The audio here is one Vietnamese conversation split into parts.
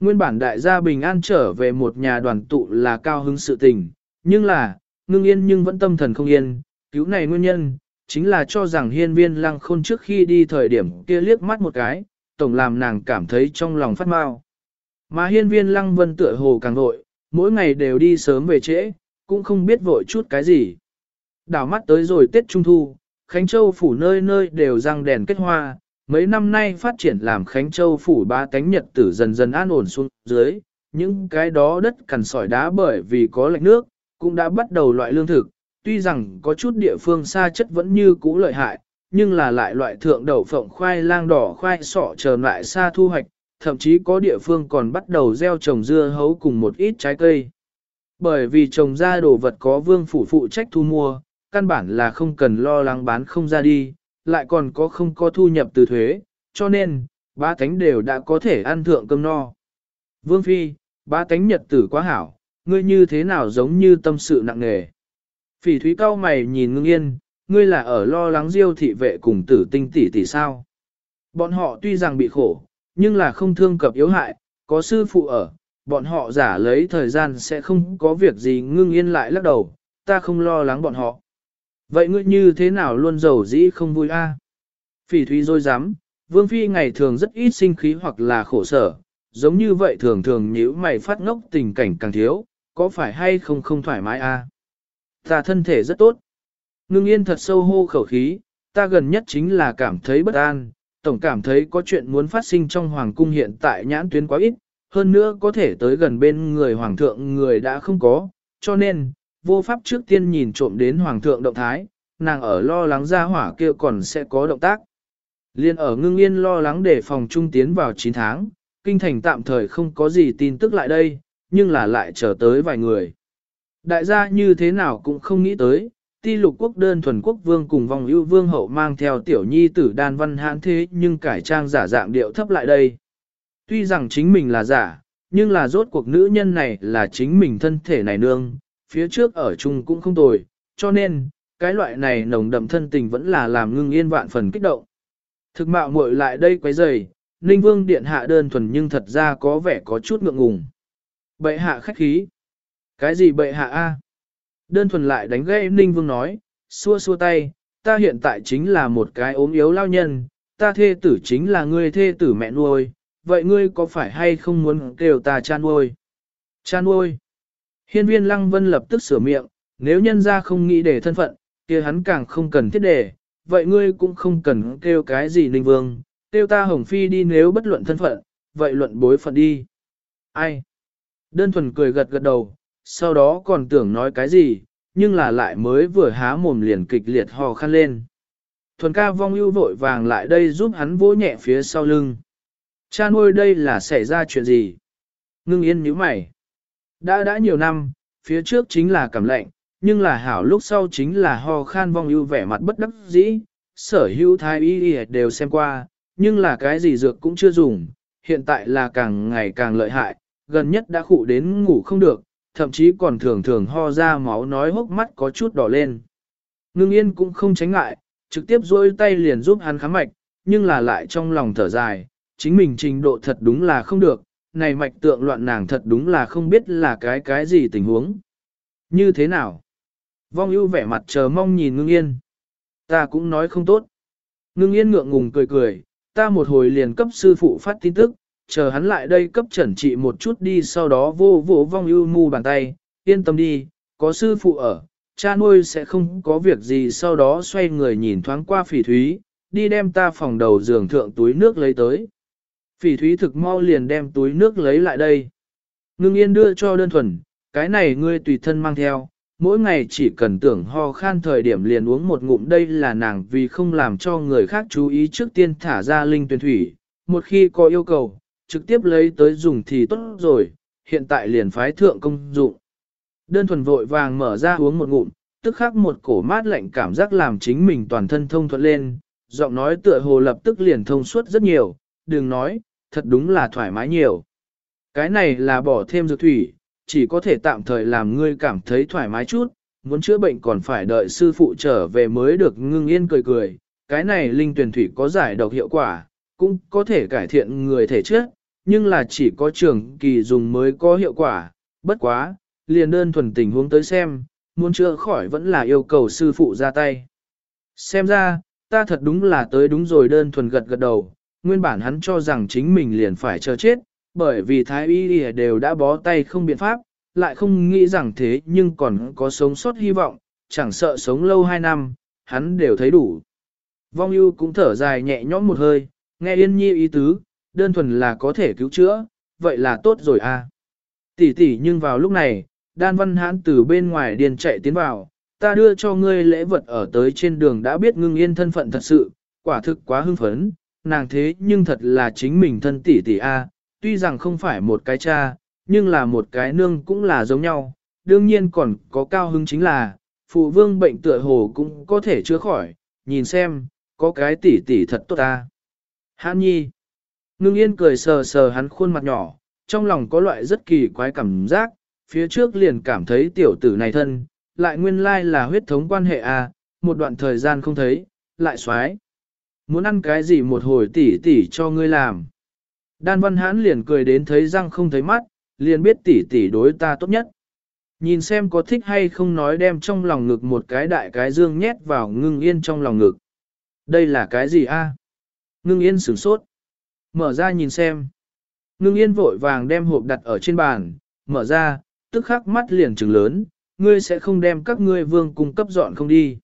Nguyên bản đại gia bình an trở về một nhà đoàn tụ là cao hứng sự tình, nhưng là, ngưng yên nhưng vẫn tâm thần không yên, cứu này nguyên nhân, chính là cho rằng hiên viên lăng khôn trước khi đi thời điểm kia liếc mắt một cái, tổng làm nàng cảm thấy trong lòng phát mau. Mà hiên viên lăng vân tựa hồ càng vội, mỗi ngày đều đi sớm về trễ, cũng không biết vội chút cái gì. Đảo mắt tới rồi Tết Trung Thu, Khánh Châu phủ nơi nơi đều răng đèn kết hoa, mấy năm nay phát triển làm Khánh Châu phủ ba cánh nhật tử dần dần an ổn xuống dưới, những cái đó đất cằn sỏi đá bởi vì có lạnh nước, cũng đã bắt đầu loại lương thực, tuy rằng có chút địa phương xa chất vẫn như cũ lợi hại, nhưng là lại loại thượng đậu phộng khoai lang đỏ khoai sọ chờ lại xa thu hoạch, thậm chí có địa phương còn bắt đầu gieo trồng dưa hấu cùng một ít trái cây. Bởi vì trồng ra đồ vật có vương phủ phụ trách thu mua, căn bản là không cần lo lắng bán không ra đi, lại còn có không có thu nhập từ thuế, cho nên, ba tánh đều đã có thể ăn thượng cơm no. Vương Phi, ba tánh nhật tử quá hảo, ngươi như thế nào giống như tâm sự nặng nề. Phỉ thúy cao mày nhìn ngưng yên, ngươi là ở lo lắng diêu thị vệ cùng tử tinh tỷ tỷ sao. Bọn họ tuy rằng bị khổ, nhưng là không thương cập yếu hại, có sư phụ ở, bọn họ giả lấy thời gian sẽ không có việc gì ngưng yên lại lắc đầu, ta không lo lắng bọn họ. Vậy ngươi như thế nào luôn giàu dĩ không vui a? Phỉ thúy dối dám, vương phi ngày thường rất ít sinh khí hoặc là khổ sở, giống như vậy thường thường nhíu mày phát ngốc tình cảnh càng thiếu, có phải hay không không thoải mái a? Ta thân thể rất tốt. Ngưng yên thật sâu hô khẩu khí, ta gần nhất chính là cảm thấy bất an, tổng cảm thấy có chuyện muốn phát sinh trong hoàng cung hiện tại nhãn tuyến quá ít, hơn nữa có thể tới gần bên người hoàng thượng người đã không có, cho nên, vô pháp trước tiên nhìn trộm đến hoàng thượng động thái, nàng ở lo lắng ra hỏa kia còn sẽ có động tác. Liên ở ngưng yên lo lắng để phòng trung tiến vào 9 tháng, kinh thành tạm thời không có gì tin tức lại đây, nhưng là lại chờ tới vài người. Đại gia như thế nào cũng không nghĩ tới, ti lục quốc đơn thuần quốc vương cùng vòng ưu vương hậu mang theo tiểu nhi tử đan văn hãn thế nhưng cải trang giả dạng điệu thấp lại đây. Tuy rằng chính mình là giả, nhưng là rốt cuộc nữ nhân này là chính mình thân thể này nương, phía trước ở chung cũng không tồi, cho nên, cái loại này nồng đậm thân tình vẫn là làm ngưng yên vạn phần kích động. Thực mạo muội lại đây quấy rầy, Ninh Vương điện hạ đơn thuần nhưng thật ra có vẻ có chút ngượng ngùng. Bệ hạ khách khí. Cái gì bệ hạ a? Đơn thuần lại đánh gây Ninh Vương nói, xua xua tay, ta hiện tại chính là một cái ốm yếu lao nhân, ta thê tử chính là ngươi thê tử mẹ nuôi, vậy ngươi có phải hay không muốn kêu ta cha nuôi? Cha nuôi. Hiên viên lăng vân lập tức sửa miệng, nếu nhân ra không nghĩ để thân phận, kia hắn càng không cần thiết để, vậy ngươi cũng không cần kêu cái gì ninh vương, kêu ta hồng phi đi nếu bất luận thân phận, vậy luận bối phận đi. Ai? Đơn thuần cười gật gật đầu, sau đó còn tưởng nói cái gì, nhưng là lại mới vừa há mồm liền kịch liệt hò khăn lên. Thuần ca vong ưu vội vàng lại đây giúp hắn vỗ nhẹ phía sau lưng. Cha nuôi đây là xảy ra chuyện gì? Ngưng yên nhíu mày. Đã đã nhiều năm, phía trước chính là cảm lạnh, nhưng là hảo lúc sau chính là ho khan vong ưu vẻ mặt bất đắc dĩ, sở hữu thái y đều xem qua, nhưng là cái gì dược cũng chưa dùng, hiện tại là càng ngày càng lợi hại, gần nhất đã khụ đến ngủ không được, thậm chí còn thường thường ho ra máu nói hốc mắt có chút đỏ lên. Ngưng yên cũng không tránh ngại, trực tiếp dôi tay liền giúp hắn khám mạch, nhưng là lại trong lòng thở dài, chính mình trình độ thật đúng là không được, này mạch tượng loạn nàng thật đúng là không biết là cái cái gì tình huống. Như thế nào? Vong ưu vẻ mặt chờ mong nhìn ngưng yên. Ta cũng nói không tốt. Ngưng yên ngượng ngùng cười cười, ta một hồi liền cấp sư phụ phát tin tức, chờ hắn lại đây cấp chuẩn trị một chút đi sau đó vô vô vong ưu mu bàn tay, yên tâm đi, có sư phụ ở, cha nuôi sẽ không có việc gì sau đó xoay người nhìn thoáng qua phỉ thúy, đi đem ta phòng đầu giường thượng túi nước lấy tới. Phỉ thúy thực mau liền đem túi nước lấy lại đây. Ngưng yên đưa cho đơn thuần, cái này ngươi tùy thân mang theo, mỗi ngày chỉ cần tưởng ho khan thời điểm liền uống một ngụm đây là nàng vì không làm cho người khác chú ý trước tiên thả ra linh tuyển thủy, một khi có yêu cầu, trực tiếp lấy tới dùng thì tốt rồi, hiện tại liền phái thượng công dụng. Đơn thuần vội vàng mở ra uống một ngụm, tức khắc một cổ mát lạnh cảm giác làm chính mình toàn thân thông thuận lên, giọng nói tựa hồ lập tức liền thông suốt rất nhiều, đừng nói, thật đúng là thoải mái nhiều. Cái này là bỏ thêm dược thủy, chỉ có thể tạm thời làm ngươi cảm thấy thoải mái chút, muốn chữa bệnh còn phải đợi sư phụ trở về mới được ngưng yên cười cười. Cái này linh tuyển thủy có giải độc hiệu quả, cũng có thể cải thiện người thể chất, nhưng là chỉ có trường kỳ dùng mới có hiệu quả, bất quá, liền đơn thuần tình huống tới xem, muốn chữa khỏi vẫn là yêu cầu sư phụ ra tay. Xem ra, ta thật đúng là tới đúng rồi đơn thuần gật gật đầu, nguyên bản hắn cho rằng chính mình liền phải chờ chết, bởi vì thái y đều đã bó tay không biện pháp, lại không nghĩ rằng thế nhưng còn có sống sót hy vọng, chẳng sợ sống lâu hai năm, hắn đều thấy đủ. Vong ưu cũng thở dài nhẹ nhõm một hơi, nghe yên nhi ý tứ, đơn thuần là có thể cứu chữa, vậy là tốt rồi à. Tỷ tỷ nhưng vào lúc này, đan văn hãn từ bên ngoài điền chạy tiến vào, ta đưa cho ngươi lễ vật ở tới trên đường đã biết ngưng yên thân phận thật sự, quả thực quá hưng phấn, nàng thế nhưng thật là chính mình thân tỷ tỷ A, tuy rằng không phải một cái cha, nhưng là một cái nương cũng là giống nhau, đương nhiên còn có cao hứng chính là, phụ vương bệnh tựa hồ cũng có thể chữa khỏi, nhìn xem, có cái tỷ tỷ thật tốt ta. Hãn nhi, ngưng yên cười sờ sờ hắn khuôn mặt nhỏ, trong lòng có loại rất kỳ quái cảm giác, phía trước liền cảm thấy tiểu tử này thân, lại nguyên lai là huyết thống quan hệ à, một đoạn thời gian không thấy, lại xoái. Muốn ăn cái gì một hồi tỉ tỉ cho ngươi làm. Đan văn hãn liền cười đến thấy răng không thấy mắt, liền biết tỉ tỉ đối ta tốt nhất. Nhìn xem có thích hay không nói đem trong lòng ngực một cái đại cái dương nhét vào ngưng yên trong lòng ngực. Đây là cái gì a? Ngưng yên sửng sốt. Mở ra nhìn xem. Ngưng yên vội vàng đem hộp đặt ở trên bàn, mở ra, tức khắc mắt liền trừng lớn, ngươi sẽ không đem các ngươi vương cung cấp dọn không đi.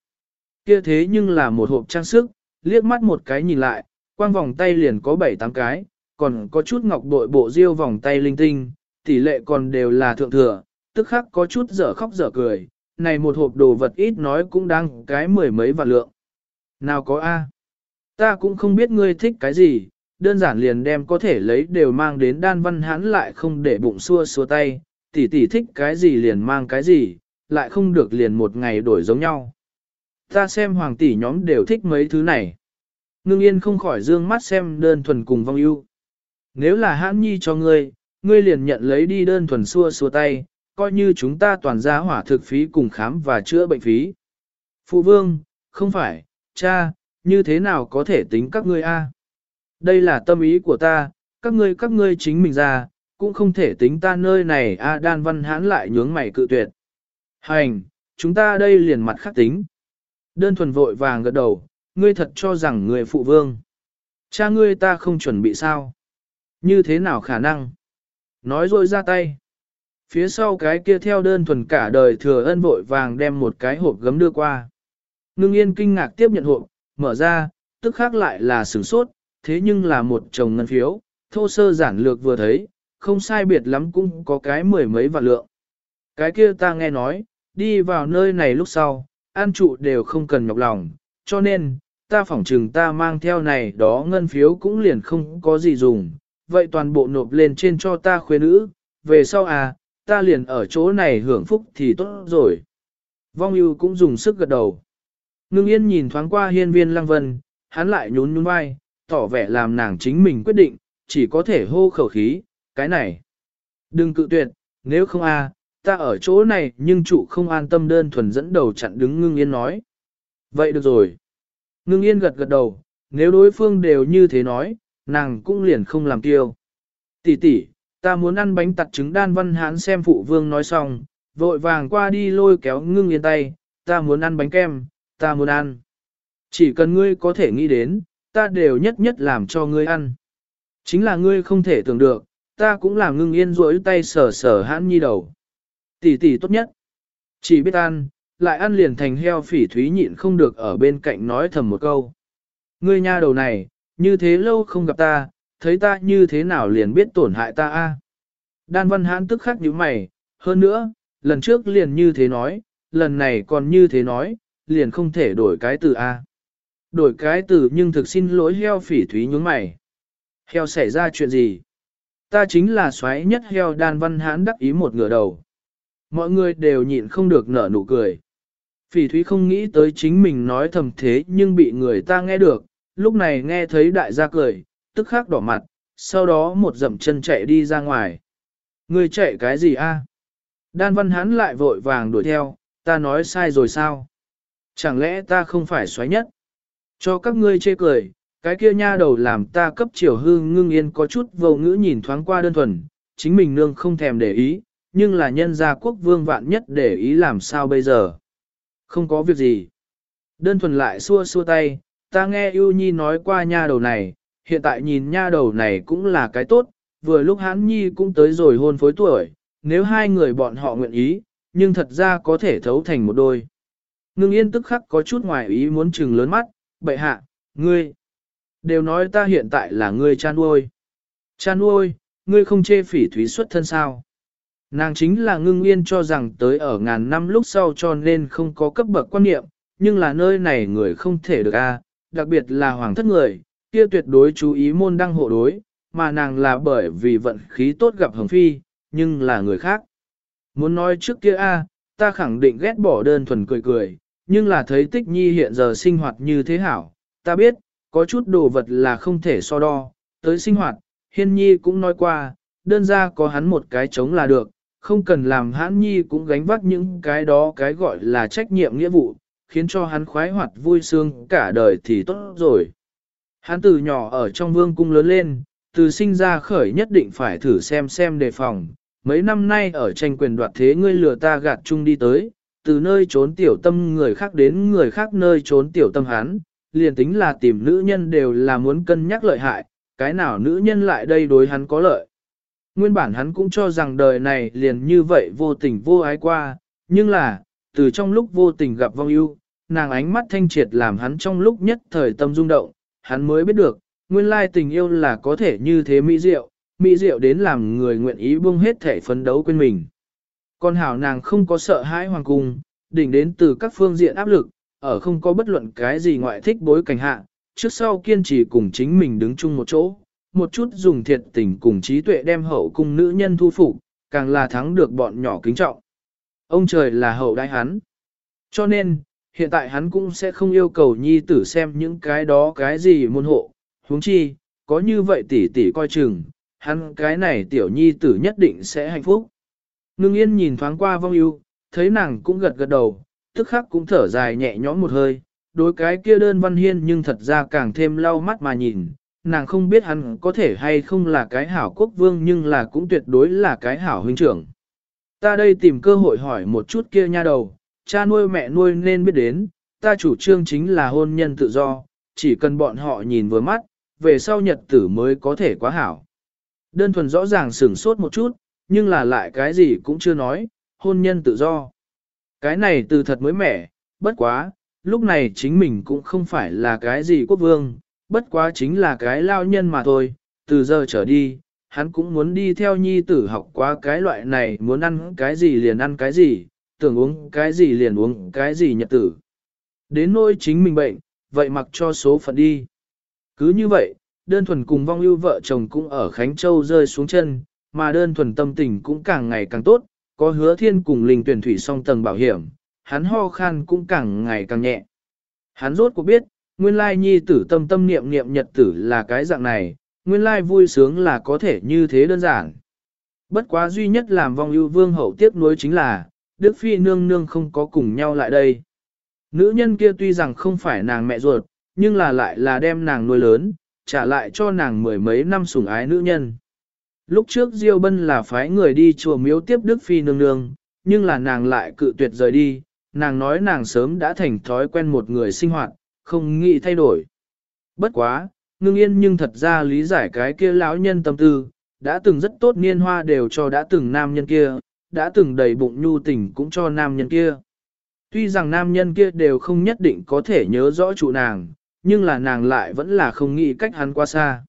Kia thế nhưng là một hộp trang sức, liếc mắt một cái nhìn lại, quang vòng tay liền có 7-8 cái, còn có chút ngọc bội bộ diêu vòng tay linh tinh, tỷ lệ còn đều là thượng thừa, tức khắc có chút dở khóc dở cười, này một hộp đồ vật ít nói cũng đang cái mười mấy vạn lượng. Nào có A. Ta cũng không biết ngươi thích cái gì, đơn giản liền đem có thể lấy đều mang đến đan văn hãn lại không để bụng xua xua tay, tỷ tỷ thích cái gì liền mang cái gì, lại không được liền một ngày đổi giống nhau. Ta xem hoàng tỷ nhóm đều thích mấy thứ này. Ngưng yên không khỏi dương mắt xem đơn thuần cùng vong ưu. Nếu là hãn nhi cho ngươi, ngươi liền nhận lấy đi đơn thuần xua xua tay, coi như chúng ta toàn ra hỏa thực phí cùng khám và chữa bệnh phí. Phụ vương, không phải, cha, như thế nào có thể tính các ngươi a? À? Đây là tâm ý của ta, các ngươi các ngươi chính mình ra, cũng không thể tính ta nơi này a đan văn hãn lại nhướng mày cự tuyệt. Hành, chúng ta đây liền mặt khắc tính. Đơn thuần vội vàng gật đầu, ngươi thật cho rằng người phụ vương. Cha ngươi ta không chuẩn bị sao? Như thế nào khả năng? Nói rồi ra tay. Phía sau cái kia theo đơn thuần cả đời thừa ân vội vàng đem một cái hộp gấm đưa qua. Ngưng yên kinh ngạc tiếp nhận hộp, mở ra, tức khác lại là sửng sốt, thế nhưng là một chồng ngân phiếu, thô sơ giản lược vừa thấy, không sai biệt lắm cũng có cái mười mấy vạn lượng. Cái kia ta nghe nói, đi vào nơi này lúc sau, an trụ đều không cần nhọc lòng, cho nên, ta phỏng trừng ta mang theo này đó ngân phiếu cũng liền không có gì dùng, vậy toàn bộ nộp lên trên cho ta khuê nữ, về sau à, ta liền ở chỗ này hưởng phúc thì tốt rồi. Vong ưu cũng dùng sức gật đầu. Ngưng yên nhìn thoáng qua hiên viên lăng vân, hắn lại nhún nhún vai, tỏ vẻ làm nàng chính mình quyết định, chỉ có thể hô khẩu khí, cái này. Đừng cự tuyệt, nếu không à ta ở chỗ này nhưng trụ không an tâm đơn thuần dẫn đầu chặn đứng ngưng yên nói. Vậy được rồi. Ngưng yên gật gật đầu, nếu đối phương đều như thế nói, nàng cũng liền không làm tiêu. Tỷ tỷ, ta muốn ăn bánh tặt trứng đan văn hán xem phụ vương nói xong, vội vàng qua đi lôi kéo ngưng yên tay, ta muốn ăn bánh kem, ta muốn ăn. Chỉ cần ngươi có thể nghĩ đến, ta đều nhất nhất làm cho ngươi ăn. Chính là ngươi không thể tưởng được, ta cũng làm ngưng yên rỗi tay sờ sờ hãn nhi đầu. Tỷ tỷ tốt nhất. Chỉ biết ăn, lại ăn liền thành heo phỉ thúy nhịn không được ở bên cạnh nói thầm một câu. Ngươi nha đầu này, như thế lâu không gặp ta, thấy ta như thế nào liền biết tổn hại ta a. Đan văn hãn tức khắc như mày, hơn nữa, lần trước liền như thế nói, lần này còn như thế nói, liền không thể đổi cái từ a. Đổi cái từ nhưng thực xin lỗi heo phỉ thúy nhướng mày. Heo xảy ra chuyện gì? Ta chính là xoáy nhất heo đan văn hãn đắc ý một ngửa đầu. Mọi người đều nhịn không được nở nụ cười. Phỉ thúy không nghĩ tới chính mình nói thầm thế nhưng bị người ta nghe được, lúc này nghe thấy đại gia cười, tức khắc đỏ mặt, sau đó một dậm chân chạy đi ra ngoài. Người chạy cái gì a? Đan văn hán lại vội vàng đuổi theo, ta nói sai rồi sao? Chẳng lẽ ta không phải xoáy nhất? Cho các ngươi chê cười, Cái kia nha đầu làm ta cấp chiều hư ngưng yên có chút vô ngữ nhìn thoáng qua đơn thuần, chính mình nương không thèm để ý, nhưng là nhân gia quốc vương vạn nhất để ý làm sao bây giờ. Không có việc gì. Đơn thuần lại xua xua tay, ta nghe ưu nhi nói qua nha đầu này, hiện tại nhìn nha đầu này cũng là cái tốt, vừa lúc hãn nhi cũng tới rồi hôn phối tuổi, nếu hai người bọn họ nguyện ý, nhưng thật ra có thể thấu thành một đôi. Ngưng yên tức khắc có chút ngoài ý muốn chừng lớn mắt, bệ hạ, ngươi, đều nói ta hiện tại là ngươi cha nuôi. Cha nuôi, ngươi không chê phỉ thúy xuất thân sao. Nàng chính là ngưng yên cho rằng tới ở ngàn năm lúc sau cho nên không có cấp bậc quan niệm, nhưng là nơi này người không thể được a, đặc biệt là hoàng thất người, kia tuyệt đối chú ý môn đăng hộ đối, mà nàng là bởi vì vận khí tốt gặp hồng phi, nhưng là người khác. Muốn nói trước kia a, ta khẳng định ghét bỏ đơn thuần cười cười, nhưng là thấy tích nhi hiện giờ sinh hoạt như thế hảo, ta biết, có chút đồ vật là không thể so đo, tới sinh hoạt, hiên nhi cũng nói qua, đơn ra có hắn một cái chống là được, không cần làm hãn nhi cũng gánh vác những cái đó cái gọi là trách nhiệm nghĩa vụ, khiến cho hắn khoái hoạt vui sướng cả đời thì tốt rồi. Hắn từ nhỏ ở trong vương cung lớn lên, từ sinh ra khởi nhất định phải thử xem xem đề phòng, mấy năm nay ở tranh quyền đoạt thế ngươi lừa ta gạt chung đi tới, từ nơi trốn tiểu tâm người khác đến người khác nơi trốn tiểu tâm hắn, liền tính là tìm nữ nhân đều là muốn cân nhắc lợi hại, cái nào nữ nhân lại đây đối hắn có lợi. Nguyên bản hắn cũng cho rằng đời này liền như vậy vô tình vô ái qua, nhưng là, từ trong lúc vô tình gặp vong ưu, nàng ánh mắt thanh triệt làm hắn trong lúc nhất thời tâm rung động, hắn mới biết được, nguyên lai tình yêu là có thể như thế mỹ diệu, mỹ diệu đến làm người nguyện ý buông hết thể phấn đấu quên mình. Con hảo nàng không có sợ hãi hoàng cung, đỉnh đến từ các phương diện áp lực, ở không có bất luận cái gì ngoại thích bối cảnh hạ, trước sau kiên trì cùng chính mình đứng chung một chỗ, một chút dùng thiệt tình cùng trí tuệ đem hậu cung nữ nhân thu phục, càng là thắng được bọn nhỏ kính trọng. Ông trời là hậu đại hắn. Cho nên, hiện tại hắn cũng sẽ không yêu cầu nhi tử xem những cái đó cái gì môn hộ, huống chi, có như vậy tỷ tỷ coi chừng, hắn cái này tiểu nhi tử nhất định sẽ hạnh phúc. Ngưng yên nhìn thoáng qua vong yêu, thấy nàng cũng gật gật đầu, tức khắc cũng thở dài nhẹ nhõm một hơi, đối cái kia đơn văn hiên nhưng thật ra càng thêm lau mắt mà nhìn, nàng không biết hắn có thể hay không là cái hảo quốc vương nhưng là cũng tuyệt đối là cái hảo huynh trưởng. Ta đây tìm cơ hội hỏi một chút kia nha đầu, cha nuôi mẹ nuôi nên biết đến, ta chủ trương chính là hôn nhân tự do, chỉ cần bọn họ nhìn vừa mắt, về sau nhật tử mới có thể quá hảo. Đơn thuần rõ ràng sửng sốt một chút, nhưng là lại cái gì cũng chưa nói, hôn nhân tự do. Cái này từ thật mới mẻ, bất quá, lúc này chính mình cũng không phải là cái gì quốc vương, bất quá chính là cái lao nhân mà thôi, từ giờ trở đi, hắn cũng muốn đi theo nhi tử học qua cái loại này, muốn ăn cái gì liền ăn cái gì, tưởng uống cái gì liền uống cái gì nhật tử. Đến nỗi chính mình bệnh, vậy mặc cho số phận đi. Cứ như vậy, đơn thuần cùng vong ưu vợ chồng cũng ở Khánh Châu rơi xuống chân, mà đơn thuần tâm tình cũng càng ngày càng tốt, có hứa thiên cùng linh tuyển thủy song tầng bảo hiểm, hắn ho khan cũng càng ngày càng nhẹ. Hắn rốt cuộc biết, nguyên lai nhi tử tâm tâm niệm niệm nhật tử là cái dạng này, nguyên lai vui sướng là có thể như thế đơn giản. Bất quá duy nhất làm vong ưu vương hậu tiếc nuối chính là, Đức Phi nương nương không có cùng nhau lại đây. Nữ nhân kia tuy rằng không phải nàng mẹ ruột, nhưng là lại là đem nàng nuôi lớn, trả lại cho nàng mười mấy năm sủng ái nữ nhân. Lúc trước Diêu Bân là phái người đi chùa miếu tiếp Đức Phi nương nương, nhưng là nàng lại cự tuyệt rời đi, nàng nói nàng sớm đã thành thói quen một người sinh hoạt, không nghĩ thay đổi. Bất quá, ngưng yên nhưng thật ra lý giải cái kia lão nhân tâm tư, đã từng rất tốt niên hoa đều cho đã từng nam nhân kia, đã từng đầy bụng nhu tình cũng cho nam nhân kia. Tuy rằng nam nhân kia đều không nhất định có thể nhớ rõ chủ nàng, nhưng là nàng lại vẫn là không nghĩ cách hắn qua xa.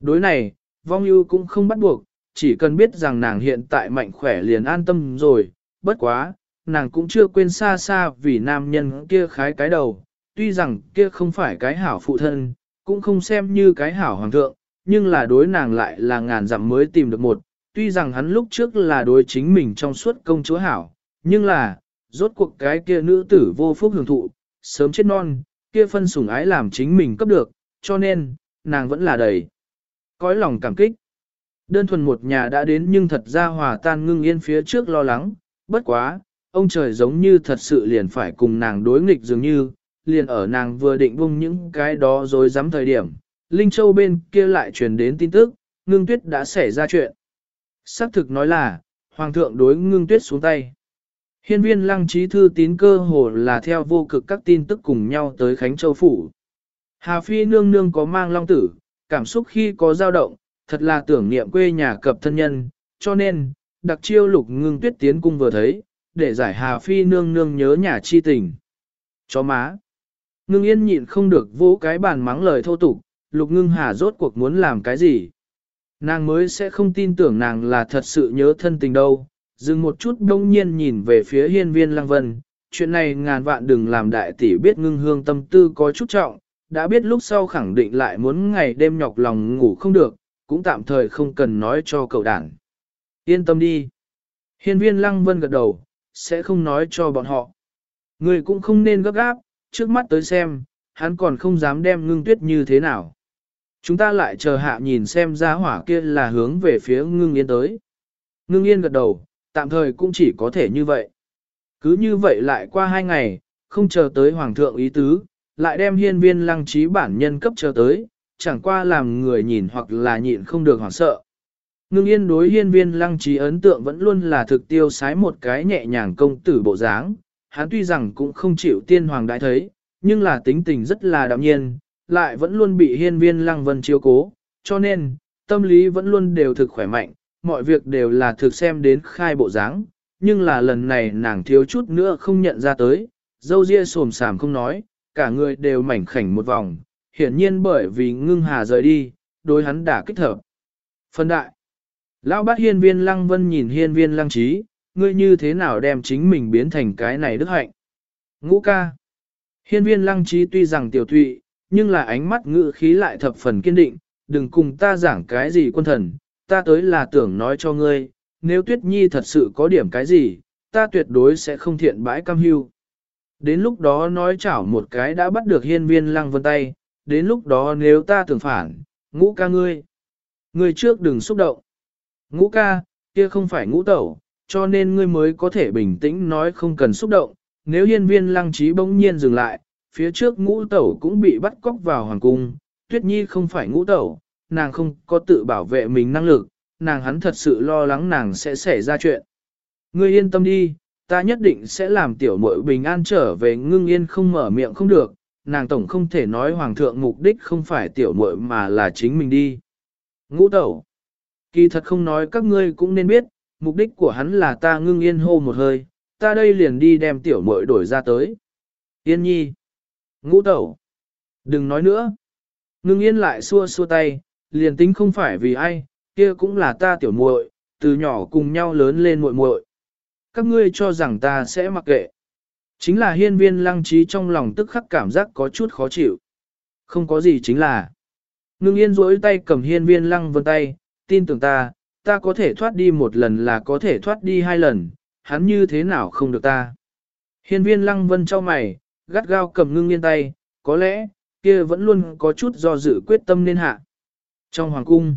Đối này, vong ưu cũng không bắt buộc, chỉ cần biết rằng nàng hiện tại mạnh khỏe liền an tâm rồi, bất quá, nàng cũng chưa quên xa xa vì nam nhân kia khái cái đầu, tuy rằng kia không phải cái hảo phụ thân, cũng không xem như cái hảo hoàng thượng, nhưng là đối nàng lại là ngàn dặm mới tìm được một, tuy rằng hắn lúc trước là đối chính mình trong suốt công chúa hảo, nhưng là, rốt cuộc cái kia nữ tử vô phúc hưởng thụ, sớm chết non, kia phân sủng ái làm chính mình cấp được, cho nên, nàng vẫn là đầy. Cõi lòng cảm kích. Đơn thuần một nhà đã đến nhưng thật ra hòa tan ngưng yên phía trước lo lắng, bất quá, ông trời giống như thật sự liền phải cùng nàng đối nghịch dường như, liền ở nàng vừa định vung những cái đó rồi dám thời điểm, Linh Châu bên kia lại truyền đến tin tức, ngưng tuyết đã xảy ra chuyện. Xác thực nói là, Hoàng thượng đối ngưng tuyết xuống tay. Hiên viên lăng trí thư tín cơ hồ là theo vô cực các tin tức cùng nhau tới Khánh Châu Phủ. Hà Phi nương nương có mang long tử, cảm xúc khi có dao động, thật là tưởng niệm quê nhà cập thân nhân, cho nên, đặc chiêu lục ngưng tuyết tiến cung vừa thấy, để giải Hà Phi nương nương nhớ nhà chi tình. Chó má. Ngưng yên nhịn không được vỗ cái bàn mắng lời thô tục, lục ngưng hà rốt cuộc muốn làm cái gì. Nàng mới sẽ không tin tưởng nàng là thật sự nhớ thân tình đâu, dừng một chút đông nhiên nhìn về phía hiên viên lăng vân, chuyện này ngàn vạn đừng làm đại tỷ biết ngưng hương tâm tư có chút trọng, đã biết lúc sau khẳng định lại muốn ngày đêm nhọc lòng ngủ không được, cũng tạm thời không cần nói cho cậu đảng. Yên tâm đi. Hiên viên lăng vân gật đầu, sẽ không nói cho bọn họ. Người cũng không nên gấp gáp, trước mắt tới xem, hắn còn không dám đem ngưng tuyết như thế nào. Chúng ta lại chờ hạ nhìn xem ra hỏa kia là hướng về phía ngưng yên tới. Ngưng yên gật đầu, tạm thời cũng chỉ có thể như vậy. Cứ như vậy lại qua hai ngày, không chờ tới hoàng thượng ý tứ, lại đem hiên viên lăng trí bản nhân cấp chờ tới, chẳng qua làm người nhìn hoặc là nhịn không được hoảng sợ. Ngưng yên đối hiên viên lăng trí ấn tượng vẫn luôn là thực tiêu sái một cái nhẹ nhàng công tử bộ dáng, hắn tuy rằng cũng không chịu tiên hoàng đại thấy, nhưng là tính tình rất là đạm nhiên, lại vẫn luôn bị hiên viên lăng vân chiếu cố, cho nên, tâm lý vẫn luôn đều thực khỏe mạnh, mọi việc đều là thực xem đến khai bộ dáng, nhưng là lần này nàng thiếu chút nữa không nhận ra tới, dâu ria sồm sàm không nói, cả người đều mảnh khảnh một vòng, hiển nhiên bởi vì ngưng hà rời đi, đối hắn đã kích thở. Phân đại, lão bát hiên viên lăng vân nhìn hiên viên lăng trí, ngươi như thế nào đem chính mình biến thành cái này đức hạnh. Ngũ ca, hiên viên lăng trí tuy rằng tiểu thụy, nhưng là ánh mắt ngự khí lại thập phần kiên định, đừng cùng ta giảng cái gì quân thần, ta tới là tưởng nói cho ngươi, nếu tuyết nhi thật sự có điểm cái gì, ta tuyệt đối sẽ không thiện bãi cam hưu. Đến lúc đó nói chảo một cái đã bắt được hiên viên lăng vân tay, đến lúc đó nếu ta tưởng phản, ngũ ca ngươi. Ngươi trước đừng xúc động. Ngũ ca, kia không phải ngũ tẩu, cho nên ngươi mới có thể bình tĩnh nói không cần xúc động. Nếu hiên viên lăng trí bỗng nhiên dừng lại, phía trước ngũ tẩu cũng bị bắt cóc vào hoàng cung, tuyết nhi không phải ngũ tẩu, nàng không có tự bảo vệ mình năng lực, nàng hắn thật sự lo lắng nàng sẽ xảy ra chuyện. Ngươi yên tâm đi, ta nhất định sẽ làm tiểu muội bình an trở về ngưng yên không mở miệng không được, nàng tổng không thể nói hoàng thượng mục đích không phải tiểu muội mà là chính mình đi. Ngũ tẩu, kỳ thật không nói các ngươi cũng nên biết, mục đích của hắn là ta ngưng yên hô một hơi, ta đây liền đi đem tiểu muội đổi ra tới. Yên nhi, ngũ tẩu, đừng nói nữa. Ngưng yên lại xua xua tay, liền tính không phải vì ai, kia cũng là ta tiểu muội, từ nhỏ cùng nhau lớn lên muội muội. Các ngươi cho rằng ta sẽ mặc kệ. Chính là hiên viên lăng trí trong lòng tức khắc cảm giác có chút khó chịu. Không có gì chính là. Ngưng yên rỗi tay cầm hiên viên lăng vân tay, tin tưởng ta, ta có thể thoát đi một lần là có thể thoát đi hai lần, hắn như thế nào không được ta. Hiên viên lăng vân cho mày, gắt gao cầm ngưng yên tay, có lẽ, kia vẫn luôn có chút do dự quyết tâm nên hạ. Trong hoàng cung,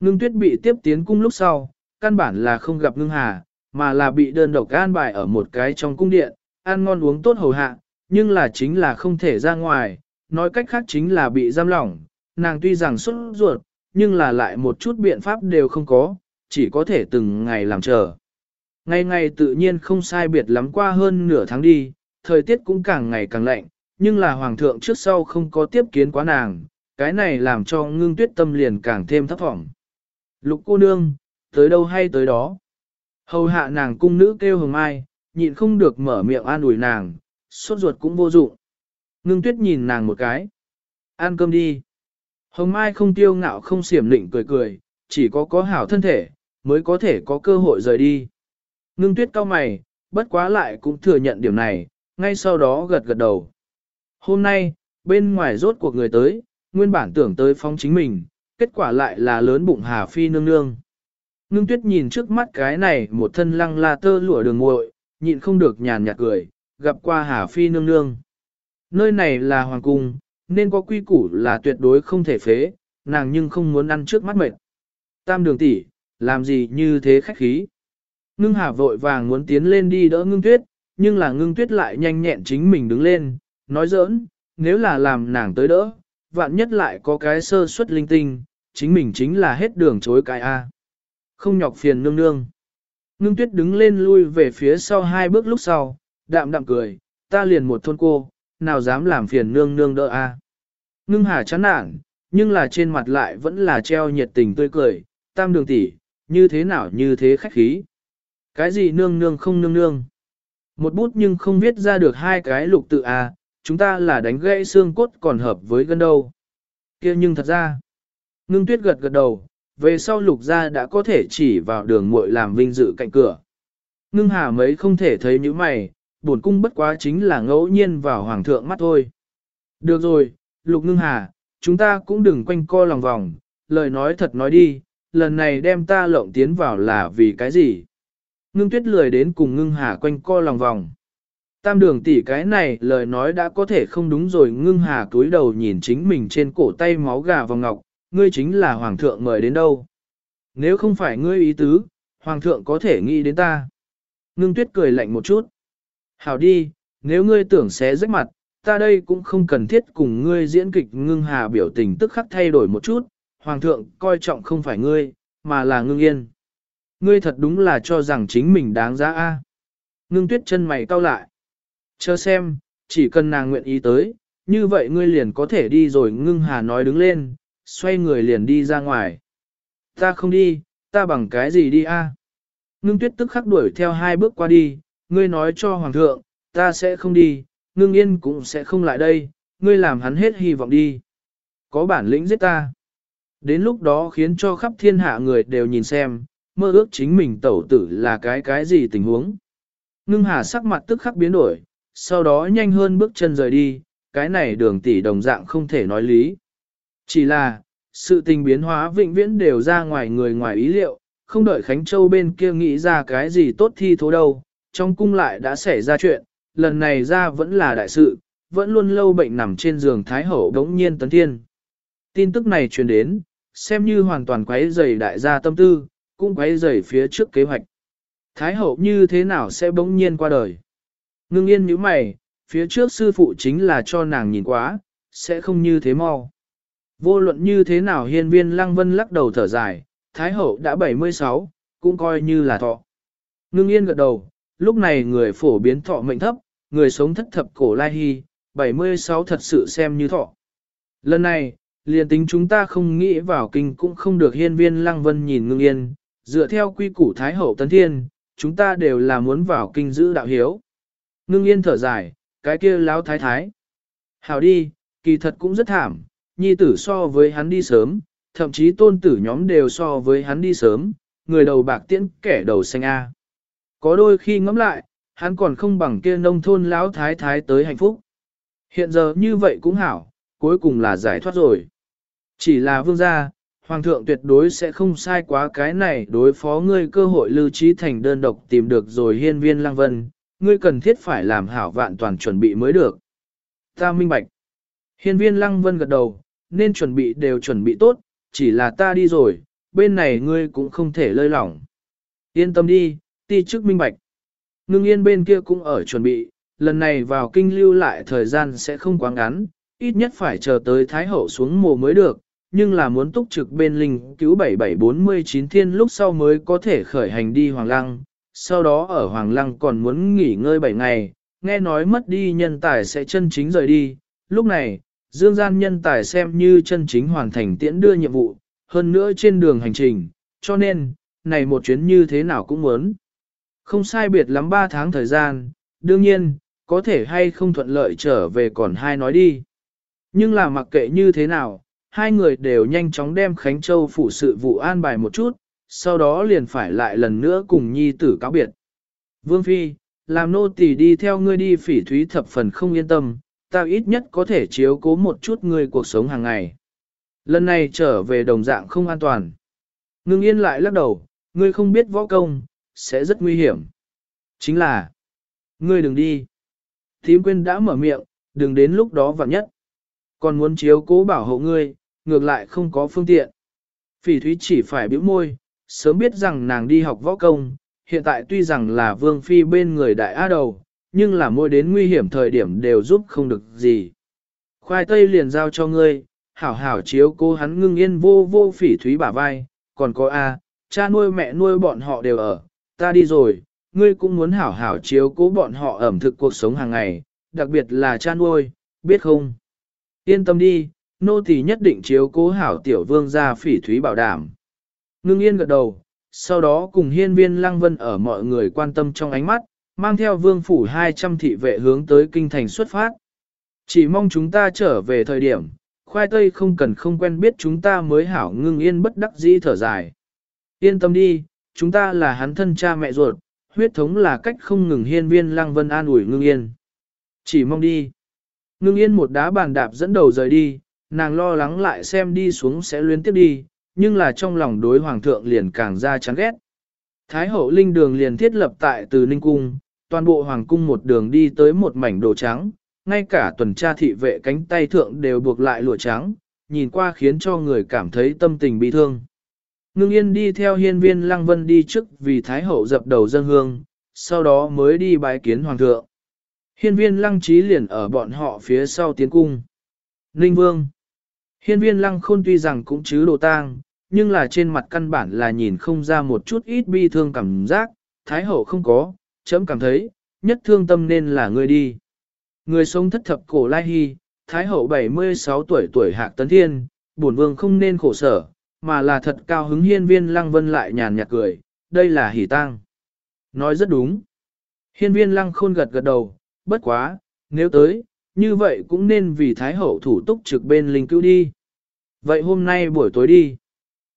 ngưng tuyết bị tiếp tiến cung lúc sau, căn bản là không gặp ngưng hà, mà là bị đơn độc an bài ở một cái trong cung điện, ăn ngon uống tốt hầu hạ, nhưng là chính là không thể ra ngoài, nói cách khác chính là bị giam lỏng, nàng tuy rằng xuất ruột, nhưng là lại một chút biện pháp đều không có, chỉ có thể từng ngày làm chờ. Ngày ngày tự nhiên không sai biệt lắm qua hơn nửa tháng đi, thời tiết cũng càng ngày càng lạnh, nhưng là hoàng thượng trước sau không có tiếp kiến quá nàng, cái này làm cho ngưng tuyết tâm liền càng thêm thấp thỏm. Lục cô nương, tới đâu hay tới đó. Hầu hạ nàng cung nữ kêu hồng mai, nhịn không được mở miệng an ủi nàng, sốt ruột cũng vô dụng. Ngưng tuyết nhìn nàng một cái. Ăn cơm đi. Hồng mai không tiêu ngạo không xiểm lịnh cười cười, chỉ có có hảo thân thể, mới có thể có cơ hội rời đi. Ngưng tuyết cao mày, bất quá lại cũng thừa nhận điểm này, ngay sau đó gật gật đầu. Hôm nay, bên ngoài rốt cuộc người tới, nguyên bản tưởng tới phong chính mình, kết quả lại là lớn bụng Hà Phi nương nương. Ngưng tuyết nhìn trước mắt cái này một thân lăng la tơ lụa đường nguội nhịn không được nhàn nhạt cười, gặp qua Hà Phi nương nương. Nơi này là hoàng cung, nên có quy củ là tuyệt đối không thể phế, nàng nhưng không muốn ăn trước mắt mệt. Tam đường tỷ, làm gì như thế khách khí. Ngưng hà vội vàng muốn tiến lên đi đỡ ngưng tuyết, nhưng là ngưng tuyết lại nhanh nhẹn chính mình đứng lên, nói giỡn, nếu là làm nàng tới đỡ, vạn nhất lại có cái sơ suất linh tinh, chính mình chính là hết đường chối cái A. Không nhọc phiền nương nương. Ngưng tuyết đứng lên lui về phía sau hai bước lúc sau, đạm đạm cười, ta liền một thôn cô, nào dám làm phiền nương nương đỡ A. Ngưng hà chán nản, nhưng là trên mặt lại vẫn là treo nhiệt tình tươi cười, tam đường tỷ, như thế nào như thế khách khí. Cái gì nương nương không nương nương. Một bút nhưng không viết ra được hai cái lục tự A, chúng ta là đánh gãy xương cốt còn hợp với gân đâu. kia nhưng thật ra, ngưng tuyết gật gật đầu, về sau lục gia đã có thể chỉ vào đường muội làm vinh dự cạnh cửa. Ngưng hà mấy không thể thấy những mày, bổn cung bất quá chính là ngẫu nhiên vào hoàng thượng mắt thôi. Được rồi, lục ngưng hà, chúng ta cũng đừng quanh co lòng vòng, lời nói thật nói đi, lần này đem ta lộng tiến vào là vì cái gì? Ngưng tuyết lười đến cùng ngưng hà quanh co lòng vòng. Tam đường tỷ cái này lời nói đã có thể không đúng rồi ngưng hà túi đầu nhìn chính mình trên cổ tay máu gà vào ngọc, ngươi chính là hoàng thượng mời đến đâu. Nếu không phải ngươi ý tứ, hoàng thượng có thể nghĩ đến ta. Ngưng tuyết cười lạnh một chút. Hảo đi, nếu ngươi tưởng xé rách mặt, ta đây cũng không cần thiết cùng ngươi diễn kịch ngưng hà biểu tình tức khắc thay đổi một chút, hoàng thượng coi trọng không phải ngươi, mà là ngưng yên. Ngươi thật đúng là cho rằng chính mình đáng giá a. Ngưng tuyết chân mày cau lại. Chờ xem, chỉ cần nàng nguyện ý tới, như vậy ngươi liền có thể đi rồi ngưng hà nói đứng lên, xoay người liền đi ra ngoài. Ta không đi, ta bằng cái gì đi a? Ngưng tuyết tức khắc đuổi theo hai bước qua đi, ngươi nói cho hoàng thượng, ta sẽ không đi, ngưng yên cũng sẽ không lại đây, ngươi làm hắn hết hy vọng đi. Có bản lĩnh giết ta. Đến lúc đó khiến cho khắp thiên hạ người đều nhìn xem, mơ ước chính mình tẩu tử là cái cái gì tình huống. Ngưng hà sắc mặt tức khắc biến đổi, sau đó nhanh hơn bước chân rời đi, cái này đường tỷ đồng dạng không thể nói lý. Chỉ là, sự tình biến hóa vĩnh viễn đều ra ngoài người ngoài ý liệu, không đợi Khánh Châu bên kia nghĩ ra cái gì tốt thi thố đâu, trong cung lại đã xảy ra chuyện, lần này ra vẫn là đại sự, vẫn luôn lâu bệnh nằm trên giường Thái Hậu đống nhiên tấn thiên. Tin tức này truyền đến, xem như hoàn toàn quấy rầy đại gia tâm tư, cũng quấy rầy phía trước kế hoạch. Thái Hậu như thế nào sẽ bỗng nhiên qua đời? Ngưng yên như mày, phía trước sư phụ chính là cho nàng nhìn quá, sẽ không như thế mau. Vô luận như thế nào hiên viên lăng vân lắc đầu thở dài, Thái hậu đã 76, cũng coi như là thọ. Ngưng yên gật đầu, lúc này người phổ biến thọ mệnh thấp, người sống thất thập cổ lai hy, 76 thật sự xem như thọ. Lần này, liền tính chúng ta không nghĩ vào kinh cũng không được hiên viên lăng vân nhìn ngưng yên, dựa theo quy củ Thái hậu tấn thiên, chúng ta đều là muốn vào kinh giữ đạo hiếu. Ngưng yên thở dài, cái kia láo thái thái. Hảo đi, kỳ thật cũng rất thảm, nhi tử so với hắn đi sớm, thậm chí tôn tử nhóm đều so với hắn đi sớm, người đầu bạc tiễn kẻ đầu xanh A. Có đôi khi ngẫm lại, hắn còn không bằng kia nông thôn lão thái thái tới hạnh phúc. Hiện giờ như vậy cũng hảo, cuối cùng là giải thoát rồi. Chỉ là vương gia, hoàng thượng tuyệt đối sẽ không sai quá cái này đối phó ngươi cơ hội lưu trí thành đơn độc tìm được rồi hiên viên lang vân, ngươi cần thiết phải làm hảo vạn toàn chuẩn bị mới được. Ta minh bạch. Hiên viên lăng vân gật đầu, nên chuẩn bị đều chuẩn bị tốt, chỉ là ta đi rồi, bên này ngươi cũng không thể lơi lỏng. Yên tâm đi, ti chức minh bạch. Ngưng yên bên kia cũng ở chuẩn bị, lần này vào kinh lưu lại thời gian sẽ không quá ngắn, ít nhất phải chờ tới Thái Hậu xuống mùa mới được, nhưng là muốn túc trực bên linh cứu 7749 thiên lúc sau mới có thể khởi hành đi Hoàng Lăng, sau đó ở Hoàng Lăng còn muốn nghỉ ngơi 7 ngày, nghe nói mất đi nhân tài sẽ chân chính rời đi, lúc này, Dương gian nhân tài xem như chân chính hoàn thành tiễn đưa nhiệm vụ, hơn nữa trên đường hành trình, cho nên, này một chuyến như thế nào cũng muốn. Không sai biệt lắm 3 tháng thời gian, đương nhiên, có thể hay không thuận lợi trở về còn hai nói đi. Nhưng là mặc kệ như thế nào, hai người đều nhanh chóng đem Khánh Châu phụ sự vụ an bài một chút, sau đó liền phải lại lần nữa cùng nhi tử cáo biệt. Vương Phi, làm nô tỳ đi theo ngươi đi phỉ thúy thập phần không yên tâm, ta ít nhất có thể chiếu cố một chút ngươi cuộc sống hàng ngày. Lần này trở về đồng dạng không an toàn. Ngưng yên lại lắc đầu, ngươi không biết võ công, sẽ rất nguy hiểm. Chính là, ngươi đừng đi. Thím quyên đã mở miệng, đừng đến lúc đó vặn nhất. Còn muốn chiếu cố bảo hộ ngươi, ngược lại không có phương tiện. Phỉ thúy chỉ phải bĩu môi, sớm biết rằng nàng đi học võ công, hiện tại tuy rằng là vương phi bên người đại á đầu, nhưng là môi đến nguy hiểm thời điểm đều giúp không được gì. Khoai tây liền giao cho ngươi, hảo hảo chiếu cố hắn ngưng yên vô vô phỉ thúy bả vai, còn có A, cha nuôi mẹ nuôi bọn họ đều ở, ta đi rồi, ngươi cũng muốn hảo hảo chiếu cố bọn họ ẩm thực cuộc sống hàng ngày, đặc biệt là cha nuôi, biết không? Yên tâm đi, nô tỳ nhất định chiếu cố hảo tiểu vương gia phỉ thúy bảo đảm. Ngưng yên gật đầu, sau đó cùng hiên viên lăng vân ở mọi người quan tâm trong ánh mắt, mang theo vương phủ 200 thị vệ hướng tới kinh thành xuất phát. Chỉ mong chúng ta trở về thời điểm, khoai tây không cần không quen biết chúng ta mới hảo ngưng yên bất đắc dĩ thở dài. Yên tâm đi, chúng ta là hắn thân cha mẹ ruột, huyết thống là cách không ngừng hiên viên lăng vân an ủi ngưng yên. Chỉ mong đi. Ngưng yên một đá bàn đạp dẫn đầu rời đi, nàng lo lắng lại xem đi xuống sẽ luyến tiếp đi, nhưng là trong lòng đối hoàng thượng liền càng ra chán ghét. Thái hậu linh đường liền thiết lập tại từ Ninh Cung, toàn bộ hoàng cung một đường đi tới một mảnh đồ trắng, ngay cả tuần tra thị vệ cánh tay thượng đều buộc lại lụa trắng, nhìn qua khiến cho người cảm thấy tâm tình bị thương. Ngưng yên đi theo hiên viên lăng vân đi trước vì Thái hậu dập đầu dân hương, sau đó mới đi bái kiến hoàng thượng. Hiên viên lăng trí liền ở bọn họ phía sau tiến cung. Ninh vương Hiên viên lăng khôn tuy rằng cũng chứ đồ tang, nhưng là trên mặt căn bản là nhìn không ra một chút ít bi thương cảm giác, thái hậu không có, chấm cảm thấy, nhất thương tâm nên là người đi. Người sống thất thập cổ lai hy, thái hậu 76 tuổi tuổi hạc tấn thiên, bổn vương không nên khổ sở, mà là thật cao hứng hiên viên lăng vân lại nhàn nhạt cười, đây là hỉ tang. Nói rất đúng. Hiên viên lăng khôn gật gật đầu, bất quá, nếu tới, như vậy cũng nên vì Thái Hậu thủ túc trực bên linh cứu đi. Vậy hôm nay buổi tối đi.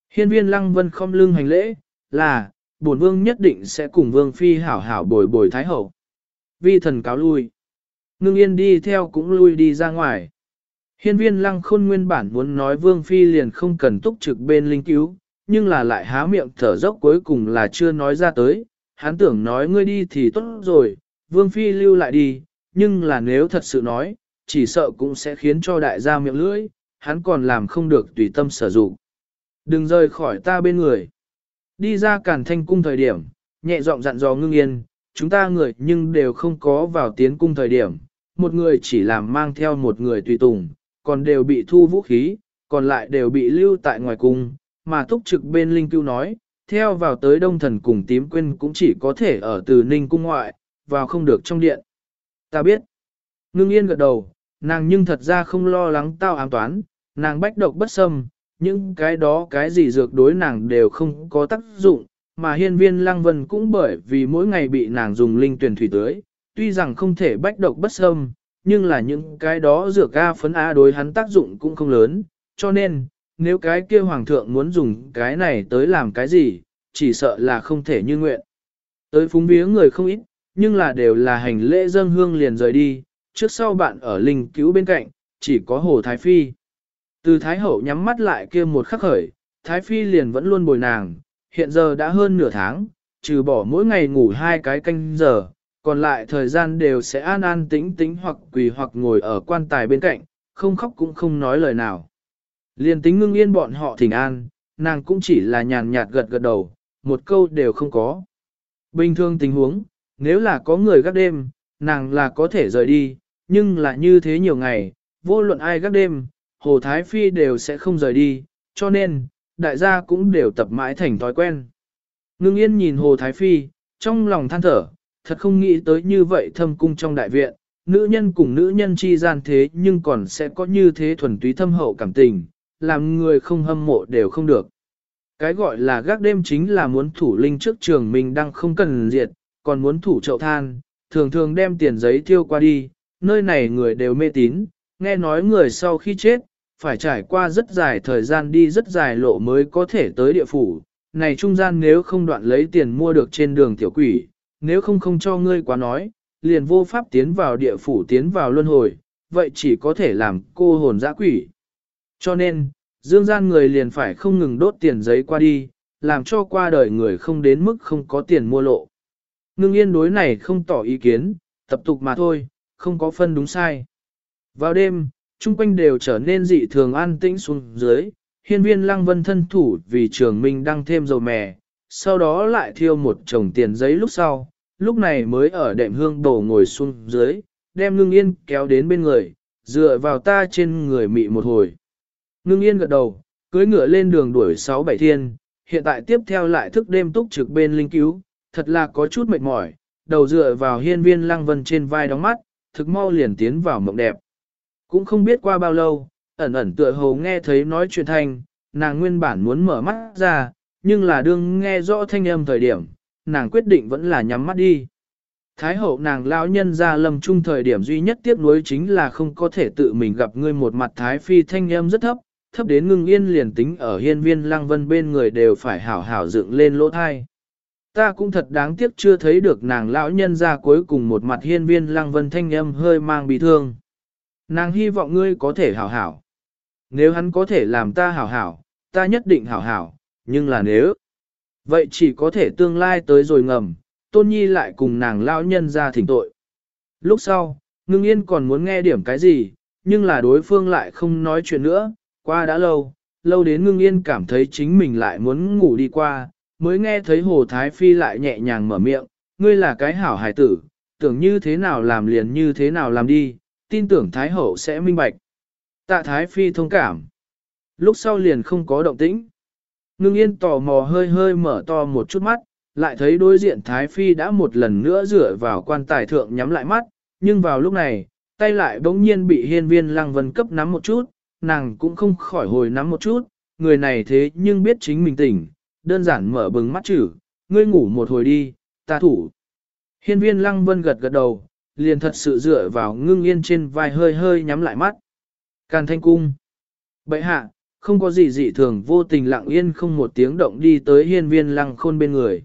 Hiên viên Lăng Vân không lưng hành lễ, là, bổn vương nhất định sẽ cùng vương phi hảo hảo bồi bồi Thái Hậu. Vi thần cáo lui. Ngưng yên đi theo cũng lui đi ra ngoài. Hiên viên lăng khôn nguyên bản muốn nói vương phi liền không cần túc trực bên linh cứu, nhưng là lại há miệng thở dốc cuối cùng là chưa nói ra tới, hắn tưởng nói ngươi đi thì tốt rồi, vương phi lưu lại đi, nhưng là nếu thật sự nói, chỉ sợ cũng sẽ khiến cho đại gia miệng lưỡi, hắn còn làm không được tùy tâm sử dụng. Đừng rời khỏi ta bên người. Đi ra cản thanh cung thời điểm, nhẹ giọng dặn dò ngưng yên, chúng ta người nhưng đều không có vào tiến cung thời điểm, một người chỉ làm mang theo một người tùy tùng, còn đều bị thu vũ khí, còn lại đều bị lưu tại ngoài cung, mà túc trực bên linh cứu nói, theo vào tới đông thần cùng tím quên cũng chỉ có thể ở từ ninh cung ngoại, vào không được trong điện. Ta biết. Ngưng yên gật đầu, nàng nhưng thật ra không lo lắng tao ám toán, nàng bách độc bất xâm, những cái đó cái gì dược đối nàng đều không có tác dụng, mà hiên viên lăng vân cũng bởi vì mỗi ngày bị nàng dùng linh tuyển thủy tưới, tuy rằng không thể bách độc bất xâm, nhưng là những cái đó dược A phấn A đối hắn tác dụng cũng không lớn, cho nên, nếu cái kia hoàng thượng muốn dùng cái này tới làm cái gì, chỉ sợ là không thể như nguyện. Tới phúng vía người không ít, nhưng là đều là hành lễ dâng hương liền rời đi, trước sau bạn ở linh cứu bên cạnh, chỉ có Hồ Thái Phi. Từ Thái Hậu nhắm mắt lại kia một khắc khởi, Thái Phi liền vẫn luôn bồi nàng, hiện giờ đã hơn nửa tháng, trừ bỏ mỗi ngày ngủ hai cái canh giờ, còn lại thời gian đều sẽ an an tĩnh tĩnh hoặc quỳ hoặc ngồi ở quan tài bên cạnh, không khóc cũng không nói lời nào. Liền tính ngưng yên bọn họ thỉnh an, nàng cũng chỉ là nhàn nhạt gật gật đầu, một câu đều không có. Bình thường tình huống, nếu là có người gác đêm, nàng là có thể rời đi, nhưng là như thế nhiều ngày, vô luận ai gác đêm, Hồ Thái Phi đều sẽ không rời đi, cho nên, đại gia cũng đều tập mãi thành thói quen. Ngưng yên nhìn Hồ Thái Phi, trong lòng than thở, thật không nghĩ tới như vậy thâm cung trong đại viện, nữ nhân cùng nữ nhân chi gian thế nhưng còn sẽ có như thế thuần túy thâm hậu cảm tình, làm người không hâm mộ đều không được. Cái gọi là gác đêm chính là muốn thủ linh trước trường mình đang không cần diệt, còn muốn thủ chậu than, thường thường đem tiền giấy tiêu qua đi, nơi này người đều mê tín, nghe nói người sau khi chết, phải trải qua rất dài thời gian đi rất dài lộ mới có thể tới địa phủ, này trung gian nếu không đoạn lấy tiền mua được trên đường tiểu quỷ, nếu không không cho ngươi quá nói, liền vô pháp tiến vào địa phủ tiến vào luân hồi, vậy chỉ có thể làm cô hồn dã quỷ. Cho nên, dương gian người liền phải không ngừng đốt tiền giấy qua đi, làm cho qua đời người không đến mức không có tiền mua lộ. Ngưng yên đối này không tỏ ý kiến, tập tục mà thôi, không có phân đúng sai. Vào đêm, chung quanh đều trở nên dị thường an tĩnh xuống dưới, hiên viên lăng vân thân thủ vì trường minh đăng thêm dầu mè, sau đó lại thiêu một chồng tiền giấy lúc sau, lúc này mới ở đệm hương đổ ngồi xuống dưới, đem ngưng yên kéo đến bên người, dựa vào ta trên người mị một hồi. Ngưng yên gật đầu, cưới ngựa lên đường đuổi sáu bảy thiên, hiện tại tiếp theo lại thức đêm túc trực bên linh cứu, thật là có chút mệt mỏi, đầu dựa vào hiên viên lăng vân trên vai đóng mắt, thực mau liền tiến vào mộng đẹp. Cũng không biết qua bao lâu, ẩn ẩn tựa hồ nghe thấy nói chuyện thanh, nàng nguyên bản muốn mở mắt ra, nhưng là đương nghe rõ thanh âm thời điểm, nàng quyết định vẫn là nhắm mắt đi. Thái hậu nàng lão nhân ra lâm trung thời điểm duy nhất tiếc nuối chính là không có thể tự mình gặp ngươi một mặt thái phi thanh âm rất thấp, thấp đến ngưng yên liền tính ở hiên viên lăng vân bên người đều phải hảo hảo dựng lên lỗ thai. Ta cũng thật đáng tiếc chưa thấy được nàng lão nhân ra cuối cùng một mặt hiên viên lăng vân thanh âm hơi mang bị thương. Nàng hy vọng ngươi có thể hảo hảo. Nếu hắn có thể làm ta hảo hảo, ta nhất định hảo hảo, nhưng là nếu... Vậy chỉ có thể tương lai tới rồi ngầm, tôn nhi lại cùng nàng lão nhân ra thỉnh tội. Lúc sau, ngưng yên còn muốn nghe điểm cái gì, nhưng là đối phương lại không nói chuyện nữa, qua đã lâu, lâu đến ngưng yên cảm thấy chính mình lại muốn ngủ đi qua, mới nghe thấy Hồ Thái Phi lại nhẹ nhàng mở miệng, ngươi là cái hảo hài tử, tưởng như thế nào làm liền như thế nào làm đi, tin tưởng Thái Hậu sẽ minh bạch. Tạ Thái Phi thông cảm. Lúc sau liền không có động tĩnh. Ngưng yên tò mò hơi hơi mở to một chút mắt, lại thấy đối diện Thái Phi đã một lần nữa rửa vào quan tài thượng nhắm lại mắt, nhưng vào lúc này, tay lại bỗng nhiên bị hiên viên lăng vân cấp nắm một chút, nàng cũng không khỏi hồi nắm một chút, người này thế nhưng biết chính mình tỉnh, đơn giản mở bừng mắt chữ, ngươi ngủ một hồi đi, ta thủ. Hiên viên lăng vân gật gật đầu, liền thật sự dựa vào ngưng yên trên vai hơi hơi nhắm lại mắt. Càn thanh cung. Bậy hạ, không có gì dị thường vô tình lặng yên không một tiếng động đi tới hiên viên lăng khôn bên người.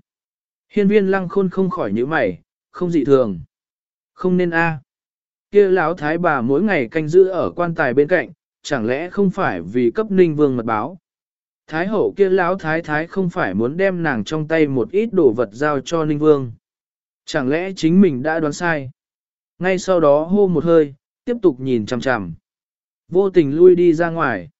Hiên viên lăng khôn không khỏi nhíu mày, không dị thường. Không nên a. Kia lão thái bà mỗi ngày canh giữ ở quan tài bên cạnh, chẳng lẽ không phải vì cấp ninh vương mật báo. Thái hậu kia lão thái thái không phải muốn đem nàng trong tay một ít đồ vật giao cho ninh vương. Chẳng lẽ chính mình đã đoán sai. Ngay sau đó hô một hơi, tiếp tục nhìn chằm chằm. Vô tình lui đi ra ngoài.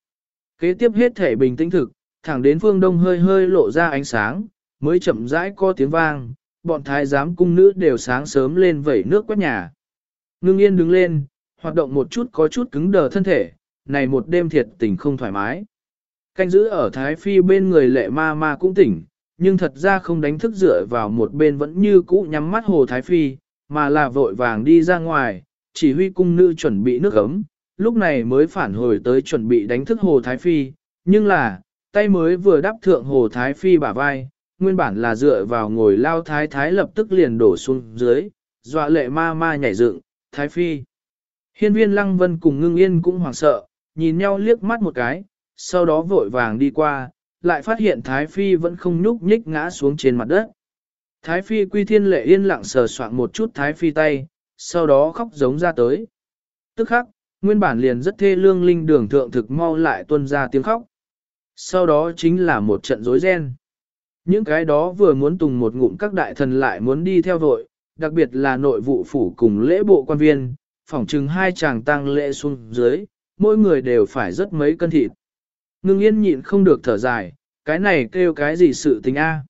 Kế tiếp hết thể bình tĩnh thực, thẳng đến phương đông hơi hơi lộ ra ánh sáng, mới chậm rãi có tiếng vang, bọn thái giám cung nữ đều sáng sớm lên vẩy nước quét nhà. Ngưng yên đứng lên, hoạt động một chút có chút cứng đờ thân thể, này một đêm thiệt tình không thoải mái. Canh giữ ở Thái Phi bên người lệ ma ma cũng tỉnh, nhưng thật ra không đánh thức dựa vào một bên vẫn như cũ nhắm mắt hồ Thái Phi, mà là vội vàng đi ra ngoài, chỉ huy cung nữ chuẩn bị nước ấm, lúc này mới phản hồi tới chuẩn bị đánh thức hồ Thái Phi, nhưng là, tay mới vừa đắp thượng hồ Thái Phi bả vai, nguyên bản là dựa vào ngồi lao Thái Thái lập tức liền đổ xuống dưới, dọa lệ ma ma nhảy dựng, Thái Phi. Hiên viên Lăng Vân cùng ngưng yên cũng hoảng sợ, nhìn nhau liếc mắt một cái, sau đó vội vàng đi qua, lại phát hiện Thái Phi vẫn không nhúc nhích ngã xuống trên mặt đất. Thái Phi quy thiên lệ yên lặng sờ soạn một chút Thái Phi tay, sau đó khóc giống ra tới. Tức khắc, nguyên bản liền rất thê lương linh đường thượng thực mau lại tuân ra tiếng khóc. Sau đó chính là một trận rối ren. Những cái đó vừa muốn tùng một ngụm các đại thần lại muốn đi theo vội, đặc biệt là nội vụ phủ cùng lễ bộ quan viên, phỏng chừng hai chàng tăng lễ xuống dưới, mỗi người đều phải rất mấy cân thịt. Ngưng yên nhịn không được thở dài, cái này kêu cái gì sự tình a?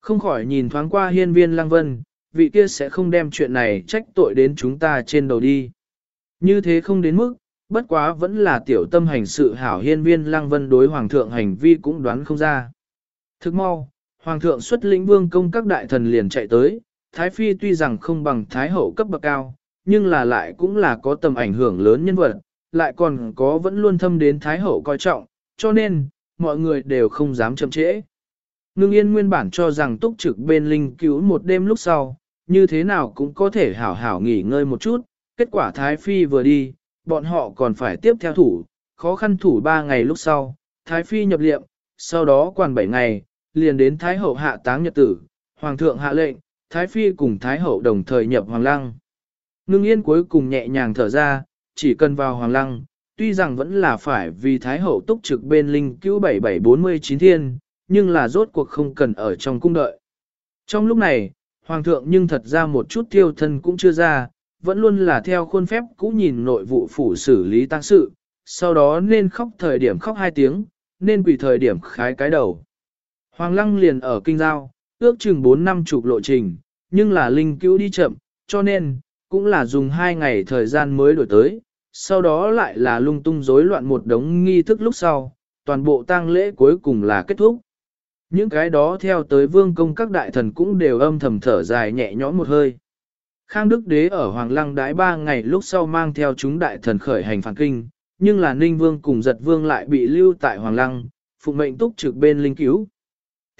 Không khỏi nhìn thoáng qua hiên viên lăng vân, vị kia sẽ không đem chuyện này trách tội đến chúng ta trên đầu đi. Như thế không đến mức, bất quá vẫn là tiểu tâm hành sự hảo hiên viên lăng vân đối hoàng thượng hành vi cũng đoán không ra. Thức mau, hoàng thượng xuất lĩnh vương công các đại thần liền chạy tới, thái phi tuy rằng không bằng thái hậu cấp bậc cao, nhưng là lại cũng là có tầm ảnh hưởng lớn nhân vật, lại còn có vẫn luôn thâm đến thái hậu coi trọng, cho nên, mọi người đều không dám chậm trễ. Ngưng yên nguyên bản cho rằng túc trực bên linh cứu một đêm lúc sau, như thế nào cũng có thể hảo hảo nghỉ ngơi một chút, kết quả Thái Phi vừa đi, bọn họ còn phải tiếp theo thủ, khó khăn thủ 3 ngày lúc sau, Thái Phi nhập liệm, sau đó quản 7 ngày, liền đến Thái Hậu hạ táng nhật tử, Hoàng thượng hạ lệnh, Thái Phi cùng Thái Hậu đồng thời nhập Hoàng Lăng. Ngưng yên cuối cùng nhẹ nhàng thở ra, chỉ cần vào Hoàng Lăng, tuy rằng vẫn là phải vì Thái Hậu túc trực bên linh cứu 7749 thiên, nhưng là rốt cuộc không cần ở trong cung đợi. Trong lúc này, Hoàng thượng nhưng thật ra một chút tiêu thân cũng chưa ra, vẫn luôn là theo khuôn phép cũ nhìn nội vụ phủ xử lý tăng sự, sau đó nên khóc thời điểm khóc hai tiếng, nên quỳ thời điểm khái cái đầu. Hoàng lăng liền ở kinh giao, ước chừng 4 năm chục lộ trình, nhưng là linh cứu đi chậm, cho nên, cũng là dùng hai ngày thời gian mới đổi tới, sau đó lại là lung tung rối loạn một đống nghi thức lúc sau, toàn bộ tang lễ cuối cùng là kết thúc. Những cái đó theo tới vương công các đại thần cũng đều âm thầm thở dài nhẹ nhõm một hơi. Khang Đức Đế ở Hoàng Lăng đái ba ngày lúc sau mang theo chúng đại thần khởi hành phản kinh, nhưng là Ninh Vương cùng giật Vương lại bị lưu tại Hoàng Lăng, phụ mệnh túc trực bên linh cứu.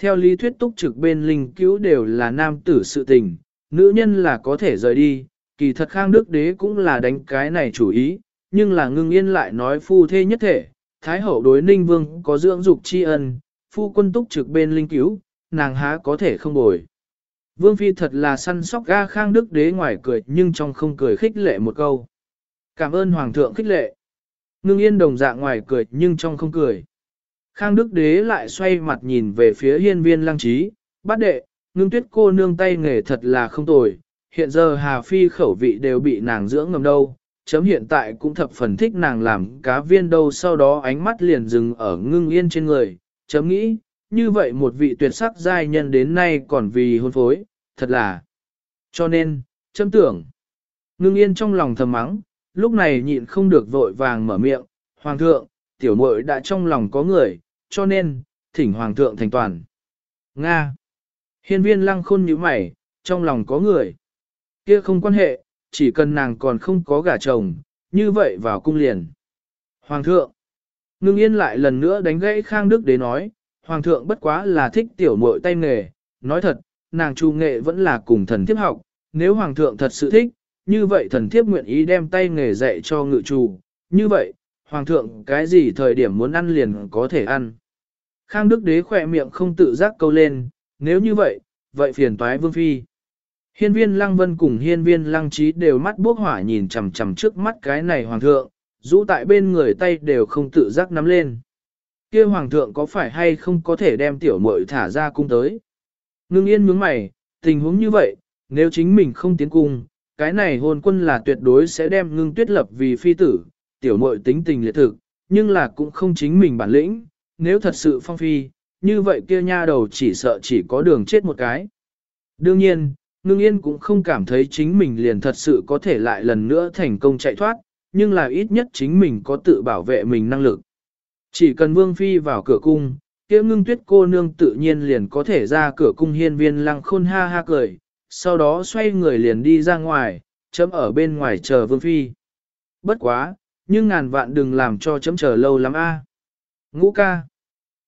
Theo lý thuyết túc trực bên linh cứu đều là nam tử sự tình, nữ nhân là có thể rời đi, kỳ thật Khang Đức Đế cũng là đánh cái này chủ ý, nhưng là ngưng yên lại nói phu thê nhất thể, Thái hậu đối Ninh Vương có dưỡng dục tri ân, phu quân túc trực bên linh cứu, nàng há có thể không bồi. Vương Phi thật là săn sóc ga khang đức đế ngoài cười nhưng trong không cười khích lệ một câu. Cảm ơn Hoàng thượng khích lệ. Ngưng yên đồng dạng ngoài cười nhưng trong không cười. Khang đức đế lại xoay mặt nhìn về phía hiên viên lăng trí, bát đệ, ngưng tuyết cô nương tay nghề thật là không tồi. Hiện giờ Hà Phi khẩu vị đều bị nàng dưỡng ngầm đâu, chấm hiện tại cũng thập phần thích nàng làm cá viên đâu sau đó ánh mắt liền dừng ở ngưng yên trên người, chấm nghĩ, như vậy một vị tuyệt sắc giai nhân đến nay còn vì hôn phối, thật là. Cho nên, châm tưởng, ngưng yên trong lòng thầm mắng, lúc này nhịn không được vội vàng mở miệng, Hoàng thượng, tiểu muội đã trong lòng có người, cho nên, thỉnh Hoàng thượng thành toàn. Nga. Hiên viên lăng khôn như mày, trong lòng có người. Kia không quan hệ, chỉ cần nàng còn không có gả chồng, như vậy vào cung liền. Hoàng thượng. Ngưng yên lại lần nữa đánh gãy Khang Đức Đế nói, Hoàng thượng bất quá là thích tiểu muội tay nghề, nói thật, nàng chu nghệ vẫn là cùng thần thiếp học, nếu Hoàng thượng thật sự thích, như vậy thần thiếp nguyện ý đem tay nghề dạy cho ngự chủ. như vậy, Hoàng thượng cái gì thời điểm muốn ăn liền có thể ăn. Khang Đức Đế khỏe miệng không tự giác câu lên, nếu như vậy, vậy phiền toái Vương Phi. Hiên viên Lăng Vân cùng hiên viên Lăng Trí đều mắt bốc hỏa nhìn chằm chằm trước mắt cái này Hoàng thượng, rũ tại bên người tay đều không tự giác nắm lên kia hoàng thượng có phải hay không có thể đem tiểu muội thả ra cung tới? Ngưng yên nhướng mày, tình huống như vậy, nếu chính mình không tiến cung, cái này hôn quân là tuyệt đối sẽ đem ngưng tuyết lập vì phi tử, tiểu muội tính tình liệt thực, nhưng là cũng không chính mình bản lĩnh, nếu thật sự phong phi, như vậy kia nha đầu chỉ sợ chỉ có đường chết một cái. Đương nhiên, ngưng yên cũng không cảm thấy chính mình liền thật sự có thể lại lần nữa thành công chạy thoát, nhưng là ít nhất chính mình có tự bảo vệ mình năng lực. Chỉ cần Vương Phi vào cửa cung, kia ngưng tuyết cô nương tự nhiên liền có thể ra cửa cung hiên viên lăng khôn ha ha cười, sau đó xoay người liền đi ra ngoài, chấm ở bên ngoài chờ Vương Phi. Bất quá, nhưng ngàn vạn đừng làm cho chấm chờ lâu lắm a. Ngũ ca.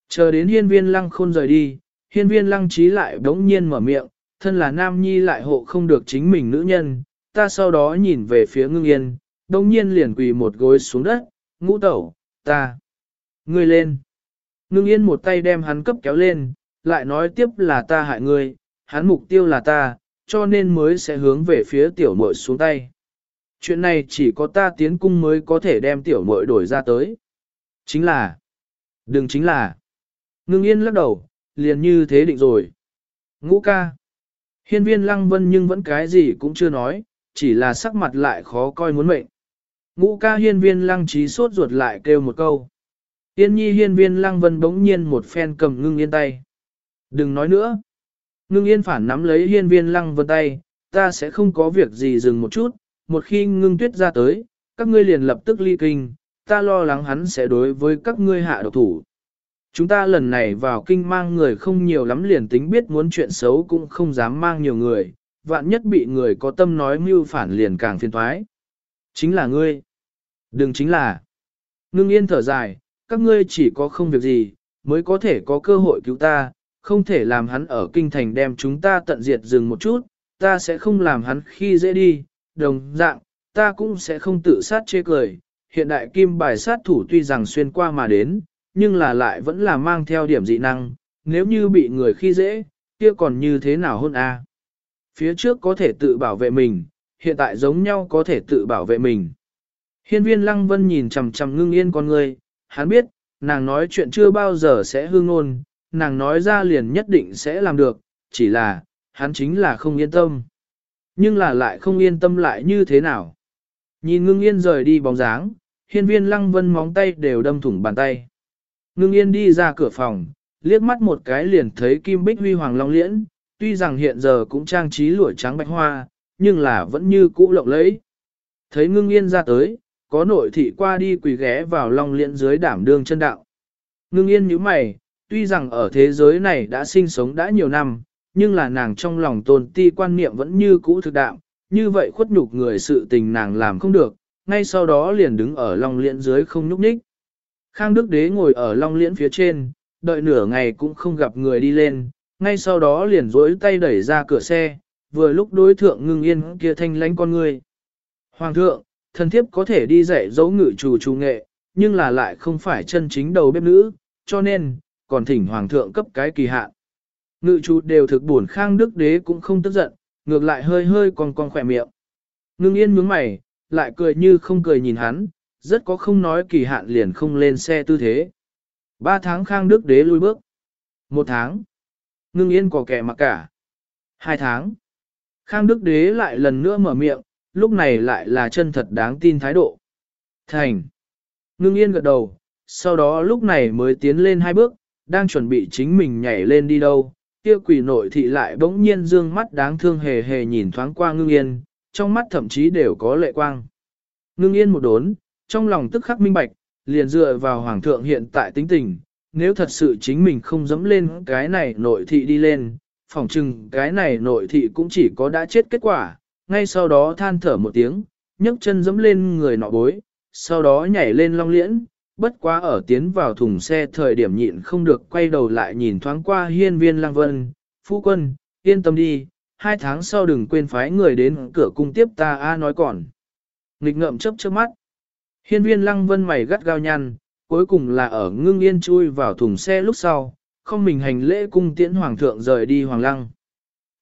Chờ đến hiên viên lăng khôn rời đi, hiên viên lăng trí lại đống nhiên mở miệng, thân là nam nhi lại hộ không được chính mình nữ nhân, ta sau đó nhìn về phía ngưng yên, đống nhiên liền quỳ một gối xuống đất, ngũ tẩu, ta. Ngươi lên. Ngưng yên một tay đem hắn cấp kéo lên, lại nói tiếp là ta hại ngươi, hắn mục tiêu là ta, cho nên mới sẽ hướng về phía tiểu muội xuống tay. Chuyện này chỉ có ta tiến cung mới có thể đem tiểu muội đổi ra tới. Chính là, đừng chính là, ngưng yên lắc đầu, liền như thế định rồi. Ngũ ca, hiên viên lăng vân nhưng vẫn cái gì cũng chưa nói, chỉ là sắc mặt lại khó coi muốn mệnh. Ngũ ca hiên viên lăng trí sốt ruột lại kêu một câu. Yên nhi hiên viên lăng vân bỗng nhiên một phen cầm ngưng yên tay. Đừng nói nữa. Ngưng yên phản nắm lấy hiên viên lăng vân tay, ta sẽ không có việc gì dừng một chút, một khi ngưng tuyết ra tới, các ngươi liền lập tức ly kinh, ta lo lắng hắn sẽ đối với các ngươi hạ độc thủ. Chúng ta lần này vào kinh mang người không nhiều lắm liền tính biết muốn chuyện xấu cũng không dám mang nhiều người, vạn nhất bị người có tâm nói mưu phản liền càng phiền thoái. Chính là ngươi. Đừng chính là. Ngưng yên thở dài, các ngươi chỉ có không việc gì, mới có thể có cơ hội cứu ta, không thể làm hắn ở kinh thành đem chúng ta tận diệt dừng một chút, ta sẽ không làm hắn khi dễ đi, đồng dạng, ta cũng sẽ không tự sát chê cười. Hiện đại kim bài sát thủ tuy rằng xuyên qua mà đến, nhưng là lại vẫn là mang theo điểm dị năng, nếu như bị người khi dễ, kia còn như thế nào hơn a? Phía trước có thể tự bảo vệ mình, hiện tại giống nhau có thể tự bảo vệ mình. Hiên viên lăng vân nhìn chằm chằm ngưng yên con người, hắn biết, nàng nói chuyện chưa bao giờ sẽ hương ngôn, nàng nói ra liền nhất định sẽ làm được, chỉ là, hắn chính là không yên tâm. Nhưng là lại không yên tâm lại như thế nào. Nhìn ngưng yên rời đi bóng dáng, hiên viên lăng vân móng tay đều đâm thủng bàn tay. Ngưng yên đi ra cửa phòng, liếc mắt một cái liền thấy kim bích huy hoàng long liễn, tuy rằng hiện giờ cũng trang trí lụa trắng bạch hoa, nhưng là vẫn như cũ lộng lẫy. Thấy ngưng yên ra tới, có nội thị qua đi quỳ ghé vào long liễn dưới đảm đương chân đạo. Ngưng yên như mày, tuy rằng ở thế giới này đã sinh sống đã nhiều năm, nhưng là nàng trong lòng tồn ti quan niệm vẫn như cũ thực đạo, như vậy khuất nhục người sự tình nàng làm không được, ngay sau đó liền đứng ở long liễn dưới không nhúc nhích. Khang Đức Đế ngồi ở long liễn phía trên, đợi nửa ngày cũng không gặp người đi lên, ngay sau đó liền rỗi tay đẩy ra cửa xe, vừa lúc đối thượng ngưng yên kia thanh lánh con người. Hoàng thượng, thần thiếp có thể đi dạy dấu ngự chủ chủ nghệ, nhưng là lại không phải chân chính đầu bếp nữ, cho nên, còn thỉnh hoàng thượng cấp cái kỳ hạn. Ngự chủ đều thực buồn khang đức đế cũng không tức giận, ngược lại hơi hơi còn còn khỏe miệng. Ngưng yên nhướng mày, lại cười như không cười nhìn hắn, rất có không nói kỳ hạn liền không lên xe tư thế. Ba tháng khang đức đế lui bước. Một tháng. Ngưng yên có kẻ mặc cả. Hai tháng. Khang đức đế lại lần nữa mở miệng, lúc này lại là chân thật đáng tin thái độ. Thành. Ngưng yên gật đầu, sau đó lúc này mới tiến lên hai bước, đang chuẩn bị chính mình nhảy lên đi đâu. Kia quỷ nội thị lại bỗng nhiên dương mắt đáng thương hề hề nhìn thoáng qua ngưng yên, trong mắt thậm chí đều có lệ quang. Ngưng yên một đốn, trong lòng tức khắc minh bạch, liền dựa vào hoàng thượng hiện tại tính tình, nếu thật sự chính mình không dẫm lên cái này nội thị đi lên, phỏng chừng cái này nội thị cũng chỉ có đã chết kết quả, ngay sau đó than thở một tiếng, nhấc chân dẫm lên người nọ bối, sau đó nhảy lên long liễn, bất quá ở tiến vào thùng xe thời điểm nhịn không được quay đầu lại nhìn thoáng qua hiên viên lang vân, phu quân, yên tâm đi, hai tháng sau đừng quên phái người đến cửa cung tiếp ta a nói còn. Nghịch ngợm chấp chớp mắt. Hiên viên lăng vân mày gắt gao nhăn, cuối cùng là ở ngưng yên chui vào thùng xe lúc sau, không mình hành lễ cung tiễn hoàng thượng rời đi hoàng lăng.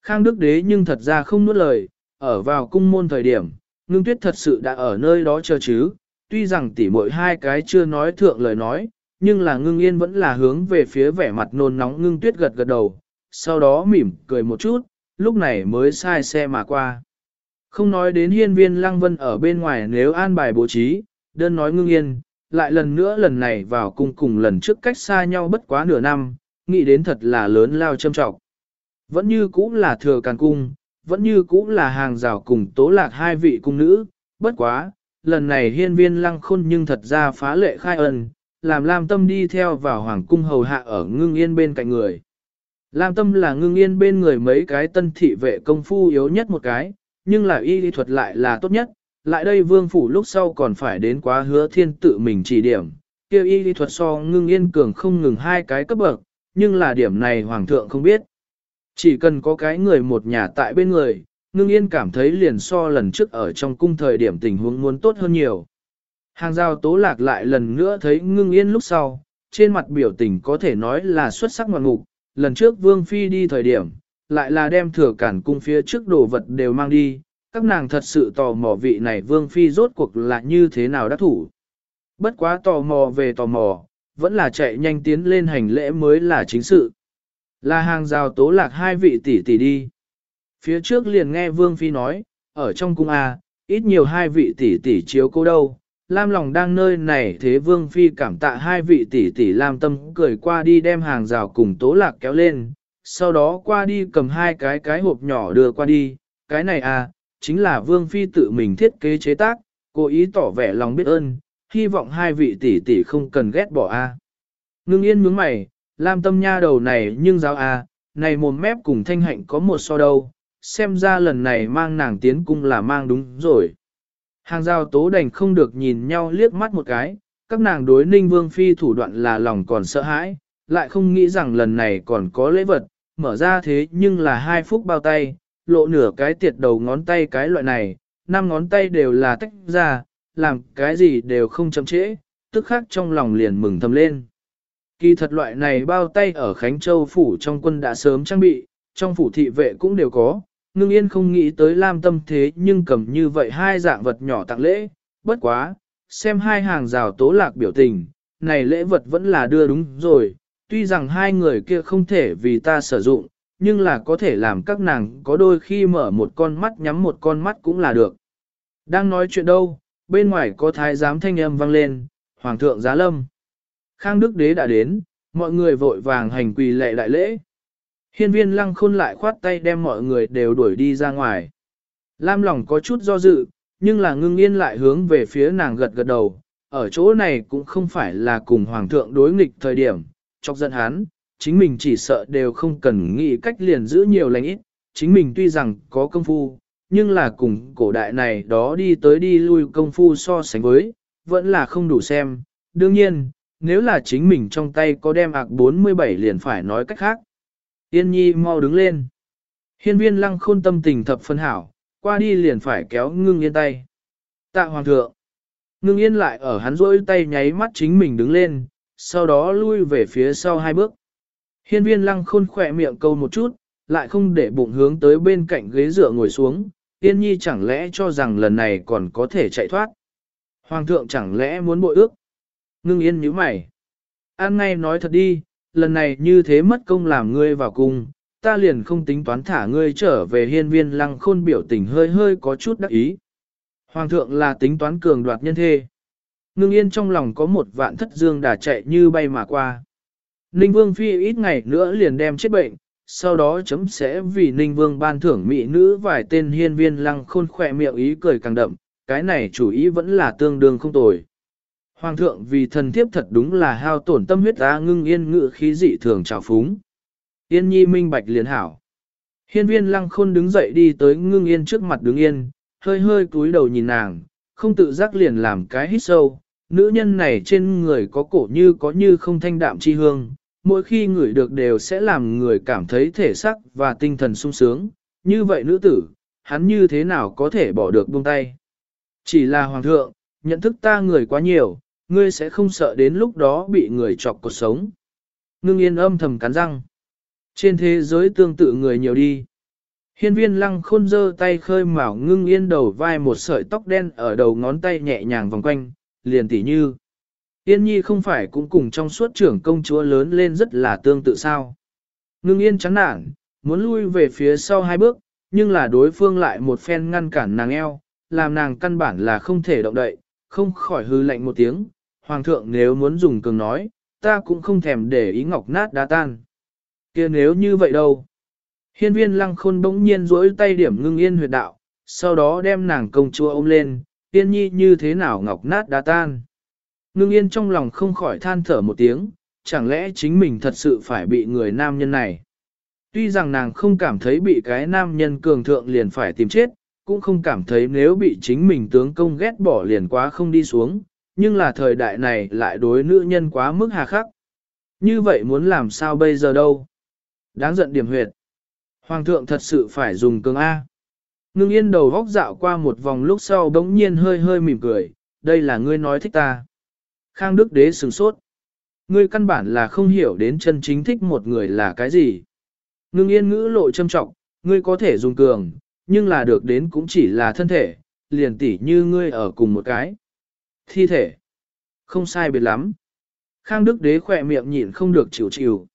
Khang đức đế nhưng thật ra không nuốt lời, ở vào cung môn thời điểm, ngưng tuyết thật sự đã ở nơi đó chờ chứ, tuy rằng tỉ mỗi hai cái chưa nói thượng lời nói, nhưng là ngưng yên vẫn là hướng về phía vẻ mặt nôn nóng ngưng tuyết gật gật đầu, sau đó mỉm cười một chút, lúc này mới sai xe mà qua. Không nói đến hiên viên lăng vân ở bên ngoài nếu an bài bố trí, đơn nói ngưng yên, lại lần nữa lần này vào cung cùng lần trước cách xa nhau bất quá nửa năm, nghĩ đến thật là lớn lao châm trọng. Vẫn như cũng là thừa càn cung, vẫn như cũ là hàng rào cùng tố lạc hai vị cung nữ, bất quá, lần này hiên viên lăng khôn nhưng thật ra phá lệ khai ân, làm Lam Tâm đi theo vào hoàng cung hầu hạ ở ngưng yên bên cạnh người. Lam Tâm là ngưng yên bên người mấy cái tân thị vệ công phu yếu nhất một cái, nhưng là y lý thuật lại là tốt nhất, lại đây vương phủ lúc sau còn phải đến quá hứa thiên tự mình chỉ điểm, kêu y lý thuật so ngưng yên cường không ngừng hai cái cấp bậc, nhưng là điểm này hoàng thượng không biết. Chỉ cần có cái người một nhà tại bên người, ngưng yên cảm thấy liền so lần trước ở trong cung thời điểm tình huống muốn tốt hơn nhiều. Hàng giao tố lạc lại lần nữa thấy ngưng yên lúc sau, trên mặt biểu tình có thể nói là xuất sắc ngoạn ngục, lần trước vương phi đi thời điểm, lại là đem thừa cản cung phía trước đồ vật đều mang đi, các nàng thật sự tò mò vị này vương phi rốt cuộc là như thế nào đắc thủ. Bất quá tò mò về tò mò, vẫn là chạy nhanh tiến lên hành lễ mới là chính sự. Là hàng rào tố lạc hai vị tỷ tỷ đi. Phía trước liền nghe vương phi nói, ở trong cung A, ít nhiều hai vị tỷ tỷ chiếu cô đâu. Lam lòng đang nơi này thế vương phi cảm tạ hai vị tỷ tỷ Lam tâm cười qua đi đem hàng rào cùng tố lạc kéo lên, sau đó qua đi cầm hai cái cái hộp nhỏ đưa qua đi, cái này à, chính là Vương Phi tự mình thiết kế chế tác, cố ý tỏ vẻ lòng biết ơn, hy vọng hai vị tỷ tỷ không cần ghét bỏ a. À. Ngưng yên mướng mày, Lam tâm nha đầu này nhưng giáo a, này mồm mép cùng thanh hạnh có một so đâu, xem ra lần này mang nàng tiến cung là mang đúng rồi. Hàng giao tố đành không được nhìn nhau liếc mắt một cái, các nàng đối ninh vương phi thủ đoạn là lòng còn sợ hãi, lại không nghĩ rằng lần này còn có lễ vật, mở ra thế nhưng là hai phút bao tay, lộ nửa cái tiệt đầu ngón tay cái loại này, năm ngón tay đều là tách ra, làm cái gì đều không chậm trễ, tức khắc trong lòng liền mừng thầm lên. Kỳ thật loại này bao tay ở Khánh Châu phủ trong quân đã sớm trang bị, trong phủ thị vệ cũng đều có, ngưng yên không nghĩ tới Lam Tâm thế nhưng cầm như vậy hai dạng vật nhỏ tặng lễ, bất quá, xem hai hàng rào tố lạc biểu tình, này lễ vật vẫn là đưa đúng rồi, tuy rằng hai người kia không thể vì ta sử dụng, nhưng là có thể làm các nàng có đôi khi mở một con mắt nhắm một con mắt cũng là được. Đang nói chuyện đâu, bên ngoài có thái giám thanh âm vang lên, Hoàng thượng giá lâm. Khang Đức Đế đã đến, mọi người vội vàng hành quỳ lệ đại lễ. Hiên viên lăng khôn lại khoát tay đem mọi người đều đuổi đi ra ngoài. Lam lòng có chút do dự, nhưng là ngưng yên lại hướng về phía nàng gật gật đầu. Ở chỗ này cũng không phải là cùng hoàng thượng đối nghịch thời điểm, chọc giận hắn, chính mình chỉ sợ đều không cần nghĩ cách liền giữ nhiều lành ít. Chính mình tuy rằng có công phu, nhưng là cùng cổ đại này đó đi tới đi lui công phu so sánh với, vẫn là không đủ xem. Đương nhiên, nếu là chính mình trong tay có đem ạc 47 liền phải nói cách khác. Yên nhi mau đứng lên. Hiên viên lăng khôn tâm tình thập phân hảo, qua đi liền phải kéo ngưng yên tay. Tạ hoàng thượng. Ngưng yên lại ở hắn rỗi tay nháy mắt chính mình đứng lên, sau đó lui về phía sau hai bước. Hiên viên lăng khôn khỏe miệng câu một chút, lại không để bụng hướng tới bên cạnh ghế dựa ngồi xuống, Yên Nhi chẳng lẽ cho rằng lần này còn có thể chạy thoát. Hoàng thượng chẳng lẽ muốn bội ước. Ngưng yên nhíu mày. An ngay nói thật đi, lần này như thế mất công làm ngươi vào cung, ta liền không tính toán thả ngươi trở về hiên viên lăng khôn biểu tình hơi hơi có chút đắc ý. Hoàng thượng là tính toán cường đoạt nhân thê. Ngưng yên trong lòng có một vạn thất dương đà chạy như bay mà qua. Ninh Vương Phi ít ngày nữa liền đem chết bệnh, sau đó chấm sẽ vì Ninh Vương ban thưởng mỹ nữ vài tên hiên viên lăng khôn khỏe miệng ý cười càng đậm, cái này chủ ý vẫn là tương đương không tồi. Hoàng thượng vì thần thiếp thật đúng là hao tổn tâm huyết ta ngưng yên ngự khí dị thường trào phúng. Yên nhi minh bạch liền hảo. Hiên viên lăng khôn đứng dậy đi tới ngưng yên trước mặt đứng yên, hơi hơi cúi đầu nhìn nàng, không tự giác liền làm cái hít sâu. Nữ nhân này trên người có cổ như có như không thanh đạm chi hương, mỗi khi ngửi được đều sẽ làm người cảm thấy thể sắc và tinh thần sung sướng. Như vậy nữ tử, hắn như thế nào có thể bỏ được buông tay? Chỉ là hoàng thượng, nhận thức ta người quá nhiều, ngươi sẽ không sợ đến lúc đó bị người chọc cuộc sống. Ngưng yên âm thầm cắn răng. Trên thế giới tương tự người nhiều đi. Hiên viên lăng khôn dơ tay khơi mào ngưng yên đầu vai một sợi tóc đen ở đầu ngón tay nhẹ nhàng vòng quanh, liền tỉ như. Yên nhi không phải cũng cùng trong suốt trưởng công chúa lớn lên rất là tương tự sao. Ngưng yên chán nản, muốn lui về phía sau hai bước, nhưng là đối phương lại một phen ngăn cản nàng eo, làm nàng căn bản là không thể động đậy, không khỏi hư lạnh một tiếng. Hoàng thượng nếu muốn dùng cường nói, ta cũng không thèm để ý ngọc nát đá tan. kia nếu như vậy đâu? Hiên viên lăng khôn bỗng nhiên rỗi tay điểm ngưng yên huyệt đạo, sau đó đem nàng công chúa ôm lên, tiên nhi như thế nào ngọc nát đá tan. Ngưng yên trong lòng không khỏi than thở một tiếng, chẳng lẽ chính mình thật sự phải bị người nam nhân này. Tuy rằng nàng không cảm thấy bị cái nam nhân cường thượng liền phải tìm chết, cũng không cảm thấy nếu bị chính mình tướng công ghét bỏ liền quá không đi xuống, nhưng là thời đại này lại đối nữ nhân quá mức hà khắc. Như vậy muốn làm sao bây giờ đâu? Đáng giận điểm huyệt. Hoàng thượng thật sự phải dùng cường A. Ngưng yên đầu vóc dạo qua một vòng lúc sau bỗng nhiên hơi hơi mỉm cười, đây là ngươi nói thích ta. Khang Đức Đế sừng sốt. Ngươi căn bản là không hiểu đến chân chính thích một người là cái gì. Ngưng yên ngữ lộ châm trọng, ngươi có thể dùng cường, nhưng là được đến cũng chỉ là thân thể, liền tỉ như ngươi ở cùng một cái. Thi thể. Không sai biệt lắm. Khang Đức Đế khỏe miệng nhịn không được chịu chịu.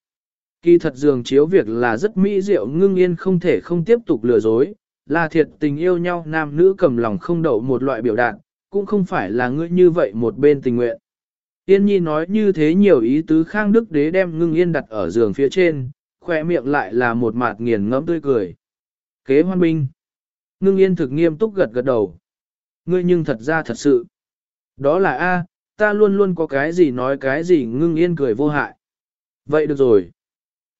Kỳ thật dường chiếu việc là rất mỹ diệu ngưng yên không thể không tiếp tục lừa dối, là thiệt tình yêu nhau nam nữ cầm lòng không đậu một loại biểu đạt, cũng không phải là ngươi như vậy một bên tình nguyện. Yên nhi nói như thế nhiều ý tứ khang đức đế đem ngưng yên đặt ở giường phía trên, khoe miệng lại là một mạt nghiền ngẫm tươi cười. Kế hoan binh. Ngưng yên thực nghiêm túc gật gật đầu. Ngươi nhưng thật ra thật sự. Đó là A, ta luôn luôn có cái gì nói cái gì ngưng yên cười vô hại. Vậy được rồi.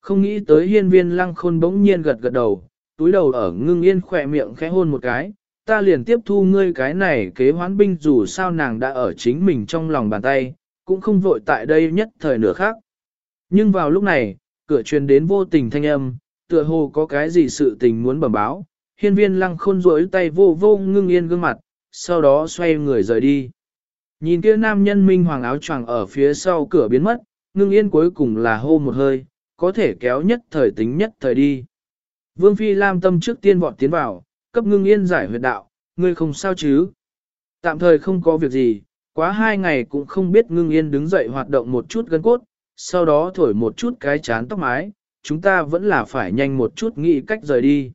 Không nghĩ tới hiên viên lăng khôn bỗng nhiên gật gật đầu, túi đầu ở ngưng yên khỏe miệng khẽ hôn một cái, ta liền tiếp thu ngươi cái này kế hoán binh dù sao nàng đã ở chính mình trong lòng bàn tay, cũng không vội tại đây nhất thời nửa khác. Nhưng vào lúc này, cửa truyền đến vô tình thanh âm, tựa hồ có cái gì sự tình muốn bẩm báo, hiên viên lăng khôn rỗi tay vô vô ngưng yên gương mặt, sau đó xoay người rời đi. Nhìn kia nam nhân minh hoàng áo choàng ở phía sau cửa biến mất, ngưng yên cuối cùng là hô một hơi, có thể kéo nhất thời tính nhất thời đi. Vương Phi Lam tâm trước tiên vọt tiến vào, cấp ngưng yên giải huyệt đạo, ngươi không sao chứ. Tạm thời không có việc gì, quá hai ngày cũng không biết ngưng yên đứng dậy hoạt động một chút gân cốt, sau đó thổi một chút cái chán tóc mái, chúng ta vẫn là phải nhanh một chút nghĩ cách rời đi.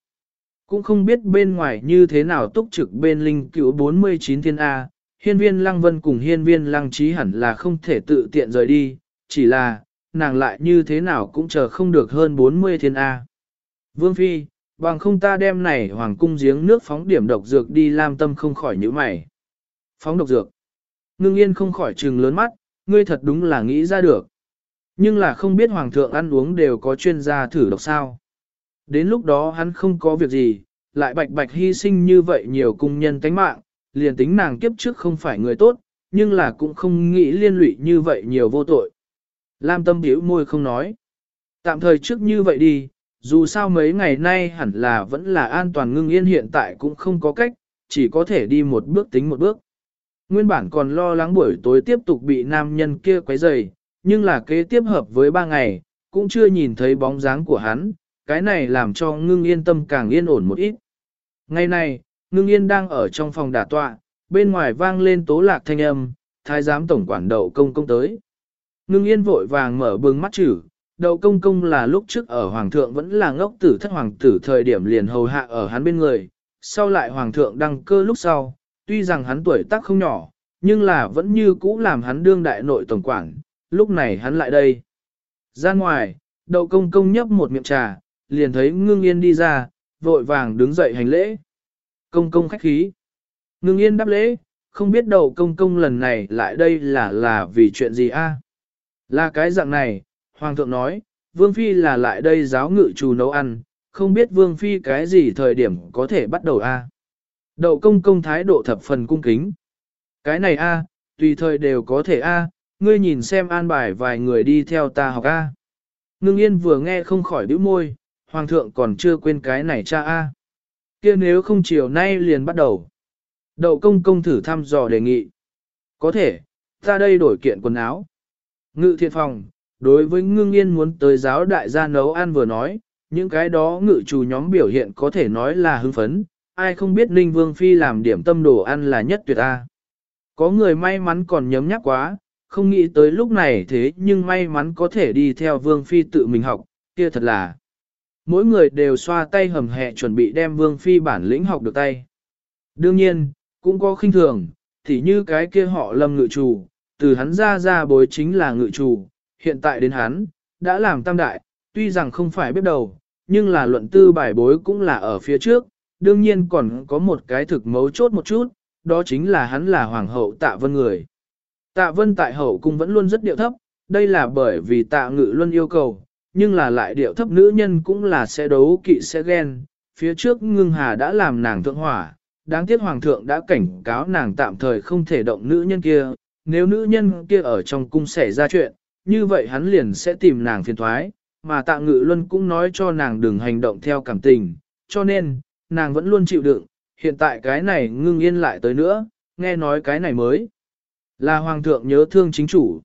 Cũng không biết bên ngoài như thế nào túc trực bên linh cữu 49 thiên A, hiên viên lăng vân cùng hiên viên lăng trí hẳn là không thể tự tiện rời đi, chỉ là, nàng lại như thế nào cũng chờ không được hơn 40 thiên A. Vương Phi, bằng không ta đem này hoàng cung giếng nước phóng điểm độc dược đi làm tâm không khỏi nhíu mày. Phóng độc dược. Ngưng yên không khỏi trừng lớn mắt, ngươi thật đúng là nghĩ ra được. Nhưng là không biết hoàng thượng ăn uống đều có chuyên gia thử độc sao. Đến lúc đó hắn không có việc gì, lại bạch bạch hy sinh như vậy nhiều cung nhân tánh mạng, liền tính nàng kiếp trước không phải người tốt, nhưng là cũng không nghĩ liên lụy như vậy nhiều vô tội. Lam tâm biểu môi không nói. Tạm thời trước như vậy đi, dù sao mấy ngày nay hẳn là vẫn là an toàn ngưng yên hiện tại cũng không có cách, chỉ có thể đi một bước tính một bước. Nguyên bản còn lo lắng buổi tối tiếp tục bị nam nhân kia quấy rầy, nhưng là kế tiếp hợp với ba ngày, cũng chưa nhìn thấy bóng dáng của hắn, cái này làm cho ngưng yên tâm càng yên ổn một ít. Ngày này, ngưng yên đang ở trong phòng đả tọa, bên ngoài vang lên tố lạc thanh âm, thái giám tổng quản đậu công công tới. Ngưng yên vội vàng mở bừng mắt chữ, đậu công công là lúc trước ở hoàng thượng vẫn là ngốc tử thất hoàng tử thời điểm liền hầu hạ ở hắn bên người, sau lại hoàng thượng đăng cơ lúc sau, tuy rằng hắn tuổi tác không nhỏ, nhưng là vẫn như cũ làm hắn đương đại nội tổng quản, lúc này hắn lại đây. Ra ngoài, đậu công công nhấp một miệng trà, liền thấy ngưng yên đi ra, vội vàng đứng dậy hành lễ. Công công khách khí. Ngưng yên đáp lễ, không biết đậu công công lần này lại đây là là vì chuyện gì a? Là cái dạng này, Hoàng thượng nói, Vương Phi là lại đây giáo ngự chủ nấu ăn, không biết Vương Phi cái gì thời điểm có thể bắt đầu a? Đậu công công thái độ thập phần cung kính. Cái này a, tùy thời đều có thể a, ngươi nhìn xem an bài vài người đi theo ta học a. Ngưng yên vừa nghe không khỏi đứa môi, hoàng thượng còn chưa quên cái này cha a. Kia nếu không chiều nay liền bắt đầu. Đậu công công thử thăm dò đề nghị. Có thể, ta đây đổi kiện quần áo. Ngự thiện phòng, đối với ngưng yên muốn tới giáo đại gia nấu ăn vừa nói, những cái đó ngự chủ nhóm biểu hiện có thể nói là hưng phấn, ai không biết Ninh Vương Phi làm điểm tâm đồ ăn là nhất tuyệt a. Có người may mắn còn nhấm nhắc quá, không nghĩ tới lúc này thế nhưng may mắn có thể đi theo Vương Phi tự mình học, kia thật là. Mỗi người đều xoa tay hầm hẹ chuẩn bị đem Vương Phi bản lĩnh học được tay. Đương nhiên, cũng có khinh thường, thì như cái kia họ lâm ngự chủ, từ hắn ra ra bối chính là ngự chủ, hiện tại đến hắn, đã làm tam đại, tuy rằng không phải biết đầu, nhưng là luận tư bài bối cũng là ở phía trước, đương nhiên còn có một cái thực mấu chốt một chút, đó chính là hắn là hoàng hậu tạ vân người. Tạ vân tại hậu cung vẫn luôn rất điệu thấp, đây là bởi vì tạ ngự luôn yêu cầu, nhưng là lại điệu thấp nữ nhân cũng là sẽ đấu kỵ sẽ ghen, phía trước ngưng hà đã làm nàng thượng hỏa, đáng tiếc hoàng thượng đã cảnh cáo nàng tạm thời không thể động nữ nhân kia, nếu nữ nhân kia ở trong cung xảy ra chuyện, như vậy hắn liền sẽ tìm nàng phiền thoái, mà tạ ngự luân cũng nói cho nàng đừng hành động theo cảm tình, cho nên, nàng vẫn luôn chịu đựng, hiện tại cái này ngưng yên lại tới nữa, nghe nói cái này mới. Là hoàng thượng nhớ thương chính chủ.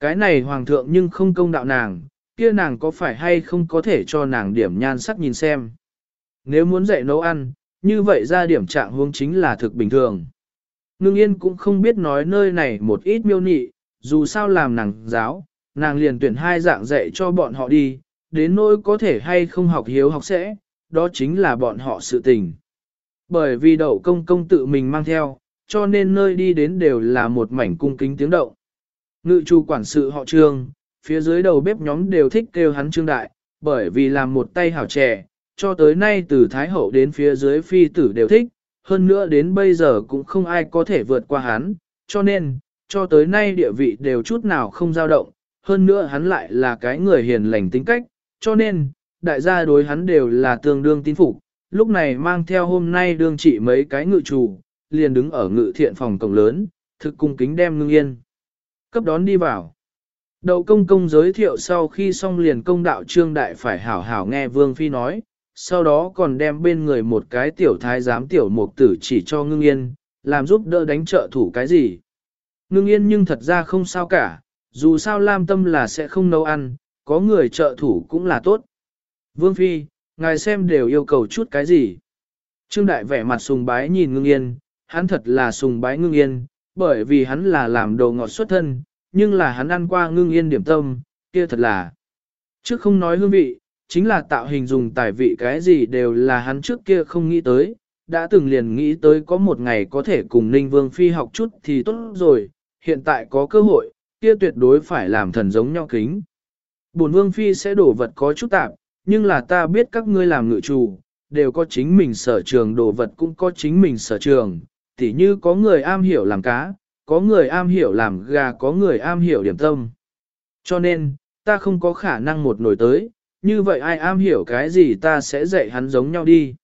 Cái này hoàng thượng nhưng không công đạo nàng, kia nàng có phải hay không có thể cho nàng điểm nhan sắc nhìn xem. Nếu muốn dạy nấu ăn, như vậy ra điểm trạng huống chính là thực bình thường. Ngưng yên cũng không biết nói nơi này một ít miêu nị, dù sao làm nàng giáo, nàng liền tuyển hai dạng dạy cho bọn họ đi, đến nỗi có thể hay không học hiếu học sẽ, đó chính là bọn họ sự tình. Bởi vì đậu công công tự mình mang theo, cho nên nơi đi đến đều là một mảnh cung kính tiếng động. Ngự chủ quản sự họ trương, phía dưới đầu bếp nhóm đều thích kêu hắn trương đại, bởi vì làm một tay hảo trẻ, cho tới nay từ Thái Hậu đến phía dưới phi tử đều thích, hơn nữa đến bây giờ cũng không ai có thể vượt qua hắn, cho nên, cho tới nay địa vị đều chút nào không dao động, hơn nữa hắn lại là cái người hiền lành tính cách, cho nên, đại gia đối hắn đều là tương đương tín phục. Lúc này mang theo hôm nay đương trị mấy cái ngự chủ, liền đứng ở ngự thiện phòng cổng lớn, thực cung kính đem ngưng yên. Cấp đón đi vào. Đậu công công giới thiệu sau khi xong liền công đạo trương đại phải hảo hảo nghe Vương Phi nói, sau đó còn đem bên người một cái tiểu thái giám tiểu mục tử chỉ cho ngưng yên, làm giúp đỡ đánh trợ thủ cái gì. Ngưng yên nhưng thật ra không sao cả, dù sao Lam Tâm là sẽ không nấu ăn, có người trợ thủ cũng là tốt. Vương Phi, ngài xem đều yêu cầu chút cái gì. Trương Đại vẻ mặt sùng bái nhìn ngưng yên, hắn thật là sùng bái ngưng yên, bởi vì hắn là làm đồ ngọt xuất thân, nhưng là hắn ăn qua ngưng yên điểm tâm, kia thật là. Trước không nói hương vị, chính là tạo hình dùng tài vị cái gì đều là hắn trước kia không nghĩ tới, đã từng liền nghĩ tới có một ngày có thể cùng Ninh Vương Phi học chút thì tốt rồi, hiện tại có cơ hội, kia tuyệt đối phải làm thần giống nhau kính. Bổn Vương Phi sẽ đổ vật có chút tạp, nhưng là ta biết các ngươi làm ngự chủ, đều có chính mình sở trường đồ vật cũng có chính mình sở trường, tỉ như có người am hiểu làm cá, có người am hiểu làm gà có người am hiểu điểm tâm. Cho nên, ta không có khả năng một nổi tới, như vậy ai am hiểu cái gì ta sẽ dạy hắn giống nhau đi.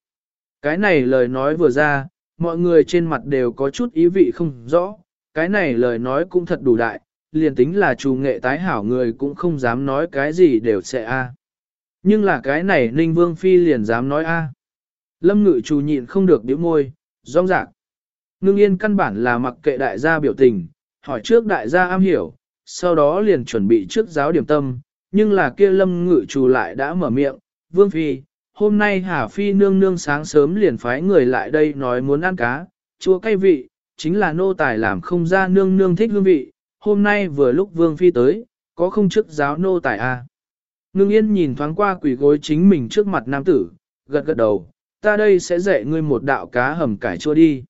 Cái này lời nói vừa ra, mọi người trên mặt đều có chút ý vị không rõ, cái này lời nói cũng thật đủ đại, liền tính là chủ nghệ tái hảo người cũng không dám nói cái gì đều sẽ a. Nhưng là cái này Ninh Vương Phi liền dám nói a. Lâm ngự chủ nhịn không được biểu môi, rong rạc. Ngưng yên căn bản là mặc kệ đại gia biểu tình, hỏi trước đại gia am hiểu, sau đó liền chuẩn bị trước giáo điểm tâm, nhưng là kia lâm ngự chủ lại đã mở miệng, Vương Phi, hôm nay Hà Phi nương nương sáng sớm liền phái người lại đây nói muốn ăn cá, chua cay vị, chính là nô tài làm không ra nương nương thích hương vị, hôm nay vừa lúc Vương Phi tới, có không chức giáo nô tài a à? Ngưng yên nhìn thoáng qua quỷ gối chính mình trước mặt nam tử, gật gật đầu, ta đây sẽ dạy ngươi một đạo cá hầm cải chua đi.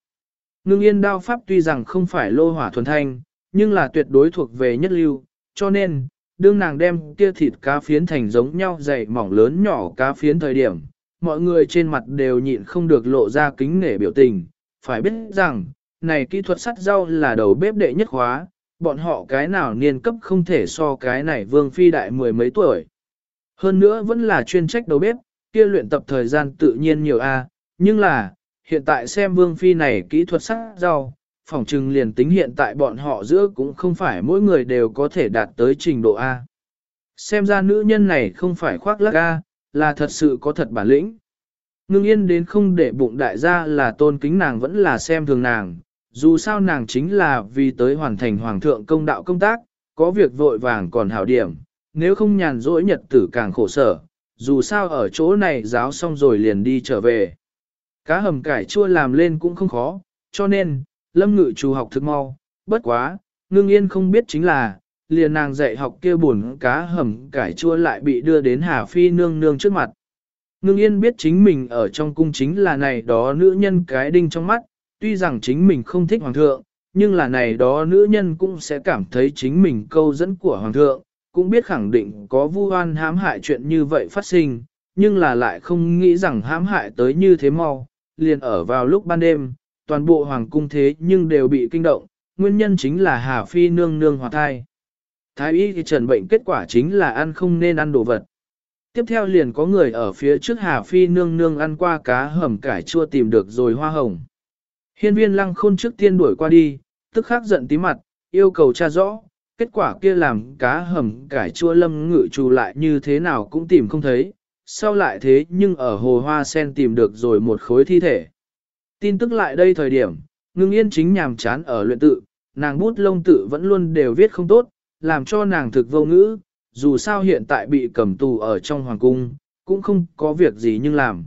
Ngưng yên đao pháp tuy rằng không phải lô hỏa thuần thanh, nhưng là tuyệt đối thuộc về nhất lưu, cho nên, đương nàng đem kia thịt cá phiến thành giống nhau dày mỏng lớn nhỏ cá phiến thời điểm, mọi người trên mặt đều nhịn không được lộ ra kính nể biểu tình, phải biết rằng, này kỹ thuật sắt rau là đầu bếp đệ nhất hóa, bọn họ cái nào niên cấp không thể so cái này vương phi đại mười mấy tuổi. Hơn nữa vẫn là chuyên trách đầu bếp, kia luyện tập thời gian tự nhiên nhiều a, nhưng là, hiện tại xem vương phi này kỹ thuật sắc rau, phỏng chừng liền tính hiện tại bọn họ giữa cũng không phải mỗi người đều có thể đạt tới trình độ A. Xem ra nữ nhân này không phải khoác lác A, là thật sự có thật bản lĩnh. Ngưng yên đến không để bụng đại gia là tôn kính nàng vẫn là xem thường nàng, dù sao nàng chính là vì tới hoàn thành hoàng thượng công đạo công tác, có việc vội vàng còn hảo điểm, nếu không nhàn rỗi nhật tử càng khổ sở, dù sao ở chỗ này giáo xong rồi liền đi trở về. Cá hầm cải chua làm lên cũng không khó, cho nên, lâm ngự chủ học thực mau, bất quá, ngưng yên không biết chính là, liền nàng dạy học kia buồn cá hầm cải chua lại bị đưa đến Hà Phi nương nương trước mặt. Ngưng yên biết chính mình ở trong cung chính là này đó nữ nhân cái đinh trong mắt, tuy rằng chính mình không thích hoàng thượng, nhưng là này đó nữ nhân cũng sẽ cảm thấy chính mình câu dẫn của hoàng thượng, cũng biết khẳng định có vu oan hãm hại chuyện như vậy phát sinh, nhưng là lại không nghĩ rằng hãm hại tới như thế mau, liền ở vào lúc ban đêm, toàn bộ hoàng cung thế nhưng đều bị kinh động, nguyên nhân chính là Hà Phi nương nương hòa thai. Thái y thì trần bệnh kết quả chính là ăn không nên ăn đồ vật. Tiếp theo liền có người ở phía trước Hà Phi nương nương ăn qua cá hầm cải chua tìm được rồi hoa hồng. Hiên viên lăng khôn trước tiên đuổi qua đi, tức khắc giận tí mặt, yêu cầu tra rõ, kết quả kia làm cá hầm cải chua lâm ngự trù lại như thế nào cũng tìm không thấy, sau lại thế nhưng ở hồ hoa sen tìm được rồi một khối thi thể. Tin tức lại đây thời điểm, ngưng yên chính nhàm chán ở luyện tự, nàng bút lông tự vẫn luôn đều viết không tốt, làm cho nàng thực vô ngữ, dù sao hiện tại bị cầm tù ở trong hoàng cung, cũng không có việc gì nhưng làm.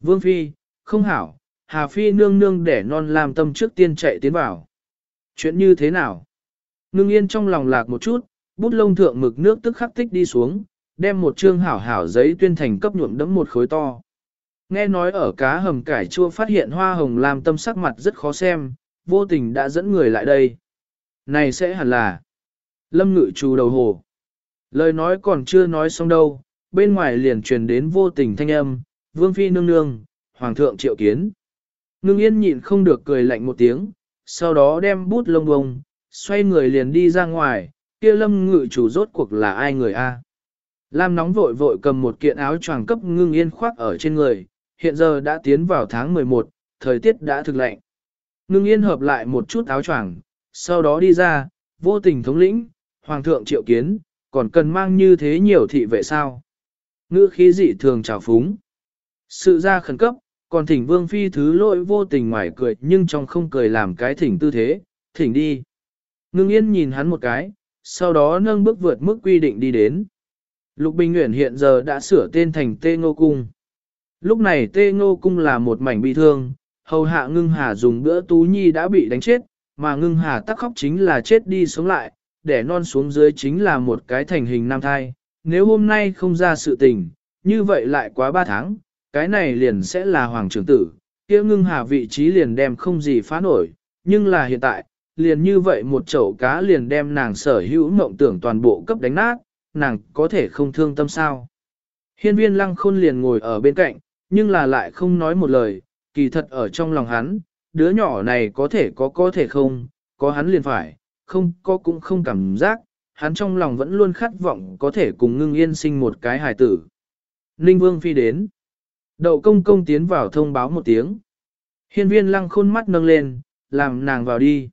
Vương Phi, không hảo, Hà Phi nương nương để non làm tâm trước tiên chạy tiến vào. Chuyện như thế nào? Ngưng yên trong lòng lạc một chút, bút lông thượng mực nước tức khắc tích đi xuống, đem một trương hảo hảo giấy tuyên thành cấp nhuộm đẫm một khối to. Nghe nói ở cá hầm cải chua phát hiện hoa hồng làm tâm sắc mặt rất khó xem, vô tình đã dẫn người lại đây. Này sẽ hẳn là lâm ngự trù đầu hồ. Lời nói còn chưa nói xong đâu, bên ngoài liền truyền đến vô tình thanh âm, vương phi nương nương, hoàng thượng triệu kiến. Ngưng yên nhịn không được cười lạnh một tiếng, sau đó đem bút lông bông, xoay người liền đi ra ngoài, kia lâm ngự chủ rốt cuộc là ai người a? Lam nóng vội vội cầm một kiện áo choàng cấp ngưng yên khoác ở trên người, hiện giờ đã tiến vào tháng 11, thời tiết đã thực lạnh. Ngưng yên hợp lại một chút áo choàng, sau đó đi ra, vô tình thống lĩnh, hoàng thượng triệu kiến, còn cần mang như thế nhiều thị vệ sao. Ngữ khí dị thường trào phúng. Sự ra khẩn cấp, còn thỉnh vương phi thứ lỗi vô tình ngoài cười nhưng trong không cười làm cái thỉnh tư thế, thỉnh đi. Ngưng yên nhìn hắn một cái, sau đó nâng bước vượt mức quy định đi đến. Lục Bình Nguyễn hiện giờ đã sửa tên thành Tê Ngô Cung. Lúc này Tê Ngô Cung là một mảnh bị thương, hầu hạ ngưng hà dùng bữa tú nhi đã bị đánh chết, mà ngưng hà tắc khóc chính là chết đi sống lại, để non xuống dưới chính là một cái thành hình nam thai. Nếu hôm nay không ra sự tình, như vậy lại quá ba tháng, cái này liền sẽ là hoàng trưởng tử, kia ngưng hà vị trí liền đem không gì phá nổi, nhưng là hiện tại, liền như vậy một chậu cá liền đem nàng sở hữu mộng tưởng toàn bộ cấp đánh nát, nàng có thể không thương tâm sao. Hiên viên lăng khôn liền ngồi ở bên cạnh, nhưng là lại không nói một lời, kỳ thật ở trong lòng hắn, đứa nhỏ này có thể có có thể không, có hắn liền phải, không có cũng không cảm giác, hắn trong lòng vẫn luôn khát vọng có thể cùng ngưng yên sinh một cái hài tử. Ninh Vương Phi đến. Đậu công công tiến vào thông báo một tiếng. Hiên viên lăng khôn mắt nâng lên, làm nàng vào đi.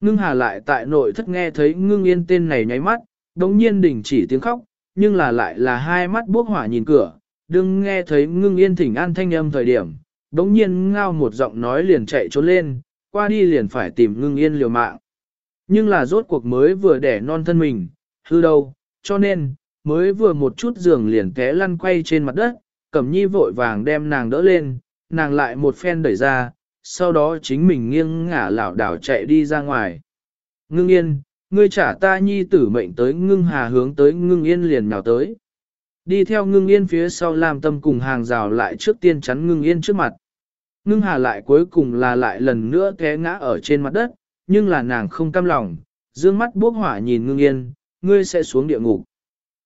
Ngưng hà lại tại nội thất nghe thấy ngưng yên tên này nháy mắt, đống nhiên đình chỉ tiếng khóc, nhưng là lại là hai mắt bốc hỏa nhìn cửa, đừng nghe thấy ngưng yên thỉnh an thanh âm thời điểm, đống nhiên ngao một giọng nói liền chạy trốn lên, qua đi liền phải tìm ngưng yên liều mạng. Nhưng là rốt cuộc mới vừa đẻ non thân mình, hư đâu, cho nên, mới vừa một chút giường liền té lăn quay trên mặt đất, cẩm nhi vội vàng đem nàng đỡ lên, nàng lại một phen đẩy ra, sau đó chính mình nghiêng ngả lảo đảo chạy đi ra ngoài. Ngưng yên, ngươi trả ta nhi tử mệnh tới ngưng hà hướng tới ngưng yên liền nhào tới. Đi theo ngưng yên phía sau làm tâm cùng hàng rào lại trước tiên chắn ngưng yên trước mặt. Ngưng hà lại cuối cùng là lại lần nữa té ngã ở trên mặt đất, nhưng là nàng không cam lòng, dương mắt bốc hỏa nhìn ngưng yên, ngươi sẽ xuống địa ngục.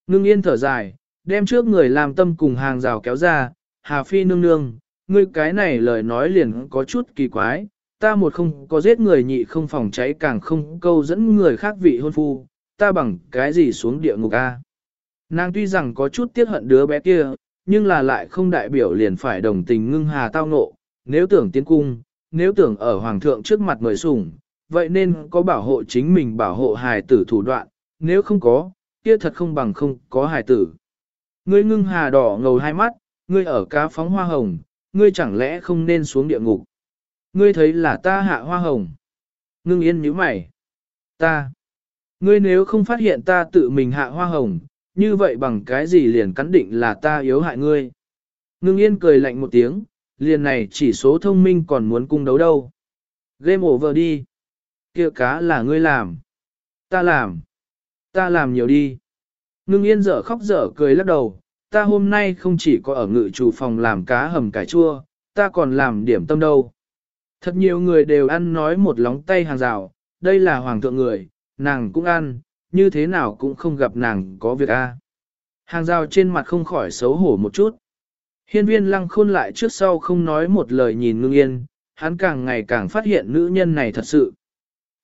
Ngưng yên thở dài, đem trước người làm tâm cùng hàng rào kéo ra, hà phi nương nương, ngươi cái này lời nói liền có chút kỳ quái, ta một không có giết người nhị không phòng cháy càng không câu dẫn người khác vị hôn phu, ta bằng cái gì xuống địa ngục a? Nàng tuy rằng có chút tiếc hận đứa bé kia, nhưng là lại không đại biểu liền phải đồng tình ngưng hà tao nộ, nếu tưởng tiến cung, nếu tưởng ở hoàng thượng trước mặt người sủng, vậy nên có bảo hộ chính mình bảo hộ hài tử thủ đoạn, nếu không có, kia thật không bằng không có hài tử. Ngươi ngưng hà đỏ ngầu hai mắt, ngươi ở cá phóng hoa hồng, ngươi chẳng lẽ không nên xuống địa ngục. Ngươi thấy là ta hạ hoa hồng. Ngưng yên nhíu mày. Ta. Ngươi nếu không phát hiện ta tự mình hạ hoa hồng, như vậy bằng cái gì liền cắn định là ta yếu hại ngươi. Ngưng yên cười lạnh một tiếng, liền này chỉ số thông minh còn muốn cung đấu đâu. Game over đi. kia cá là ngươi làm. Ta làm. Ta làm nhiều đi. Ngưng yên dở khóc dở cười lắc đầu, ta hôm nay không chỉ có ở ngự chủ phòng làm cá hầm cải chua, ta còn làm điểm tâm đâu. Thật nhiều người đều ăn nói một lóng tay hàng rào, đây là hoàng thượng người, nàng cũng ăn, như thế nào cũng không gặp nàng có việc a. Hàng rào trên mặt không khỏi xấu hổ một chút. Hiên viên lăng khôn lại trước sau không nói một lời nhìn ngưng yên, hắn càng ngày càng phát hiện nữ nhân này thật sự.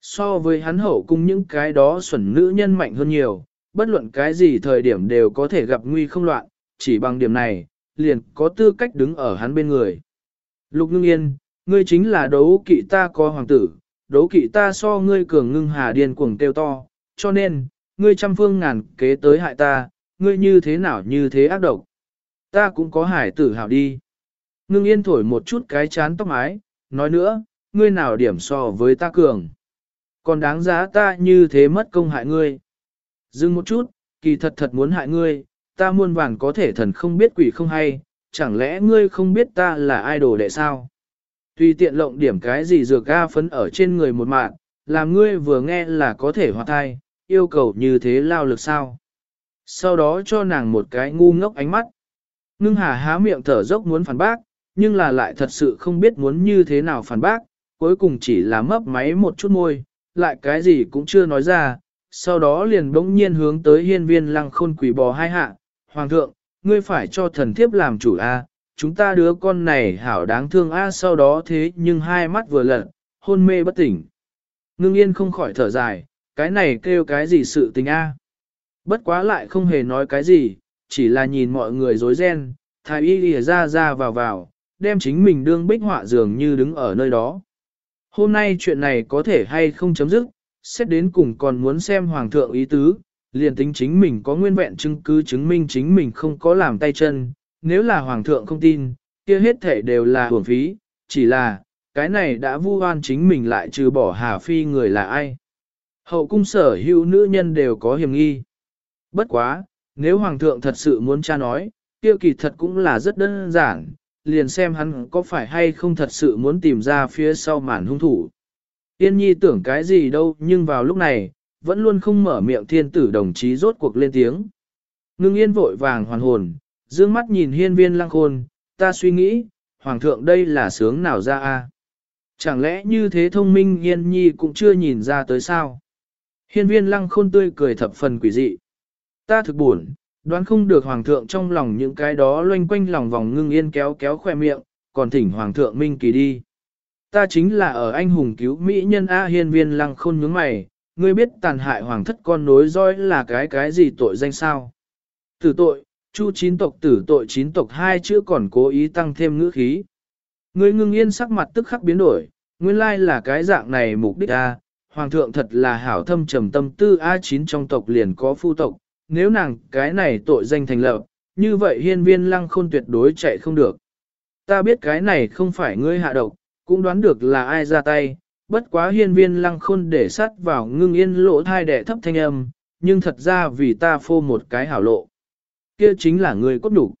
So với hắn hậu cung những cái đó xuẩn nữ nhân mạnh hơn nhiều, bất luận cái gì thời điểm đều có thể gặp nguy không loạn, chỉ bằng điểm này, liền có tư cách đứng ở hắn bên người. Lục ngưng yên, ngươi chính là đấu kỵ ta có hoàng tử, đấu kỵ ta so ngươi cường ngưng hà điên cuồng kêu to, cho nên, ngươi trăm phương ngàn kế tới hại ta, ngươi như thế nào như thế ác độc. Ta cũng có hải tử hảo đi. Ngưng yên thổi một chút cái chán tóc mái, nói nữa, ngươi nào điểm so với ta cường. Còn đáng giá ta như thế mất công hại ngươi. Dừng một chút, kỳ thật thật muốn hại ngươi, ta muôn vàn có thể thần không biết quỷ không hay, chẳng lẽ ngươi không biết ta là ai đồ đệ sao? Tùy tiện lộng điểm cái gì dược ga phấn ở trên người một mạng, làm ngươi vừa nghe là có thể hoạt thai, yêu cầu như thế lao lực sao? Sau đó cho nàng một cái ngu ngốc ánh mắt. Ngưng hà há miệng thở dốc muốn phản bác, nhưng là lại thật sự không biết muốn như thế nào phản bác, cuối cùng chỉ là mấp máy một chút môi, lại cái gì cũng chưa nói ra, sau đó liền bỗng nhiên hướng tới hiên viên lăng khôn quỷ bò hai hạ, Hoàng thượng, ngươi phải cho thần thiếp làm chủ a, chúng ta đứa con này hảo đáng thương a sau đó thế nhưng hai mắt vừa lật, hôn mê bất tỉnh. Ngưng yên không khỏi thở dài, cái này kêu cái gì sự tình a? Bất quá lại không hề nói cái gì, chỉ là nhìn mọi người rối ren, thái y lìa ra ra vào vào, đem chính mình đương bích họa dường như đứng ở nơi đó. Hôm nay chuyện này có thể hay không chấm dứt, xét đến cùng còn muốn xem hoàng thượng ý tứ, liền tính chính mình có nguyên vẹn chứng cứ chứng minh chính mình không có làm tay chân, nếu là hoàng thượng không tin, kia hết thể đều là hưởng phí, chỉ là, cái này đã vu oan chính mình lại trừ bỏ Hà Phi người là ai. Hậu cung sở hữu nữ nhân đều có hiểm nghi. Bất quá, nếu hoàng thượng thật sự muốn cha nói, kia kỳ thật cũng là rất đơn giản, liền xem hắn có phải hay không thật sự muốn tìm ra phía sau màn hung thủ. Yên nhi tưởng cái gì đâu nhưng vào lúc này, vẫn luôn không mở miệng thiên tử đồng chí rốt cuộc lên tiếng. Ngưng yên vội vàng hoàn hồn, dương mắt nhìn hiên viên lăng khôn, ta suy nghĩ, hoàng thượng đây là sướng nào ra a? Chẳng lẽ như thế thông minh yên nhi cũng chưa nhìn ra tới sao? Hiên viên lăng khôn tươi cười thập phần quỷ dị. Ta thực buồn, đoán không được hoàng thượng trong lòng những cái đó loanh quanh lòng vòng ngưng yên kéo kéo khoe miệng, còn thỉnh hoàng thượng minh kỳ đi. Ta chính là ở anh hùng cứu Mỹ nhân A hiên viên lăng khôn nhướng mày, ngươi biết tàn hại hoàng thất con nối roi là cái cái gì tội danh sao? Tử tội, chu chín tộc tử tội chín tộc hai chữ còn cố ý tăng thêm ngữ khí. Ngươi ngưng yên sắc mặt tức khắc biến đổi, nguyên lai là cái dạng này mục đích A, hoàng thượng thật là hảo thâm trầm tâm tư A9 trong tộc liền có phu tộc, nếu nàng cái này tội danh thành lập, như vậy hiên viên lăng khôn tuyệt đối chạy không được. Ta biết cái này không phải ngươi hạ độc, cũng đoán được là ai ra tay, bất quá hiên viên lăng khôn để sát vào ngưng yên lỗ thai đẻ thấp thanh âm, nhưng thật ra vì ta phô một cái hảo lộ. Kia chính là ngươi cốt đủ.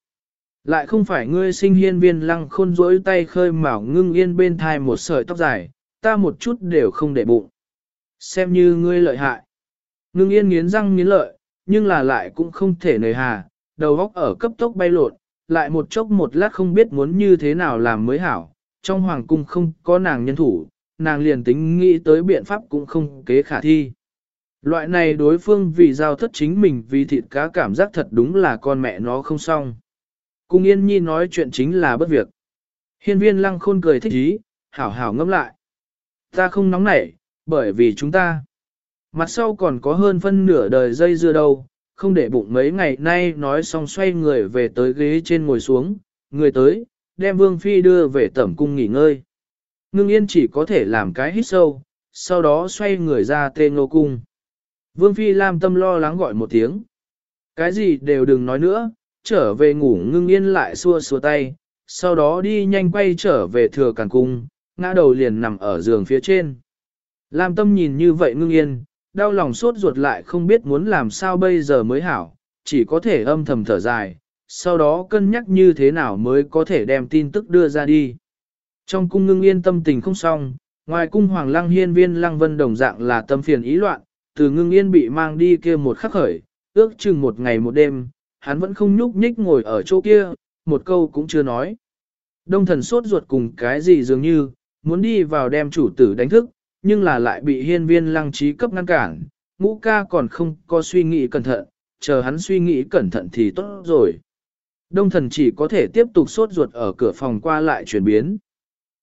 Lại không phải ngươi sinh hiên viên lăng khôn rỗi tay khơi mào ngưng yên bên thai một sợi tóc dài, ta một chút đều không để bụng. Xem như ngươi lợi hại. Ngưng yên nghiến răng nghiến lợi, nhưng là lại cũng không thể nời hà, đầu góc ở cấp tốc bay lộn, lại một chốc một lát không biết muốn như thế nào làm mới hảo, trong hoàng cung không có nàng nhân thủ, nàng liền tính nghĩ tới biện pháp cũng không kế khả thi. Loại này đối phương vì giao thất chính mình vì thịt cá cảm giác thật đúng là con mẹ nó không xong. Cung Yên Nhi nói chuyện chính là bất việc. Hiên viên lăng khôn cười thích ý, hảo hảo ngâm lại. Ta không nóng nảy, bởi vì chúng ta. Mặt sau còn có hơn phân nửa đời dây dưa đâu, không để bụng mấy ngày nay nói xong xoay người về tới ghế trên ngồi xuống, người tới, đem Vương Phi đưa về tẩm cung nghỉ ngơi. Ngưng yên chỉ có thể làm cái hít sâu, sau đó xoay người ra tê ngô cung. Vương Phi Lam tâm lo lắng gọi một tiếng. Cái gì đều đừng nói nữa, trở về ngủ ngưng yên lại xua xua tay, sau đó đi nhanh quay trở về thừa càng cung, ngã đầu liền nằm ở giường phía trên. Lam tâm nhìn như vậy ngưng yên, đau lòng sốt ruột lại không biết muốn làm sao bây giờ mới hảo, chỉ có thể âm thầm thở dài, sau đó cân nhắc như thế nào mới có thể đem tin tức đưa ra đi. Trong cung ngưng yên tâm tình không xong, ngoài cung hoàng lăng hiên viên lăng vân đồng dạng là tâm phiền ý loạn, từ ngưng yên bị mang đi kia một khắc khởi, ước chừng một ngày một đêm, hắn vẫn không nhúc nhích ngồi ở chỗ kia, một câu cũng chưa nói. Đông thần sốt ruột cùng cái gì dường như, muốn đi vào đem chủ tử đánh thức, nhưng là lại bị hiên viên lăng trí cấp ngăn cản, ngũ ca còn không có suy nghĩ cẩn thận, chờ hắn suy nghĩ cẩn thận thì tốt rồi. Đông thần chỉ có thể tiếp tục sốt ruột ở cửa phòng qua lại chuyển biến.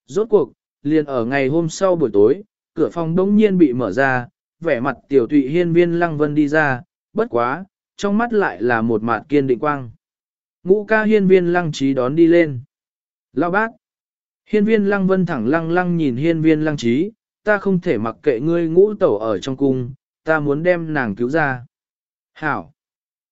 Rốt cuộc, liền ở ngày hôm sau buổi tối, cửa phòng đông nhiên bị mở ra, vẻ mặt tiểu tụy hiên viên lăng vân đi ra, bất quá, trong mắt lại là một mặt kiên định quang. Ngũ ca hiên viên lăng trí đón đi lên. Lao bác. Hiên viên lăng vân thẳng lăng lăng nhìn hiên viên lăng trí, ta không thể mặc kệ ngươi ngũ tẩu ở trong cung, ta muốn đem nàng cứu ra. Hảo!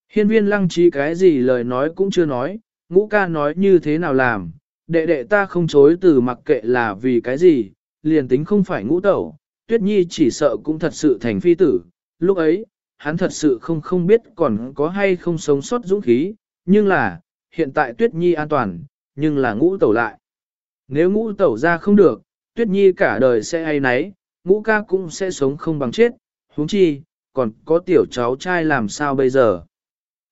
Hiên viên lăng trí cái gì lời nói cũng chưa nói, ngũ ca nói như thế nào làm, đệ đệ ta không chối từ mặc kệ là vì cái gì, liền tính không phải ngũ tẩu, tuyết nhi chỉ sợ cũng thật sự thành phi tử, lúc ấy, hắn thật sự không không biết còn có hay không sống sót dũng khí, nhưng là, hiện tại tuyết nhi an toàn, nhưng là ngũ tẩu lại. Nếu ngũ tẩu ra không được, tuyết nhi cả đời sẽ hay nấy, ngũ ca cũng sẽ sống không bằng chết, huống chi, còn có tiểu cháu trai làm sao bây giờ.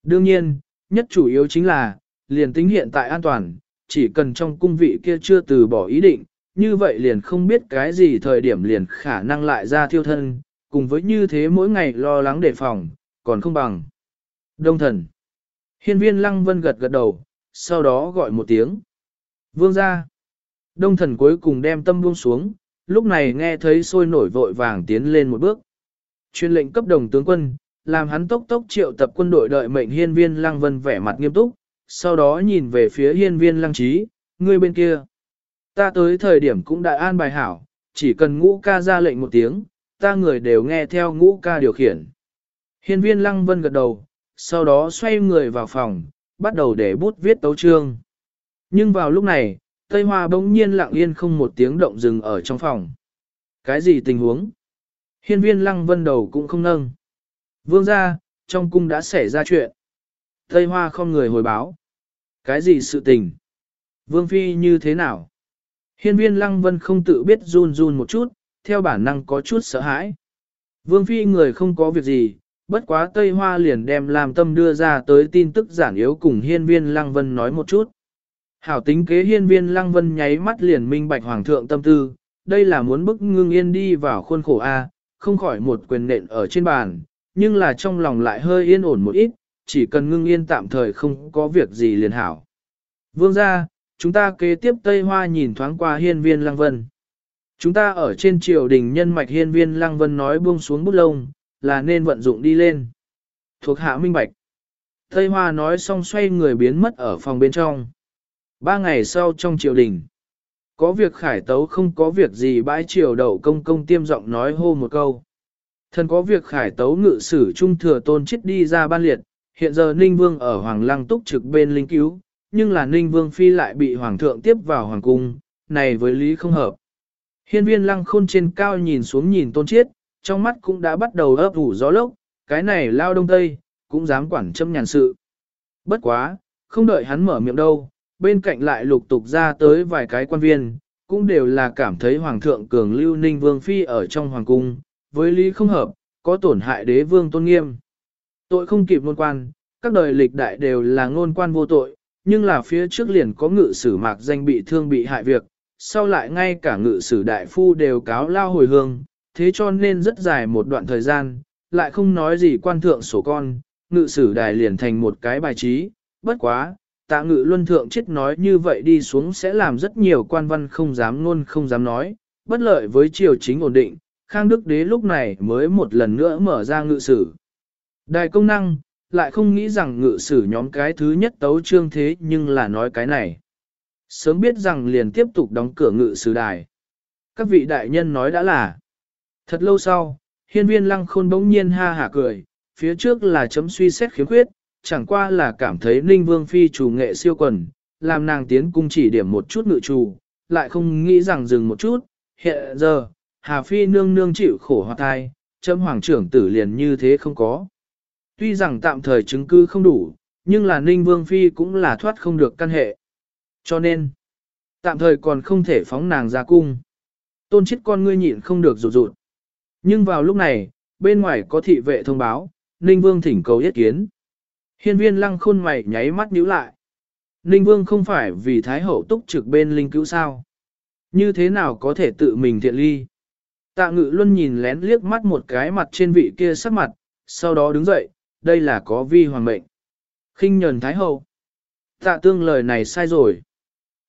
Đương nhiên, nhất chủ yếu chính là, liền tính hiện tại an toàn, chỉ cần trong cung vị kia chưa từ bỏ ý định, như vậy liền không biết cái gì thời điểm liền khả năng lại ra thiêu thân, cùng với như thế mỗi ngày lo lắng đề phòng, còn không bằng. Đông thần. Hiên viên lăng vân gật gật đầu, sau đó gọi một tiếng. Vương ra. Đông thần cuối cùng đem tâm buông xuống, lúc này nghe thấy sôi nổi vội vàng tiến lên một bước. Chuyên lệnh cấp đồng tướng quân, làm hắn tốc tốc triệu tập quân đội đợi mệnh hiên viên lăng vân vẻ mặt nghiêm túc, sau đó nhìn về phía hiên viên lăng trí, người bên kia. Ta tới thời điểm cũng đã an bài hảo, chỉ cần ngũ ca ra lệnh một tiếng, ta người đều nghe theo ngũ ca điều khiển. Hiên viên lăng vân gật đầu, sau đó xoay người vào phòng, bắt đầu để bút viết tấu trương. Nhưng vào lúc này, Tây Hoa bỗng nhiên lặng yên không một tiếng động dừng ở trong phòng. Cái gì tình huống? Hiên viên lăng vân đầu cũng không nâng. Vương ra, trong cung đã xảy ra chuyện. Tây Hoa không người hồi báo. Cái gì sự tình? Vương Phi như thế nào? Hiên viên lăng vân không tự biết run run một chút, theo bản năng có chút sợ hãi. Vương Phi người không có việc gì, bất quá Tây Hoa liền đem làm tâm đưa ra tới tin tức giản yếu cùng hiên viên lăng vân nói một chút. Hảo tính kế hiên viên lăng vân nháy mắt liền minh bạch hoàng thượng tâm tư, đây là muốn bức ngưng yên đi vào khuôn khổ A, không khỏi một quyền nện ở trên bàn, nhưng là trong lòng lại hơi yên ổn một ít, chỉ cần ngưng yên tạm thời không có việc gì liền hảo. Vương ra, chúng ta kế tiếp Tây Hoa nhìn thoáng qua hiên viên Lăng Vân. Chúng ta ở trên triều đình nhân mạch hiên viên Lăng Vân nói buông xuống bút lông, là nên vận dụng đi lên. Thuộc hạ minh bạch. Tây Hoa nói xong xoay người biến mất ở phòng bên trong. Ba ngày sau trong triều đình, có việc khải tấu không có việc gì bãi triều đậu công công tiêm giọng nói hô một câu. Thần có việc khải tấu ngự sử trung thừa tôn chết đi ra ban liệt, hiện giờ Ninh Vương ở Hoàng Lăng túc trực bên linh cứu, nhưng là Ninh Vương Phi lại bị Hoàng thượng tiếp vào Hoàng cung, này với lý không hợp. Hiên viên lăng khôn trên cao nhìn xuống nhìn tôn chiết, trong mắt cũng đã bắt đầu ấp ủ gió lốc, cái này lao đông tây, cũng dám quản châm nhàn sự. Bất quá, không đợi hắn mở miệng đâu, bên cạnh lại lục tục ra tới vài cái quan viên, cũng đều là cảm thấy Hoàng thượng cường lưu ninh vương phi ở trong Hoàng cung, với lý không hợp, có tổn hại đế vương tôn nghiêm. Tội không kịp ngôn quan, các đời lịch đại đều là ngôn quan vô tội, nhưng là phía trước liền có ngự sử mạc danh bị thương bị hại việc, sau lại ngay cả ngự sử đại phu đều cáo lao hồi hương, thế cho nên rất dài một đoạn thời gian, lại không nói gì quan thượng sổ con, ngự sử đài liền thành một cái bài trí, bất quá, tạ ngự luân thượng chết nói như vậy đi xuống sẽ làm rất nhiều quan văn không dám ngôn không dám nói, bất lợi với triều chính ổn định, Khang Đức Đế lúc này mới một lần nữa mở ra ngự sử. Đài công năng, lại không nghĩ rằng ngự sử nhóm cái thứ nhất tấu trương thế nhưng là nói cái này. Sớm biết rằng liền tiếp tục đóng cửa ngự sử đài. Các vị đại nhân nói đã là. Thật lâu sau, hiên viên lăng khôn bỗng nhiên ha hả cười, phía trước là chấm suy xét khiếm khuyết, chẳng qua là cảm thấy Ninh Vương Phi chủ nghệ siêu quần, làm nàng tiến cung chỉ điểm một chút ngự chủ, lại không nghĩ rằng dừng một chút, hiện giờ, Hà Phi nương nương chịu khổ hoặc thai, chấm hoàng trưởng tử liền như thế không có. Tuy rằng tạm thời chứng cứ không đủ, nhưng là Ninh Vương Phi cũng là thoát không được căn hệ. Cho nên, tạm thời còn không thể phóng nàng ra cung. Tôn chết con ngươi nhịn không được rụt rụt. Nhưng vào lúc này, bên ngoài có thị vệ thông báo, Ninh Vương thỉnh cầu yết kiến. Hiên viên lăng khôn mày nháy mắt nhíu lại. Ninh Vương không phải vì Thái Hậu túc trực bên linh cứu sao. Như thế nào có thể tự mình thiện ly? Tạ ngự luân nhìn lén liếc mắt một cái mặt trên vị kia sắc mặt, sau đó đứng dậy, đây là có vi hoàng mệnh. khinh nhờn Thái Hậu. Tạ tương lời này sai rồi.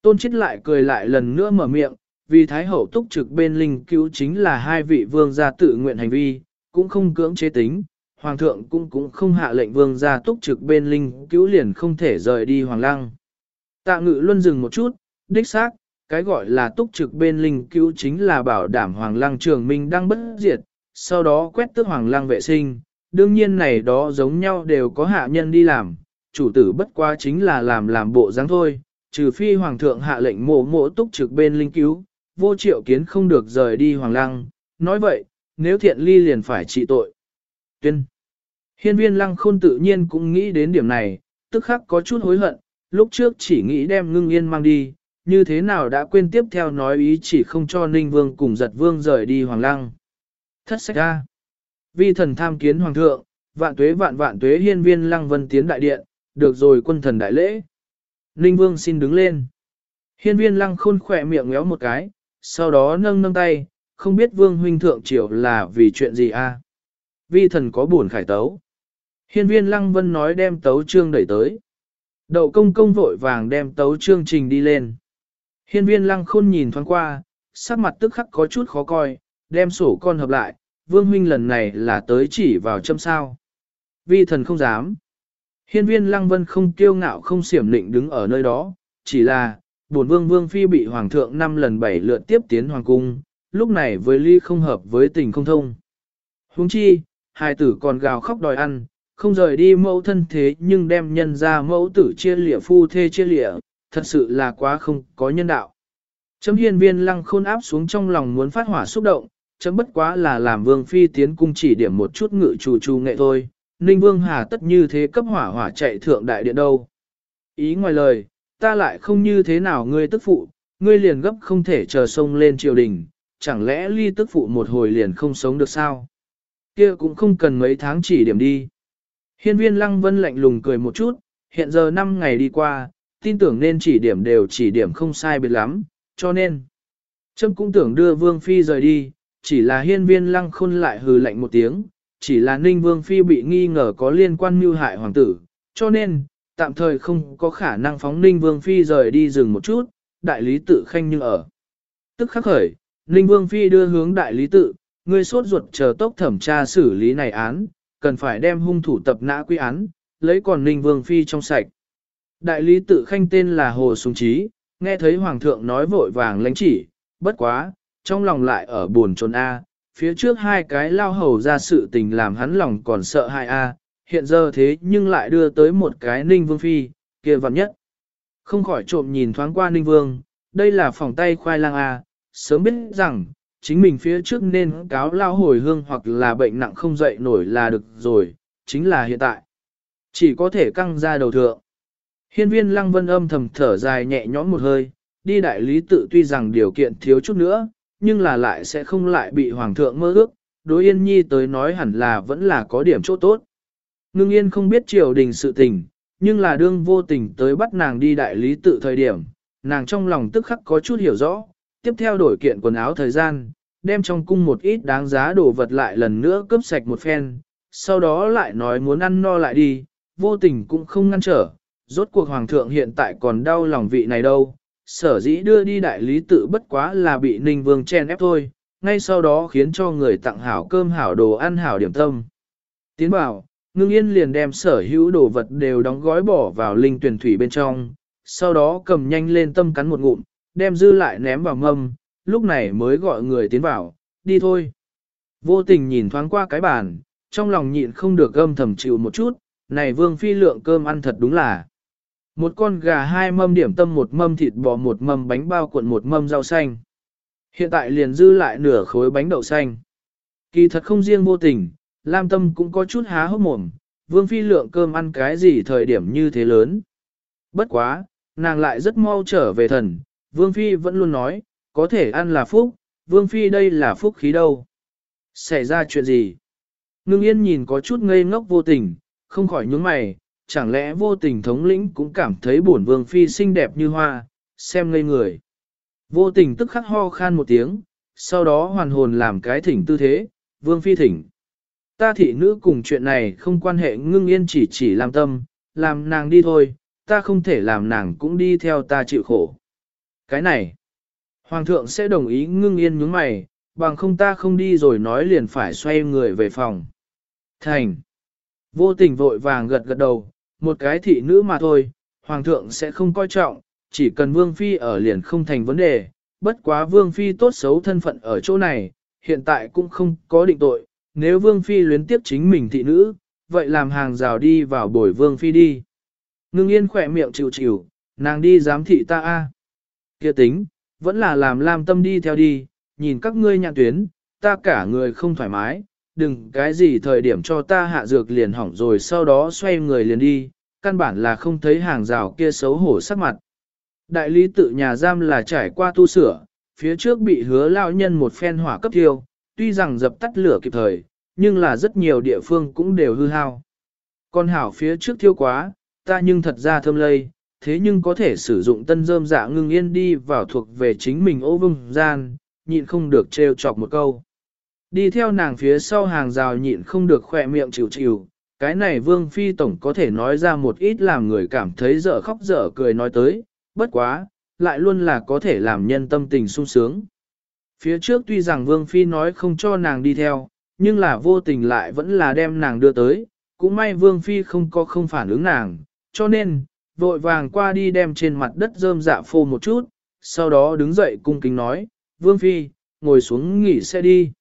Tôn chết lại cười lại lần nữa mở miệng, vì Thái Hậu túc trực bên linh cứu chính là hai vị vương gia tự nguyện hành vi, cũng không cưỡng chế tính, Hoàng thượng cũng cũng không hạ lệnh vương gia túc trực bên linh cứu liền không thể rời đi Hoàng lăng. Tạ ngự luân dừng một chút, đích xác, cái gọi là túc trực bên linh cứu chính là bảo đảm Hoàng lăng trường minh đang bất diệt, sau đó quét tước Hoàng lăng vệ sinh, đương nhiên này đó giống nhau đều có hạ nhân đi làm, chủ tử bất quá chính là làm làm bộ dáng thôi, trừ phi Hoàng thượng hạ lệnh mộ mộ túc trực bên linh cứu, vô triệu kiến không được rời đi Hoàng lăng, nói vậy, nếu thiện ly liền phải trị tội. Tuyên Hiên viên lăng khôn tự nhiên cũng nghĩ đến điểm này, tức khắc có chút hối hận, lúc trước chỉ nghĩ đem ngưng yên mang đi, như thế nào đã quên tiếp theo nói ý chỉ không cho Ninh Vương cùng giật Vương rời đi Hoàng Lăng. Thất sách ra. Vi thần tham kiến Hoàng thượng, vạn tuế vạn vạn tuế hiên viên lăng vân tiến đại điện, được rồi quân thần đại lễ. Ninh Vương xin đứng lên. Hiên viên lăng khôn khỏe miệng ngéo một cái, sau đó nâng nâng tay, không biết Vương huynh thượng triều là vì chuyện gì a? À? Vi thần có buồn khải tấu. Hiên viên Lăng Vân nói đem tấu trương đẩy tới. Đậu công công vội vàng đem tấu trương trình đi lên. Hiên viên Lăng Khôn nhìn thoáng qua, sắc mặt tức khắc có chút khó coi, đem sổ con hợp lại, vương huynh lần này là tới chỉ vào châm sao. Vi thần không dám. Hiên viên Lăng Vân không kiêu ngạo không xiểm định đứng ở nơi đó, chỉ là, bổn vương vương phi bị hoàng thượng năm lần bảy lượt tiếp tiến hoàng cung, lúc này với ly không hợp với tình không thông. Huống chi, hai tử còn gào khóc đòi ăn, không rời đi mẫu thân thế nhưng đem nhân ra mẫu tử chia lịa phu thê chia lịa, thật sự là quá không có nhân đạo. Chấm hiên viên lăng khôn áp xuống trong lòng muốn phát hỏa xúc động, chấm bất quá là làm vương phi tiến cung chỉ điểm một chút ngự chủ trù nghệ thôi, ninh vương hà tất như thế cấp hỏa hỏa chạy thượng đại điện đâu. Ý ngoài lời, ta lại không như thế nào ngươi tức phụ, ngươi liền gấp không thể chờ sông lên triều đình, chẳng lẽ ly tức phụ một hồi liền không sống được sao? Kia cũng không cần mấy tháng chỉ điểm đi. Hiên viên lăng vân lạnh lùng cười một chút, hiện giờ 5 ngày đi qua, tin tưởng nên chỉ điểm đều chỉ điểm không sai biệt lắm, cho nên. Trâm cũng tưởng đưa Vương Phi rời đi, chỉ là hiên viên lăng khôn lại hừ lạnh một tiếng, chỉ là Ninh Vương Phi bị nghi ngờ có liên quan mưu hại hoàng tử, cho nên, tạm thời không có khả năng phóng Ninh Vương Phi rời đi rừng một chút, đại lý tự khanh như ở. Tức khắc khởi, Ninh Vương Phi đưa hướng đại lý tự, người sốt ruột chờ tốc thẩm tra xử lý này án, cần phải đem hung thủ tập nã quy án, lấy còn Ninh Vương Phi trong sạch. Đại lý tự khanh tên là Hồ Sùng Trí, nghe thấy Hoàng thượng nói vội vàng lãnh chỉ, bất quá, trong lòng lại ở buồn trốn A, phía trước hai cái lao hầu ra sự tình làm hắn lòng còn sợ hai A, hiện giờ thế nhưng lại đưa tới một cái Ninh Vương Phi, kia vặn nhất. Không khỏi trộm nhìn thoáng qua Ninh Vương, đây là phòng tay khoai lang A, sớm biết rằng, chính mình phía trước nên cáo lao hồi hương hoặc là bệnh nặng không dậy nổi là được rồi, chính là hiện tại. Chỉ có thể căng ra đầu thượng. Hiên viên lăng vân âm thầm thở dài nhẹ nhõm một hơi, đi đại lý tự tuy rằng điều kiện thiếu chút nữa, nhưng là lại sẽ không lại bị hoàng thượng mơ ước, đối yên nhi tới nói hẳn là vẫn là có điểm chỗ tốt. Ngưng yên không biết triều đình sự tình, nhưng là đương vô tình tới bắt nàng đi đại lý tự thời điểm, nàng trong lòng tức khắc có chút hiểu rõ, tiếp theo đổi kiện quần áo thời gian, đem trong cung một ít đáng giá đồ vật lại lần nữa cướp sạch một phen, sau đó lại nói muốn ăn no lại đi, vô tình cũng không ngăn trở, rốt cuộc hoàng thượng hiện tại còn đau lòng vị này đâu, sở dĩ đưa đi đại lý tự bất quá là bị ninh vương chen ép thôi, ngay sau đó khiến cho người tặng hảo cơm hảo đồ ăn hảo điểm tâm. Tiến bảo, ngưng yên liền đem sở hữu đồ vật đều đóng gói bỏ vào linh tuyển thủy bên trong, sau đó cầm nhanh lên tâm cắn một ngụm, đem dư lại ném vào mâm, lúc này mới gọi người tiến vào, đi thôi. Vô tình nhìn thoáng qua cái bàn, trong lòng nhịn không được gâm thầm chịu một chút, này vương phi lượng cơm ăn thật đúng là. Một con gà hai mâm điểm tâm một mâm thịt bò một mâm bánh bao cuộn một mâm rau xanh. Hiện tại liền dư lại nửa khối bánh đậu xanh. Kỳ thật không riêng vô tình, Lam Tâm cũng có chút há hốc mồm, Vương Phi lượng cơm ăn cái gì thời điểm như thế lớn. Bất quá, nàng lại rất mau trở về thần, Vương Phi vẫn luôn nói, có thể ăn là phúc, Vương Phi đây là phúc khí đâu. Xảy ra chuyện gì? Ngưng yên nhìn có chút ngây ngốc vô tình, không khỏi nhướng mày, chẳng lẽ vô tình thống lĩnh cũng cảm thấy bổn Vương Phi xinh đẹp như hoa, xem ngây người. Vô tình tức khắc ho khan một tiếng, sau đó hoàn hồn làm cái thỉnh tư thế, Vương Phi thỉnh. Ta thị nữ cùng chuyện này không quan hệ ngưng yên chỉ chỉ làm tâm, làm nàng đi thôi, ta không thể làm nàng cũng đi theo ta chịu khổ. Cái này, Hoàng thượng sẽ đồng ý ngưng yên nhướng mày, bằng không ta không đi rồi nói liền phải xoay người về phòng. Thành, vô tình vội vàng gật gật đầu, một cái thị nữ mà thôi, Hoàng thượng sẽ không coi trọng, chỉ cần Vương Phi ở liền không thành vấn đề, bất quá Vương Phi tốt xấu thân phận ở chỗ này, hiện tại cũng không có định tội, nếu Vương Phi luyến tiếp chính mình thị nữ, vậy làm hàng rào đi vào bồi Vương Phi đi. Ngưng yên khỏe miệng chịu chịu, nàng đi giám thị ta a. Kia tính, vẫn là làm Lam Tâm đi theo đi, nhìn các ngươi nhạn tuyến, ta cả người không thoải mái, đừng cái gì thời điểm cho ta hạ dược liền hỏng rồi sau đó xoay người liền đi, căn bản là không thấy hàng rào kia xấu hổ sắc mặt. Đại lý tự nhà giam là trải qua tu sửa, phía trước bị hứa lao nhân một phen hỏa cấp thiêu, tuy rằng dập tắt lửa kịp thời, nhưng là rất nhiều địa phương cũng đều hư hao. Con hảo phía trước thiêu quá, ta nhưng thật ra thơm lây, thế nhưng có thể sử dụng tân dơm dạ ngưng yên đi vào thuộc về chính mình ô vương gian, nhịn không được trêu chọc một câu. Đi theo nàng phía sau hàng rào nhịn không được khỏe miệng chịu chịu, cái này vương phi tổng có thể nói ra một ít làm người cảm thấy dở khóc dở cười nói tới, bất quá, lại luôn là có thể làm nhân tâm tình sung sướng. Phía trước tuy rằng vương phi nói không cho nàng đi theo, nhưng là vô tình lại vẫn là đem nàng đưa tới, cũng may vương phi không có không phản ứng nàng, cho nên, vội vàng qua đi đem trên mặt đất rơm dạ phô một chút, sau đó đứng dậy cung kính nói, Vương Phi, ngồi xuống nghỉ xe đi.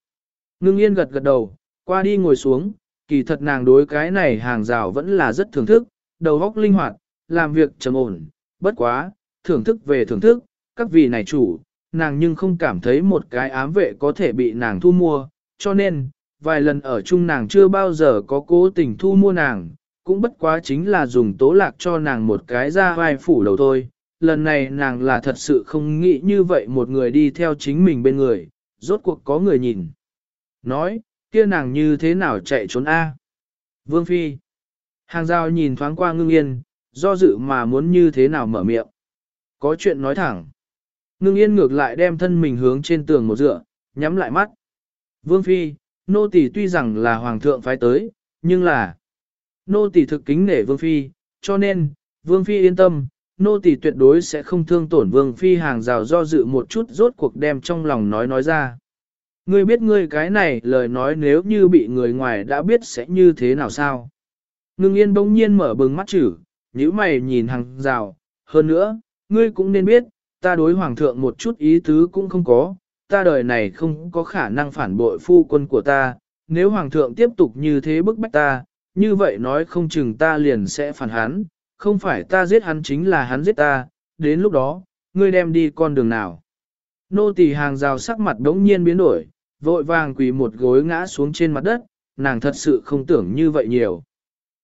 Ngưng yên gật gật đầu, qua đi ngồi xuống, kỳ thật nàng đối cái này hàng rào vẫn là rất thưởng thức, đầu óc linh hoạt, làm việc trầm ổn, bất quá, thưởng thức về thưởng thức, các vị này chủ, nàng nhưng không cảm thấy một cái ám vệ có thể bị nàng thu mua, cho nên, vài lần ở chung nàng chưa bao giờ có cố tình thu mua nàng, cũng bất quá chính là dùng tố lạc cho nàng một cái ra vai phủ đầu thôi. Lần này nàng là thật sự không nghĩ như vậy một người đi theo chính mình bên người, rốt cuộc có người nhìn. Nói, kia nàng như thế nào chạy trốn A? Vương Phi. Hàng rào nhìn thoáng qua ngưng yên, do dự mà muốn như thế nào mở miệng. Có chuyện nói thẳng. Ngưng yên ngược lại đem thân mình hướng trên tường một dựa, nhắm lại mắt. Vương Phi, nô tỳ tuy rằng là hoàng thượng phái tới, nhưng là nô tỳ thực kính nể vương phi, cho nên, vương phi yên tâm, nô tỳ tuyệt đối sẽ không thương tổn vương phi hàng rào do dự một chút rốt cuộc đem trong lòng nói nói ra. Ngươi biết ngươi cái này lời nói nếu như bị người ngoài đã biết sẽ như thế nào sao? Ngưng yên bỗng nhiên mở bừng mắt chữ, nhíu mày nhìn hàng rào, hơn nữa, ngươi cũng nên biết, ta đối hoàng thượng một chút ý tứ cũng không có, ta đời này không có khả năng phản bội phu quân của ta, nếu hoàng thượng tiếp tục như thế bức bách ta, như vậy nói không chừng ta liền sẽ phản hắn, không phải ta giết hắn chính là hắn giết ta, đến lúc đó, ngươi đem đi con đường nào. Nô tỳ hàng rào sắc mặt đống nhiên biến đổi, vội vàng quỳ một gối ngã xuống trên mặt đất, nàng thật sự không tưởng như vậy nhiều.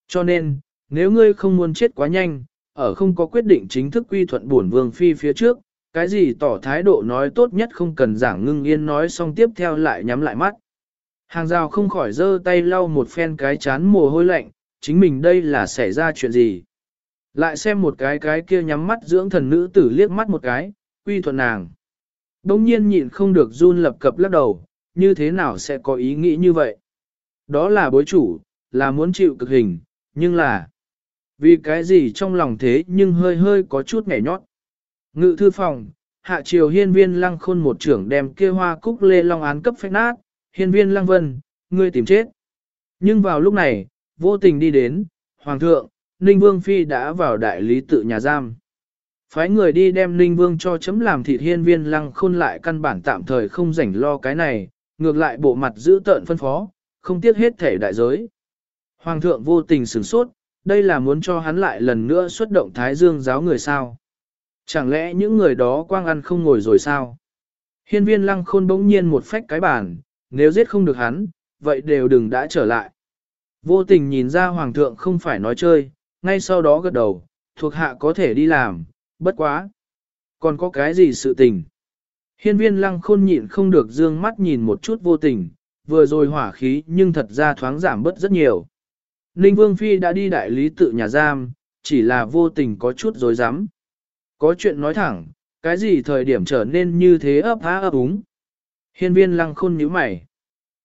Cho nên, nếu ngươi không muốn chết quá nhanh, ở không có quyết định chính thức quy thuận bổn vương phi phía trước, cái gì tỏ thái độ nói tốt nhất không cần giảng ngưng yên nói xong tiếp theo lại nhắm lại mắt. Hàng rào không khỏi giơ tay lau một phen cái chán mồ hôi lạnh, chính mình đây là xảy ra chuyện gì. Lại xem một cái cái kia nhắm mắt dưỡng thần nữ tử liếc mắt một cái, quy thuận nàng. Đông nhiên nhịn không được run lập cập lắc đầu, như thế nào sẽ có ý nghĩ như vậy? Đó là bối chủ, là muốn chịu cực hình, nhưng là... Vì cái gì trong lòng thế nhưng hơi hơi có chút nghẻ nhót. Ngự thư phòng, hạ triều hiên viên lăng khôn một trưởng đem kia hoa cúc lê long án cấp phách nát, hiên viên lăng vân, ngươi tìm chết. Nhưng vào lúc này, vô tình đi đến, hoàng thượng, Ninh Vương Phi đã vào đại lý tự nhà giam. Phái người đi đem Ninh Vương cho chấm làm thịt hiên viên lăng khôn lại căn bản tạm thời không rảnh lo cái này, ngược lại bộ mặt giữ tợn phân phó, không tiếc hết thể đại giới. Hoàng thượng vô tình sửng sốt, đây là muốn cho hắn lại lần nữa xuất động thái dương giáo người sao. Chẳng lẽ những người đó quang ăn không ngồi rồi sao? Hiên viên lăng khôn bỗng nhiên một phách cái bản, nếu giết không được hắn, vậy đều đừng đã trở lại. Vô tình nhìn ra hoàng thượng không phải nói chơi, ngay sau đó gật đầu, thuộc hạ có thể đi làm, bất quá. Còn có cái gì sự tình? Hiên viên lăng khôn nhịn không được dương mắt nhìn một chút vô tình, vừa rồi hỏa khí nhưng thật ra thoáng giảm bớt rất nhiều. Ninh Vương Phi đã đi đại lý tự nhà giam, chỉ là vô tình có chút dối rắm Có chuyện nói thẳng, cái gì thời điểm trở nên như thế ấp há ấp úng. Hiên viên lăng khôn nhíu mày.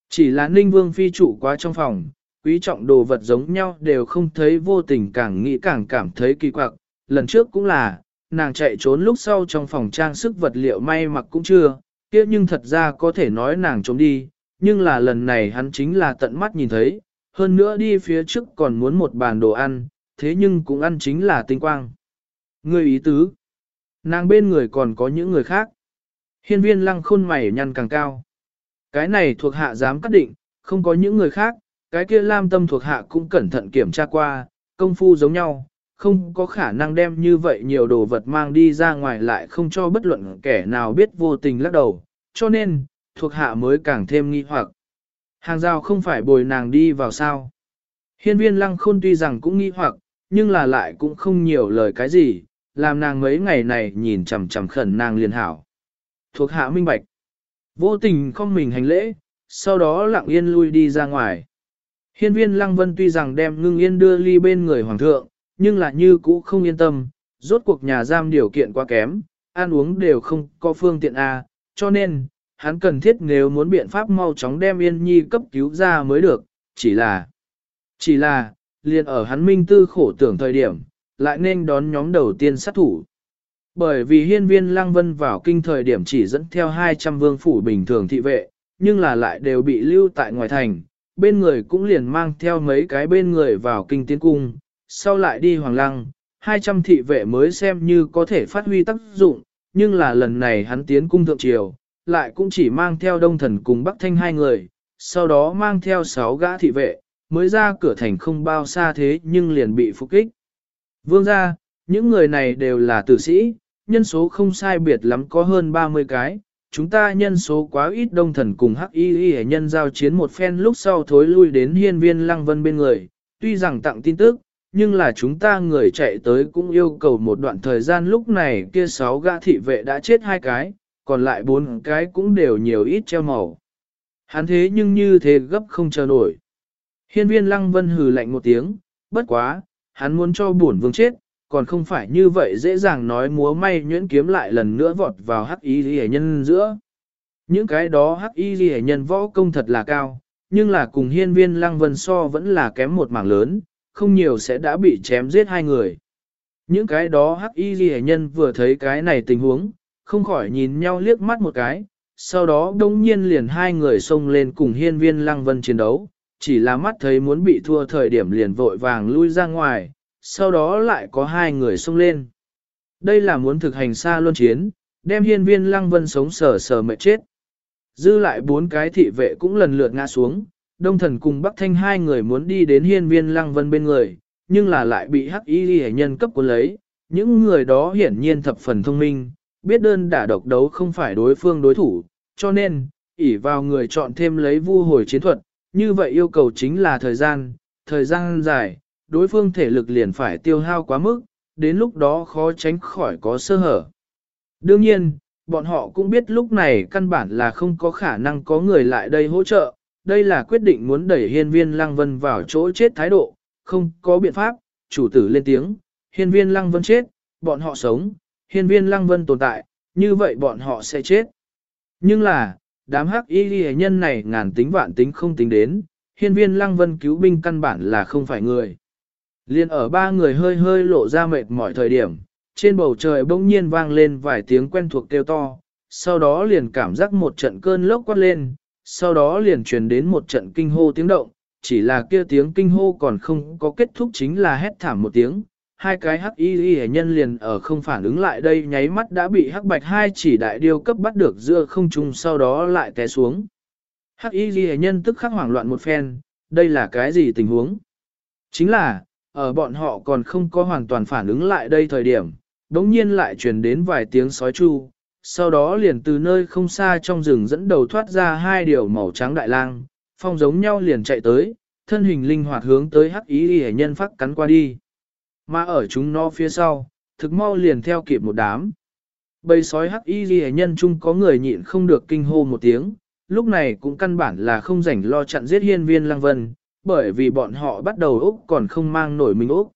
Chỉ là Ninh Vương Phi trụ quá trong phòng, quý trọng đồ vật giống nhau đều không thấy vô tình càng nghĩ càng cảm thấy kỳ quặc. Lần trước cũng là, nàng chạy trốn lúc sau trong phòng trang sức vật liệu may mặc cũng chưa, kia nhưng thật ra có thể nói nàng trốn đi, nhưng là lần này hắn chính là tận mắt nhìn thấy, hơn nữa đi phía trước còn muốn một bàn đồ ăn, thế nhưng cũng ăn chính là tinh quang. Người ý tứ, nàng bên người còn có những người khác. Hiên viên lăng khôn mày nhăn càng cao. Cái này thuộc hạ dám cắt định, không có những người khác, cái kia lam tâm thuộc hạ cũng cẩn thận kiểm tra qua, công phu giống nhau, không có khả năng đem như vậy nhiều đồ vật mang đi ra ngoài lại không cho bất luận kẻ nào biết vô tình lắc đầu, cho nên, thuộc hạ mới càng thêm nghi hoặc. Hàng rào không phải bồi nàng đi vào sao. Hiên viên lăng khôn tuy rằng cũng nghi hoặc, nhưng là lại cũng không nhiều lời cái gì, làm nàng mấy ngày này nhìn chằm chằm khẩn nàng liền hảo. Thuộc hạ minh bạch. Vô tình không mình hành lễ, sau đó lặng yên lui đi ra ngoài. Hiên viên lăng vân tuy rằng đem ngưng yên đưa ly bên người hoàng thượng, nhưng là như cũ không yên tâm, rốt cuộc nhà giam điều kiện quá kém, ăn uống đều không có phương tiện A, cho nên, hắn cần thiết nếu muốn biện pháp mau chóng đem Yên Nhi cấp cứu ra mới được, chỉ là, chỉ là, liền ở hắn minh tư khổ tưởng thời điểm, lại nên đón nhóm đầu tiên sát thủ. Bởi vì hiên viên lăng vân vào kinh thời điểm chỉ dẫn theo 200 vương phủ bình thường thị vệ, nhưng là lại đều bị lưu tại ngoài thành, bên người cũng liền mang theo mấy cái bên người vào kinh tiến cung, sau lại đi hoàng lăng, 200 thị vệ mới xem như có thể phát huy tác dụng, nhưng là lần này hắn tiến cung thượng triều, lại cũng chỉ mang theo đông thần cùng bắc thanh hai người, sau đó mang theo sáu gã thị vệ, mới ra cửa thành không bao xa thế nhưng liền bị phục kích. Vương ra, những người này đều là tử sĩ, nhân số không sai biệt lắm có hơn 30 cái, chúng ta nhân số quá ít đông thần cùng hắc y y nhân giao chiến một phen lúc sau thối lui đến hiên viên lăng vân bên người, tuy rằng tặng tin tức, nhưng là chúng ta người chạy tới cũng yêu cầu một đoạn thời gian lúc này kia sáu gã thị vệ đã chết hai cái, còn lại bốn cái cũng đều nhiều ít treo màu. Hắn thế nhưng như thế gấp không chờ nổi. Hiên viên lăng vân hừ lạnh một tiếng, bất quá, hắn muốn cho bổn vương chết, còn không phải như vậy dễ dàng nói múa may nhuyễn kiếm lại lần nữa vọt vào hắc y ghi nhân giữa. Những cái đó hắc y ghi nhân võ công thật là cao, nhưng là cùng hiên viên lăng vân so vẫn là kém một mảng lớn, không nhiều sẽ đã bị chém giết hai người. Những cái đó hắc y ghi nhân vừa thấy cái này tình huống, không khỏi nhìn nhau liếc mắt một cái, sau đó đông nhiên liền hai người xông lên cùng hiên viên lăng vân chiến đấu, chỉ là mắt thấy muốn bị thua thời điểm liền vội vàng lui ra ngoài, sau đó lại có hai người xông lên. Đây là muốn thực hành xa luân chiến, đem hiên viên lăng vân sống sờ sờ mệt chết. Dư lại bốn cái thị vệ cũng lần lượt ngã xuống, đông thần cùng bắc thanh hai người muốn đi đến hiên viên lăng vân bên người, nhưng là lại bị hắc y ghi nhân cấp cuốn lấy. Những người đó hiển nhiên thập phần thông minh, biết đơn đả độc đấu không phải đối phương đối thủ, cho nên, ỉ vào người chọn thêm lấy vu hồi chiến thuật, như vậy yêu cầu chính là thời gian, thời gian dài, đối phương thể lực liền phải tiêu hao quá mức, đến lúc đó khó tránh khỏi có sơ hở. Đương nhiên, bọn họ cũng biết lúc này căn bản là không có khả năng có người lại đây hỗ trợ, đây là quyết định muốn đẩy hiên viên lăng vân vào chỗ chết thái độ, không có biện pháp, chủ tử lên tiếng, hiên viên lăng vân chết, bọn họ sống, hiên viên lăng vân tồn tại, như vậy bọn họ sẽ chết. Nhưng là, đám hắc y ghi nhân này ngàn tính vạn tính không tính đến, hiên viên lăng vân cứu binh căn bản là không phải người. Liên ở ba người hơi hơi lộ ra mệt mỏi thời điểm, trên bầu trời bỗng nhiên vang lên vài tiếng quen thuộc kêu to, sau đó liền cảm giác một trận cơn lốc quát lên, sau đó liền truyền đến một trận kinh hô tiếng động, chỉ là kia tiếng kinh hô còn không có kết thúc chính là hét thảm một tiếng. Hai cái hắc y y nhân liền ở không phản ứng lại đây nháy mắt đã bị hắc bạch hai chỉ đại điêu cấp bắt được giữa không trung sau đó lại té xuống. Hắc y y nhân tức khắc hoảng loạn một phen, đây là cái gì tình huống? Chính là, ở bọn họ còn không có hoàn toàn phản ứng lại đây thời điểm, đống nhiên lại truyền đến vài tiếng sói chu, sau đó liền từ nơi không xa trong rừng dẫn đầu thoát ra hai điều màu trắng đại lang, phong giống nhau liền chạy tới, thân hình linh hoạt hướng tới hắc ý hệ nhân phát cắn qua đi. Mà ở chúng nó phía sau, thực mau liền theo kịp một đám. Bầy sói hắc y ghi nhân chung có người nhịn không được kinh hô một tiếng, lúc này cũng căn bản là không rảnh lo chặn giết hiên viên lăng vân, bởi vì bọn họ bắt đầu Úc còn không mang nổi mình Úc.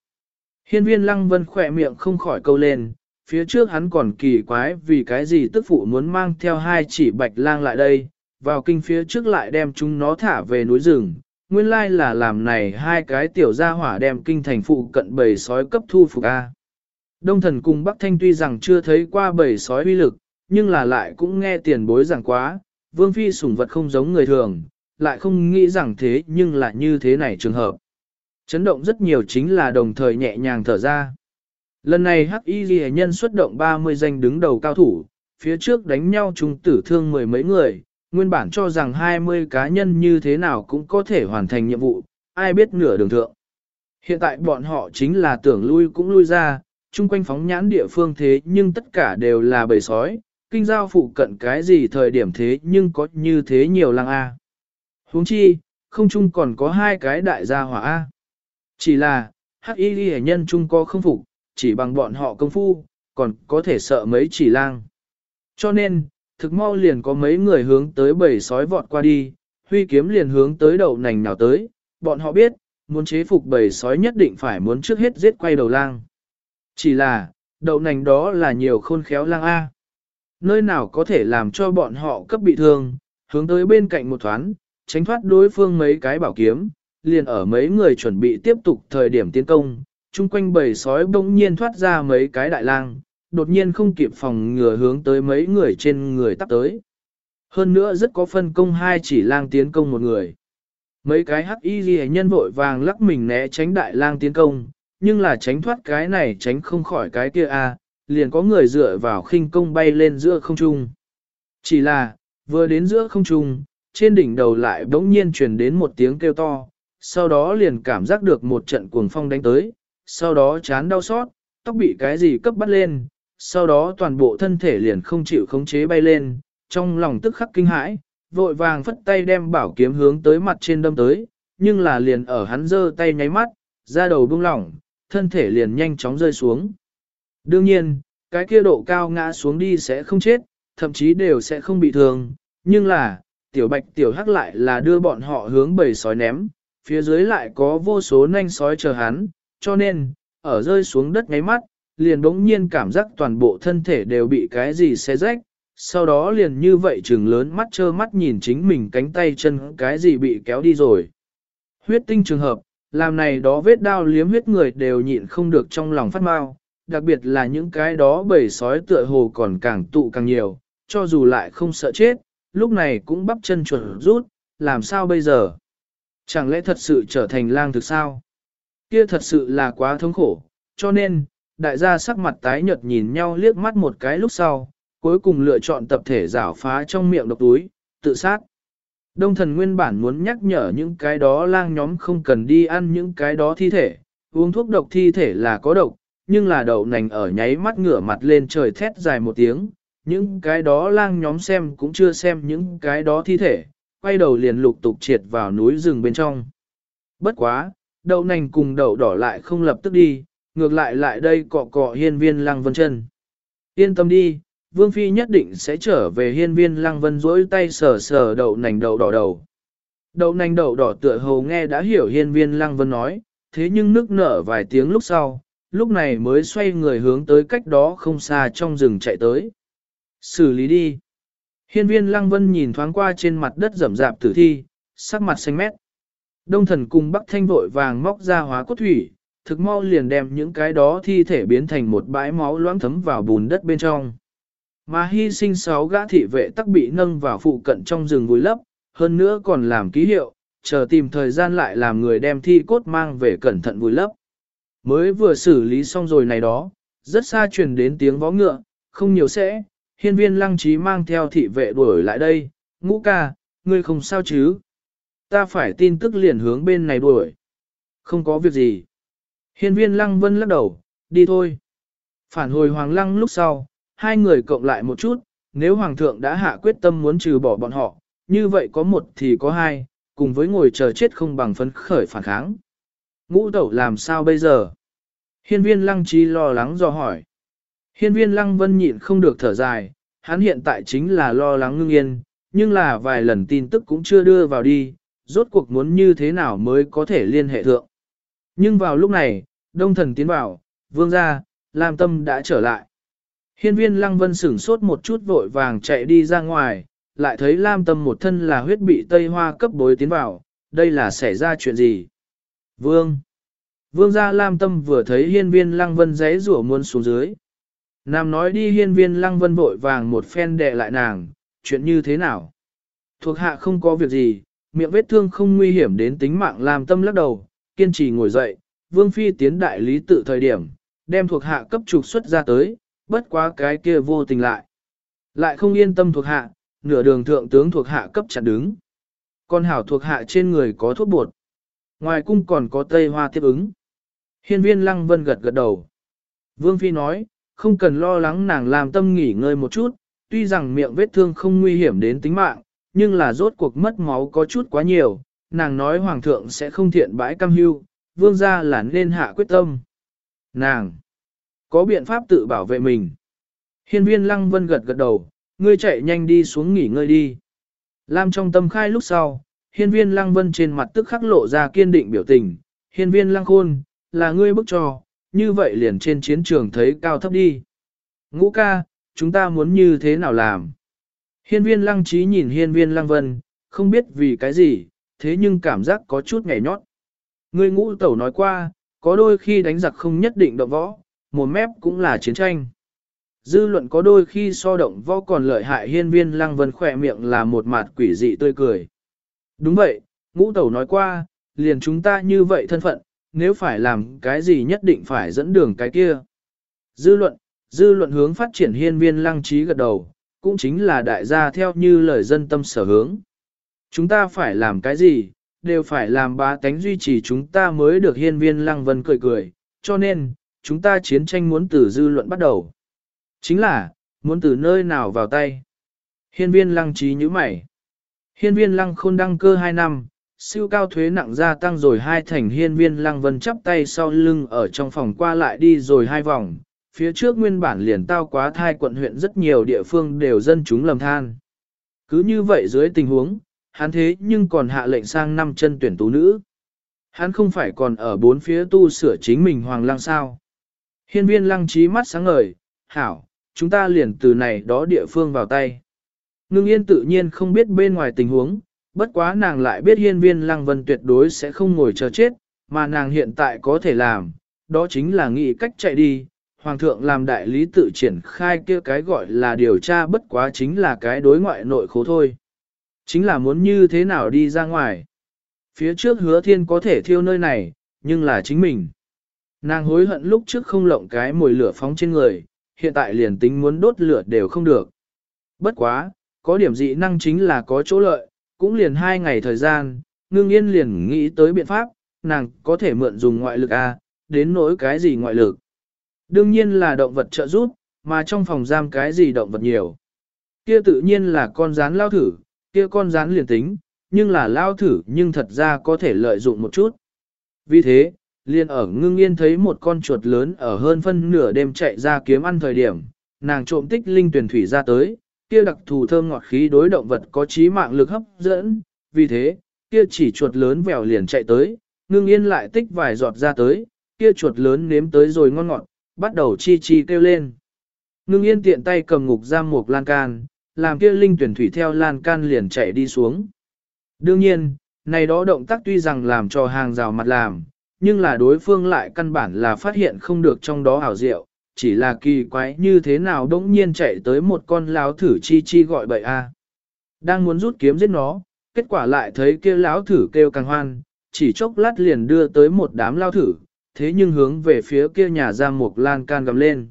Hiên viên lăng vân khỏe miệng không khỏi câu lên, phía trước hắn còn kỳ quái vì cái gì tức phụ muốn mang theo hai chỉ bạch lang lại đây, vào kinh phía trước lại đem chúng nó thả về núi rừng. Nguyên lai là làm này hai cái tiểu gia hỏa đem kinh thành phụ cận bầy sói cấp thu phục A. Đông thần cùng Bắc Thanh tuy rằng chưa thấy qua bầy sói uy lực, nhưng là lại cũng nghe tiền bối rằng quá, vương phi sủng vật không giống người thường, lại không nghĩ rằng thế nhưng lại như thế này trường hợp. Chấn động rất nhiều chính là đồng thời nhẹ nhàng thở ra. Lần này Hắc Y Ghi nhân xuất động 30 danh đứng đầu cao thủ, phía trước đánh nhau chúng tử thương mười mấy người, nguyên bản cho rằng 20 cá nhân như thế nào cũng có thể hoàn thành nhiệm vụ, ai biết nửa đường thượng. Hiện tại bọn họ chính là tưởng lui cũng lui ra, chung quanh phóng nhãn địa phương thế nhưng tất cả đều là bầy sói, kinh giao phụ cận cái gì thời điểm thế nhưng có như thế nhiều lăng A. huống chi, không chung còn có hai cái đại gia hỏa A. Chỉ là, hắc y ghi nhân chung có không phục, chỉ bằng bọn họ công phu, còn có thể sợ mấy chỉ lang. Cho nên, thực mau liền có mấy người hướng tới bầy sói vọt qua đi, huy kiếm liền hướng tới đầu nành nào tới, bọn họ biết, muốn chế phục bầy sói nhất định phải muốn trước hết giết quay đầu lang. Chỉ là, đậu nành đó là nhiều khôn khéo lang A. Nơi nào có thể làm cho bọn họ cấp bị thương, hướng tới bên cạnh một thoáng, tránh thoát đối phương mấy cái bảo kiếm, liền ở mấy người chuẩn bị tiếp tục thời điểm tiến công, chung quanh bầy sói bỗng nhiên thoát ra mấy cái đại lang, đột nhiên không kịp phòng ngừa hướng tới mấy người trên người tắt tới. Hơn nữa rất có phân công hai chỉ lang tiến công một người. Mấy cái hắc y ghi nhân vội vàng lắc mình né tránh đại lang tiến công, nhưng là tránh thoát cái này tránh không khỏi cái kia a, liền có người dựa vào khinh công bay lên giữa không trung. Chỉ là, vừa đến giữa không trung, trên đỉnh đầu lại bỗng nhiên truyền đến một tiếng kêu to, sau đó liền cảm giác được một trận cuồng phong đánh tới, sau đó chán đau xót, tóc bị cái gì cấp bắt lên, sau đó toàn bộ thân thể liền không chịu khống chế bay lên, trong lòng tức khắc kinh hãi, vội vàng phất tay đem bảo kiếm hướng tới mặt trên đâm tới, nhưng là liền ở hắn giơ tay nháy mắt, ra đầu buông lỏng, thân thể liền nhanh chóng rơi xuống. Đương nhiên, cái kia độ cao ngã xuống đi sẽ không chết, thậm chí đều sẽ không bị thương, nhưng là, tiểu bạch tiểu hắc lại là đưa bọn họ hướng bầy sói ném, phía dưới lại có vô số nanh sói chờ hắn, cho nên, ở rơi xuống đất ngáy mắt, liền bỗng nhiên cảm giác toàn bộ thân thể đều bị cái gì xé rách, sau đó liền như vậy trừng lớn mắt trơ mắt nhìn chính mình cánh tay chân cái gì bị kéo đi rồi. Huyết tinh trường hợp, làm này đó vết đao liếm huyết người đều nhịn không được trong lòng phát mau, đặc biệt là những cái đó bầy sói tựa hồ còn càng tụ càng nhiều, cho dù lại không sợ chết, lúc này cũng bắp chân chuẩn rút, làm sao bây giờ? Chẳng lẽ thật sự trở thành lang thực sao? Kia thật sự là quá thống khổ, cho nên, đại gia sắc mặt tái nhợt nhìn nhau liếc mắt một cái lúc sau, cuối cùng lựa chọn tập thể rảo phá trong miệng độc túi, tự sát. Đông thần nguyên bản muốn nhắc nhở những cái đó lang nhóm không cần đi ăn những cái đó thi thể, uống thuốc độc thi thể là có độc, nhưng là đậu nành ở nháy mắt ngửa mặt lên trời thét dài một tiếng, những cái đó lang nhóm xem cũng chưa xem những cái đó thi thể, quay đầu liền lục tục triệt vào núi rừng bên trong. Bất quá, đậu nành cùng đậu đỏ lại không lập tức đi, ngược lại lại đây cọ cọ hiên viên lăng vân chân. Yên tâm đi, Vương Phi nhất định sẽ trở về hiên viên lăng vân rỗi tay sờ sờ đậu nành đậu đỏ đầu. Đậu nành đậu đỏ tựa hồ nghe đã hiểu hiên viên lăng vân nói, thế nhưng nước nở vài tiếng lúc sau, lúc này mới xoay người hướng tới cách đó không xa trong rừng chạy tới. Xử lý đi. Hiên viên lăng vân nhìn thoáng qua trên mặt đất rậm rạp tử thi, sắc mặt xanh mét. Đông thần cùng bắc thanh vội vàng móc ra hóa cốt thủy, thực mau liền đem những cái đó thi thể biến thành một bãi máu loãng thấm vào bùn đất bên trong. Mà hy sinh sáu gã thị vệ tắc bị nâng vào phụ cận trong rừng vùi lấp, hơn nữa còn làm ký hiệu, chờ tìm thời gian lại làm người đem thi cốt mang về cẩn thận vùi lấp. Mới vừa xử lý xong rồi này đó, rất xa truyền đến tiếng vó ngựa, không nhiều sẽ, hiên viên lăng trí mang theo thị vệ đuổi lại đây, ngũ ca, ngươi không sao chứ? Ta phải tin tức liền hướng bên này đuổi. Không có việc gì. Hiên viên lăng vân lắc đầu, đi thôi. Phản hồi hoàng lăng lúc sau, hai người cộng lại một chút, nếu hoàng thượng đã hạ quyết tâm muốn trừ bỏ bọn họ, như vậy có một thì có hai, cùng với ngồi chờ chết không bằng phấn khởi phản kháng. Ngũ tẩu làm sao bây giờ? Hiên viên lăng trí lo lắng do hỏi. Hiên viên lăng vân nhịn không được thở dài, hắn hiện tại chính là lo lắng ngưng yên, nhưng là vài lần tin tức cũng chưa đưa vào đi, rốt cuộc muốn như thế nào mới có thể liên hệ thượng. Nhưng vào lúc này, đông thần tiến vào, vương gia, Lam Tâm đã trở lại. Hiên viên lăng vân sửng sốt một chút vội vàng chạy đi ra ngoài, lại thấy Lam Tâm một thân là huyết bị Tây Hoa cấp bối tiến vào, đây là xảy ra chuyện gì? Vương! Vương gia Lam Tâm vừa thấy hiên viên lăng vân giấy rủa muôn xuống dưới. Nam nói đi hiên viên lăng vân vội vàng một phen đệ lại nàng, chuyện như thế nào? Thuộc hạ không có việc gì, miệng vết thương không nguy hiểm đến tính mạng làm Tâm lắc đầu, kiên trì ngồi dậy, Vương Phi tiến đại lý tự thời điểm, đem thuộc hạ cấp trục xuất ra tới, bất quá cái kia vô tình lại. Lại không yên tâm thuộc hạ, nửa đường thượng tướng thuộc hạ cấp chặt đứng. Con hảo thuộc hạ trên người có thuốc bột. Ngoài cung còn có tây hoa tiếp ứng. Hiên viên lăng vân gật gật đầu. Vương Phi nói, không cần lo lắng nàng làm tâm nghỉ ngơi một chút, tuy rằng miệng vết thương không nguy hiểm đến tính mạng, nhưng là rốt cuộc mất máu có chút quá nhiều, nàng nói hoàng thượng sẽ không thiện bãi cam hưu, vương gia là nên hạ quyết tâm. Nàng, có biện pháp tự bảo vệ mình. Hiên viên lăng vân gật gật đầu, ngươi chạy nhanh đi xuống nghỉ ngơi đi. Lam trong tâm khai lúc sau, hiên viên lăng vân trên mặt tức khắc lộ ra kiên định biểu tình. Hiên viên lăng khôn, là ngươi bức cho, như vậy liền trên chiến trường thấy cao thấp đi. Ngũ ca, chúng ta muốn như thế nào làm? Hiên viên lăng trí nhìn hiên viên lăng vân, không biết vì cái gì, thế nhưng cảm giác có chút ngảy nhót. Ngươi ngũ tẩu nói qua, có đôi khi đánh giặc không nhất định động võ, một mép cũng là chiến tranh. Dư luận có đôi khi so động võ còn lợi hại hiên viên lăng vân khỏe miệng là một mặt quỷ dị tươi cười. Đúng vậy, ngũ tẩu nói qua, liền chúng ta như vậy thân phận, nếu phải làm cái gì nhất định phải dẫn đường cái kia. Dư luận, dư luận hướng phát triển hiên viên lăng trí gật đầu, cũng chính là đại gia theo như lời dân tâm sở hướng. Chúng ta phải làm cái gì, đều phải làm bá tánh duy trì chúng ta mới được hiên viên lăng vân cười cười, cho nên, chúng ta chiến tranh muốn từ dư luận bắt đầu. Chính là, muốn từ nơi nào vào tay. Hiên viên lăng trí như mày. Hiên viên lăng khôn đăng cơ 2 năm, siêu cao thuế nặng gia tăng rồi hai thành hiên viên lăng vân chắp tay sau lưng ở trong phòng qua lại đi rồi hai vòng. Phía trước nguyên bản liền tao quá thai quận huyện rất nhiều địa phương đều dân chúng lầm than. Cứ như vậy dưới tình huống, hắn thế nhưng còn hạ lệnh sang năm chân tuyển tú nữ. Hắn không phải còn ở bốn phía tu sửa chính mình hoàng lang sao. Hiên viên lăng trí mắt sáng ngời, hảo, chúng ta liền từ này đó địa phương vào tay. Ngưng yên tự nhiên không biết bên ngoài tình huống, bất quá nàng lại biết hiên viên lăng vân tuyệt đối sẽ không ngồi chờ chết, mà nàng hiện tại có thể làm, đó chính là nghĩ cách chạy đi. Hoàng thượng làm đại lý tự triển khai kia cái gọi là điều tra bất quá chính là cái đối ngoại nội khố thôi. Chính là muốn như thế nào đi ra ngoài. Phía trước hứa thiên có thể thiêu nơi này, nhưng là chính mình. Nàng hối hận lúc trước không lộng cái mồi lửa phóng trên người, hiện tại liền tính muốn đốt lửa đều không được. Bất quá, có điểm dị năng chính là có chỗ lợi, cũng liền hai ngày thời gian, ngưng yên liền nghĩ tới biện pháp, nàng có thể mượn dùng ngoại lực A, đến nỗi cái gì ngoại lực. Đương nhiên là động vật trợ giúp, mà trong phòng giam cái gì động vật nhiều. Kia tự nhiên là con rán lao thử, kia con rán liền tính, nhưng là lao thử nhưng thật ra có thể lợi dụng một chút. Vì thế, liền ở ngưng yên thấy một con chuột lớn ở hơn phân nửa đêm chạy ra kiếm ăn thời điểm, nàng trộm tích linh tuyển thủy ra tới, kia đặc thù thơm ngọt khí đối động vật có trí mạng lực hấp dẫn, vì thế, kia chỉ chuột lớn vèo liền chạy tới, ngưng yên lại tích vài giọt ra tới, kia chuột lớn nếm tới rồi ngon ngọt, bắt đầu chi chi kêu lên. Ngưng yên tiện tay cầm ngục giam một lan can, làm kia linh tuyển thủy theo lan can liền chạy đi xuống. Đương nhiên, này đó động tác tuy rằng làm cho hàng rào mặt làm, nhưng là đối phương lại căn bản là phát hiện không được trong đó ảo diệu, chỉ là kỳ quái như thế nào đỗng nhiên chạy tới một con láo thử chi chi gọi bậy a. Đang muốn rút kiếm giết nó, kết quả lại thấy kia láo thử kêu càng hoan, chỉ chốc lát liền đưa tới một đám lao thử, thế nhưng hướng về phía kia nhà giam một lan can gầm lên.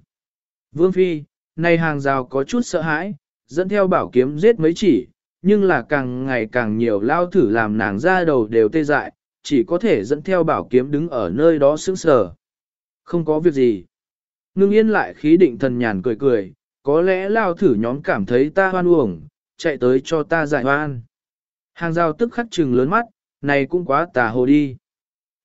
Vương Phi, nay hàng rào có chút sợ hãi, dẫn theo bảo kiếm giết mấy chỉ, nhưng là càng ngày càng nhiều lao thử làm nàng ra đầu đều tê dại, chỉ có thể dẫn theo bảo kiếm đứng ở nơi đó sững sờ. Không có việc gì. Ngưng yên lại khí định thần nhàn cười cười, có lẽ lao thử nhóm cảm thấy ta hoan uổng, chạy tới cho ta giải hoan. Hàng rào tức khắc trừng lớn mắt, này cũng quá tà hồ đi.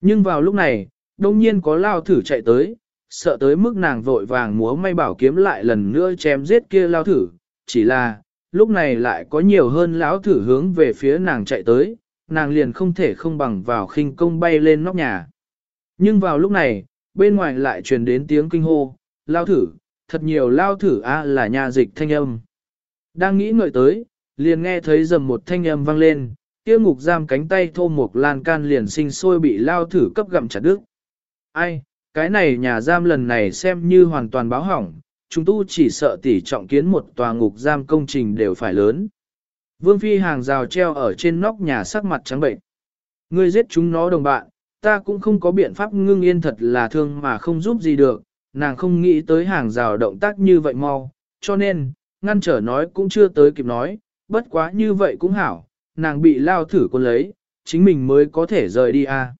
Nhưng vào lúc này, đông nhiên có lao thử chạy tới, sợ tới mức nàng vội vàng múa may bảo kiếm lại lần nữa chém giết kia lao thử, chỉ là, lúc này lại có nhiều hơn lão thử hướng về phía nàng chạy tới, nàng liền không thể không bằng vào khinh công bay lên nóc nhà. Nhưng vào lúc này, bên ngoài lại truyền đến tiếng kinh hô, lao thử, thật nhiều lao thử a là nhà dịch thanh âm. Đang nghĩ ngợi tới, liền nghe thấy dầm một thanh âm vang lên, kia ngục giam cánh tay thô một lan can liền sinh sôi bị lao thử cấp gặm chặt đứt. Ai, cái này nhà giam lần này xem như hoàn toàn báo hỏng, chúng tu chỉ sợ tỷ trọng kiến một tòa ngục giam công trình đều phải lớn. Vương Phi hàng rào treo ở trên nóc nhà sắc mặt trắng bệnh. Ngươi giết chúng nó đồng bạn, ta cũng không có biện pháp ngưng yên thật là thương mà không giúp gì được, nàng không nghĩ tới hàng rào động tác như vậy mau, cho nên, ngăn trở nói cũng chưa tới kịp nói, bất quá như vậy cũng hảo, nàng bị lao thử con lấy, chính mình mới có thể rời đi à.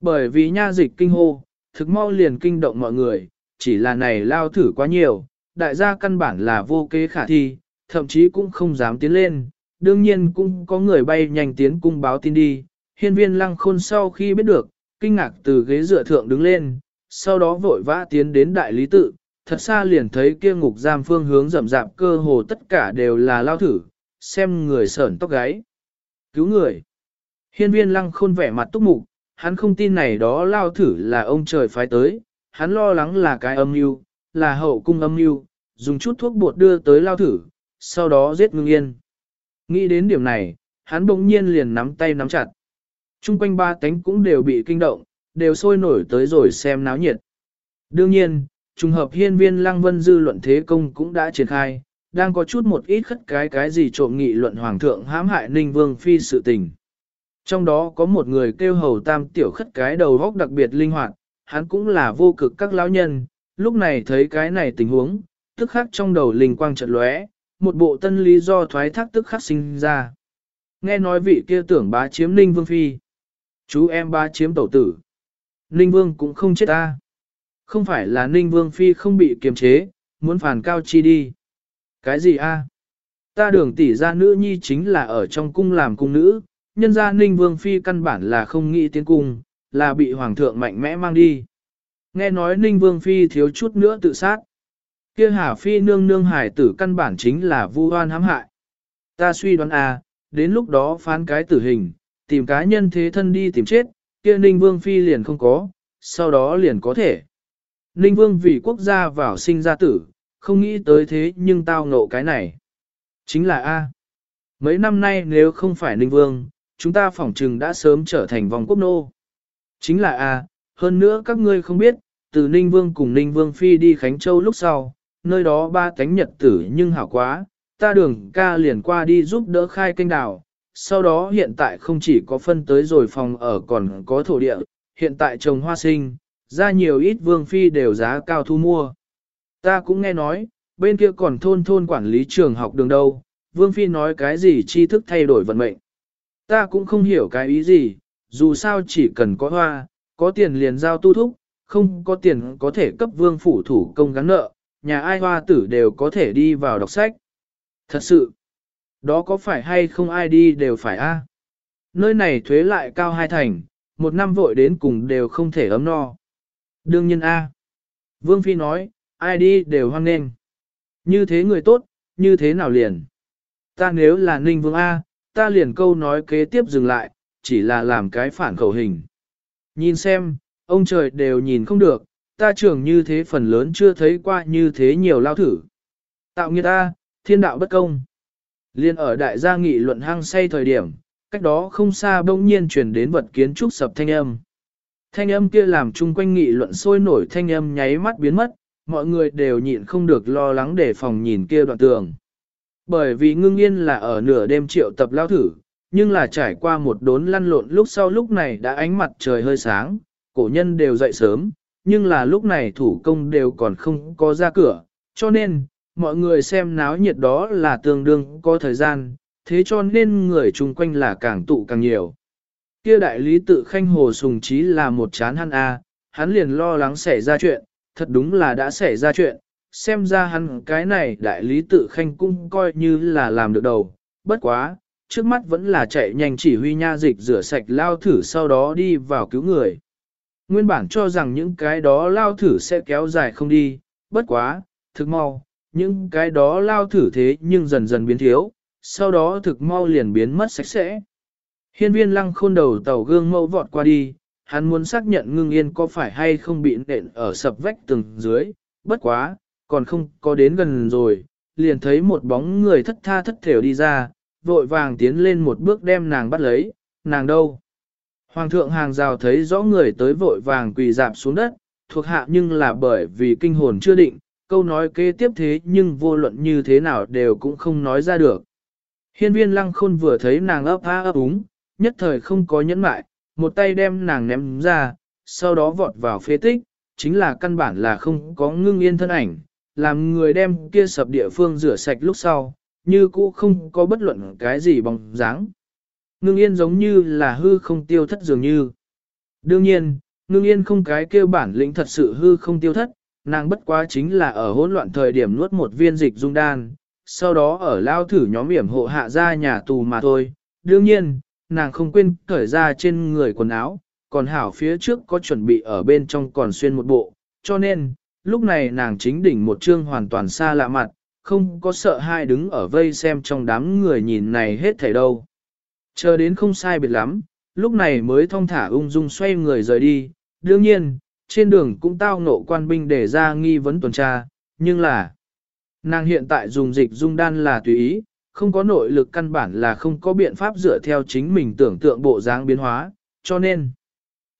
Bởi vì nha dịch kinh hô, thực mau liền kinh động mọi người, chỉ là này lao thử quá nhiều, đại gia căn bản là vô kế khả thi, thậm chí cũng không dám tiến lên, đương nhiên cũng có người bay nhanh tiến cung báo tin đi. Hiên viên lăng khôn sau khi biết được, kinh ngạc từ ghế dựa thượng đứng lên, sau đó vội vã tiến đến đại lý tự, thật xa liền thấy kia ngục giam phương hướng rậm rạp cơ hồ tất cả đều là lao thử, xem người sởn tóc gáy. Cứu người. Hiên viên lăng khôn vẻ mặt túc mục, hắn không tin này đó lao thử là ông trời phái tới, hắn lo lắng là cái âm mưu, là hậu cung âm mưu, dùng chút thuốc bột đưa tới lao thử, sau đó giết ngưng yên. Nghĩ đến điểm này, hắn bỗng nhiên liền nắm tay nắm chặt. Trung quanh ba tánh cũng đều bị kinh động, đều sôi nổi tới rồi xem náo nhiệt. Đương nhiên, trùng hợp hiên viên lăng vân dư luận thế công cũng đã triển khai, đang có chút một ít khất cái cái gì trộm nghị luận hoàng thượng hãm hại ninh vương phi sự tình. Trong đó có một người kêu hầu tam tiểu khất cái đầu góc đặc biệt linh hoạt, hắn cũng là vô cực các lão nhân, lúc này thấy cái này tình huống, tức khắc trong đầu linh quang chợt lóe, một bộ tân lý do thoái thác tức khắc sinh ra. Nghe nói vị kia tưởng bá chiếm Ninh Vương Phi. Chú em bá chiếm tẩu tử. Ninh Vương cũng không chết ta. Không phải là Ninh Vương Phi không bị kiềm chế, muốn phản cao chi đi. Cái gì a? Ta đường tỷ gia nữ nhi chính là ở trong cung làm cung nữ, nhân gia Ninh Vương Phi căn bản là không nghĩ tiến cung, là bị Hoàng thượng mạnh mẽ mang đi. Nghe nói Ninh Vương Phi thiếu chút nữa tự sát kia Hà Phi nương nương hải tử căn bản chính là vu oan hãm hại. Ta suy đoán à, đến lúc đó phán cái tử hình, tìm cá nhân thế thân đi tìm chết, kia Ninh Vương Phi liền không có, sau đó liền có thể. Ninh Vương vì quốc gia vào sinh ra tử, không nghĩ tới thế nhưng tao ngộ cái này. Chính là A. Mấy năm nay nếu không phải Ninh Vương, chúng ta phỏng trừng đã sớm trở thành vòng quốc nô. Chính là A, à, hơn nữa các ngươi không biết, từ Ninh Vương cùng Ninh Vương Phi đi Khánh Châu lúc sau, nơi đó ba cánh nhật tử nhưng hảo quá, ta đường ca liền qua đi giúp đỡ khai kênh đào. Sau đó hiện tại không chỉ có phân tới rồi phòng ở còn có thổ địa, hiện tại trồng hoa sinh, ra nhiều ít vương phi đều giá cao thu mua. Ta cũng nghe nói, bên kia còn thôn thôn quản lý trường học đường đâu, vương phi nói cái gì tri thức thay đổi vận mệnh. Ta cũng không hiểu cái ý gì, dù sao chỉ cần có hoa, có tiền liền giao tu thúc, không có tiền có thể cấp vương phủ thủ công gắn nợ, nhà ai hoa tử đều có thể đi vào đọc sách. Thật sự, đó có phải hay không ai đi đều phải a? Nơi này thuế lại cao hai thành, một năm vội đến cùng đều không thể ấm no. Đương nhiên a. Vương Phi nói, ai đi đều hoan nghênh. Như thế người tốt, như thế nào liền? Ta nếu là Ninh Vương A, ta liền câu nói kế tiếp dừng lại, chỉ là làm cái phản khẩu hình. Nhìn xem, ông trời đều nhìn không được, ta trưởng như thế phần lớn chưa thấy qua như thế nhiều lao thử. Tạo nghiệt ta, thiên đạo bất công. Liên ở đại gia nghị luận hăng say thời điểm, cách đó không xa bỗng nhiên truyền đến vật kiến trúc sập thanh âm. Thanh âm kia làm chung quanh nghị luận sôi nổi thanh âm nháy mắt biến mất, mọi người đều nhịn không được lo lắng để phòng nhìn kia đoạn tường. Bởi vì ngưng yên là ở nửa đêm triệu tập lao thử, nhưng là trải qua một đốn lăn lộn lúc sau lúc này đã ánh mặt trời hơi sáng, cổ nhân đều dậy sớm, nhưng là lúc này thủ công đều còn không có ra cửa, cho nên, mọi người xem náo nhiệt đó là tương đương có thời gian, thế cho nên người chung quanh là càng tụ càng nhiều. Kia đại lý tự khanh hồ sùng trí là một chán hăn a, hắn liền lo lắng xảy ra chuyện, thật đúng là đã xảy ra chuyện, xem ra hắn cái này đại lý tự khanh cũng coi như là làm được đầu, bất quá, trước mắt vẫn là chạy nhanh chỉ huy nha dịch rửa sạch lao thử sau đó đi vào cứu người. Nguyên bản cho rằng những cái đó lao thử sẽ kéo dài không đi, bất quá, thực mau, những cái đó lao thử thế nhưng dần dần biến thiếu, sau đó thực mau liền biến mất sạch sẽ. Hiên viên lăng khôn đầu tàu gương mâu vọt qua đi, hắn muốn xác nhận ngưng yên có phải hay không bị nện ở sập vách tường dưới, bất quá, còn không có đến gần rồi, liền thấy một bóng người thất tha thất thểu đi ra, vội vàng tiến lên một bước đem nàng bắt lấy, nàng đâu. Hoàng thượng hàng rào thấy rõ người tới vội vàng quỳ dạp xuống đất, thuộc hạ nhưng là bởi vì kinh hồn chưa định, câu nói kế tiếp thế nhưng vô luận như thế nào đều cũng không nói ra được. Hiên viên lăng khôn vừa thấy nàng ấp há ấp úng, nhất thời không có nhẫn mại, một tay đem nàng ném ra, sau đó vọt vào phế tích, chính là căn bản là không có ngưng yên thân ảnh, làm người đem kia sập địa phương rửa sạch lúc sau, như cũ không có bất luận cái gì bóng dáng. Ngưng yên giống như là hư không tiêu thất dường như. Đương nhiên, ngưng yên không cái kêu bản lĩnh thật sự hư không tiêu thất, nàng bất quá chính là ở hỗn loạn thời điểm nuốt một viên dịch dung đan, sau đó ở lao thử nhóm yểm hộ hạ ra nhà tù mà thôi. Đương nhiên, nàng không quên cởi ra trên người quần áo, còn hảo phía trước có chuẩn bị ở bên trong còn xuyên một bộ, cho nên, lúc này nàng chính đỉnh một trương hoàn toàn xa lạ mặt, không có sợ hai đứng ở vây xem trong đám người nhìn này hết thảy đâu. Chờ đến không sai biệt lắm, lúc này mới thong thả ung dung xoay người rời đi, đương nhiên, trên đường cũng tao nộ quan binh để ra nghi vấn tuần tra, nhưng là, nàng hiện tại dùng dịch dung đan là tùy ý, không có nội lực căn bản là không có biện pháp dựa theo chính mình tưởng tượng bộ dáng biến hóa, cho nên,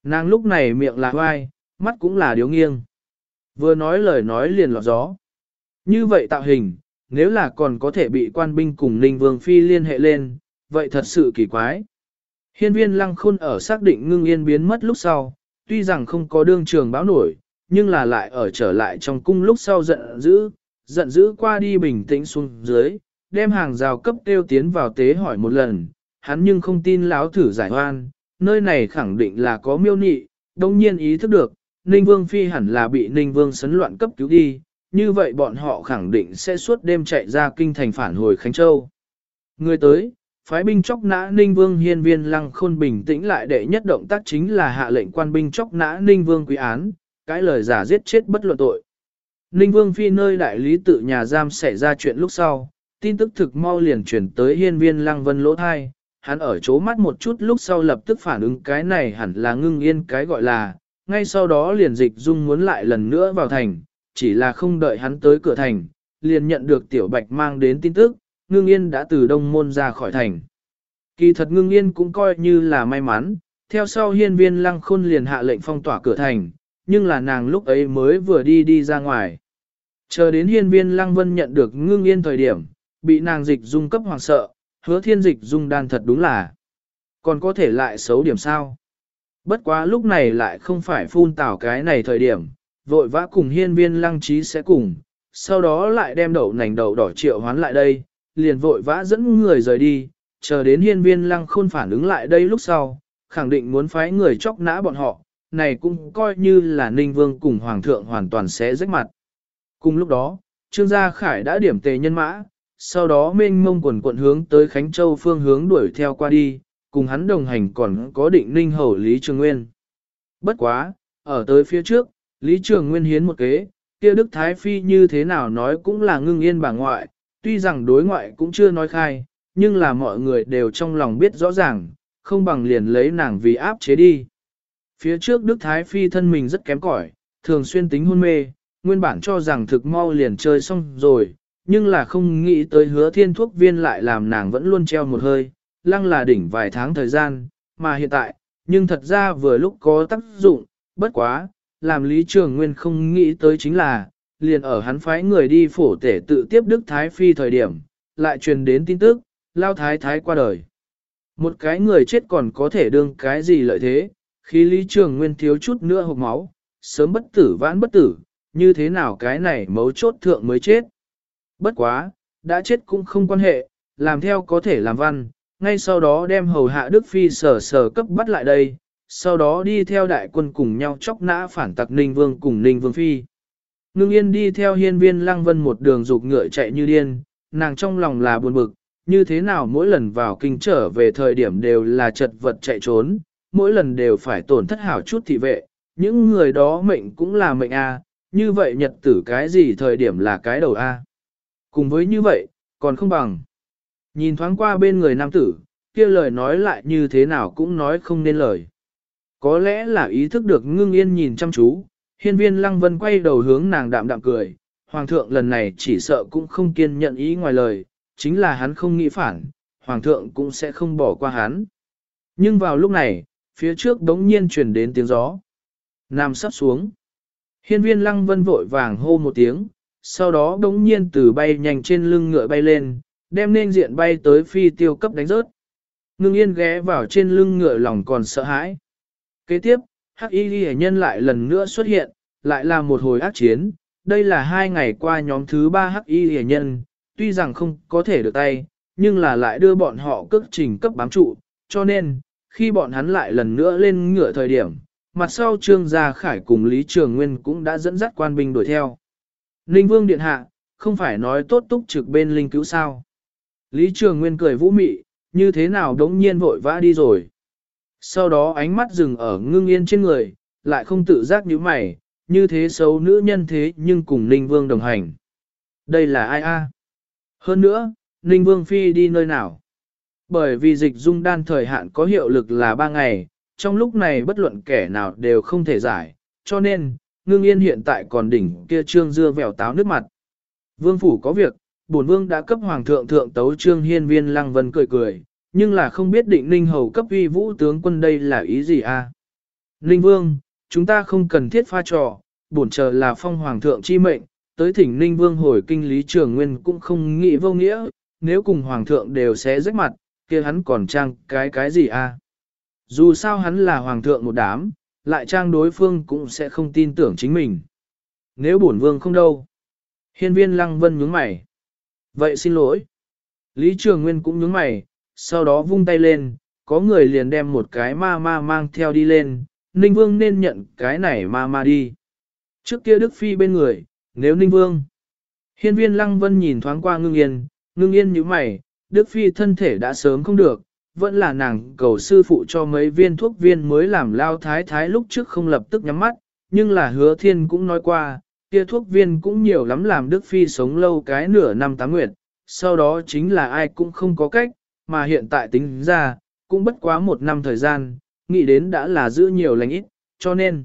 nàng lúc này miệng là hoai, mắt cũng là điếu nghiêng. Vừa nói lời nói liền lọt gió. Như vậy tạo hình, nếu là còn có thể bị quan binh cùng Ninh Vương Phi liên hệ lên, vậy thật sự kỳ quái. Hiên viên lăng khôn ở xác định ngưng yên biến mất lúc sau, tuy rằng không có đương trường báo nổi, nhưng là lại ở trở lại trong cung lúc sau giận dữ, giận dữ qua đi bình tĩnh xuống dưới, đem hàng rào cấp tiêu tiến vào tế hỏi một lần, hắn nhưng không tin láo thử giải oan, nơi này khẳng định là có miêu nị, đồng nhiên ý thức được, Ninh Vương Phi hẳn là bị Ninh Vương sấn loạn cấp cứu đi, như vậy bọn họ khẳng định sẽ suốt đêm chạy ra kinh thành phản hồi Khánh Châu. Người tới, phái binh chóc nã Ninh Vương hiên viên lăng khôn bình tĩnh lại đệ nhất động tác chính là hạ lệnh quan binh chóc nã Ninh Vương quý án, cái lời giả giết chết bất luận tội. Ninh Vương Phi nơi đại lý tự nhà giam xảy ra chuyện lúc sau, tin tức thực mau liền chuyển tới hiên viên lăng vân lỗ thai, hắn ở chỗ mắt một chút lúc sau lập tức phản ứng cái này hẳn là ngưng yên cái gọi là, ngay sau đó liền dịch dung muốn lại lần nữa vào thành, chỉ là không đợi hắn tới cửa thành, liền nhận được tiểu bạch mang đến tin tức, ngưng yên đã từ đông môn ra khỏi thành. Kỳ thật ngưng yên cũng coi như là may mắn, theo sau hiên viên lăng khôn liền hạ lệnh phong tỏa cửa thành, nhưng là nàng lúc ấy mới vừa đi đi ra ngoài. Chờ đến hiên viên lăng vân nhận được ngưng yên thời điểm, bị nàng dịch dung cấp hoàng sợ, hứa thiên dịch dung đan thật đúng là. Còn có thể lại xấu điểm sao? Bất quá lúc này lại không phải phun tảo cái này thời điểm, vội vã cùng hiên viên lăng trí sẽ cùng, sau đó lại đem đậu nành đậu đỏ triệu hoán lại đây, liền vội vã dẫn người rời đi, chờ đến hiên viên lăng khôn phản ứng lại đây lúc sau, khẳng định muốn phái người chóc nã bọn họ, này cũng coi như là Ninh Vương cùng Hoàng thượng hoàn toàn sẽ rách mặt. Cùng lúc đó, Trương Gia Khải đã điểm tề nhân mã, sau đó mênh mông quần quận hướng tới Khánh Châu phương hướng đuổi theo qua đi, cùng hắn đồng hành còn có định Ninh Hầu Lý Trường Nguyên. Bất quá, ở tới phía trước, Lý Trường Nguyên hiến một kế, kia Đức Thái Phi như thế nào nói cũng là ngưng yên bà ngoại, tuy rằng đối ngoại cũng chưa nói khai, nhưng là mọi người đều trong lòng biết rõ ràng, không bằng liền lấy nàng vì áp chế đi. Phía trước Đức Thái Phi thân mình rất kém cỏi, thường xuyên tính hôn mê, nguyên bản cho rằng thực mau liền chơi xong rồi, nhưng là không nghĩ tới hứa thiên thuốc viên lại làm nàng vẫn luôn treo một hơi, lăng là đỉnh vài tháng thời gian, mà hiện tại, nhưng thật ra vừa lúc có tác dụng, bất quá, làm Lý Trường Nguyên không nghĩ tới chính là, liền ở hắn phái người đi phổ tể tự tiếp Đức Thái Phi thời điểm, lại truyền đến tin tức, Lao Thái Thái qua đời. Một cái người chết còn có thể đương cái gì lợi thế, khi Lý Trường Nguyên thiếu chút nữa hộp máu, sớm bất tử vãn bất tử, như thế nào cái này mấu chốt thượng mới chết. Bất quá, đã chết cũng không quan hệ, làm theo có thể làm văn, ngay sau đó đem hầu hạ Đức Phi sở sở cấp bắt lại đây, sau đó đi theo đại quân cùng nhau chóc nã phản tặc Ninh Vương cùng Ninh Vương Phi. Ngưng yên đi theo hiên viên lăng vân một đường dục ngựa chạy như điên, nàng trong lòng là buồn bực, như thế nào mỗi lần vào kinh trở về thời điểm đều là chật vật chạy trốn, mỗi lần đều phải tổn thất hảo chút thị vệ, những người đó mệnh cũng là mệnh A, như vậy nhật tử cái gì thời điểm là cái đầu A. Cùng với như vậy, còn không bằng. Nhìn thoáng qua bên người nam tử, kia lời nói lại như thế nào cũng nói không nên lời. Có lẽ là ý thức được ngưng yên nhìn chăm chú, hiên viên lăng vân quay đầu hướng nàng đạm đạm cười, hoàng thượng lần này chỉ sợ cũng không kiên nhận ý ngoài lời, chính là hắn không nghĩ phản, hoàng thượng cũng sẽ không bỏ qua hắn. Nhưng vào lúc này, phía trước đống nhiên truyền đến tiếng gió. Nam sắp xuống. Hiên viên lăng vân vội vàng hô một tiếng, sau đó đống nhiên từ bay nhanh trên lưng ngựa bay lên, đem nên diện bay tới phi tiêu cấp đánh rớt. Ngưng yên ghé vào trên lưng ngựa lòng còn sợ hãi. Kế tiếp, hắc y ghi nhân lại lần nữa xuất hiện, lại là một hồi ác chiến. Đây là hai ngày qua nhóm thứ ba hắc y ghi nhân, tuy rằng không có thể được tay, nhưng là lại đưa bọn họ cước trình cấp bám trụ, cho nên, khi bọn hắn lại lần nữa lên ngựa thời điểm, mặt sau Trương Gia Khải cùng Lý Trường Nguyên cũng đã dẫn dắt quan binh đuổi theo. Ninh Vương Điện Hạ, không phải nói tốt túc trực bên linh cứu sao. Lý Trường Nguyên cười vũ mị, như thế nào đống nhiên vội vã đi rồi. Sau đó ánh mắt dừng ở ngưng yên trên người, lại không tự giác như mày, như thế xấu nữ nhân thế nhưng cùng Ninh Vương đồng hành. Đây là ai a? Hơn nữa, Ninh Vương Phi đi nơi nào? Bởi vì dịch dung đan thời hạn có hiệu lực là 3 ngày, trong lúc này bất luận kẻ nào đều không thể giải, cho nên, ngưng yên hiện tại còn đỉnh kia trương dưa vèo táo nước mặt. Vương Phủ có việc, bổn Vương đã cấp Hoàng thượng thượng tấu trương hiên viên lăng vân cười cười, nhưng là không biết định Ninh Hầu cấp uy vũ tướng quân đây là ý gì a? À? Ninh Vương, chúng ta không cần thiết pha trò, bổn chờ là phong Hoàng thượng chi mệnh, tới thỉnh Ninh Vương hồi kinh lý trường nguyên cũng không nghĩ vô nghĩa, nếu cùng Hoàng thượng đều sẽ rách mặt, kia hắn còn trang cái cái gì a? Dù sao hắn là Hoàng thượng một đám, lại trang đối phương cũng sẽ không tin tưởng chính mình. Nếu bổn vương không đâu. Hiên viên lăng vân nhướng mày. Vậy xin lỗi. Lý Trường Nguyên cũng nhướng mày, sau đó vung tay lên, có người liền đem một cái ma ma mang theo đi lên, Ninh Vương nên nhận cái này ma ma đi. Trước kia Đức Phi bên người, nếu Ninh Vương. Hiên viên Lăng Vân nhìn thoáng qua ngưng yên, ngưng yên như mày, Đức Phi thân thể đã sớm không được, vẫn là nàng cầu sư phụ cho mấy viên thuốc viên mới làm lao thái thái lúc trước không lập tức nhắm mắt, nhưng là hứa thiên cũng nói qua, kia thuốc viên cũng nhiều lắm làm Đức Phi sống lâu cái nửa năm tám nguyệt, sau đó chính là ai cũng không có cách, mà hiện tại tính ra, cũng bất quá một năm thời gian, nghĩ đến đã là giữ nhiều lành ít, cho nên,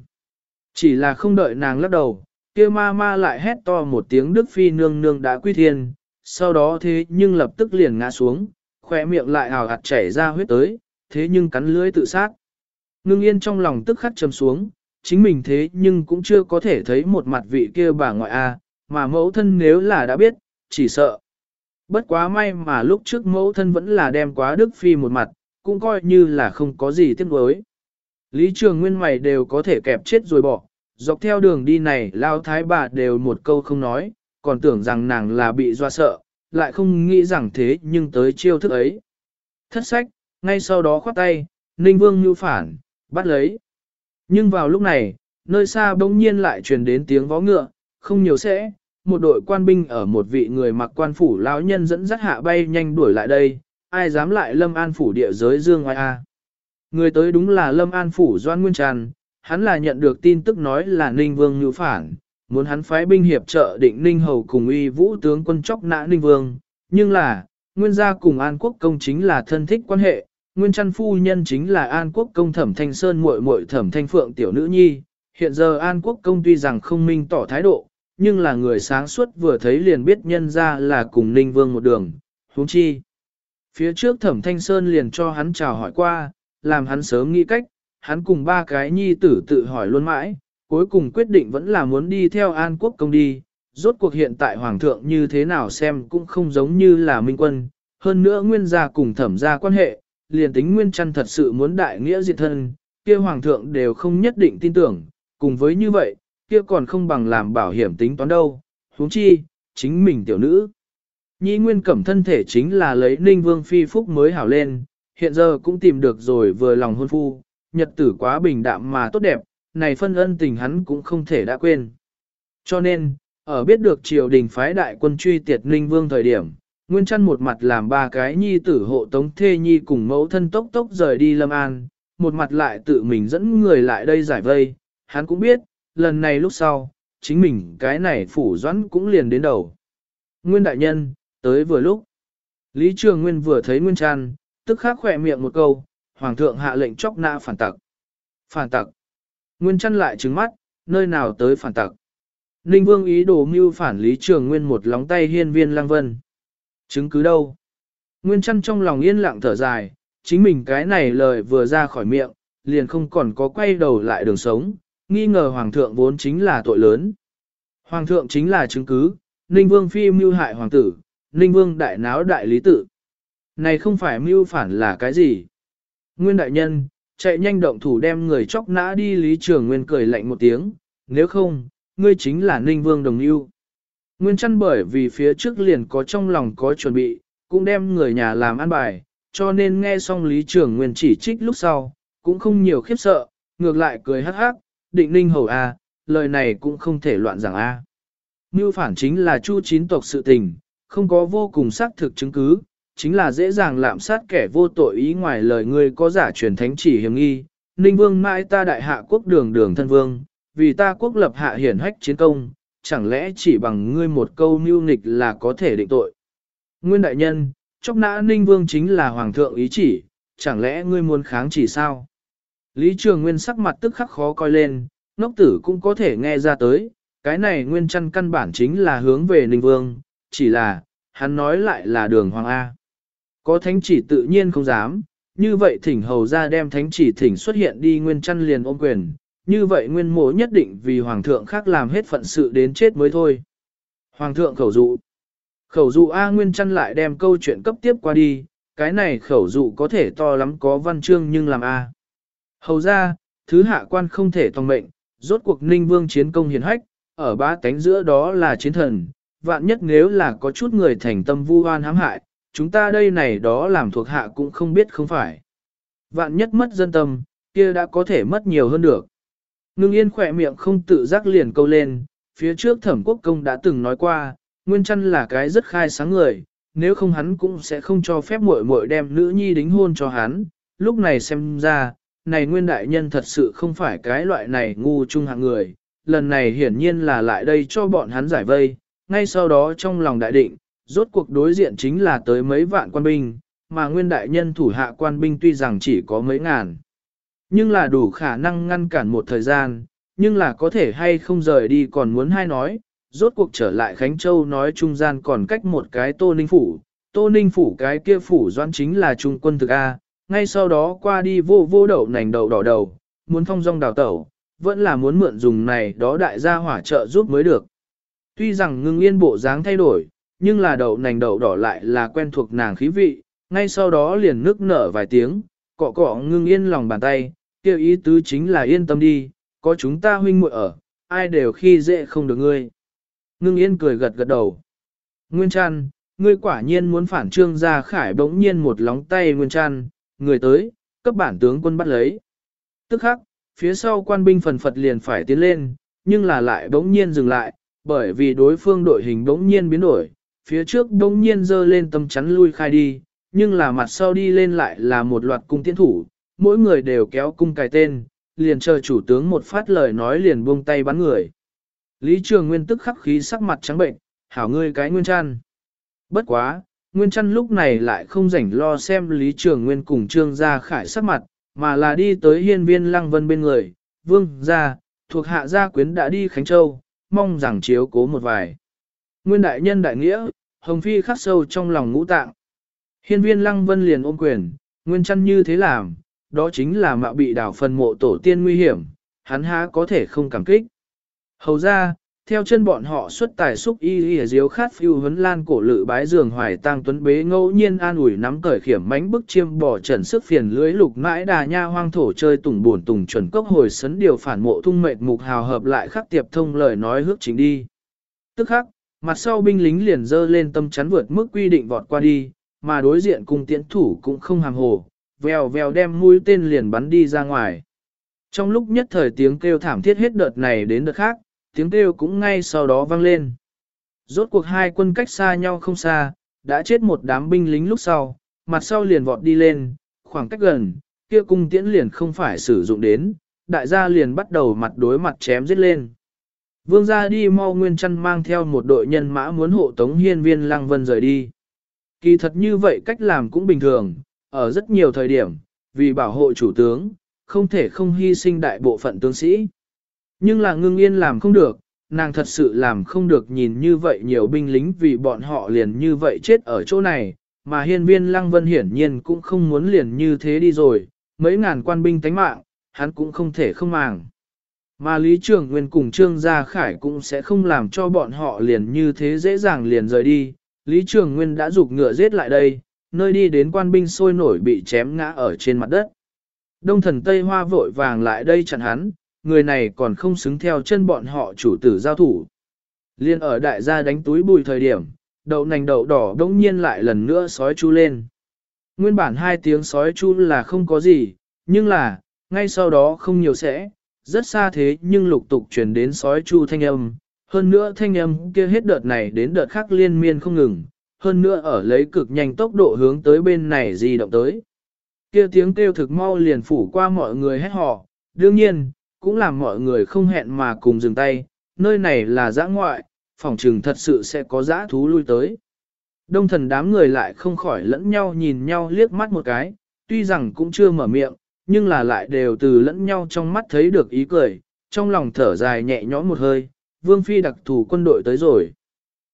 chỉ là không đợi nàng lắc đầu, kia ma ma lại hét to một tiếng Đức Phi nương nương đã quy thiên, sau đó thế nhưng lập tức liền ngã xuống, khỏe miệng lại hào hạt chảy ra huyết tới, thế nhưng cắn lưỡi tự sát. Ngưng yên trong lòng tức khắc trầm xuống, chính mình thế nhưng cũng chưa có thể thấy một mặt vị kia bà ngoại A, mà mẫu thân nếu là đã biết, chỉ sợ. Bất quá may mà lúc trước mẫu thân vẫn là đem quá Đức Phi một mặt, cũng coi như là không có gì tiếc nuối. Lý trường nguyên mày đều có thể kẹp chết rồi bỏ, dọc theo đường đi này lao thái bà đều một câu không nói, còn tưởng rằng nàng là bị doa sợ, lại không nghĩ rằng thế nhưng tới chiêu thức ấy. Thất sách, ngay sau đó khoát tay, Ninh Vương như phản, bắt lấy. Nhưng vào lúc này, nơi xa bỗng nhiên lại truyền đến tiếng vó ngựa, không nhiều sẽ, một đội quan binh ở một vị người mặc quan phủ lão nhân dẫn dắt hạ bay nhanh đuổi lại đây, ai dám lại Lâm An phủ địa giới dương ngoài a. Người tới đúng là Lâm An phủ Doan Nguyên Tràn, hắn là nhận được tin tức nói là Ninh Vương như phản, muốn hắn phái binh hiệp trợ định Ninh Hầu cùng uy vũ tướng quân chóc nã Ninh Vương, nhưng là, Nguyên gia cùng An Quốc công chính là thân thích quan hệ, Nguyên chăn phu nhân chính là An Quốc công thẩm thanh sơn muội muội thẩm thanh phượng tiểu nữ nhi, hiện giờ An Quốc công tuy rằng không minh tỏ thái độ, nhưng là người sáng suốt vừa thấy liền biết nhân ra là cùng Ninh Vương một đường, huống chi. Phía trước thẩm thanh sơn liền cho hắn chào hỏi qua, làm hắn sớm nghĩ cách, hắn cùng ba cái nhi tử tự hỏi luôn mãi, cuối cùng quyết định vẫn là muốn đi theo An Quốc công đi, rốt cuộc hiện tại Hoàng thượng như thế nào xem cũng không giống như là minh quân, hơn nữa nguyên gia cùng thẩm gia quan hệ, liền tính nguyên chăn thật sự muốn đại nghĩa diệt thân, kia Hoàng thượng đều không nhất định tin tưởng, cùng với như vậy, kia còn không bằng làm bảo hiểm tính toán đâu, huống chi, chính mình tiểu nữ. Nhi nguyên cẩm thân thể chính là lấy ninh vương phi phúc mới hảo lên, hiện giờ cũng tìm được rồi vừa lòng hôn phu, nhật tử quá bình đạm mà tốt đẹp, này phân ân tình hắn cũng không thể đã quên. Cho nên, ở biết được triều đình phái đại quân truy tiệt ninh vương thời điểm, Nguyên chăn một mặt làm ba cái nhi tử hộ tống thê nhi cùng mẫu thân tốc tốc rời đi Lâm An, một mặt lại tự mình dẫn người lại đây giải vây, hắn cũng biết, lần này lúc sau, chính mình cái này phủ doãn cũng liền đến đầu. Nguyên đại nhân, tới vừa lúc. Lý Trường Nguyên vừa thấy Nguyên Trân, tức khắc khỏe miệng một câu, Hoàng thượng hạ lệnh chóc nã phản tặc. Phản tặc. Nguyên Trân lại trứng mắt, nơi nào tới phản tặc. Ninh Vương ý đồ mưu phản Lý Trường Nguyên một lóng tay hiên viên lang vân. Chứng cứ đâu? Nguyên Trăn trong lòng yên lặng thở dài, chính mình cái này lời vừa ra khỏi miệng, liền không còn có quay đầu lại đường sống, nghi ngờ Hoàng thượng vốn chính là tội lớn. Hoàng thượng chính là chứng cứ, Ninh Vương phi mưu hại hoàng tử, Ninh Vương đại náo đại lý tự. Này không phải mưu phản là cái gì? Nguyên đại nhân, chạy nhanh động thủ đem người chóc nã đi Lý Trường Nguyên cười lạnh một tiếng, nếu không, ngươi chính là Ninh Vương đồng yêu. Nguyên chăn bởi vì phía trước liền có trong lòng có chuẩn bị, cũng đem người nhà làm ăn bài, cho nên nghe xong Lý trưởng Nguyên chỉ trích lúc sau, cũng không nhiều khiếp sợ, ngược lại cười hắc hắc, định ninh hầu a, lời này cũng không thể loạn rằng a. Mưu phản chính là chu chín tộc sự tình, không có vô cùng xác thực chứng cứ, chính là dễ dàng lạm sát kẻ vô tội ý ngoài lời ngươi có giả truyền thánh chỉ hiểm nghi. Ninh vương mãi ta đại hạ quốc đường đường thân vương, vì ta quốc lập hạ hiển hách chiến công, chẳng lẽ chỉ bằng ngươi một câu mưu nghịch là có thể định tội. Nguyên đại nhân, chóc nã ninh vương chính là hoàng thượng ý chỉ, chẳng lẽ ngươi muốn kháng chỉ sao? Lý Trường Nguyên sắc mặt tức khắc khó coi lên, ngốc tử cũng có thể nghe ra tới, cái này nguyên chăn căn bản chính là hướng về Ninh Vương, chỉ là, hắn nói lại là đường Hoàng A. Có thánh chỉ tự nhiên không dám, như vậy thỉnh hầu ra đem thánh chỉ thỉnh xuất hiện đi nguyên chăn liền ôm quyền, như vậy nguyên mộ nhất định vì Hoàng thượng khác làm hết phận sự đến chết mới thôi. Hoàng thượng khẩu dụ. Khẩu dụ A nguyên chăn lại đem câu chuyện cấp tiếp qua đi, cái này khẩu dụ có thể to lắm có văn chương nhưng làm A. Hầu ra, thứ hạ quan không thể tòng mệnh, rốt cuộc ninh vương chiến công hiền hách, ở ba tánh giữa đó là chiến thần, vạn nhất nếu là có chút người thành tâm vu oan hãm hại, chúng ta đây này đó làm thuộc hạ cũng không biết không phải. Vạn nhất mất dân tâm, kia đã có thể mất nhiều hơn được. Ngưng yên khỏe miệng không tự giác liền câu lên, phía trước thẩm quốc công đã từng nói qua, nguyên trăn là cái rất khai sáng người, nếu không hắn cũng sẽ không cho phép muội muội đem nữ nhi đính hôn cho hắn, lúc này xem ra, này nguyên đại nhân thật sự không phải cái loại này ngu trung hạng người, lần này hiển nhiên là lại đây cho bọn hắn giải vây, ngay sau đó trong lòng đại định, rốt cuộc đối diện chính là tới mấy vạn quan binh, mà nguyên đại nhân thủ hạ quan binh tuy rằng chỉ có mấy ngàn, nhưng là đủ khả năng ngăn cản một thời gian, nhưng là có thể hay không rời đi còn muốn hay nói, rốt cuộc trở lại Khánh Châu nói trung gian còn cách một cái Tô Ninh Phủ, Tô Ninh Phủ cái kia phủ doãn chính là trung quân thực A, ngay sau đó qua đi vô vô đậu nành đậu đỏ đầu, muốn phong rong đào tẩu, vẫn là muốn mượn dùng này đó đại gia hỏa trợ giúp mới được. Tuy rằng ngưng yên bộ dáng thay đổi, nhưng là đậu nành đậu đỏ lại là quen thuộc nàng khí vị, ngay sau đó liền nước nở vài tiếng, cọ cọ ngưng yên lòng bàn tay, kêu ý tứ chính là yên tâm đi, có chúng ta huynh muội ở, ai đều khi dễ không được ngươi. Ngưng yên cười gật gật đầu. Nguyên Trăn, ngươi quả nhiên muốn phản trương ra khải bỗng nhiên một lóng tay Nguyên Trăn, người tới, cấp bản tướng quân bắt lấy. Tức khắc, phía sau quan binh phần phật liền phải tiến lên, nhưng là lại bỗng nhiên dừng lại, bởi vì đối phương đội hình bỗng nhiên biến đổi, phía trước bỗng nhiên dơ lên tâm chắn lui khai đi, nhưng là mặt sau đi lên lại là một loạt cung tiến thủ, mỗi người đều kéo cung cài tên, liền chờ chủ tướng một phát lời nói liền buông tay bắn người. Lý Trường Nguyên tức khắc khí sắc mặt trắng bệnh, hảo ngươi cái Nguyên Trăn. Bất quá, Nguyên Trăn lúc này lại không rảnh lo xem Lý Trường Nguyên cùng Trương Gia Khải sắc mặt, mà là đi tới hiên viên Lăng Vân bên người, vương gia, thuộc hạ gia quyến đã đi Khánh Châu, mong rằng chiếu cố một vài. Nguyên đại nhân đại nghĩa, Hồng Phi khắc sâu trong lòng ngũ tạng. Hiên viên Lăng Vân liền ôm quyền, Nguyên Trăn như thế làm, đó chính là mạo bị đảo phần mộ tổ tiên nguy hiểm, hắn há có thể không cảm kích. Hầu ra, theo chân bọn họ xuất tài xúc y y diếu khát phiêu vấn lan cổ lự bái giường hoài tang tuấn bế ngẫu nhiên an ủi nắm cởi khiểm mánh bức chiêm bỏ trần sức phiền lưới lục mãi đà nha hoang thổ chơi tùng buồn tùng chuẩn cốc hồi sấn điều phản mộ thung mệt mục hào hợp lại khắc tiệp thông lời nói hước chính đi. Tức khắc, mặt sau binh lính liền dơ lên tâm chắn vượt mức quy định vọt qua đi, mà đối diện cùng tiễn thủ cũng không hàng hồ, vèo vèo đem mũi tên liền bắn đi ra ngoài. Trong lúc nhất thời tiếng kêu thảm thiết hết đợt này đến đợt khác, tiếng kêu cũng ngay sau đó vang lên. Rốt cuộc hai quân cách xa nhau không xa, đã chết một đám binh lính lúc sau, mặt sau liền vọt đi lên, khoảng cách gần, kia cung tiễn liền không phải sử dụng đến, đại gia liền bắt đầu mặt đối mặt chém giết lên. Vương gia đi mau nguyên chăn mang theo một đội nhân mã muốn hộ tống hiên viên lăng vân rời đi. Kỳ thật như vậy cách làm cũng bình thường, ở rất nhiều thời điểm, vì bảo hộ chủ tướng, không thể không hy sinh đại bộ phận tướng sĩ. Nhưng là ngưng yên làm không được, nàng thật sự làm không được nhìn như vậy nhiều binh lính vì bọn họ liền như vậy chết ở chỗ này, mà hiên viên lăng vân hiển nhiên cũng không muốn liền như thế đi rồi, mấy ngàn quan binh tánh mạng, hắn cũng không thể không màng. Mà Lý Trường Nguyên cùng Trương Gia Khải cũng sẽ không làm cho bọn họ liền như thế dễ dàng liền rời đi. Lý Trường Nguyên đã dục ngựa giết lại đây, nơi đi đến quan binh sôi nổi bị chém ngã ở trên mặt đất. Đông thần Tây Hoa vội vàng lại đây chặn hắn, người này còn không xứng theo chân bọn họ chủ tử giao thủ. Liên ở đại gia đánh túi bùi thời điểm, đậu nành đậu đỏ đông nhiên lại lần nữa sói chu lên. Nguyên bản hai tiếng sói chu là không có gì, nhưng là, ngay sau đó không nhiều sẽ, rất xa thế nhưng lục tục truyền đến sói chu thanh âm. Hơn nữa thanh âm kia hết đợt này đến đợt khác liên miên không ngừng, hơn nữa ở lấy cực nhanh tốc độ hướng tới bên này di động tới. Kia tiếng kêu thực mau liền phủ qua mọi người hét họ, đương nhiên, cũng làm mọi người không hẹn mà cùng dừng tay, nơi này là giã ngoại, phòng trừng thật sự sẽ có giã thú lui tới. Đông thần đám người lại không khỏi lẫn nhau nhìn nhau liếc mắt một cái, tuy rằng cũng chưa mở miệng, nhưng là lại đều từ lẫn nhau trong mắt thấy được ý cười, trong lòng thở dài nhẹ nhõm một hơi, vương phi đặc thù quân đội tới rồi.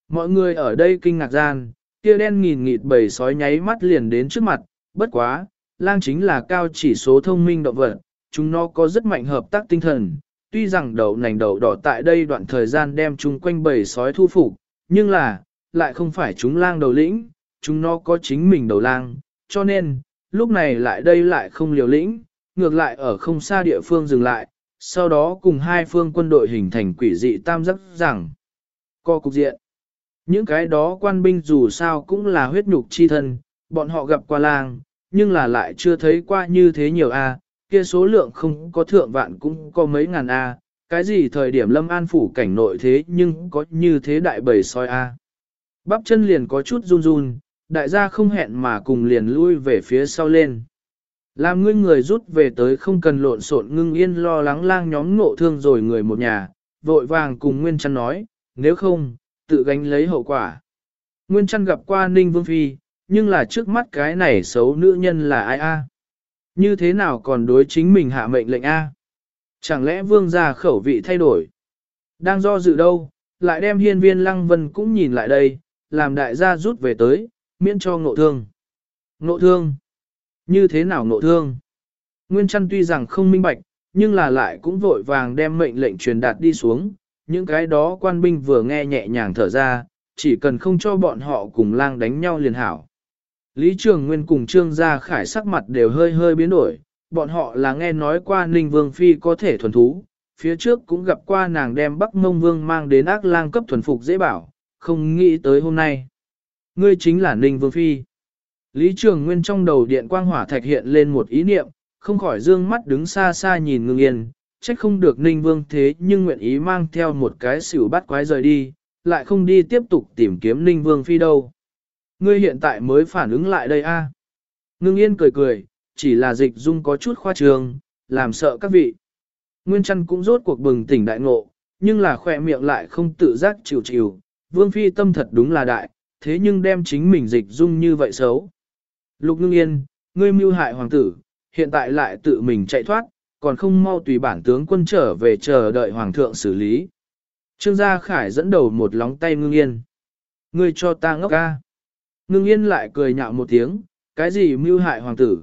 Mọi người ở đây kinh ngạc gian, kia đen nghìn nghịt bầy sói nháy mắt liền đến trước mặt, bất quá, lang chính là cao chỉ số thông minh động vật, chúng nó có rất mạnh hợp tác tinh thần. Tuy rằng đậu nành đậu đỏ tại đây đoạn thời gian đem chúng quanh bầy sói thu phục, nhưng là, lại không phải chúng lang đầu lĩnh, chúng nó có chính mình đầu lang, cho nên, lúc này lại đây lại không liều lĩnh, ngược lại ở không xa địa phương dừng lại, sau đó cùng hai phương quân đội hình thành quỷ dị tam giác rằng, co cục diện. Những cái đó quan binh dù sao cũng là huyết nhục chi thân, bọn họ gặp qua lang, nhưng là lại chưa thấy qua như thế nhiều a, kia số lượng không có thượng vạn cũng có mấy ngàn A, cái gì thời điểm lâm an phủ cảnh nội thế nhưng có như thế đại bầy soi A. Bắp chân liền có chút run run, đại gia không hẹn mà cùng liền lui về phía sau lên. Làm ngươi người rút về tới không cần lộn xộn ngưng yên lo lắng lang nhóm ngộ thương rồi người một nhà, vội vàng cùng Nguyên Trăn nói, nếu không, tự gánh lấy hậu quả. Nguyên Trăn gặp qua Ninh Vương Phi, nhưng là trước mắt cái này xấu nữ nhân là ai a? Như thế nào còn đối chính mình hạ mệnh lệnh A? Chẳng lẽ vương gia khẩu vị thay đổi? Đang do dự đâu, lại đem hiên viên lăng vân cũng nhìn lại đây, làm đại gia rút về tới, miễn cho ngộ thương. Ngộ thương? Như thế nào ngộ thương? Nguyên Trăn tuy rằng không minh bạch, nhưng là lại cũng vội vàng đem mệnh lệnh truyền đạt đi xuống, những cái đó quan binh vừa nghe nhẹ nhàng thở ra, chỉ cần không cho bọn họ cùng lang đánh nhau liền hảo. Lý Trường Nguyên cùng Trương Gia Khải sắc mặt đều hơi hơi biến đổi, bọn họ là nghe nói qua Ninh Vương Phi có thể thuần thú, phía trước cũng gặp qua nàng đem Bắc Mông Vương mang đến ác lang cấp thuần phục dễ bảo, không nghĩ tới hôm nay. Ngươi chính là Ninh Vương Phi. Lý Trường Nguyên trong đầu điện quang hỏa thạch hiện lên một ý niệm, không khỏi dương mắt đứng xa xa nhìn ngưng yên, trách không được Ninh Vương thế nhưng nguyện ý mang theo một cái xỉu bắt quái rời đi, lại không đi tiếp tục tìm kiếm Ninh Vương Phi đâu. Ngươi hiện tại mới phản ứng lại đây a? À? Ngưng yên cười cười, chỉ là dịch dung có chút khoa trương, làm sợ các vị. Nguyên chăn cũng rốt cuộc bừng tỉnh đại ngộ, nhưng là khỏe miệng lại không tự giác chịu chịu. Vương Phi tâm thật đúng là đại, thế nhưng đem chính mình dịch dung như vậy xấu. Lục ngưng yên, ngươi mưu hại hoàng tử, hiện tại lại tự mình chạy thoát, còn không mau tùy bản tướng quân trở về chờ đợi hoàng thượng xử lý. Trương Gia Khải dẫn đầu một lóng tay ngưng yên. Ngươi cho ta ngốc ca. Ngưng yên lại cười nhạo một tiếng, cái gì mưu hại hoàng tử.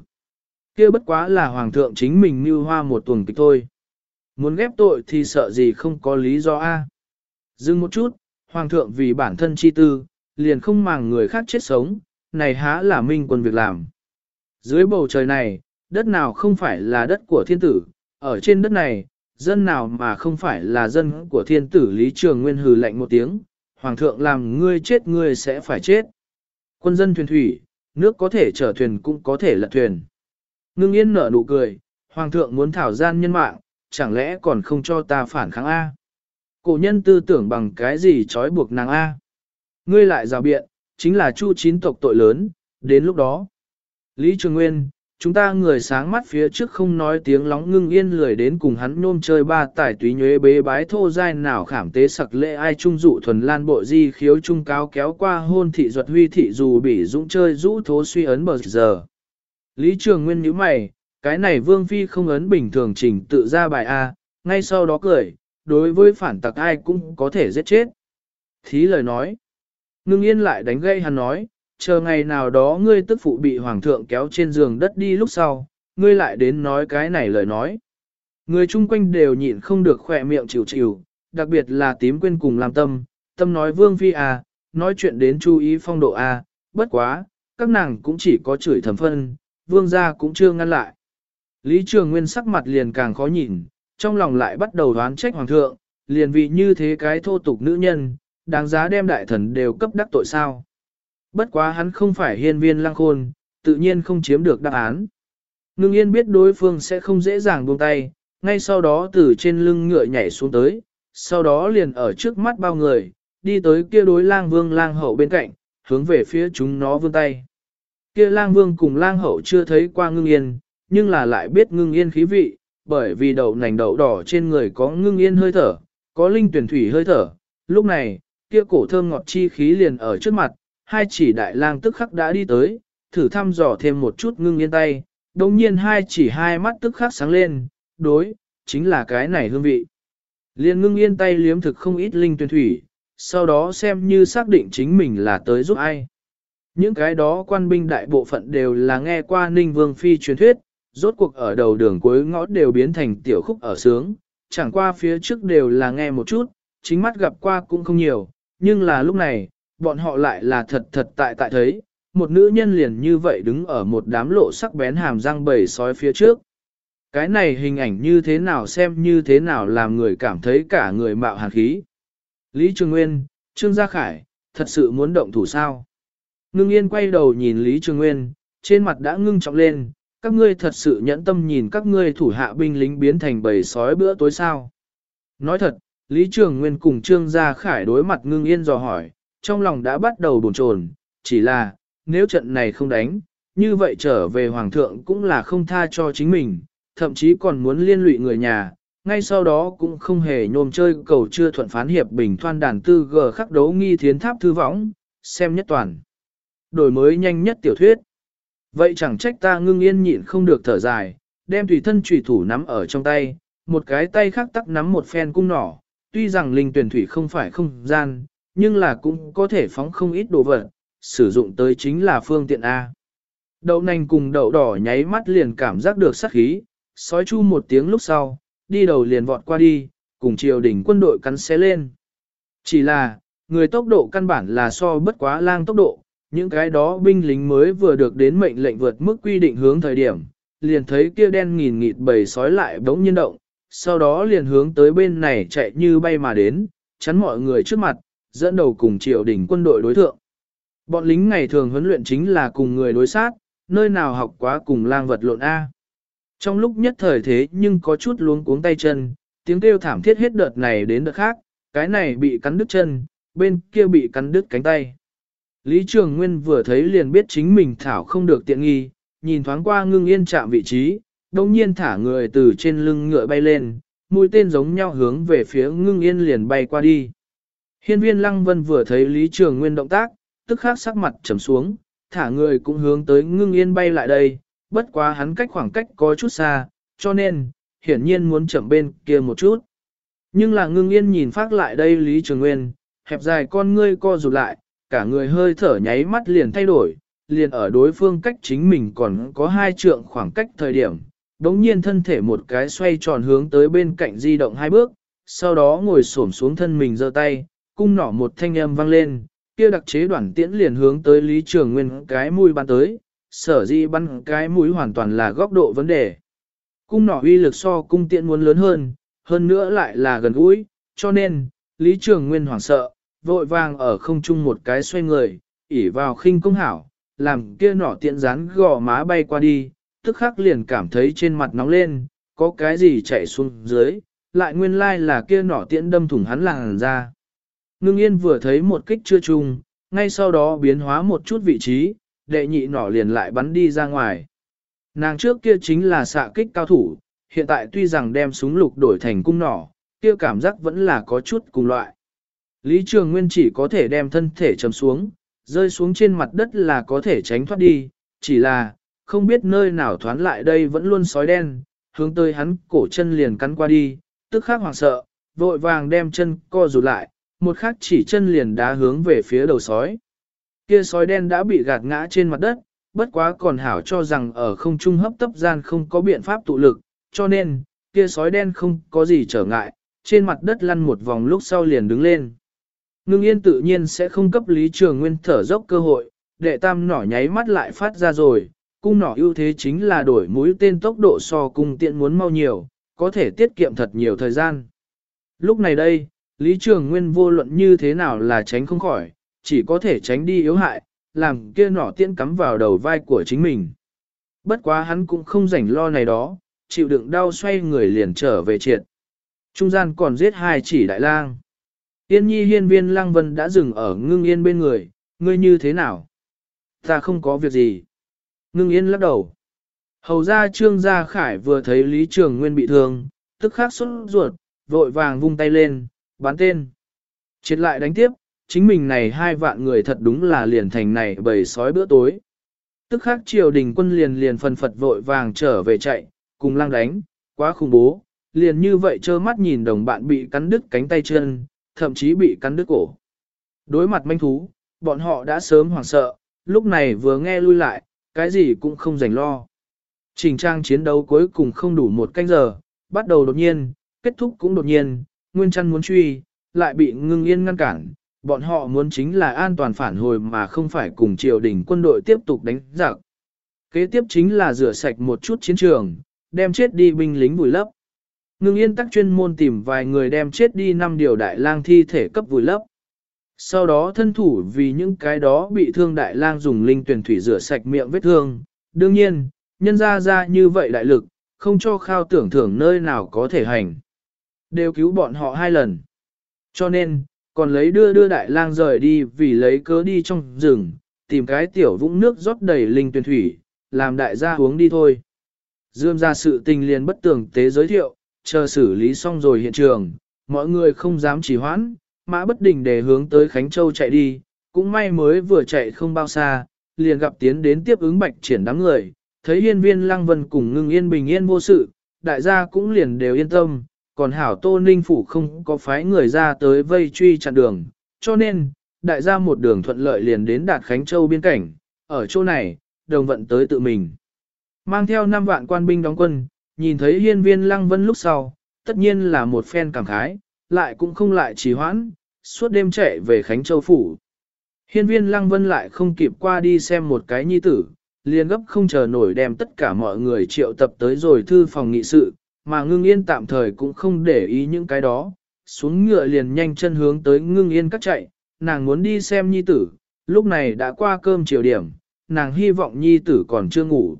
kia bất quá là hoàng thượng chính mình mưu hoa một tuần kịch thôi. Muốn ghép tội thì sợ gì không có lý do a. Dừng một chút, hoàng thượng vì bản thân chi tư, liền không màng người khác chết sống, này há là minh quân việc làm. Dưới bầu trời này, đất nào không phải là đất của thiên tử, ở trên đất này, dân nào mà không phải là dân của thiên tử Lý Trường Nguyên hừ lạnh một tiếng, Hoàng thượng làm ngươi chết ngươi sẽ phải chết. Quân dân thuyền thủy, nước có thể chở thuyền cũng có thể lật thuyền. Ngưng yên nở nụ cười, Hoàng thượng muốn thảo gian nhân mạng, chẳng lẽ còn không cho ta phản kháng A. Cổ nhân tư tưởng bằng cái gì trói buộc nàng A. Ngươi lại rào biện, chính là chu chín tộc tội lớn, đến lúc đó. Lý Trường Nguyên, chúng ta người sáng mắt phía trước không nói tiếng lóng ngưng yên lười đến cùng hắn nôm chơi ba tải túy nhuế bế bái thô dai nào khảm tế sặc lệ ai trung dụ thuần lan bộ di khiếu trung cao kéo qua hôn thị duật huy thị dù bị dũng chơi rũ thố suy ấn bờ giờ. Lý Trường Nguyên nhíu mày, cái này Vương Phi không ấn bình thường trình tự ra bài A, ngay sau đó cười, đối với phản tặc ai cũng có thể giết chết. Thí lời nói, ngưng yên lại đánh gây hắn nói, chờ ngày nào đó ngươi tức phụ bị hoàng thượng kéo trên giường đất đi lúc sau, ngươi lại đến nói cái này lời nói. Người chung quanh đều nhịn không được khỏe miệng chịu chịu, đặc biệt là tím quên cùng làm tâm, tâm nói vương phi à, nói chuyện đến chú ý phong độ à, bất quá, các nàng cũng chỉ có chửi thầm phân, vương gia cũng chưa ngăn lại. Lý Trường Nguyên sắc mặt liền càng khó nhìn, trong lòng lại bắt đầu đoán trách hoàng thượng, liền vì như thế cái thô tục nữ nhân, đáng giá đem đại thần đều cấp đắc tội sao. Bất quá hắn không phải hiên viên lăng khôn, tự nhiên không chiếm được đáp án. Ngưng yên biết đối phương sẽ không dễ dàng buông tay, ngay sau đó từ trên lưng ngựa nhảy xuống tới, sau đó liền ở trước mắt bao người, đi tới kia đối lang vương lang hậu bên cạnh, hướng về phía chúng nó vươn tay. Kia lang vương cùng lang hậu chưa thấy qua ngưng yên, nhưng là lại biết ngưng yên khí vị, bởi vì đậu nành đậu đỏ trên người có ngưng yên hơi thở, có linh tuyển thủy hơi thở. Lúc này, kia cổ thơm ngọt chi khí liền ở trước mặt, hai chỉ đại lang tức khắc đã đi tới, thử thăm dò thêm một chút ngưng yên tay, đồng nhiên hai chỉ hai mắt tức khắc sáng lên, đối, chính là cái này hương vị. Liên ngưng yên tay liếm thực không ít linh tuyển thủy, sau đó xem như xác định chính mình là tới giúp ai. Những cái đó quan binh đại bộ phận đều là nghe qua Ninh Vương Phi truyền thuyết, rốt cuộc ở đầu đường cuối ngõ đều biến thành tiểu khúc ở sướng, chẳng qua phía trước đều là nghe một chút, chính mắt gặp qua cũng không nhiều, nhưng là lúc này, bọn họ lại là thật thật tại tại thấy, một nữ nhân liền như vậy đứng ở một đám lộ sắc bén hàm răng bầy sói phía trước. Cái này hình ảnh như thế nào xem như thế nào làm người cảm thấy cả người mạo hàn khí. Lý Trường Nguyên, Trương Gia Khải, thật sự muốn động thủ sao? Ngưng yên quay đầu nhìn Lý Trường Nguyên, trên mặt đã ngưng trọng lên, các ngươi thật sự nhẫn tâm nhìn các ngươi thủ hạ binh lính biến thành bầy sói bữa tối sao. Nói thật, Lý Trường Nguyên cùng Trương Gia Khải đối mặt ngưng yên dò hỏi, trong lòng đã bắt đầu buồn chồn, chỉ là, nếu trận này không đánh, như vậy trở về Hoàng thượng cũng là không tha cho chính mình, thậm chí còn muốn liên lụy người nhà, ngay sau đó cũng không hề nhôm chơi cầu chưa thuận phán hiệp bình thoan đàn tư g khắc đấu nghi thiến tháp thư võng, xem nhất toàn. Đổi mới nhanh nhất tiểu thuyết. Vậy chẳng trách ta ngưng yên nhịn không được thở dài, đem tùy thân trùy thủ nắm ở trong tay, một cái tay khác tắc nắm một phen cung nỏ, tuy rằng linh tuyển thủy không phải không gian, nhưng là cũng có thể phóng không ít đồ vật, sử dụng tới chính là phương tiện A. Đậu nành cùng đậu đỏ nháy mắt liền cảm giác được sát khí, sói chu một tiếng lúc sau, đi đầu liền vọt qua đi, cùng triều đỉnh quân đội cắn xé lên. Chỉ là, người tốc độ căn bản là so bất quá lang tốc độ, những cái đó binh lính mới vừa được đến mệnh lệnh vượt mức quy định hướng thời điểm, liền thấy kia đen nghìn nghịt bầy sói lại bỗng nhiên động, sau đó liền hướng tới bên này chạy như bay mà đến, chắn mọi người trước mặt, dẫn đầu cùng triều đình quân đội đối thượng. Bọn lính ngày thường huấn luyện chính là cùng người đối sát, nơi nào học quá cùng lang vật lộn A. Trong lúc nhất thời thế nhưng có chút luống cuống tay chân, tiếng kêu thảm thiết hết đợt này đến đợt khác, cái này bị cắn đứt chân, bên kia bị cắn đứt cánh tay. Lý Trường Nguyên vừa thấy liền biết chính mình thảo không được tiện nghi, nhìn thoáng qua ngưng yên chạm vị trí, đồng nhiên thả người từ trên lưng ngựa bay lên, mũi tên giống nhau hướng về phía ngưng yên liền bay qua đi. Hiên viên Lăng Vân vừa thấy Lý Trường Nguyên động tác, tức khắc sắc mặt trầm xuống, thả người cũng hướng tới ngưng yên bay lại đây, bất quá hắn cách khoảng cách có chút xa, cho nên, hiển nhiên muốn chậm bên kia một chút. Nhưng là ngưng yên nhìn phát lại đây Lý Trường Nguyên, hẹp dài con ngươi co rụt lại, cả người hơi thở nháy mắt liền thay đổi, liền ở đối phương cách chính mình còn có hai trượng khoảng cách thời điểm. Đống nhiên thân thể một cái xoay tròn hướng tới bên cạnh di động hai bước, sau đó ngồi xổm xuống thân mình giơ tay, cung nỏ một thanh âm vang lên, kia đặc chế đoạn tiễn liền hướng tới Lý Trường Nguyên cái mũi bắn tới, sở di bắn cái mũi hoàn toàn là góc độ vấn đề. Cung nỏ uy lực so cung tiễn muốn lớn hơn, hơn nữa lại là gần gũi, cho nên, Lý Trường Nguyên hoảng sợ, vội vàng ở không trung một cái xoay người, ỉ vào khinh công hảo, làm kia nỏ tiện rán gò má bay qua đi, tức khắc liền cảm thấy trên mặt nóng lên, có cái gì chạy xuống dưới, lại nguyên lai là kia nỏ tiện đâm thủng hắn làng ra. Ngưng yên vừa thấy một kích chưa trùng, ngay sau đó biến hóa một chút vị trí, đệ nhị nỏ liền lại bắn đi ra ngoài. Nàng trước kia chính là xạ kích cao thủ, hiện tại tuy rằng đem súng lục đổi thành cung nỏ, kia cảm giác vẫn là có chút cùng loại. Lý Trường Nguyên chỉ có thể đem thân thể chầm xuống, rơi xuống trên mặt đất là có thể tránh thoát đi, chỉ là, không biết nơi nào thoán lại đây vẫn luôn sói đen, hướng tới hắn cổ chân liền cắn qua đi, tức khắc hoảng sợ, vội vàng đem chân co rụt lại, một khắc chỉ chân liền đá hướng về phía đầu sói. Kia sói đen đã bị gạt ngã trên mặt đất, bất quá còn hảo cho rằng ở không trung hấp tấp gian không có biện pháp tụ lực, cho nên, kia sói đen không có gì trở ngại, trên mặt đất lăn một vòng lúc sau liền đứng lên. Ngưng yên tự nhiên sẽ không cấp Lý Trường Nguyên thở dốc cơ hội, đệ tam nỏ nháy mắt lại phát ra rồi, cung nỏ ưu thế chính là đổi mũi tên tốc độ so cung tiện muốn mau nhiều, có thể tiết kiệm thật nhiều thời gian. Lúc này đây, Lý Trường Nguyên vô luận như thế nào là tránh không khỏi, chỉ có thể tránh đi yếu hại, làm kia nỏ tiễn cắm vào đầu vai của chính mình. Bất quá hắn cũng không rảnh lo này đó, chịu đựng đau xoay người liền trở về triệt. Trung gian còn giết hai chỉ đại lang. Yên nhi hiên viên lang vân đã dừng ở ngưng yên bên người, ngươi như thế nào? Ta không có việc gì. Ngưng yên lắc đầu. Hầu ra trương gia khải vừa thấy Lý Trường Nguyên bị thương, tức khắc xuất ruột, vội vàng vung tay lên, bán tên. Triệt lại đánh tiếp, chính mình này hai vạn người thật đúng là liền thành này bầy sói bữa tối. Tức khắc triều đình quân liền liền phần phật vội vàng trở về chạy, cùng lang đánh, quá khủng bố, liền như vậy trơ mắt nhìn đồng bạn bị cắn đứt cánh tay chân, thậm chí bị cắn đứt cổ. Đối mặt manh thú, bọn họ đã sớm hoảng sợ, lúc này vừa nghe lui lại, cái gì cũng không dành lo. Trình trang chiến đấu cuối cùng không đủ một canh giờ, bắt đầu đột nhiên, kết thúc cũng đột nhiên, Nguyên Trăn muốn truy, lại bị ngưng yên ngăn cản, bọn họ muốn chính là an toàn phản hồi mà không phải cùng triều đình quân đội tiếp tục đánh giặc. Kế tiếp chính là rửa sạch một chút chiến trường, đem chết đi binh lính vùi lấp. Ngưng yên tắc chuyên môn tìm vài người đem chết đi năm điều đại lang thi thể cấp vùi lấp. Sau đó thân thủ vì những cái đó bị thương đại lang dùng linh tuyển thủy rửa sạch miệng vết thương. Đương nhiên, nhân ra ra như vậy đại lực, không cho khao tưởng thưởng nơi nào có thể hành. Đều cứu bọn họ hai lần. Cho nên, còn lấy đưa đưa đại lang rời đi vì lấy cớ đi trong rừng, tìm cái tiểu vũng nước rót đầy linh tuyển thủy, làm đại gia uống đi thôi. Dương ra sự tình liền bất tường tế giới thiệu, chờ xử lý xong rồi hiện trường, mọi người không dám trì hoãn, mã bất định để hướng tới Khánh Châu chạy đi, cũng may mới vừa chạy không bao xa, liền gặp tiến đến tiếp ứng bạch triển đám người, thấy hiên viên lăng vân cùng ngưng yên bình yên vô sự, đại gia cũng liền đều yên tâm, còn hảo Tô Ninh Phủ không có phái người ra tới vây truy chặn đường, cho nên, đại gia một đường thuận lợi liền đến đạt Khánh Châu biên cảnh, ở chỗ này, đồng vận tới tự mình. Mang theo 5 vạn quan binh đóng quân, nhìn thấy hiên viên lăng vân lúc sau, tất nhiên là một phen cảm khái, lại cũng không lại trì hoãn, suốt đêm chạy về Khánh Châu Phủ. Hiên viên lăng vân lại không kịp qua đi xem một cái nhi tử, liền gấp không chờ nổi đem tất cả mọi người triệu tập tới rồi thư phòng nghị sự, mà ngưng yên tạm thời cũng không để ý những cái đó, xuống ngựa liền nhanh chân hướng tới ngưng yên cắt chạy, nàng muốn đi xem nhi tử, lúc này đã qua cơm chiều điểm, nàng hy vọng nhi tử còn chưa ngủ.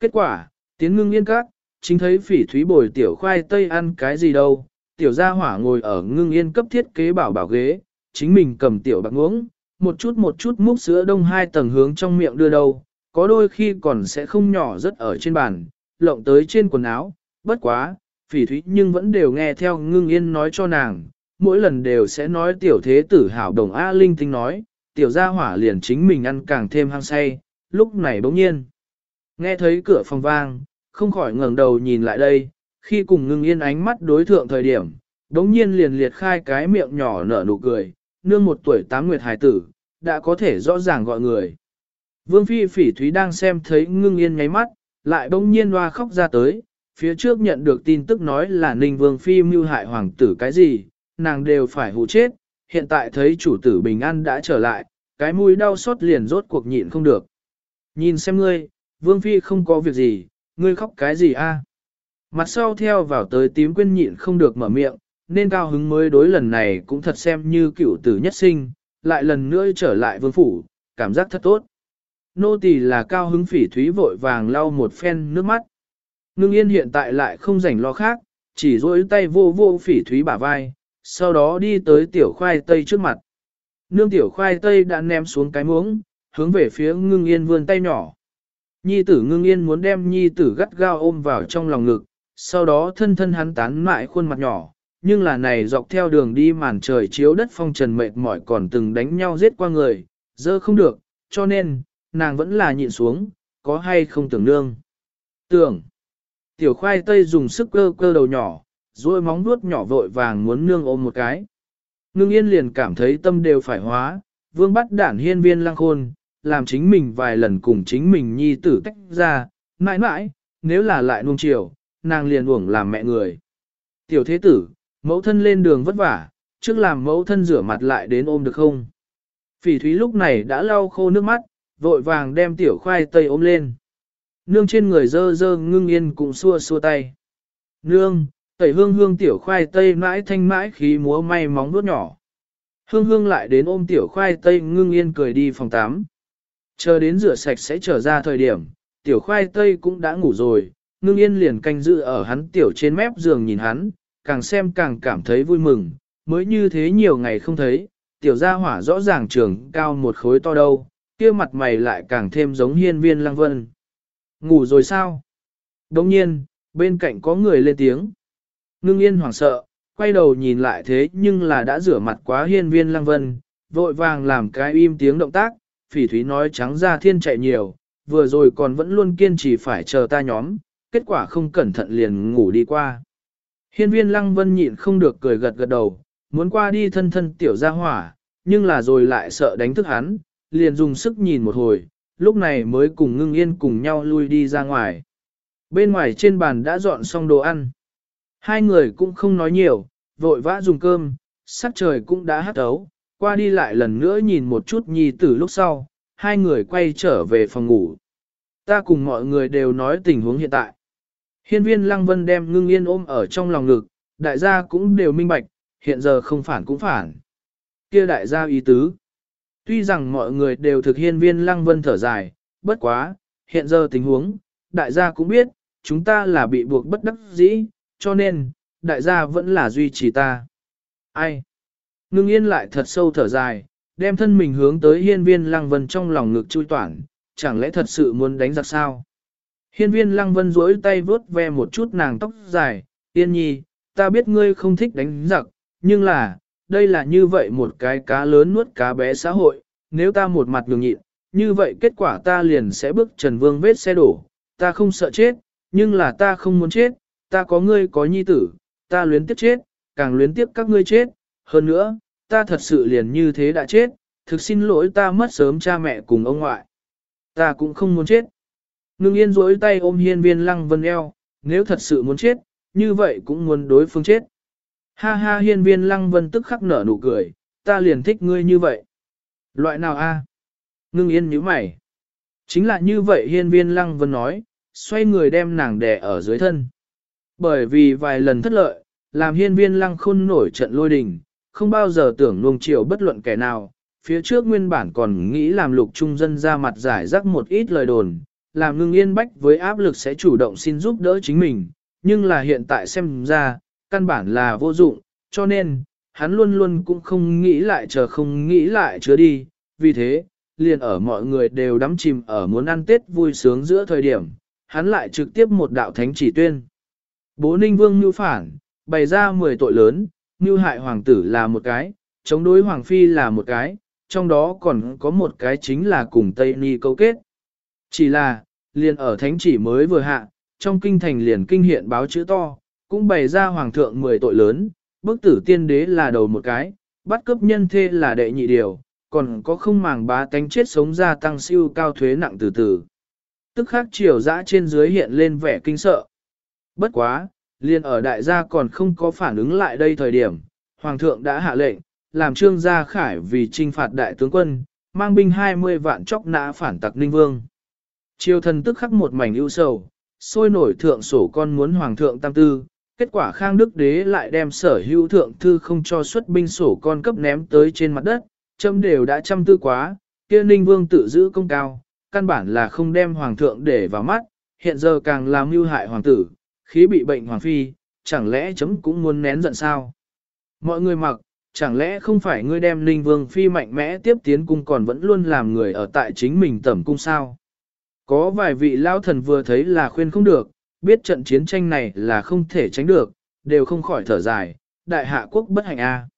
Kết quả, tiến ngưng yên cắt, chính thấy phỉ thúy bồi tiểu khoai tây ăn cái gì đâu, tiểu gia hỏa ngồi ở ngưng yên cấp thiết kế bảo bảo ghế, chính mình cầm tiểu bạc uống, một chút một chút múc sữa đông hai tầng hướng trong miệng đưa đâu, có đôi khi còn sẽ không nhỏ rất ở trên bàn, lộng tới trên quần áo, bất quá, phỉ thúy nhưng vẫn đều nghe theo ngưng yên nói cho nàng, mỗi lần đều sẽ nói tiểu thế tử hảo đồng A Linh tinh nói, tiểu gia hỏa liền chính mình ăn càng thêm hăng say, lúc này bỗng nhiên. Nghe thấy cửa phòng vang, không khỏi ngẩng đầu nhìn lại đây, khi cùng ngưng yên ánh mắt đối thượng thời điểm, đống nhiên liền liệt khai cái miệng nhỏ nở nụ cười, nương một tuổi tám nguyệt hài tử, đã có thể rõ ràng gọi người. Vương Phi phỉ thúy đang xem thấy ngưng yên nháy mắt, lại bỗng nhiên hoa khóc ra tới, phía trước nhận được tin tức nói là Ninh Vương Phi mưu hại hoàng tử cái gì, nàng đều phải hù chết, hiện tại thấy chủ tử bình an đã trở lại, cái mũi đau xót liền rốt cuộc nhịn không được. Nhìn xem ngươi, Vương Phi không có việc gì, ngươi khóc cái gì a? Mặt sau theo vào tới tím quên nhịn không được mở miệng, nên cao hứng mới đối lần này cũng thật xem như cựu tử nhất sinh, lại lần nữa trở lại vương phủ, cảm giác thật tốt. Nô tỳ là cao hứng phỉ thúy vội vàng lau một phen nước mắt. Ngưng yên hiện tại lại không rảnh lo khác, chỉ dối tay vô vô phỉ thúy bả vai, sau đó đi tới tiểu khoai tây trước mặt. Nương tiểu khoai tây đã ném xuống cái muỗng, hướng về phía ngưng yên vươn tay nhỏ. Nhi tử ngưng yên muốn đem nhi tử gắt gao ôm vào trong lòng ngực, sau đó thân thân hắn tán mại khuôn mặt nhỏ, nhưng là này dọc theo đường đi màn trời chiếu đất phong trần mệt mỏi còn từng đánh nhau giết qua người, dơ không được, cho nên, nàng vẫn là nhịn xuống, có hay không tưởng nương. Tưởng, tiểu khoai tây dùng sức cơ cơ đầu nhỏ, rồi móng vuốt nhỏ vội vàng muốn nương ôm một cái. Ngưng yên liền cảm thấy tâm đều phải hóa, vương bắt đản hiên viên lăng khôn, làm chính mình vài lần cùng chính mình nhi tử tách ra, mãi mãi, nếu là lại nuông chiều, nàng liền uổng làm mẹ người. Tiểu thế tử, mẫu thân lên đường vất vả, trước làm mẫu thân rửa mặt lại đến ôm được không? Phỉ thúy lúc này đã lau khô nước mắt, vội vàng đem tiểu khoai tây ôm lên. Nương trên người dơ dơ ngưng yên cũng xua xua tay. Nương, tẩy hương hương tiểu khoai tây mãi thanh mãi khí múa may móng vuốt nhỏ. Hương hương lại đến ôm tiểu khoai tây ngưng yên cười đi phòng tắm, Chờ đến rửa sạch sẽ trở ra thời điểm, tiểu khoai tây cũng đã ngủ rồi, ngưng yên liền canh giữ ở hắn tiểu trên mép giường nhìn hắn, càng xem càng cảm thấy vui mừng, mới như thế nhiều ngày không thấy, tiểu gia hỏa rõ ràng trường cao một khối to đâu, kia mặt mày lại càng thêm giống hiên viên lăng vân. Ngủ rồi sao? Đồng nhiên, bên cạnh có người lên tiếng. Ngưng yên hoảng sợ, quay đầu nhìn lại thế nhưng là đã rửa mặt quá hiên viên lăng vân, vội vàng làm cái im tiếng động tác, phỉ thúy nói trắng ra thiên chạy nhiều, vừa rồi còn vẫn luôn kiên trì phải chờ ta nhóm, kết quả không cẩn thận liền ngủ đi qua. Hiên viên lăng vân nhịn không được cười gật gật đầu, muốn qua đi thân thân tiểu ra hỏa, nhưng là rồi lại sợ đánh thức hắn, liền dùng sức nhìn một hồi, lúc này mới cùng ngưng yên cùng nhau lui đi ra ngoài. Bên ngoài trên bàn đã dọn xong đồ ăn. Hai người cũng không nói nhiều, vội vã dùng cơm, sắc trời cũng đã hắt ấu, qua đi lại lần nữa nhìn một chút nhi tử lúc sau, hai người quay trở về phòng ngủ. Ta cùng mọi người đều nói tình huống hiện tại. Hiên viên lăng vân đem ngưng yên ôm ở trong lòng ngực, đại gia cũng đều minh bạch, hiện giờ không phản cũng phản. kia đại gia ý tứ. Tuy rằng mọi người đều thực hiên viên lăng vân thở dài, bất quá, hiện giờ tình huống, đại gia cũng biết, chúng ta là bị buộc bất đắc dĩ, cho nên, đại gia vẫn là duy trì ta. Ai? Ngưng yên lại thật sâu thở dài, đem thân mình hướng tới hiên viên lăng vân trong lòng ngực chui toản, chẳng lẽ thật sự muốn đánh giặc sao? Hiên viên lăng vân duỗi tay vớt ve một chút nàng tóc dài, tiên nhi, ta biết ngươi không thích đánh giặc, nhưng là, đây là như vậy một cái cá lớn nuốt cá bé xã hội, nếu ta một mặt nhường nhịn, như vậy kết quả ta liền sẽ bước trần vương vết xe đổ, ta không sợ chết, nhưng là ta không muốn chết, ta có ngươi có nhi tử, ta luyến tiếp chết, càng luyến tiếp các ngươi chết, hơn nữa, ta thật sự liền như thế đã chết, thực xin lỗi ta mất sớm cha mẹ cùng ông ngoại. Ta cũng không muốn chết. Ngưng yên rỗi tay ôm hiên viên lăng vân eo, nếu thật sự muốn chết, như vậy cũng muốn đối phương chết. Ha ha hiên viên lăng vân tức khắc nở nụ cười, ta liền thích ngươi như vậy. Loại nào a? Ngưng yên nhíu mày. Chính là như vậy hiên viên lăng vân nói, xoay người đem nàng đè ở dưới thân. Bởi vì vài lần thất lợi, làm hiên viên lăng khôn nổi trận lôi đình, không bao giờ tưởng nuông chiều bất luận kẻ nào. Phía trước nguyên bản còn nghĩ làm lục trung dân ra mặt giải rắc một ít lời đồn, làm ngưng yên bách với áp lực sẽ chủ động xin giúp đỡ chính mình, nhưng là hiện tại xem ra, căn bản là vô dụng, cho nên, hắn luôn luôn cũng không nghĩ lại chờ không nghĩ lại chứa đi, vì thế, liền ở mọi người đều đắm chìm ở muốn ăn Tết vui sướng giữa thời điểm, hắn lại trực tiếp một đạo thánh chỉ tuyên. Bố Ninh Vương nhu phản, bày ra 10 tội lớn, nhu hại hoàng tử là một cái, chống đối hoàng phi là một cái, trong đó còn có một cái chính là cùng Tây Ni câu kết. Chỉ là, liền ở thánh chỉ mới vừa hạ, trong kinh thành liền kinh hiện báo chữ to, cũng bày ra hoàng thượng 10 tội lớn, bức tử tiên đế là đầu một cái, bắt cướp nhân thê là đệ nhị điều, còn có không màng bá tánh chết sống gia tăng siêu cao thuế nặng từ từ. Tức khắc triều dã trên dưới hiện lên vẻ kinh sợ. Bất quá, liền ở đại gia còn không có phản ứng lại đây thời điểm, Hoàng thượng đã hạ lệnh, làm trương gia khải vì trinh phạt đại tướng quân, mang binh 20 vạn chóc nã phản tặc ninh vương. Triều thần tức khắc một mảnh ưu sầu, sôi nổi thượng sổ con muốn hoàng thượng tam tư, kết quả khang đức đế lại đem sở hữu thượng thư không cho xuất binh sổ con cấp ném tới trên mặt đất, châm đều đã chăm tư quá, kia ninh vương tự giữ công cao, căn bản là không đem hoàng thượng để vào mắt, hiện giờ càng làm mưu hại hoàng tử, khí bị bệnh hoàng phi, chẳng lẽ chấm cũng muốn nén giận sao? Mọi người mặc, chẳng lẽ không phải ngươi đem ninh vương phi mạnh mẽ tiếp tiến cung còn vẫn luôn làm người ở tại chính mình tẩm cung sao? Có vài vị lao thần vừa thấy là khuyên không được, biết trận chiến tranh này là không thể tránh được, đều không khỏi thở dài, đại hạ quốc bất hạnh a.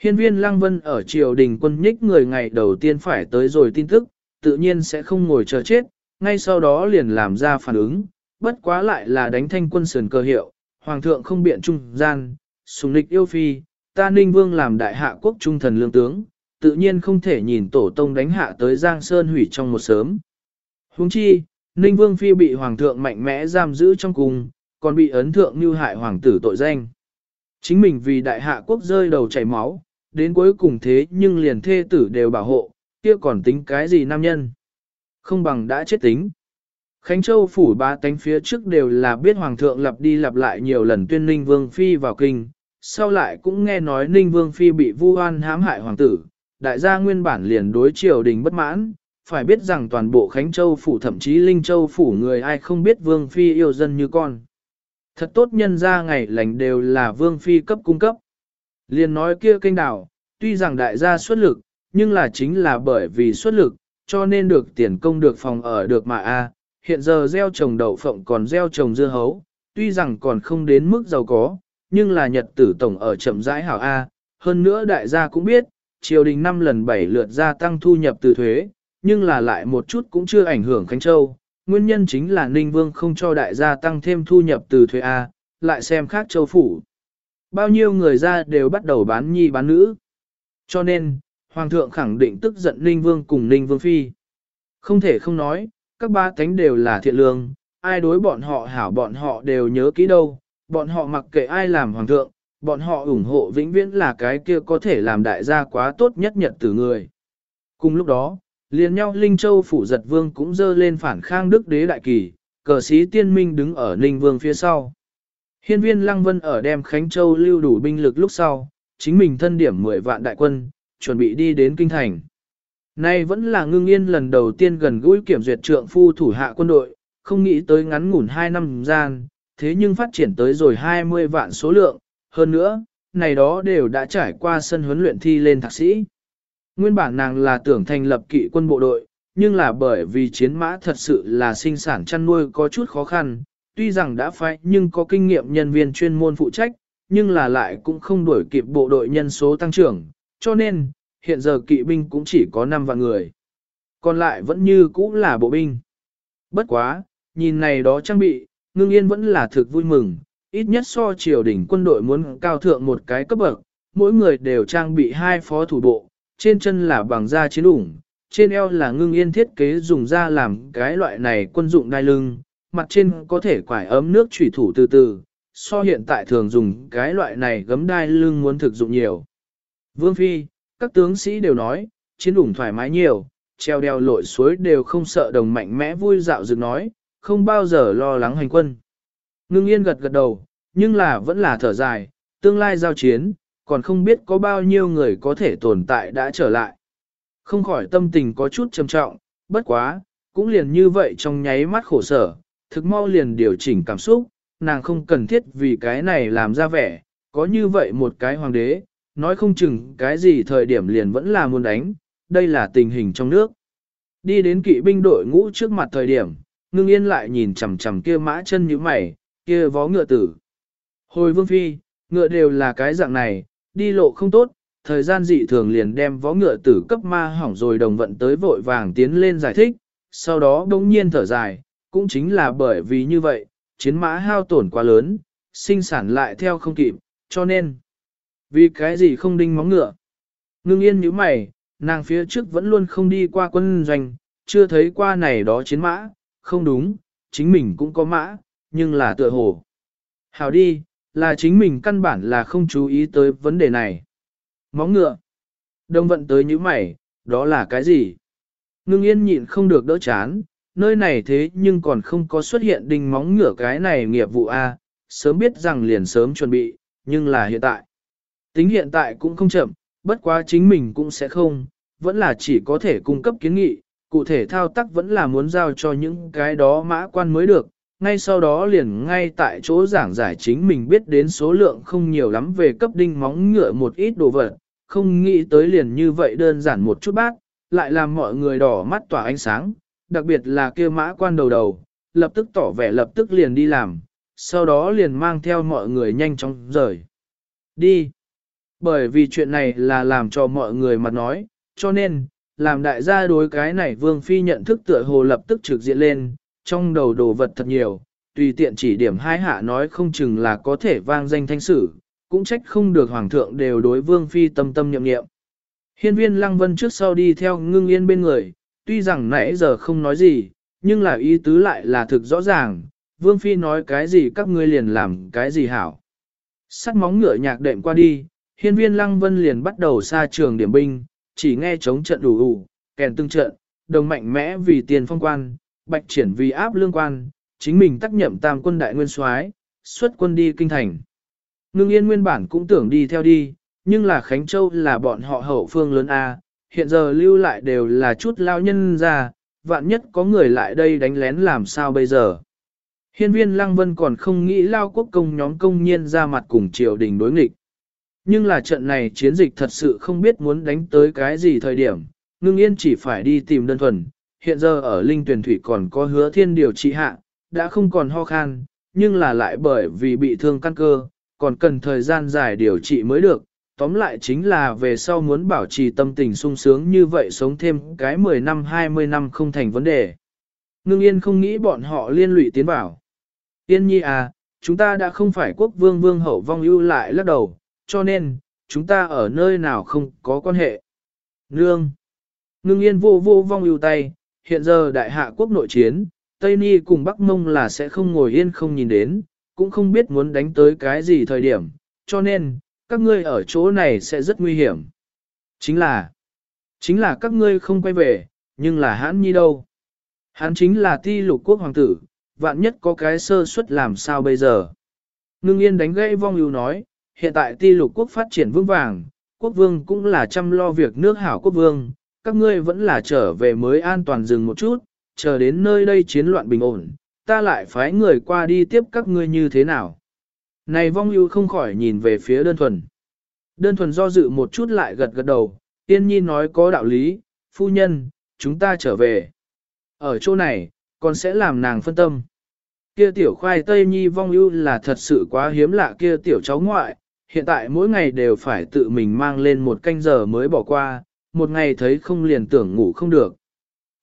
Hiên viên Lăng Vân ở triều đình quân nhích người ngày đầu tiên phải tới rồi tin tức, tự nhiên sẽ không ngồi chờ chết, ngay sau đó liền làm ra phản ứng, bất quá lại là đánh thanh quân sườn cơ hiệu, hoàng thượng không biện trung gian, sùng lịch yêu phi, ta ninh vương làm đại hạ quốc trung thần lương tướng, tự nhiên không thể nhìn tổ tông đánh hạ tới Giang Sơn hủy trong một sớm. Huống chi, Ninh Vương Phi bị Hoàng thượng mạnh mẽ giam giữ trong cung, còn bị ấn thượng như hại Hoàng tử tội danh. Chính mình vì đại hạ quốc rơi đầu chảy máu, đến cuối cùng thế nhưng liền thê tử đều bảo hộ, kia còn tính cái gì nam nhân. Không bằng đã chết tính. Khánh Châu phủ ba tánh phía trước đều là biết Hoàng thượng lặp đi lặp lại nhiều lần tuyên Ninh Vương Phi vào kinh, sau lại cũng nghe nói Ninh Vương Phi bị vu oan hãm hại Hoàng tử, đại gia nguyên bản liền đối triều đình bất mãn, phải biết rằng toàn bộ Khánh Châu phủ thậm chí Linh Châu phủ người ai không biết Vương Phi yêu dân như con. Thật tốt nhân ra ngày lành đều là Vương Phi cấp cung cấp. Liền nói kia kênh đảo, tuy rằng đại gia xuất lực, nhưng là chính là bởi vì xuất lực, cho nên được tiền công được phòng ở được mà a. hiện giờ gieo trồng đậu phộng còn gieo trồng dưa hấu, tuy rằng còn không đến mức giàu có, nhưng là nhật tử tổng ở chậm rãi hảo a. Hơn nữa đại gia cũng biết, triều đình năm lần bảy lượt gia tăng thu nhập từ thuế, nhưng là lại một chút cũng chưa ảnh hưởng Khánh Châu. Nguyên nhân chính là Ninh Vương không cho đại gia tăng thêm thu nhập từ thuế A, lại xem khác châu phủ. Bao nhiêu người ra đều bắt đầu bán nhi bán nữ. Cho nên, Hoàng thượng khẳng định tức giận Ninh Vương cùng Ninh Vương Phi. Không thể không nói, các ba thánh đều là thiện lương, ai đối bọn họ hảo bọn họ đều nhớ kỹ đâu, bọn họ mặc kệ ai làm Hoàng thượng, bọn họ ủng hộ vĩnh viễn là cái kia có thể làm đại gia quá tốt nhất nhật từ người. Cùng lúc đó, liền nhau Linh Châu phủ giật vương cũng dơ lên phản khang đức đế đại kỳ, cờ sĩ tiên minh đứng ở Ninh Vương phía sau. Hiên viên Lăng Vân ở đem Khánh Châu lưu đủ binh lực lúc sau, chính mình thân điểm 10 vạn đại quân, chuẩn bị đi đến kinh thành. Nay vẫn là ngưng yên lần đầu tiên gần gũi kiểm duyệt trượng phu thủ hạ quân đội, không nghĩ tới ngắn ngủn 2 năm gian, thế nhưng phát triển tới rồi 20 vạn số lượng, hơn nữa, này đó đều đã trải qua sân huấn luyện thi lên thạc sĩ. Nguyên bản nàng là tưởng thành lập kỵ quân bộ đội, nhưng là bởi vì chiến mã thật sự là sinh sản chăn nuôi có chút khó khăn, tuy rằng đã phải nhưng có kinh nghiệm nhân viên chuyên môn phụ trách, nhưng là lại cũng không đuổi kịp bộ đội nhân số tăng trưởng, cho nên, hiện giờ kỵ binh cũng chỉ có 5 vạn người. Còn lại vẫn như cũ là bộ binh. Bất quá, nhìn này đó trang bị, ngưng yên vẫn là thực vui mừng, ít nhất so triều đình quân đội muốn cao thượng một cái cấp bậc, mỗi người đều trang bị hai phó thủ bộ, trên chân là bằng da chiến ủng, trên eo là ngưng yên thiết kế dùng da làm cái loại này quân dụng đai lưng, mặt trên có thể quải ấm nước thủy thủ từ từ, so hiện tại thường dùng cái loại này gấm đai lưng muốn thực dụng nhiều. Vương Phi, các tướng sĩ đều nói, chiến ủng thoải mái nhiều, treo đeo lội suối đều không sợ đồng mạnh mẽ vui dạo dựng nói, không bao giờ lo lắng hành quân. Ngưng yên gật gật đầu, nhưng là vẫn là thở dài, tương lai giao chiến, còn không biết có bao nhiêu người có thể tồn tại đã trở lại. Không khỏi tâm tình có chút trầm trọng, bất quá, cũng liền như vậy trong nháy mắt khổ sở, thực mau liền điều chỉnh cảm xúc, nàng không cần thiết vì cái này làm ra vẻ, có như vậy một cái hoàng đế, nói không chừng cái gì thời điểm liền vẫn là muốn đánh, đây là tình hình trong nước. Đi đến kỵ binh đội ngũ trước mặt thời điểm, ngưng yên lại nhìn chằm chằm kia mã chân như mày, kia vó ngựa tử. Hồi vương phi, ngựa đều là cái dạng này, đi lộ không tốt, thời gian dị thường liền đem vó ngựa tử cấp ma hỏng rồi đồng vận tới vội vàng tiến lên giải thích, sau đó bỗng nhiên thở dài, cũng chính là bởi vì như vậy, chiến mã hao tổn quá lớn, sinh sản lại theo không kịp, cho nên, vì cái gì không đinh móng ngựa. Ngưng yên như mày, nàng phía trước vẫn luôn không đi qua quân doanh, chưa thấy qua này đó chiến mã, không đúng, chính mình cũng có mã, nhưng là tựa hồ. Hào đi, là chính mình căn bản là không chú ý tới vấn đề này. Móng ngựa. Đông vận tới như mày, đó là cái gì? Ngưng yên nhịn không được đỡ chán, nơi này thế nhưng còn không có xuất hiện đinh móng ngựa cái này nghiệp vụ A, sớm biết rằng liền sớm chuẩn bị, nhưng là hiện tại. Tính hiện tại cũng không chậm, bất quá chính mình cũng sẽ không, vẫn là chỉ có thể cung cấp kiến nghị, cụ thể thao tác vẫn là muốn giao cho những cái đó mã quan mới được, ngay sau đó liền ngay tại chỗ giảng giải chính mình biết đến số lượng không nhiều lắm về cấp đinh móng ngựa một ít đồ vật, không nghĩ tới liền như vậy đơn giản một chút bác, lại làm mọi người đỏ mắt tỏa ánh sáng, đặc biệt là kia mã quan đầu đầu, lập tức tỏ vẻ lập tức liền đi làm, sau đó liền mang theo mọi người nhanh chóng rời. Đi. Bởi vì chuyện này là làm cho mọi người mặt nói, cho nên, làm đại gia đối cái này Vương Phi nhận thức tựa hồ lập tức trực diện lên, trong đầu đồ vật thật nhiều, tùy tiện chỉ điểm hai hạ nói không chừng là có thể vang danh thanh sử, cũng trách không được Hoàng thượng đều đối Vương Phi tâm tâm nhậm nghiệm. Hiên viên Lăng Vân trước sau đi theo ngưng yên bên người, tuy rằng nãy giờ không nói gì, nhưng là ý tứ lại là thực rõ ràng, Vương Phi nói cái gì các ngươi liền làm cái gì hảo. Sắt móng ngựa nhạc đệm qua đi, hiên viên Lăng Vân liền bắt đầu xa trường điểm binh, chỉ nghe chống trận đủ đủ, kèn tương trận, đồng mạnh mẽ vì tiền phong quan, bạch triển vì áp lương quan, chính mình tác nhậm tam quân đại nguyên soái, xuất quân đi kinh thành. Ngưng yên nguyên bản cũng tưởng đi theo đi, nhưng là Khánh Châu là bọn họ hậu phương lớn A, hiện giờ lưu lại đều là chút lao nhân ra, vạn nhất có người lại đây đánh lén làm sao bây giờ. Hiên viên Lăng Vân còn không nghĩ lao quốc công nhóm công nhiên ra mặt cùng triều đình đối nghịch. Nhưng là trận này chiến dịch thật sự không biết muốn đánh tới cái gì thời điểm, ngưng yên chỉ phải đi tìm đơn thuần, hiện giờ ở Linh Tuyển Thủy còn có hứa thiên điều trị hạ, đã không còn ho khan, nhưng là lại bởi vì bị thương căn cơ, còn cần thời gian dài điều trị mới được. Tóm lại chính là về sau muốn bảo trì tâm tình sung sướng như vậy sống thêm cái 10 năm 20 năm không thành vấn đề. Ngưng yên không nghĩ bọn họ liên lụy tiến bảo. Yên nhi à, chúng ta đã không phải quốc vương vương hậu vong ưu lại lắc đầu, cho nên, chúng ta ở nơi nào không có quan hệ. Nương. Ngưng yên vô vô vong ưu tay, hiện giờ đại hạ quốc nội chiến, Tây Ni cùng Bắc Mông là sẽ không ngồi yên không nhìn đến, cũng không biết muốn đánh tới cái gì thời điểm, cho nên, các ngươi ở chỗ này sẽ rất nguy hiểm. Chính là, chính là các ngươi không quay về, nhưng là hãn nhi đâu. Hắn chính là ti lục quốc hoàng tử, vạn nhất có cái sơ suất làm sao bây giờ. Ngưng yên đánh gãy vong ưu nói, hiện tại ti lục quốc phát triển vững vàng, quốc vương cũng là chăm lo việc nước hảo quốc vương, các ngươi vẫn là trở về mới an toàn dừng một chút, chờ đến nơi đây chiến loạn bình ổn, ta lại phái người qua đi tiếp các ngươi như thế nào. Này vong ưu không khỏi nhìn về phía đơn thuần. Đơn thuần do dự một chút lại gật gật đầu, tiên nhi nói có đạo lý, phu nhân, chúng ta trở về. Ở chỗ này, còn sẽ làm nàng phân tâm. Kia tiểu khoai tây nhi vong ưu là thật sự quá hiếm lạ kia tiểu cháu ngoại, hiện tại mỗi ngày đều phải tự mình mang lên một canh giờ mới bỏ qua, một ngày thấy không liền tưởng ngủ không được.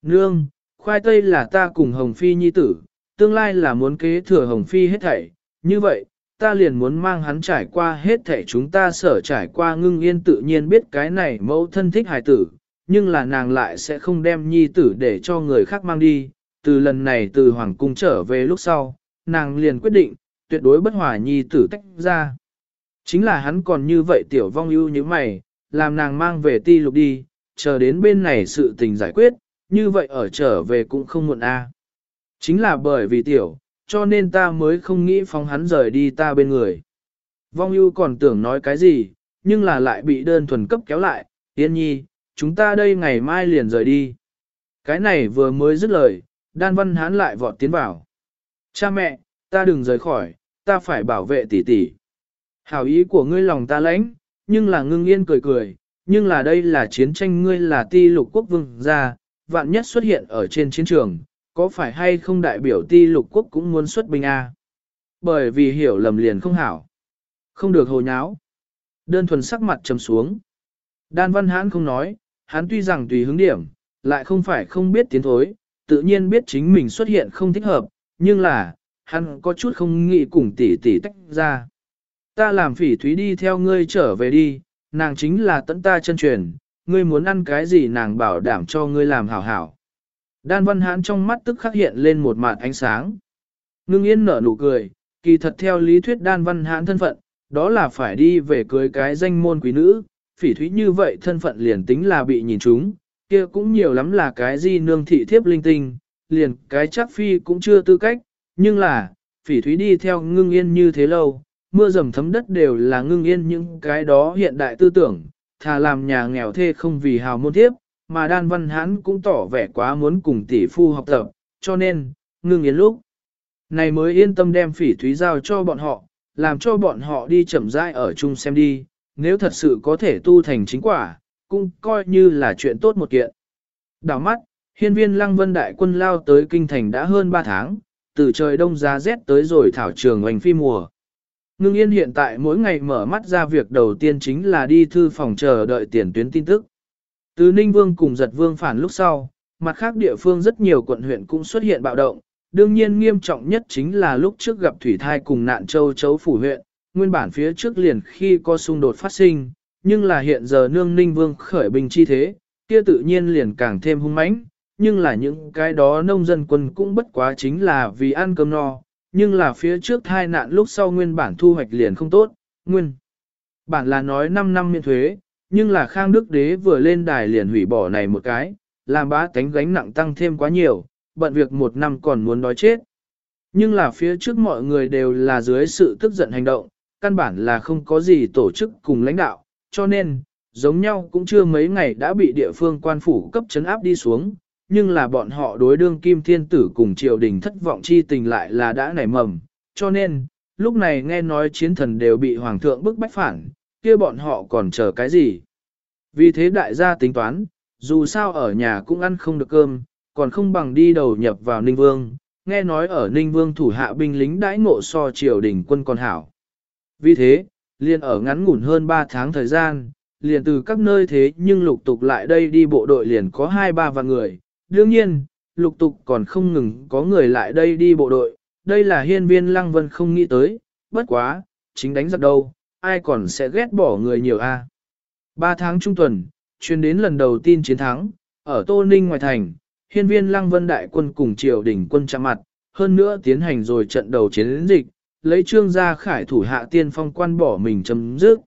Nương, khoai tây là ta cùng Hồng Phi nhi tử, tương lai là muốn kế thừa Hồng Phi hết thảy, như vậy, ta liền muốn mang hắn trải qua hết thảy chúng ta sở trải qua ngưng yên tự nhiên biết cái này mẫu thân thích hài tử, nhưng là nàng lại sẽ không đem nhi tử để cho người khác mang đi. Từ lần này từ Hoàng Cung trở về lúc sau, nàng liền quyết định, tuyệt đối bất hòa nhi tử tách ra. Chính là hắn còn như vậy tiểu vong ưu như mày, làm nàng mang về ti lục đi, chờ đến bên này sự tình giải quyết, như vậy ở trở về cũng không muộn a. Chính là bởi vì tiểu, cho nên ta mới không nghĩ phóng hắn rời đi ta bên người. Vong ưu còn tưởng nói cái gì, nhưng là lại bị đơn thuần cấp kéo lại, yên nhi, chúng ta đây ngày mai liền rời đi. Cái này vừa mới dứt lời, đan văn hán lại vọt tiến vào. Cha mẹ, ta đừng rời khỏi, ta phải bảo vệ tỷ tỷ. Hảo ý của ngươi lòng ta lãnh, nhưng là ngưng yên cười cười, nhưng là đây là chiến tranh ngươi là ti lục quốc vương gia, vạn nhất xuất hiện ở trên chiến trường, có phải hay không đại biểu ti lục quốc cũng muốn xuất binh A? Bởi vì hiểu lầm liền không hảo. Không được hồ nháo. Đơn thuần sắc mặt trầm xuống. Đan văn hãn không nói, hắn tuy rằng tùy hướng điểm, lại không phải không biết tiến thối, tự nhiên biết chính mình xuất hiện không thích hợp, nhưng là, hắn có chút không nghĩ cùng tỷ tỷ tách ra. Ta làm phỉ thúy đi theo ngươi trở về đi, nàng chính là tận ta chân truyền, ngươi muốn ăn cái gì nàng bảo đảm cho ngươi làm hảo hảo. Đan văn hãn trong mắt tức khắc hiện lên một mạt ánh sáng. Ngưng yên nở nụ cười, kỳ thật theo lý thuyết đan văn hãn thân phận, đó là phải đi về cưới cái danh môn quý nữ, phỉ thúy như vậy thân phận liền tính là bị nhìn trúng, kia cũng nhiều lắm là cái gì nương thị thiếp linh tinh, liền cái chắc phi cũng chưa tư cách, nhưng là, phỉ thúy đi theo ngưng yên như thế lâu, mưa dầm thấm đất đều là ngưng yên những cái đó hiện đại tư tưởng, thà làm nhà nghèo thê không vì hào môn thiếp, mà đan văn hãn cũng tỏ vẻ quá muốn cùng tỷ phu học tập, cho nên, ngưng yên lúc này mới yên tâm đem phỉ thúy giao cho bọn họ, làm cho bọn họ đi chậm rãi ở chung xem đi, nếu thật sự có thể tu thành chính quả, cũng coi như là chuyện tốt một kiện. Đảo mắt, hiên viên lăng vân đại quân lao tới kinh thành đã hơn 3 tháng, từ trời đông giá rét tới rồi thảo trường oanh phi mùa. Ngưng yên hiện tại mỗi ngày mở mắt ra việc đầu tiên chính là đi thư phòng chờ đợi tiền tuyến tin tức. Từ Ninh Vương cùng giật vương phản lúc sau, mặt khác địa phương rất nhiều quận huyện cũng xuất hiện bạo động, đương nhiên nghiêm trọng nhất chính là lúc trước gặp thủy thai cùng nạn châu chấu phủ huyện, nguyên bản phía trước liền khi có xung đột phát sinh, nhưng là hiện giờ nương Ninh Vương khởi binh chi thế, kia tự nhiên liền càng thêm hung mãnh, nhưng là những cái đó nông dân quân cũng bất quá chính là vì ăn cơm no, nhưng là phía trước thai nạn lúc sau nguyên bản thu hoạch liền không tốt, nguyên. Bản là nói 5 năm miễn thuế, nhưng là Khang Đức Đế vừa lên đài liền hủy bỏ này một cái, làm bá tánh gánh nặng tăng thêm quá nhiều, bận việc một năm còn muốn đói chết. Nhưng là phía trước mọi người đều là dưới sự tức giận hành động, căn bản là không có gì tổ chức cùng lãnh đạo, cho nên, giống nhau cũng chưa mấy ngày đã bị địa phương quan phủ cấp chấn áp đi xuống, nhưng là bọn họ đối đương kim thiên tử cùng triều đình thất vọng chi tình lại là đã nảy mầm, cho nên, lúc này nghe nói chiến thần đều bị hoàng thượng bức bách phản, kia bọn họ còn chờ cái gì. Vì thế đại gia tính toán, dù sao ở nhà cũng ăn không được cơm, còn không bằng đi đầu nhập vào Ninh Vương, nghe nói ở Ninh Vương thủ hạ binh lính đãi ngộ so triều đình quân còn hảo. Vì thế, liền ở ngắn ngủn hơn 3 tháng thời gian, liền từ các nơi thế nhưng lục tục lại đây đi bộ đội liền có 2-3 vạn người, đương nhiên, lục tục còn không ngừng có người lại đây đi bộ đội, đây là hiên viên lăng vân không nghĩ tới, bất quá, chính đánh giặc đâu, ai còn sẽ ghét bỏ người nhiều a. Ba tháng trung tuần, truyền đến lần đầu tiên chiến thắng, ở Tô Ninh ngoài thành, hiên viên lăng vân đại quân cùng triều đỉnh quân chạm mặt, hơn nữa tiến hành rồi trận đầu chiến dịch, lấy trương gia khải thủ hạ tiên phong quan bỏ mình chấm dứt.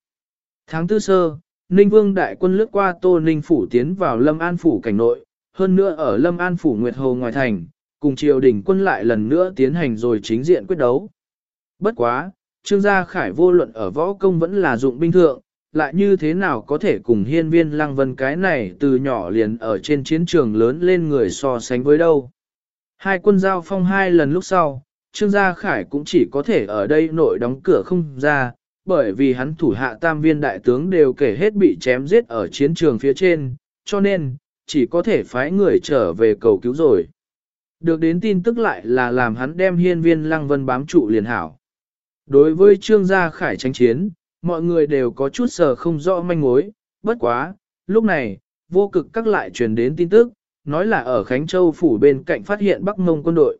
Tháng tư sơ, Ninh Vương đại quân lướt qua Tô Ninh phủ tiến vào Lâm An phủ cảnh nội, hơn nữa ở Lâm An Phủ Nguyệt Hồ ngoài thành, cùng triều đình quân lại lần nữa tiến hành rồi chính diện quyết đấu. Bất quá, Trương Gia Khải vô luận ở võ công vẫn là dụng binh thượng, lại như thế nào có thể cùng hiên viên lăng vân cái này từ nhỏ liền ở trên chiến trường lớn lên người so sánh với đâu. Hai quân giao phong hai lần lúc sau, Trương Gia Khải cũng chỉ có thể ở đây nội đóng cửa không ra, bởi vì hắn thủ hạ tam viên đại tướng đều kể hết bị chém giết ở chiến trường phía trên, cho nên, chỉ có thể phái người trở về cầu cứu rồi. Được đến tin tức lại là làm hắn đem hiên viên lăng vân bám trụ liền hảo. Đối với trương gia khải tranh chiến, mọi người đều có chút sờ không rõ manh mối, bất quá, lúc này, vô cực các lại truyền đến tin tức, nói là ở Khánh Châu phủ bên cạnh phát hiện Bắc Mông quân đội.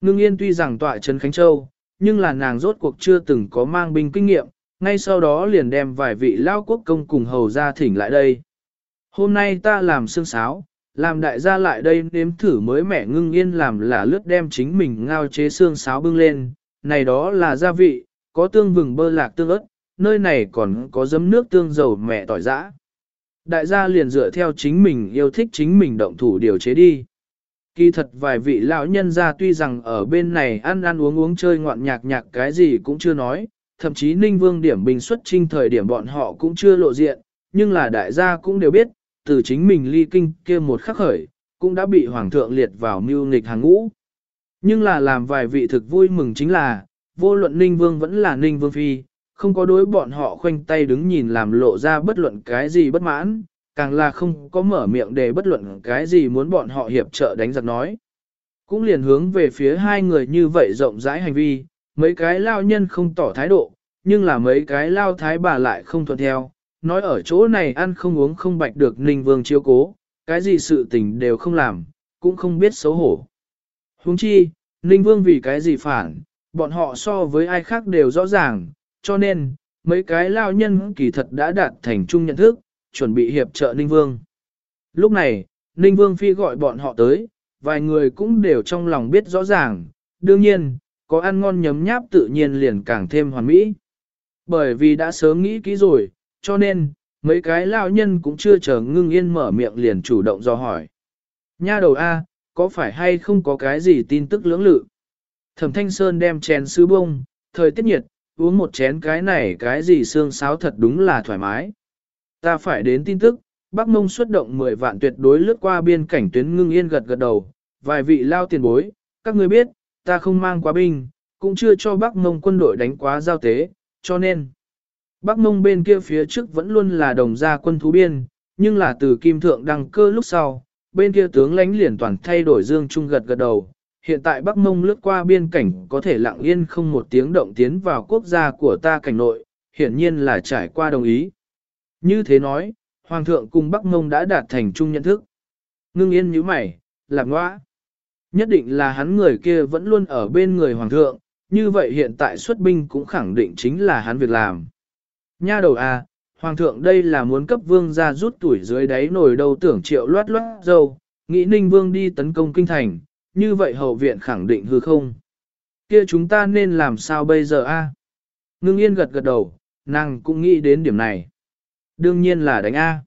Ngưng yên tuy rằng tọa trấn Khánh Châu, nhưng là nàng rốt cuộc chưa từng có mang binh kinh nghiệm, ngay sau đó liền đem vài vị lao quốc công cùng hầu ra thỉnh lại đây. Hôm nay ta làm xương sáo, làm đại gia lại đây nếm thử mới mẻ ngưng yên làm là lướt đem chính mình ngao chế xương sáo bưng lên, này đó là gia vị, có tương vừng bơ lạc tương ớt, nơi này còn có giấm nước tương dầu mẹ tỏi giã. Đại gia liền dựa theo chính mình yêu thích chính mình động thủ điều chế đi. Kỳ thật vài vị lão nhân ra tuy rằng ở bên này ăn ăn uống uống chơi ngoạn nhạc nhạc cái gì cũng chưa nói, thậm chí Ninh Vương điểm bình xuất trinh thời điểm bọn họ cũng chưa lộ diện, nhưng là đại gia cũng đều biết, từ chính mình ly kinh kia một khắc khởi, cũng đã bị Hoàng thượng liệt vào mưu nghịch hàng ngũ. Nhưng là làm vài vị thực vui mừng chính là, vô luận Ninh Vương vẫn là Ninh Vương Phi, không có đối bọn họ khoanh tay đứng nhìn làm lộ ra bất luận cái gì bất mãn, càng là không có mở miệng để bất luận cái gì muốn bọn họ hiệp trợ đánh giặc nói. Cũng liền hướng về phía hai người như vậy rộng rãi hành vi, mấy cái lao nhân không tỏ thái độ, nhưng là mấy cái lao thái bà lại không thuận theo, nói ở chỗ này ăn không uống không bạch được Ninh Vương chiếu cố, cái gì sự tình đều không làm, cũng không biết xấu hổ. Huống chi, Ninh Vương vì cái gì phản, bọn họ so với ai khác đều rõ ràng, cho nên, mấy cái lao nhân kỳ thật đã đạt thành chung nhận thức, chuẩn bị hiệp trợ Ninh Vương. Lúc này, Ninh Vương Phi gọi bọn họ tới, vài người cũng đều trong lòng biết rõ ràng, đương nhiên, có ăn ngon nhấm nháp tự nhiên liền càng thêm hoàn mỹ. Bởi vì đã sớm nghĩ kỹ rồi, cho nên, mấy cái lao nhân cũng chưa chờ ngưng yên mở miệng liền chủ động do hỏi. Nha đầu A, có phải hay không có cái gì tin tức lưỡng lự? Thẩm Thanh Sơn đem chén sứ bông, thời tiết nhiệt, uống một chén cái này cái gì xương sáo thật đúng là thoải mái. Ta phải đến tin tức, Bắc Mông xuất động 10 vạn tuyệt đối lướt qua biên cảnh tuyến ngưng yên gật gật đầu, vài vị lao tiền bối, các ngươi biết, ta không mang quá binh, cũng chưa cho Bắc Mông quân đội đánh quá giao tế, cho nên. Bắc Mông bên kia phía trước vẫn luôn là đồng gia quân thú biên, nhưng là từ Kim Thượng đăng cơ lúc sau, bên kia tướng lãnh liền toàn thay đổi Dương Trung gật gật đầu. Hiện tại Bắc Mông lướt qua biên cảnh có thể lặng yên không một tiếng động tiến vào quốc gia của ta cảnh nội, hiển nhiên là trải qua đồng ý. Như thế nói, Hoàng thượng cùng Bắc Mông đã đạt thành chung nhận thức. Ngưng yên như mày, lạc ngoã. Nhất định là hắn người kia vẫn luôn ở bên người Hoàng thượng, như vậy hiện tại xuất binh cũng khẳng định chính là hắn việc làm. Nha đầu à, Hoàng thượng đây là muốn cấp vương ra rút tuổi dưới đáy nổi đầu tưởng triệu loát loát dâu, nghĩ ninh vương đi tấn công kinh thành, như vậy hậu viện khẳng định hư không. Kia chúng ta nên làm sao bây giờ a? Ngưng yên gật gật đầu, nàng cũng nghĩ đến điểm này. Đương nhiên là đánh A.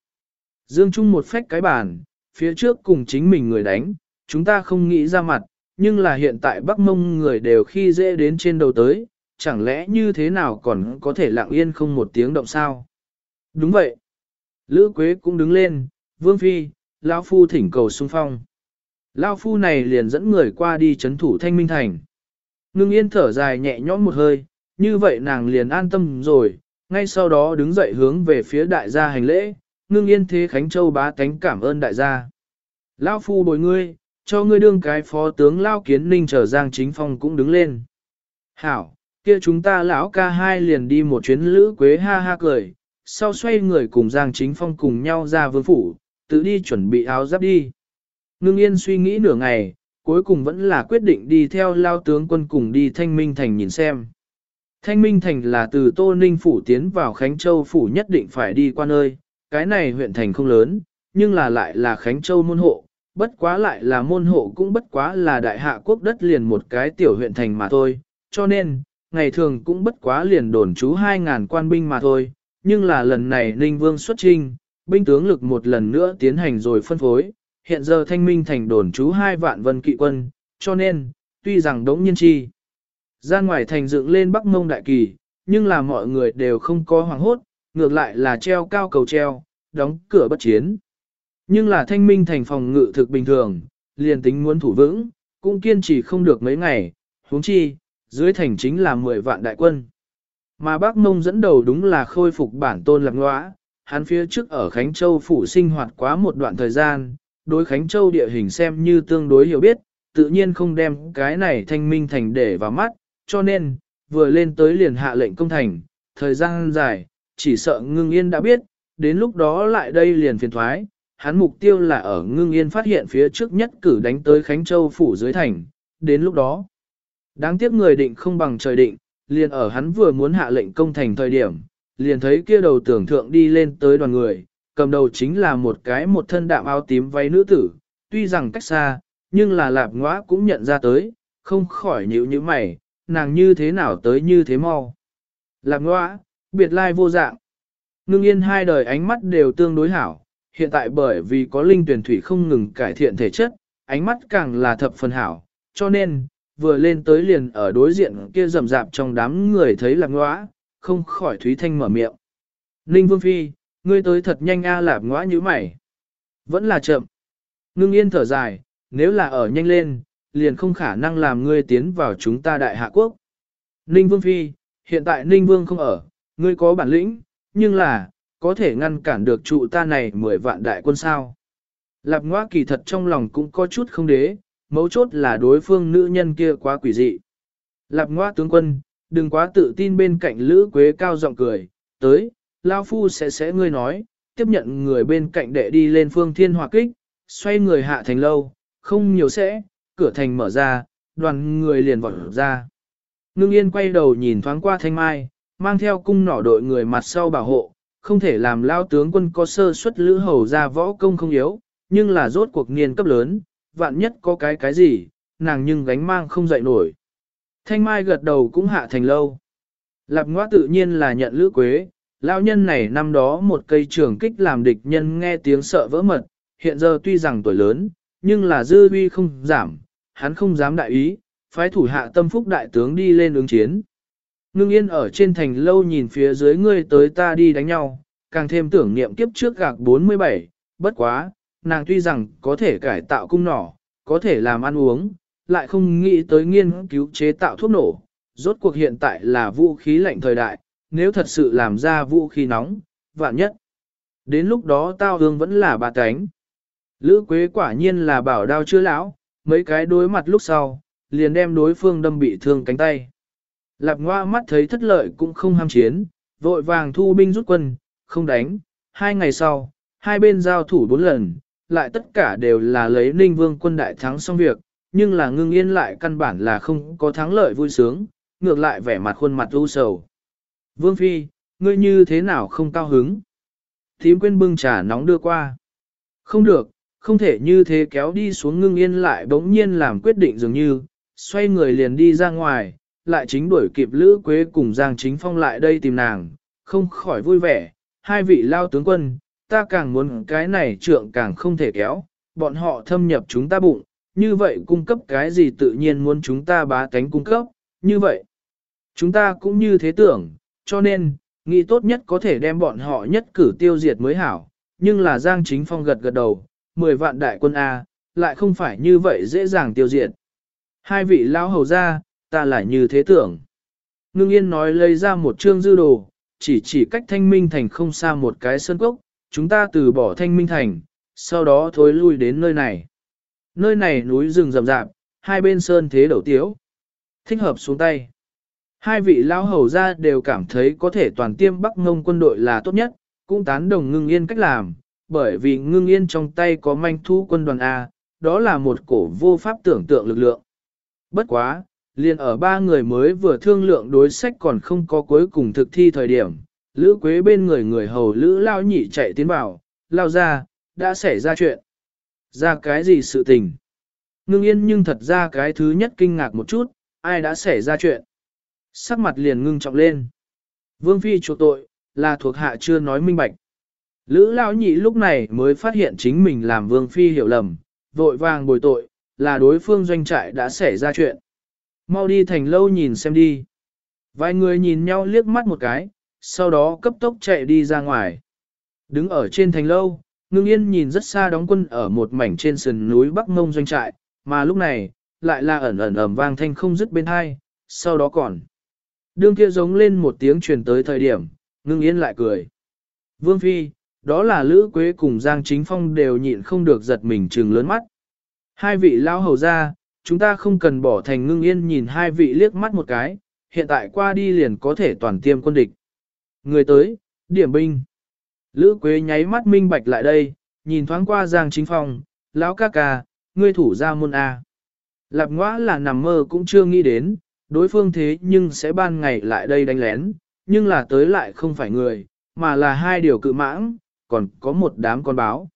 Dương Trung một phách cái bàn, phía trước cùng chính mình người đánh, chúng ta không nghĩ ra mặt, nhưng là hiện tại Bắc Mông người đều khi dễ đến trên đầu tới, chẳng lẽ như thế nào còn có thể lặng yên không một tiếng động sao? Đúng vậy. Lữ Quế cũng đứng lên, Vương Phi, Lao Phu thỉnh cầu xung phong. Lao Phu này liền dẫn người qua đi chấn thủ Thanh Minh Thành. Ngưng yên thở dài nhẹ nhõm một hơi, như vậy nàng liền an tâm rồi, ngay sau đó đứng dậy hướng về phía đại gia hành lễ, ngưng yên thế Khánh Châu bá tánh cảm ơn đại gia. Lao phu bồi ngươi, cho ngươi đương cái phó tướng Lao Kiến Ninh trở Giang Chính Phong cũng đứng lên. Hảo, kia chúng ta lão ca hai liền đi một chuyến lữ quế ha ha cười, sau xoay người cùng Giang Chính Phong cùng nhau ra vương phủ, tự đi chuẩn bị áo giáp đi. Ngưng yên suy nghĩ nửa ngày, cuối cùng vẫn là quyết định đi theo Lao tướng quân cùng đi thanh minh thành nhìn xem. Thanh Minh Thành là từ Tô Ninh Phủ tiến vào Khánh Châu Phủ nhất định phải đi qua nơi, cái này huyện thành không lớn, nhưng là lại là Khánh Châu môn hộ, bất quá lại là môn hộ cũng bất quá là đại hạ quốc đất liền một cái tiểu huyện thành mà thôi, cho nên, ngày thường cũng bất quá liền đồn trú 2.000 quan binh mà thôi, nhưng là lần này Ninh Vương xuất trinh, binh tướng lực một lần nữa tiến hành rồi phân phối, hiện giờ Thanh Minh Thành đồn trú 2 vạn vân kỵ quân, cho nên, tuy rằng đống nhiên chi, Gian ngoài thành dựng lên bắc mông đại kỳ, nhưng là mọi người đều không có hoàng hốt, ngược lại là treo cao cầu treo, đóng cửa bất chiến. Nhưng là thanh minh thành phòng ngự thực bình thường, liền tính muốn thủ vững, cũng kiên trì không được mấy ngày, huống chi, dưới thành chính là 10 vạn đại quân. Mà bác mông dẫn đầu đúng là khôi phục bản tôn lạc ngõa, hắn phía trước ở Khánh Châu phủ sinh hoạt quá một đoạn thời gian, đối Khánh Châu địa hình xem như tương đối hiểu biết, tự nhiên không đem cái này thanh minh thành để vào mắt, cho nên, vừa lên tới liền hạ lệnh công thành, thời gian dài, chỉ sợ ngưng yên đã biết, đến lúc đó lại đây liền phiền thoái, hắn mục tiêu là ở ngưng yên phát hiện phía trước nhất cử đánh tới Khánh Châu phủ dưới thành, đến lúc đó. Đáng tiếc người định không bằng trời định, liền ở hắn vừa muốn hạ lệnh công thành thời điểm, liền thấy kia đầu tưởng thượng đi lên tới đoàn người, cầm đầu chính là một cái một thân đạm áo tím váy nữ tử, tuy rằng cách xa, nhưng là lạp ngõa cũng nhận ra tới, không khỏi nhíu như mày, nàng như thế nào tới như thế mau. Lạp ngõa, biệt lai vô dạng. Ngưng yên hai đời ánh mắt đều tương đối hảo, hiện tại bởi vì có linh tuyển thủy không ngừng cải thiện thể chất, ánh mắt càng là thập phần hảo, cho nên, vừa lên tới liền ở đối diện kia rầm rạp trong đám người thấy lạc ngõa, không khỏi Thúy Thanh mở miệng. Ninh Vương Phi, ngươi tới thật nhanh a à lạp ngõa như mày. Vẫn là chậm. Ngưng yên thở dài, nếu là ở nhanh lên, liền không khả năng làm ngươi tiến vào chúng ta đại hạ quốc. Ninh Vương Phi, hiện tại Ninh Vương không ở, ngươi có bản lĩnh, nhưng là, có thể ngăn cản được trụ ta này mười vạn đại quân sao. Lạp ngoa kỳ thật trong lòng cũng có chút không đế, mấu chốt là đối phương nữ nhân kia quá quỷ dị. Lạp ngoa tướng quân, đừng quá tự tin bên cạnh Lữ Quế cao giọng cười, tới, Lao Phu sẽ sẽ ngươi nói, tiếp nhận người bên cạnh đệ đi lên phương thiên hỏa kích, xoay người hạ thành lâu, không nhiều sẽ, cửa thành mở ra, đoàn người liền vọt ra. Ngưng yên quay đầu nhìn thoáng qua thanh mai, mang theo cung nỏ đội người mặt sau bảo hộ, không thể làm lao tướng quân có sơ suất lữ hầu ra võ công không yếu, nhưng là rốt cuộc niên cấp lớn, vạn nhất có cái cái gì, nàng nhưng gánh mang không dậy nổi. Thanh Mai gật đầu cũng hạ thành lâu. Lạp ngoa tự nhiên là nhận lữ quế, lão nhân này năm đó một cây trường kích làm địch nhân nghe tiếng sợ vỡ mật, hiện giờ tuy rằng tuổi lớn, nhưng là dư uy không giảm, hắn không dám đại ý, phái thủ hạ tâm phúc đại tướng đi lên ứng chiến. Ngưng yên ở trên thành lâu nhìn phía dưới ngươi tới ta đi đánh nhau, càng thêm tưởng niệm kiếp trước gạc 47, bất quá, nàng tuy rằng có thể cải tạo cung nỏ, có thể làm ăn uống, lại không nghĩ tới nghiên cứu chế tạo thuốc nổ. Rốt cuộc hiện tại là vũ khí lạnh thời đại, nếu thật sự làm ra vũ khí nóng, vạn nhất. Đến lúc đó tao hương vẫn là bà cánh. Lữ quế quả nhiên là bảo đao chưa lão, mấy cái đối mặt lúc sau, liền đem đối phương đâm bị thương cánh tay. Lạp ngoa mắt thấy thất lợi cũng không ham chiến, vội vàng thu binh rút quân, không đánh. Hai ngày sau, hai bên giao thủ bốn lần, lại tất cả đều là lấy ninh vương quân đại thắng xong việc, nhưng là ngưng yên lại căn bản là không có thắng lợi vui sướng, ngược lại vẻ mặt khuôn mặt u sầu. Vương Phi, ngươi như thế nào không cao hứng? Thím quên bưng trà nóng đưa qua. Không được, không thể như thế kéo đi xuống ngưng yên lại bỗng nhiên làm quyết định dường như, xoay người liền đi ra ngoài, lại chính đuổi kịp Lữ Quế cùng Giang Chính Phong lại đây tìm nàng, không khỏi vui vẻ, hai vị lao tướng quân, ta càng muốn cái này trượng càng không thể kéo, bọn họ thâm nhập chúng ta bụng, như vậy cung cấp cái gì tự nhiên muốn chúng ta bá cánh cung cấp, như vậy. Chúng ta cũng như thế tưởng, cho nên, nghĩ tốt nhất có thể đem bọn họ nhất cử tiêu diệt mới hảo, nhưng là Giang Chính Phong gật gật đầu, 10 vạn đại quân A, lại không phải như vậy dễ dàng tiêu diệt. Hai vị lão hầu ra, ta lại như thế tưởng. Ngưng yên nói lấy ra một chương dư đồ, chỉ chỉ cách thanh minh thành không xa một cái sơn cốc, chúng ta từ bỏ thanh minh thành, sau đó thối lui đến nơi này. Nơi này núi rừng rậm rạp, hai bên sơn thế đầu tiếu. Thích hợp xuống tay. Hai vị lão hầu ra đều cảm thấy có thể toàn tiêm Bắc Ngông quân đội là tốt nhất, cũng tán đồng ngưng yên cách làm, bởi vì ngưng yên trong tay có manh thu quân đoàn A, đó là một cổ vô pháp tưởng tượng lực lượng. Bất quá, liền ở ba người mới vừa thương lượng đối sách còn không có cuối cùng thực thi thời điểm, Lữ Quế bên người người hầu Lữ Lao nhị chạy tiến vào, lao ra, đã xảy ra chuyện. Ra cái gì sự tình? Ngưng yên nhưng thật ra cái thứ nhất kinh ngạc một chút, ai đã xảy ra chuyện? Sắc mặt liền ngưng trọng lên. Vương Phi chỗ tội, là thuộc hạ chưa nói minh bạch. Lữ Lao nhị lúc này mới phát hiện chính mình làm Vương Phi hiểu lầm, vội vàng bồi tội, là đối phương doanh trại đã xảy ra chuyện. Mau đi thành lâu nhìn xem đi. Vài người nhìn nhau liếc mắt một cái, sau đó cấp tốc chạy đi ra ngoài. Đứng ở trên thành lâu, ngưng yên nhìn rất xa đóng quân ở một mảnh trên sườn núi Bắc Mông doanh trại, mà lúc này, lại là ẩn ẩn ẩm vang thanh không dứt bên hai, sau đó còn. Đương kia giống lên một tiếng truyền tới thời điểm, ngưng yên lại cười. Vương Phi, đó là Lữ Quế cùng Giang Chính Phong đều nhịn không được giật mình trừng lớn mắt. Hai vị lao hầu ra, chúng ta không cần bỏ thành ngưng yên nhìn hai vị liếc mắt một cái, hiện tại qua đi liền có thể toàn tiêm quân địch. Người tới, điểm binh. Lữ Quế nháy mắt minh bạch lại đây, nhìn thoáng qua Giang Chính Phong, lão ca ca, ngươi thủ ra môn A. Lạp ngõa là nằm mơ cũng chưa nghĩ đến, đối phương thế nhưng sẽ ban ngày lại đây đánh lén, nhưng là tới lại không phải người, mà là hai điều cự mãng, còn có một đám con báo.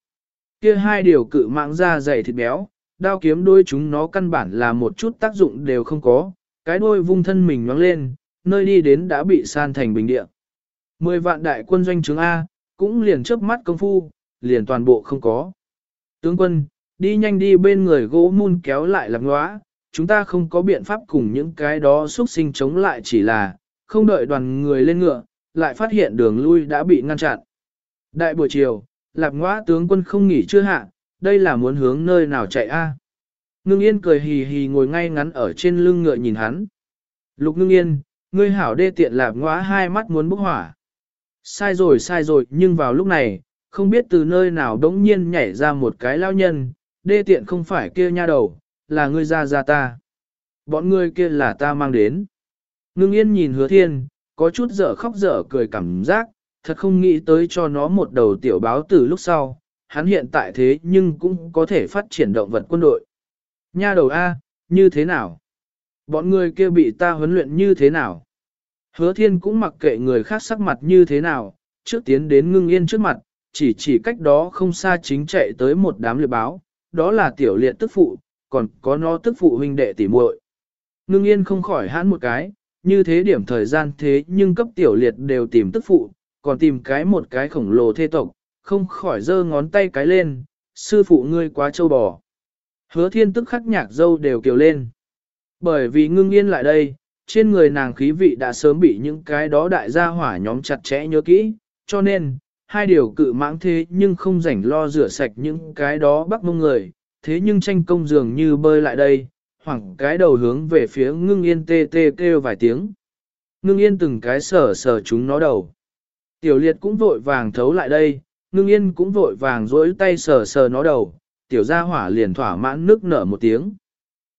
Kia hai điều cự mãng ra dày thịt béo, đao kiếm đôi chúng nó căn bản là một chút tác dụng đều không có, cái đôi vung thân mình nhoáng lên, nơi đi đến đã bị san thành bình địa. Mười vạn đại quân doanh trướng A, cũng liền chớp mắt công phu, liền toàn bộ không có. Tướng quân, đi nhanh đi bên người gỗ mun kéo lại làm ngóa, chúng ta không có biện pháp cùng những cái đó xuất sinh chống lại chỉ là, không đợi đoàn người lên ngựa, lại phát hiện đường lui đã bị ngăn chặn. Đại buổi chiều, lạp ngõa tướng quân không nghỉ chưa hạ, đây là muốn hướng nơi nào chạy a? Ngưng yên cười hì hì ngồi ngay ngắn ở trên lưng ngựa nhìn hắn. Lục ngưng yên, ngươi hảo đê tiện lạp ngõa hai mắt muốn bốc hỏa. Sai rồi sai rồi nhưng vào lúc này, không biết từ nơi nào đống nhiên nhảy ra một cái lao nhân, đê tiện không phải kia nha đầu, là ngươi ra ra ta. Bọn ngươi kia là ta mang đến. Ngưng yên nhìn hứa thiên, có chút dở khóc dở cười cảm giác, thật không nghĩ tới cho nó một đầu tiểu báo từ lúc sau, hắn hiện tại thế nhưng cũng có thể phát triển động vật quân đội. Nha đầu A, như thế nào? Bọn người kia bị ta huấn luyện như thế nào? Hứa thiên cũng mặc kệ người khác sắc mặt như thế nào, trước tiến đến ngưng yên trước mặt, chỉ chỉ cách đó không xa chính chạy tới một đám liệt báo, đó là tiểu liệt tức phụ, còn có nó tức phụ huynh đệ tỉ muội. Ngưng yên không khỏi hãn một cái, như thế điểm thời gian thế nhưng cấp tiểu liệt đều tìm tức phụ, còn tìm cái một cái khổng lồ thê tộc, không khỏi giơ ngón tay cái lên, sư phụ ngươi quá trâu bò. Hứa thiên tức khắc nhạc dâu đều kiều lên. Bởi vì ngưng yên lại đây, trên người nàng khí vị đã sớm bị những cái đó đại gia hỏa nhóm chặt chẽ nhớ kỹ, cho nên, hai điều cự mãng thế nhưng không rảnh lo rửa sạch những cái đó bắt mông người, thế nhưng tranh công dường như bơi lại đây, hoảng cái đầu hướng về phía ngưng yên tê tê kêu vài tiếng. Ngưng yên từng cái sở sở chúng nó đầu. Tiểu liệt cũng vội vàng thấu lại đây, ngưng yên cũng vội vàng dối tay sờ sờ nó đầu, tiểu gia hỏa liền thỏa mãn nước nở một tiếng.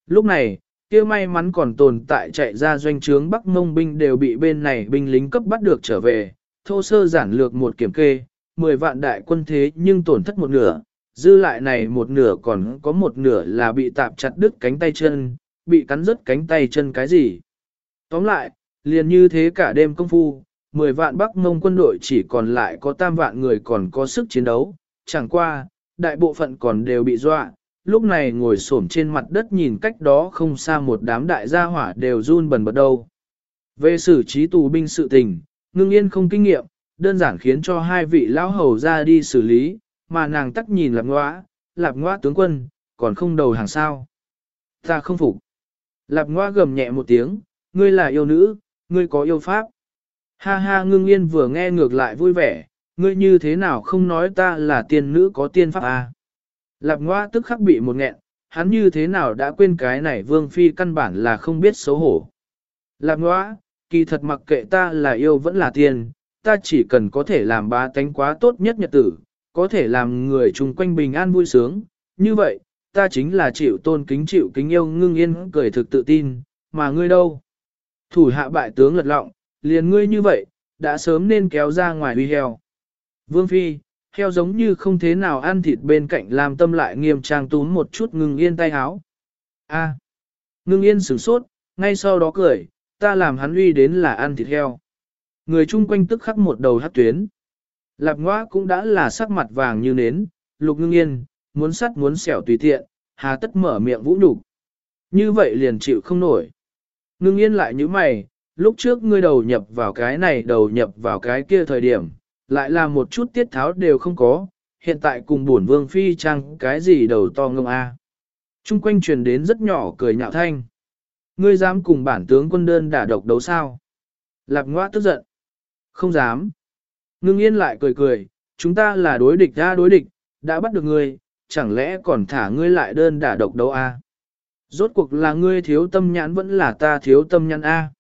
Lúc này, kia may mắn còn tồn tại chạy ra doanh trướng Bắc Mông binh đều bị bên này binh lính cấp bắt được trở về, thô sơ giản lược một kiểm kê, 10 vạn đại quân thế nhưng tổn thất một nửa, dư lại này một nửa còn có một nửa là bị tạp chặt đứt cánh tay chân, bị cắn rứt cánh tay chân cái gì. Tóm lại, liền như thế cả đêm công phu, 10 vạn Bắc Mông quân đội chỉ còn lại có tam vạn người còn có sức chiến đấu, chẳng qua, đại bộ phận còn đều bị dọa, lúc này ngồi xổm trên mặt đất nhìn cách đó không xa một đám đại gia hỏa đều run bần bật đâu. Về xử trí tù binh sự tình, ngưng yên không kinh nghiệm, đơn giản khiến cho hai vị lão hầu ra đi xử lý, mà nàng tắc nhìn lạp ngoã, lạp ngoã tướng quân, còn không đầu hàng sao. Ta không phục. Lạp ngoa gầm nhẹ một tiếng, ngươi là yêu nữ, ngươi có yêu pháp. Ha ha ngưng yên vừa nghe ngược lại vui vẻ, ngươi như thế nào không nói ta là tiên nữ có tiên pháp à? Lạp ngoa tức khắc bị một nghẹn, hắn như thế nào đã quên cái này vương phi căn bản là không biết xấu hổ. Lạp ngoa, kỳ thật mặc kệ ta là yêu vẫn là tiền. ta chỉ cần có thể làm ba tánh quá tốt nhất nhật tử, có thể làm người chung quanh bình an vui sướng, như vậy, ta chính là chịu tôn kính chịu kính yêu ngưng yên cười thực tự tin, mà ngươi đâu? Thủ hạ bại tướng lật lọng, liền ngươi như vậy, đã sớm nên kéo ra ngoài huy heo. Vương Phi, heo giống như không thế nào ăn thịt bên cạnh làm tâm lại nghiêm trang tún một chút ngưng yên tay háo. A, à, ngưng yên sửng sốt, ngay sau đó cười, ta làm hắn uy đến là ăn thịt heo. Người chung quanh tức khắc một đầu hát tuyến. Lạp ngoa cũng đã là sắc mặt vàng như nến, lục ngưng yên, muốn sắt muốn xẻo tùy tiện, hà tất mở miệng vũ nhục Như vậy liền chịu không nổi. Ngưng yên lại như mày, lúc trước ngươi đầu nhập vào cái này đầu nhập vào cái kia thời điểm, lại là một chút tiết tháo đều không có, hiện tại cùng buồn vương phi trang cái gì đầu to ngông a. À. Trung quanh truyền đến rất nhỏ cười nhạo thanh. Ngươi dám cùng bản tướng quân đơn đả độc đấu sao? Lạp ngoa tức giận. Không dám. Ngưng yên lại cười cười, chúng ta là đối địch ra đối địch, đã bắt được ngươi, chẳng lẽ còn thả ngươi lại đơn đả độc đấu a? À? Rốt cuộc là ngươi thiếu tâm nhãn vẫn là ta thiếu tâm nhãn a?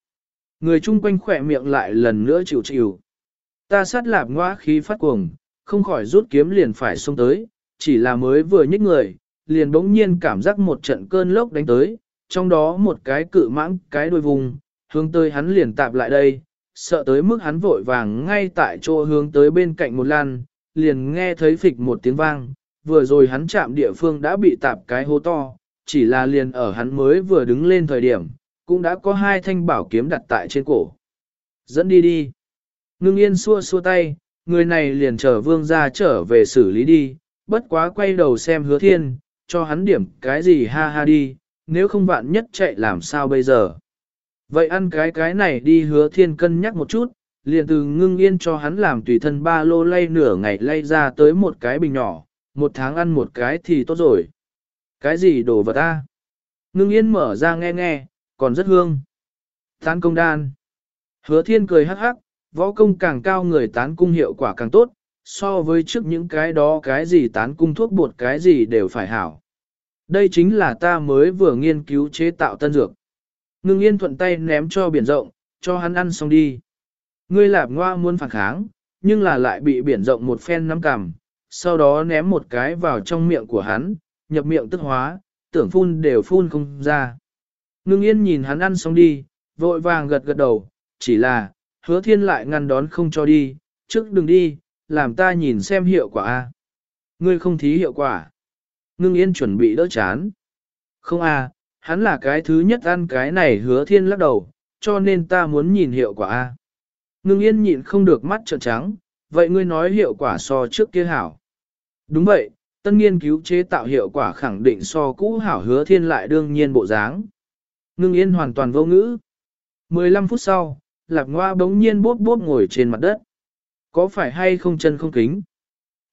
Người chung quanh khỏe miệng lại lần nữa chịu chịu. Ta sát lạp ngoa khí phát cuồng, không khỏi rút kiếm liền phải xông tới, chỉ là mới vừa nhích người, liền bỗng nhiên cảm giác một trận cơn lốc đánh tới, trong đó một cái cự mãng cái đuôi vùng, hướng tới hắn liền tạp lại đây, sợ tới mức hắn vội vàng ngay tại chỗ hướng tới bên cạnh một lan, liền nghe thấy phịch một tiếng vang, vừa rồi hắn chạm địa phương đã bị tạp cái hố to, chỉ là liền ở hắn mới vừa đứng lên thời điểm, cũng đã có hai thanh bảo kiếm đặt tại trên cổ. Dẫn đi đi. Ngưng yên xua xua tay, người này liền chờ vương ra trở về xử lý đi, bất quá quay đầu xem hứa thiên, cho hắn điểm cái gì ha ha đi, nếu không vạn nhất chạy làm sao bây giờ. Vậy ăn cái cái này đi hứa thiên cân nhắc một chút, liền từ ngưng yên cho hắn làm tùy thân ba lô lay nửa ngày lay ra tới một cái bình nhỏ, một tháng ăn một cái thì tốt rồi. Cái gì đồ vật ta? Ngưng yên mở ra nghe nghe, còn rất hương. Tán công đan. Hứa thiên cười hắc hắc, võ công càng cao người tán cung hiệu quả càng tốt, so với trước những cái đó cái gì tán cung thuốc bột cái gì đều phải hảo. Đây chính là ta mới vừa nghiên cứu chế tạo tân dược. Ngưng yên thuận tay ném cho biển rộng, cho hắn ăn xong đi. Ngươi lạp ngoa muốn phản kháng, nhưng là lại bị biển rộng một phen nắm cằm, sau đó ném một cái vào trong miệng của hắn, nhập miệng tức hóa, tưởng phun đều phun không ra. Ngưng yên nhìn hắn ăn xong đi, vội vàng gật gật đầu, chỉ là, hứa thiên lại ngăn đón không cho đi, trước đừng đi, làm ta nhìn xem hiệu quả a. Ngươi không thí hiệu quả. Ngưng yên chuẩn bị đỡ chán. Không a, hắn là cái thứ nhất ăn cái này hứa thiên lắc đầu, cho nên ta muốn nhìn hiệu quả a. Ngưng yên nhịn không được mắt trợn trắng, vậy ngươi nói hiệu quả so trước kia hảo. Đúng vậy, tân nghiên cứu chế tạo hiệu quả khẳng định so cũ hảo hứa thiên lại đương nhiên bộ dáng. Ngưng yên hoàn toàn vô ngữ. 15 phút sau, lạc ngoa bỗng nhiên bốp bốp ngồi trên mặt đất. Có phải hay không chân không kính?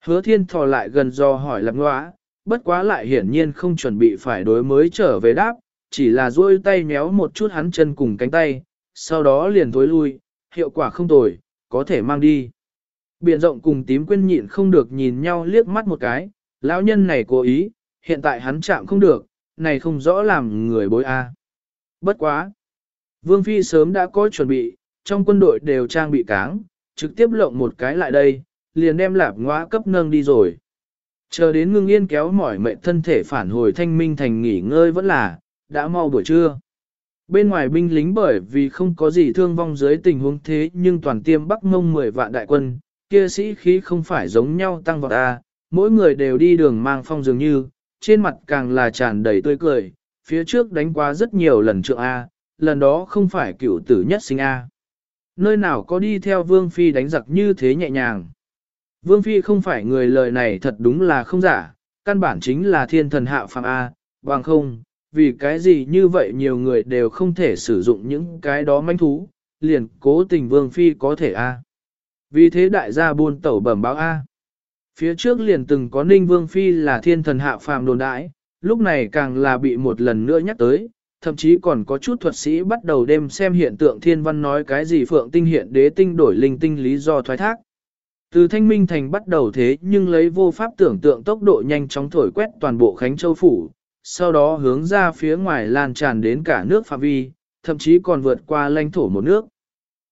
Hứa thiên thò lại gần do hỏi lạc ngoa, bất quá lại hiển nhiên không chuẩn bị phải đối mới trở về đáp, chỉ là duỗi tay méo một chút hắn chân cùng cánh tay, sau đó liền thối lui, hiệu quả không tồi, có thể mang đi. Biển rộng cùng tím quên nhịn không được nhìn nhau liếc mắt một cái, lão nhân này cố ý, hiện tại hắn chạm không được, này không rõ làm người bối a. Bất quá. Vương Phi sớm đã có chuẩn bị, trong quân đội đều trang bị cáng, trực tiếp lộng một cái lại đây, liền đem lạp ngõa cấp nâng đi rồi. Chờ đến ngưng yên kéo mỏi mệt thân thể phản hồi thanh minh thành nghỉ ngơi vẫn là, đã mau buổi trưa. Bên ngoài binh lính bởi vì không có gì thương vong dưới tình huống thế nhưng toàn tiêm bắc mông 10 vạn đại quân, kia sĩ khí không phải giống nhau tăng vào A, mỗi người đều đi đường mang phong dường như, trên mặt càng là tràn đầy tươi cười, phía trước đánh qua rất nhiều lần trượng A, lần đó không phải cựu tử nhất sinh A. Nơi nào có đi theo Vương Phi đánh giặc như thế nhẹ nhàng. Vương Phi không phải người lời này thật đúng là không giả, căn bản chính là thiên thần hạ phàm A, bằng không, vì cái gì như vậy nhiều người đều không thể sử dụng những cái đó manh thú, liền cố tình Vương Phi có thể A. Vì thế đại gia buôn tẩu bẩm báo A. Phía trước liền từng có ninh Vương Phi là thiên thần hạ phàm đồn đãi, lúc này càng là bị một lần nữa nhắc tới, thậm chí còn có chút thuật sĩ bắt đầu đêm xem hiện tượng thiên văn nói cái gì phượng tinh hiện đế tinh đổi linh tinh lý do thoái thác. Từ thanh minh thành bắt đầu thế nhưng lấy vô pháp tưởng tượng tốc độ nhanh chóng thổi quét toàn bộ Khánh Châu Phủ, sau đó hướng ra phía ngoài lan tràn đến cả nước phạm vi, thậm chí còn vượt qua lãnh thổ một nước.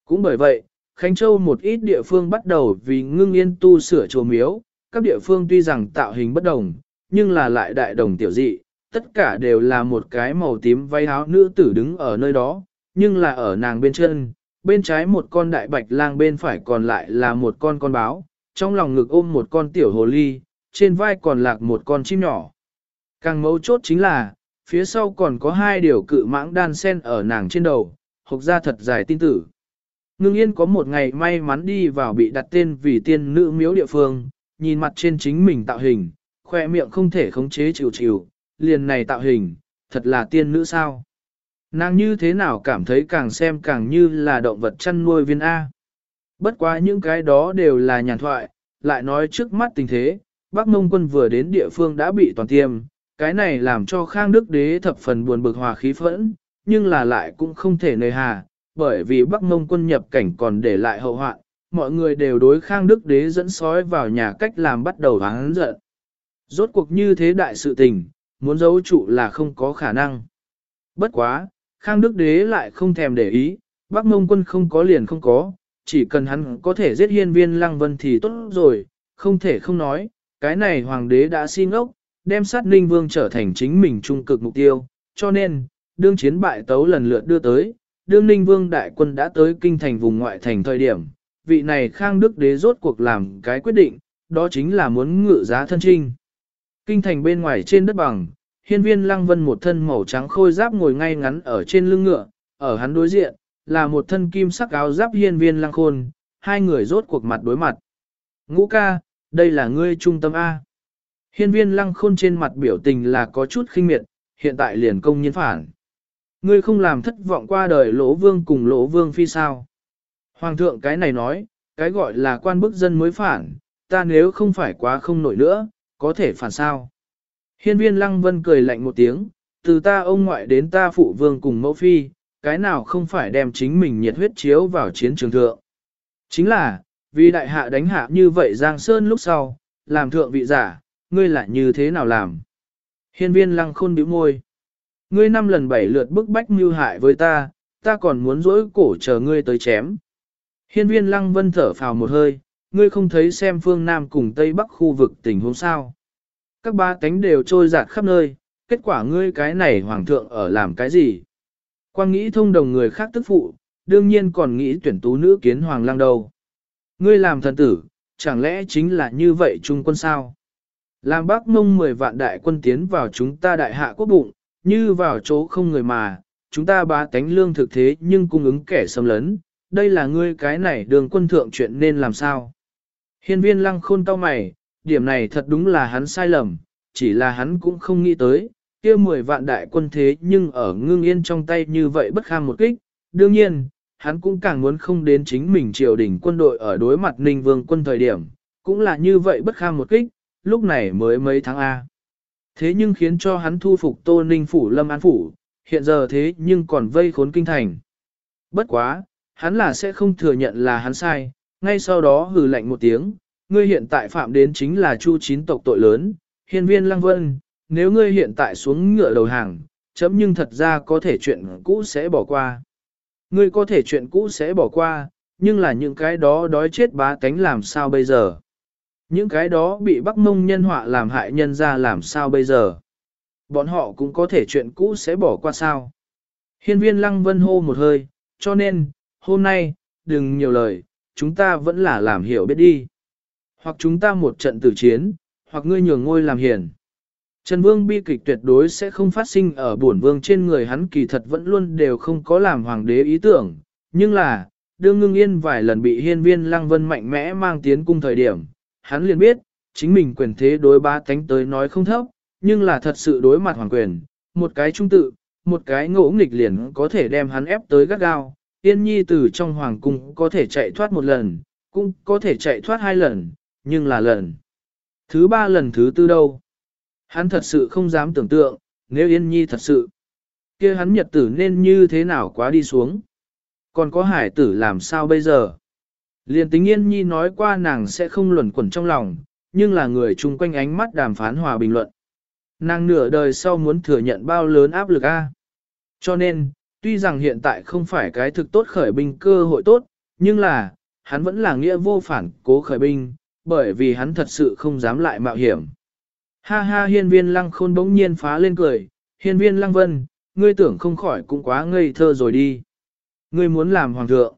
Cũng bởi vậy, Khánh Châu một ít địa phương bắt đầu vì ngưng yên tu sửa chùa miếu, các địa phương tuy rằng tạo hình bất đồng, nhưng là lại đại đồng tiểu dị, tất cả đều là một cái màu tím váy áo nữ tử đứng ở nơi đó, nhưng là ở nàng bên chân, bên trái một con đại bạch lang bên phải còn lại là một con con báo, trong lòng ngực ôm một con tiểu hồ ly, trên vai còn lạc một con chim nhỏ. Càng mấu chốt chính là, phía sau còn có hai điều cự mãng đan sen ở nàng trên đầu, hộc ra thật dài tin tử. Ngưng yên có một ngày may mắn đi vào bị đặt tên vì tiên nữ miếu địa phương, nhìn mặt trên chính mình tạo hình, khoe miệng không thể khống chế chịu chịu, liền này tạo hình, thật là tiên nữ sao. Nàng như thế nào cảm thấy càng xem càng như là động vật chăn nuôi viên A. Bất quá những cái đó đều là nhàn thoại, lại nói trước mắt tình thế, Bắc Mông quân vừa đến địa phương đã bị toàn tiêm, cái này làm cho Khang Đức Đế thập phần buồn bực hòa khí phẫn, nhưng là lại cũng không thể nơi hà, bởi vì Bắc Mông quân nhập cảnh còn để lại hậu hoạn, mọi người đều đối Khang Đức Đế dẫn sói vào nhà cách làm bắt đầu hắn giận. Rốt cuộc như thế đại sự tình, muốn giấu trụ là không có khả năng. Bất quá, Khang Đức Đế lại không thèm để ý, Bắc Mông quân không có liền không có, chỉ cần hắn có thể giết hiên viên lăng vân thì tốt rồi, không thể không nói, cái này hoàng đế đã xin ốc, đem sát ninh vương trở thành chính mình trung cực mục tiêu, cho nên, đương chiến bại tấu lần lượt đưa tới, đương ninh vương đại quân đã tới kinh thành vùng ngoại thành thời điểm, vị này khang đức đế rốt cuộc làm cái quyết định, đó chính là muốn ngự giá thân trinh. Kinh thành bên ngoài trên đất bằng, hiên viên lăng vân một thân màu trắng khôi giáp ngồi ngay ngắn ở trên lưng ngựa, ở hắn đối diện, là một thân kim sắc áo giáp hiên viên lăng khôn, hai người rốt cuộc mặt đối mặt. Ngũ ca, đây là ngươi trung tâm A. Hiên viên lăng khôn trên mặt biểu tình là có chút khinh miệt, hiện tại liền công nhiên phản. Ngươi không làm thất vọng qua đời lỗ vương cùng lỗ vương phi sao. Hoàng thượng cái này nói, cái gọi là quan bức dân mới phản, ta nếu không phải quá không nổi nữa, có thể phản sao. Hiên viên lăng vân cười lạnh một tiếng, từ ta ông ngoại đến ta phụ vương cùng mẫu phi, cái nào không phải đem chính mình nhiệt huyết chiếu vào chiến trường thượng. Chính là, vì đại hạ đánh hạ như vậy Giang Sơn lúc sau, làm thượng vị giả, ngươi lại như thế nào làm? Hiên viên lăng khôn bĩu môi. Ngươi năm lần bảy lượt bức bách mưu hại với ta, ta còn muốn dỗi cổ chờ ngươi tới chém. Hiên viên lăng vân thở phào một hơi, ngươi không thấy xem phương Nam cùng Tây Bắc khu vực tình huống sao. Các ba cánh đều trôi giạt khắp nơi, kết quả ngươi cái này hoàng thượng ở làm cái gì? Quang nghĩ thông đồng người khác tức phụ, đương nhiên còn nghĩ tuyển tú nữ kiến hoàng lang đâu. Ngươi làm thần tử, chẳng lẽ chính là như vậy trung quân sao? Làm bác mông 10 vạn đại quân tiến vào chúng ta đại hạ quốc bụng, như vào chỗ không người mà, chúng ta bá tánh lương thực thế nhưng cung ứng kẻ xâm lấn, đây là ngươi cái này đường quân thượng chuyện nên làm sao? Hiên viên lăng khôn tao mày, điểm này thật đúng là hắn sai lầm, chỉ là hắn cũng không nghĩ tới, kia 10 vạn đại quân thế nhưng ở ngưng yên trong tay như vậy bất kham một kích. Đương nhiên, hắn cũng càng muốn không đến chính mình triều đình quân đội ở đối mặt Ninh Vương quân thời điểm, cũng là như vậy bất kham một kích, lúc này mới mấy tháng A. Thế nhưng khiến cho hắn thu phục Tô Ninh Phủ Lâm An Phủ, hiện giờ thế nhưng còn vây khốn kinh thành. Bất quá, hắn là sẽ không thừa nhận là hắn sai, ngay sau đó hừ lạnh một tiếng, ngươi hiện tại phạm đến chính là chu chín tộc tội lớn, hiên viên lăng vân, nếu ngươi hiện tại xuống ngựa đầu hàng, chấm nhưng thật ra có thể chuyện cũ sẽ bỏ qua. Ngươi có thể chuyện cũ sẽ bỏ qua, nhưng là những cái đó đói chết bá tánh làm sao bây giờ? Những cái đó bị bắc mông nhân họa làm hại nhân ra làm sao bây giờ? Bọn họ cũng có thể chuyện cũ sẽ bỏ qua sao? Hiên viên lăng vân hô một hơi, cho nên, hôm nay, đừng nhiều lời, chúng ta vẫn là làm hiểu biết đi. Hoặc chúng ta một trận tử chiến, hoặc ngươi nhường ngôi làm hiền. Trần Vương bi kịch tuyệt đối sẽ không phát sinh ở bổn vương trên người hắn kỳ thật vẫn luôn đều không có làm hoàng đế ý tưởng, nhưng là, đương ngưng yên vài lần bị hiên viên lăng vân mạnh mẽ mang tiến cung thời điểm, hắn liền biết, chính mình quyền thế đối ba tánh tới nói không thấp, nhưng là thật sự đối mặt hoàng quyền, một cái trung tự, một cái ngỗ nghịch liền có thể đem hắn ép tới gắt gao, yên nhi từ trong hoàng cung có thể chạy thoát một lần, cũng có thể chạy thoát hai lần, nhưng là lần. Thứ ba lần thứ tư đâu? Hắn thật sự không dám tưởng tượng, nếu Yên Nhi thật sự, kia hắn nhật tử nên như thế nào quá đi xuống. Còn có hải tử làm sao bây giờ? Liên tính Yên Nhi nói qua nàng sẽ không luẩn quẩn trong lòng, nhưng là người chung quanh ánh mắt đàm phán hòa bình luận. Nàng nửa đời sau muốn thừa nhận bao lớn áp lực a. Cho nên, tuy rằng hiện tại không phải cái thực tốt khởi binh cơ hội tốt, nhưng là, hắn vẫn là nghĩa vô phản cố khởi binh, bởi vì hắn thật sự không dám lại mạo hiểm. Ha ha hiên viên lăng khôn bỗng nhiên phá lên cười, hiên viên lăng vân, ngươi tưởng không khỏi cũng quá ngây thơ rồi đi. Ngươi muốn làm hoàng thượng.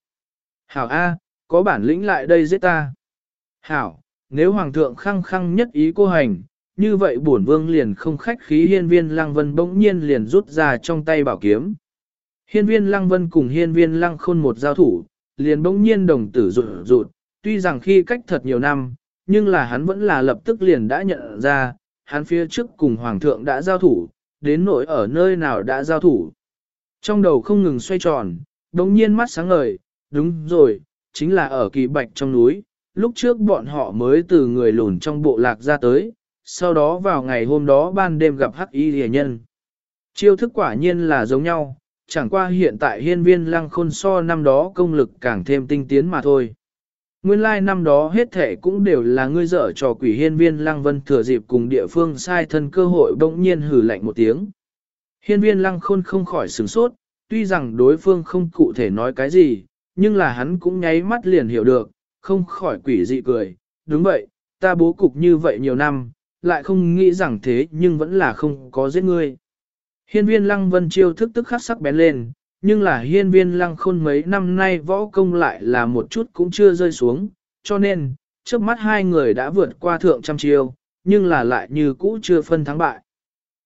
Hảo A, có bản lĩnh lại đây giết ta. Hảo, nếu hoàng thượng khăng khăng nhất ý cô hành, như vậy bổn vương liền không khách khí hiên viên lăng vân bỗng nhiên liền rút ra trong tay bảo kiếm. Hiên viên lăng vân cùng hiên viên lăng khôn một giao thủ, liền bỗng nhiên đồng tử rụt rụt, tuy rằng khi cách thật nhiều năm, nhưng là hắn vẫn là lập tức liền đã nhận ra, hắn phía trước cùng hoàng thượng đã giao thủ, đến nỗi ở nơi nào đã giao thủ. Trong đầu không ngừng xoay tròn, bỗng nhiên mắt sáng ngời, đúng rồi, chính là ở kỳ bạch trong núi, lúc trước bọn họ mới từ người lùn trong bộ lạc ra tới, sau đó vào ngày hôm đó ban đêm gặp hắc y rìa nhân. Chiêu thức quả nhiên là giống nhau, chẳng qua hiện tại hiên viên lăng khôn so năm đó công lực càng thêm tinh tiến mà thôi. Nguyên lai like năm đó hết thể cũng đều là ngươi dở trò quỷ hiên viên lăng vân thừa dịp cùng địa phương sai thân cơ hội bỗng nhiên hử lạnh một tiếng. Hiên viên lăng khôn không khỏi sửng sốt, tuy rằng đối phương không cụ thể nói cái gì, nhưng là hắn cũng nháy mắt liền hiểu được, không khỏi quỷ dị cười. Đúng vậy, ta bố cục như vậy nhiều năm, lại không nghĩ rằng thế nhưng vẫn là không có giết ngươi. Hiên viên lăng vân chiêu thức tức khắc sắc bén lên, nhưng là hiên viên lăng khôn mấy năm nay võ công lại là một chút cũng chưa rơi xuống, cho nên, trước mắt hai người đã vượt qua thượng trăm chiêu, nhưng là lại như cũ chưa phân thắng bại.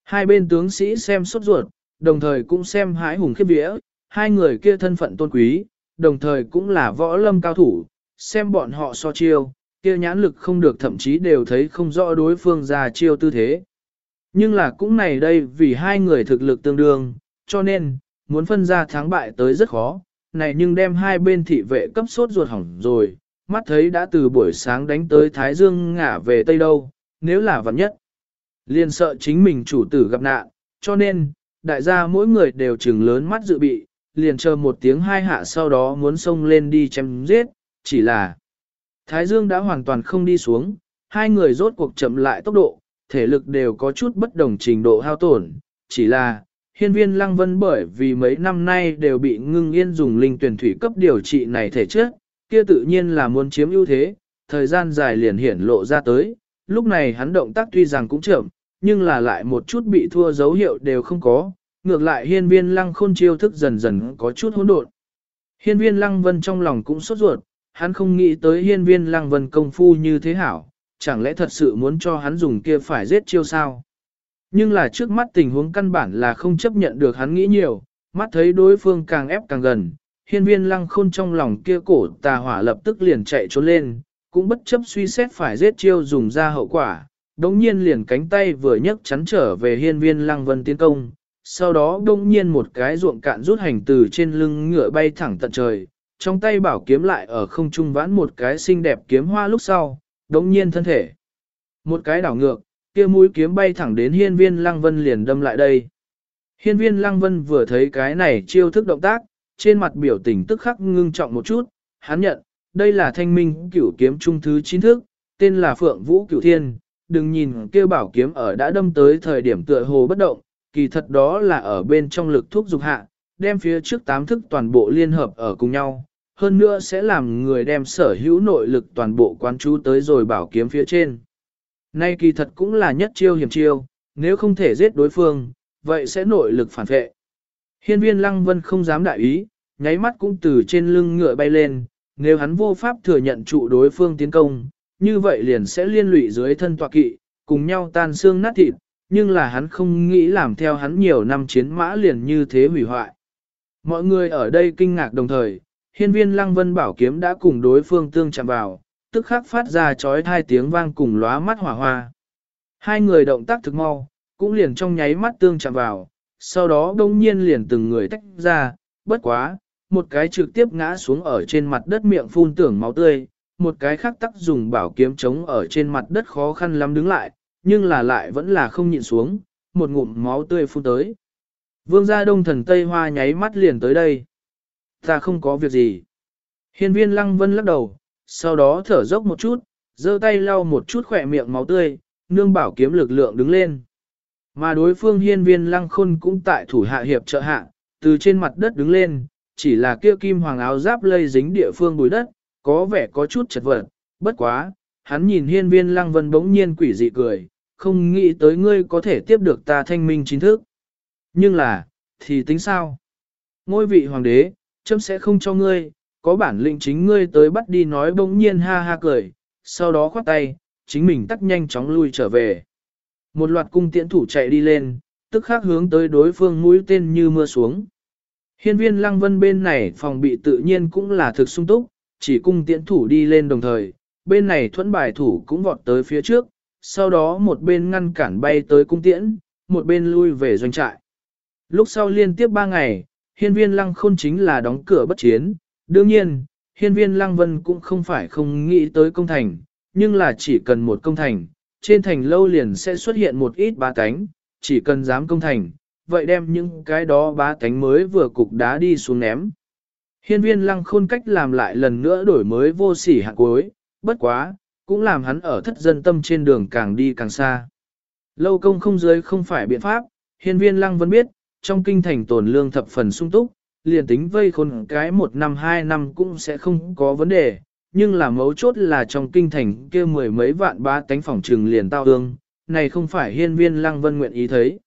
Hai bên tướng sĩ xem sốt ruột, đồng thời cũng xem hái hùng khiếp vía, hai người kia thân phận tôn quý, đồng thời cũng là võ lâm cao thủ, xem bọn họ so chiêu, kia nhãn lực không được thậm chí đều thấy không rõ đối phương ra chiêu tư thế. Nhưng là cũng này đây vì hai người thực lực tương đương, cho nên, muốn phân ra thắng bại tới rất khó, này nhưng đem hai bên thị vệ cấp sốt ruột hỏng rồi, mắt thấy đã từ buổi sáng đánh tới Thái Dương ngả về Tây đâu, nếu là vật nhất. Liền sợ chính mình chủ tử gặp nạn, cho nên, đại gia mỗi người đều trừng lớn mắt dự bị, liền chờ một tiếng hai hạ sau đó muốn xông lên đi chém giết, chỉ là Thái Dương đã hoàn toàn không đi xuống, hai người rốt cuộc chậm lại tốc độ, thể lực đều có chút bất đồng trình độ hao tổn, chỉ là hiên viên lăng vân bởi vì mấy năm nay đều bị ngưng yên dùng linh tuyển thủy cấp điều trị này thể chất, kia tự nhiên là muốn chiếm ưu thế, thời gian dài liền hiển lộ ra tới, lúc này hắn động tác tuy rằng cũng chậm, nhưng là lại một chút bị thua dấu hiệu đều không có, ngược lại hiên viên lăng khôn chiêu thức dần dần có chút hỗn độn. Hiên viên lăng vân trong lòng cũng sốt ruột, hắn không nghĩ tới hiên viên lăng vân công phu như thế hảo, chẳng lẽ thật sự muốn cho hắn dùng kia phải giết chiêu sao? Nhưng là trước mắt tình huống căn bản là không chấp nhận được hắn nghĩ nhiều, mắt thấy đối phương càng ép càng gần, hiên viên lăng khôn trong lòng kia cổ tà hỏa lập tức liền chạy trốn lên, cũng bất chấp suy xét phải giết chiêu dùng ra hậu quả, đồng nhiên liền cánh tay vừa nhấc chắn trở về hiên viên lăng vân tiến công, sau đó đống nhiên một cái ruộng cạn rút hành từ trên lưng ngựa bay thẳng tận trời, trong tay bảo kiếm lại ở không trung vãn một cái xinh đẹp kiếm hoa lúc sau, đống nhiên thân thể. Một cái đảo ngược, kia mũi kiếm bay thẳng đến hiên viên lăng vân liền đâm lại đây. Hiên viên lăng vân vừa thấy cái này chiêu thức động tác, trên mặt biểu tình tức khắc ngưng trọng một chút, hắn nhận, đây là thanh minh cửu kiếm trung thứ chín thức, tên là Phượng Vũ Cửu Thiên, đừng nhìn kêu bảo kiếm ở đã đâm tới thời điểm tựa hồ bất động, kỳ thật đó là ở bên trong lực thuốc dục hạ, đem phía trước tám thức toàn bộ liên hợp ở cùng nhau, hơn nữa sẽ làm người đem sở hữu nội lực toàn bộ quán chú tới rồi bảo kiếm phía trên. Nay kỳ thật cũng là nhất chiêu hiểm chiêu, nếu không thể giết đối phương, vậy sẽ nội lực phản vệ. Hiên viên lăng vân không dám đại ý, nháy mắt cũng từ trên lưng ngựa bay lên, nếu hắn vô pháp thừa nhận trụ đối phương tiến công, như vậy liền sẽ liên lụy dưới thân tọa kỵ, cùng nhau tan xương nát thịt, nhưng là hắn không nghĩ làm theo hắn nhiều năm chiến mã liền như thế hủy hoại. Mọi người ở đây kinh ngạc đồng thời, hiên viên lăng vân bảo kiếm đã cùng đối phương tương chạm vào, tức khắc phát ra chói hai tiếng vang cùng lóa mắt hỏa hoa. Hai người động tác thực mau, cũng liền trong nháy mắt tương chạm vào, sau đó đông nhiên liền từng người tách ra, bất quá, một cái trực tiếp ngã xuống ở trên mặt đất miệng phun tưởng máu tươi, một cái khác tắc dùng bảo kiếm chống ở trên mặt đất khó khăn lắm đứng lại, nhưng là lại vẫn là không nhịn xuống, một ngụm máu tươi phun tới. Vương gia đông thần Tây Hoa nháy mắt liền tới đây. Ta không có việc gì. Hiên viên lăng vân lắc đầu, sau đó thở dốc một chút, giơ tay lau một chút khỏe miệng máu tươi, nương bảo kiếm lực lượng đứng lên. Mà đối phương hiên viên lăng khôn cũng tại thủ hạ hiệp trợ hạ, từ trên mặt đất đứng lên, chỉ là kia kim hoàng áo giáp lây dính địa phương bùi đất, có vẻ có chút chật vật, bất quá, hắn nhìn hiên viên lăng vân bỗng nhiên quỷ dị cười, không nghĩ tới ngươi có thể tiếp được ta thanh minh chính thức. Nhưng là, thì tính sao? Ngôi vị hoàng đế, chấm sẽ không cho ngươi, có bản lĩnh chính ngươi tới bắt đi nói bỗng nhiên ha ha cười, sau đó khoát tay, chính mình tắt nhanh chóng lui trở về. Một loạt cung tiễn thủ chạy đi lên, tức khắc hướng tới đối phương mũi tên như mưa xuống. Hiên viên lăng vân bên này phòng bị tự nhiên cũng là thực sung túc, chỉ cung tiễn thủ đi lên đồng thời, bên này thuẫn bài thủ cũng vọt tới phía trước, sau đó một bên ngăn cản bay tới cung tiễn, một bên lui về doanh trại. Lúc sau liên tiếp ba ngày, hiên viên lăng khôn chính là đóng cửa bất chiến, đương nhiên, hiên viên lăng vân cũng không phải không nghĩ tới công thành, nhưng là chỉ cần một công thành, trên thành lâu liền sẽ xuất hiện một ít ba cánh, chỉ cần dám công thành, vậy đem những cái đó bá tánh mới vừa cục đá đi xuống ném. Hiên viên lăng khôn cách làm lại lần nữa đổi mới vô sỉ hạng cuối, bất quá, cũng làm hắn ở thất dân tâm trên đường càng đi càng xa. Lâu công không dưới không phải biện pháp, hiên viên lăng vẫn biết, trong kinh thành tồn lương thập phần sung túc, liền tính vây khôn cái một năm hai năm cũng sẽ không có vấn đề, nhưng là mấu chốt là trong kinh thành kia mười mấy vạn ba tánh phòng trừng liền tao ương, này không phải hiên viên lăng vân nguyện ý thấy.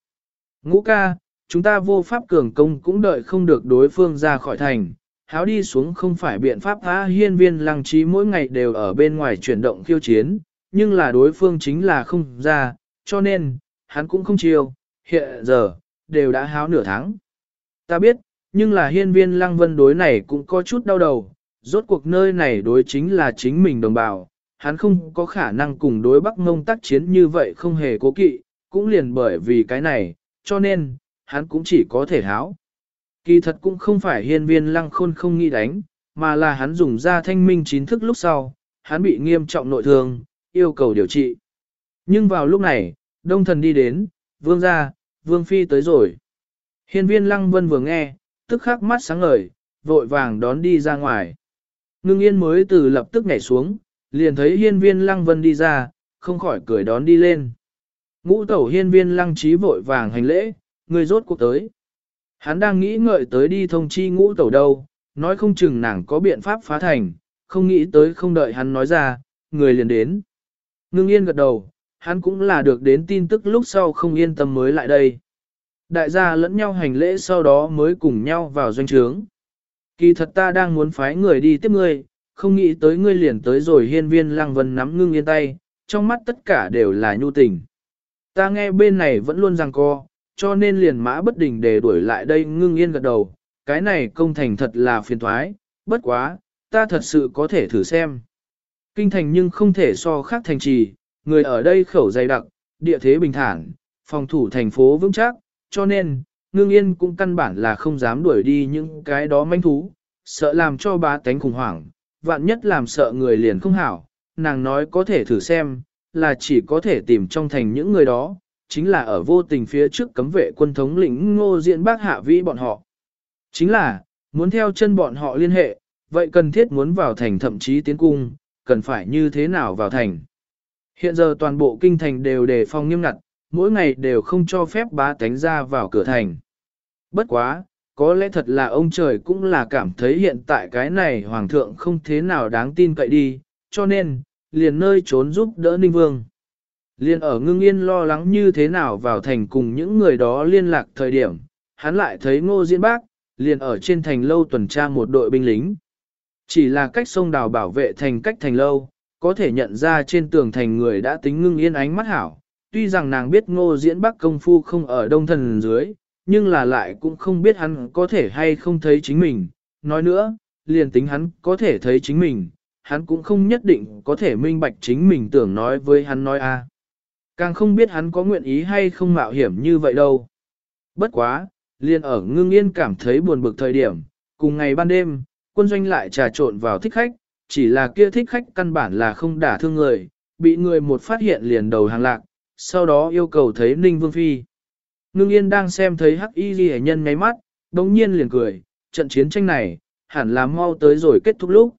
Ngũ ca, chúng ta vô pháp cường công cũng đợi không được đối phương ra khỏi thành, háo đi xuống không phải biện pháp á hiên viên lăng trí mỗi ngày đều ở bên ngoài chuyển động khiêu chiến, nhưng là đối phương chính là không ra, cho nên, hắn cũng không chiêu, hiện giờ, đều đã háo nửa tháng. Ta biết, nhưng là hiên viên lăng vân đối này cũng có chút đau đầu, rốt cuộc nơi này đối chính là chính mình đồng bào, hắn không có khả năng cùng đối Bắc Ngông tác chiến như vậy không hề cố kỵ, cũng liền bởi vì cái này, cho nên, hắn cũng chỉ có thể háo. Kỳ thật cũng không phải hiên viên lăng khôn không nghĩ đánh, mà là hắn dùng ra thanh minh chính thức lúc sau, hắn bị nghiêm trọng nội thương, yêu cầu điều trị. Nhưng vào lúc này, đông thần đi đến, vương ra, vương phi tới rồi. Hiên viên lăng vân vừa nghe, tức khắc mắt sáng ngời, vội vàng đón đi ra ngoài. Ngưng yên mới từ lập tức nhảy xuống, liền thấy hiên viên lăng vân đi ra, không khỏi cười đón đi lên. Ngũ tẩu hiên viên lăng trí vội vàng hành lễ, người rốt cuộc tới. Hắn đang nghĩ ngợi tới đi thông chi ngũ tẩu đâu, nói không chừng nàng có biện pháp phá thành, không nghĩ tới không đợi hắn nói ra, người liền đến. Ngưng yên gật đầu, hắn cũng là được đến tin tức lúc sau không yên tâm mới lại đây. Đại gia lẫn nhau hành lễ sau đó mới cùng nhau vào doanh trướng. Kỳ thật ta đang muốn phái người đi tiếp ngươi, không nghĩ tới ngươi liền tới rồi hiên viên lăng vân nắm ngưng yên tay, trong mắt tất cả đều là nhu tình. Ta nghe bên này vẫn luôn rằng co, cho nên liền mã bất đình để đuổi lại đây ngưng yên gật đầu, cái này công thành thật là phiền thoái, bất quá, ta thật sự có thể thử xem. Kinh thành nhưng không thể so khác thành trì, người ở đây khẩu dày đặc, địa thế bình thản, phòng thủ thành phố vững chắc, cho nên, ngưng yên cũng căn bản là không dám đuổi đi những cái đó manh thú, sợ làm cho bá tánh khủng hoảng, vạn nhất làm sợ người liền không hảo, nàng nói có thể thử xem, là chỉ có thể tìm trong thành những người đó, chính là ở vô tình phía trước cấm vệ quân thống lĩnh ngô diện bác hạ vĩ bọn họ. Chính là, muốn theo chân bọn họ liên hệ, vậy cần thiết muốn vào thành thậm chí tiến cung, cần phải như thế nào vào thành. Hiện giờ toàn bộ kinh thành đều đề phòng nghiêm ngặt, mỗi ngày đều không cho phép bá tánh ra vào cửa thành. Bất quá, có lẽ thật là ông trời cũng là cảm thấy hiện tại cái này hoàng thượng không thế nào đáng tin cậy đi, cho nên, liền nơi trốn giúp đỡ Ninh Vương. Liên ở ngưng yên lo lắng như thế nào vào thành cùng những người đó liên lạc thời điểm, hắn lại thấy ngô diễn bác, liền ở trên thành lâu tuần tra một đội binh lính. Chỉ là cách sông đào bảo vệ thành cách thành lâu, có thể nhận ra trên tường thành người đã tính ngưng yên ánh mắt hảo. Tuy rằng nàng biết ngô diễn bắc công phu không ở đông thần dưới, nhưng là lại cũng không biết hắn có thể hay không thấy chính mình. Nói nữa, liền tính hắn có thể thấy chính mình, hắn cũng không nhất định có thể minh bạch chính mình tưởng nói với hắn nói a. Càng không biết hắn có nguyện ý hay không mạo hiểm như vậy đâu. Bất quá, liền ở ngưng yên cảm thấy buồn bực thời điểm, cùng ngày ban đêm, quân doanh lại trà trộn vào thích khách, chỉ là kia thích khách căn bản là không đả thương người, bị người một phát hiện liền đầu hàng lạc, sau đó yêu cầu thấy Ninh Vương Phi. Ngưng yên đang xem thấy hắc y ghi nhân ngáy mắt, đồng nhiên liền cười, trận chiến tranh này, hẳn là mau tới rồi kết thúc lúc.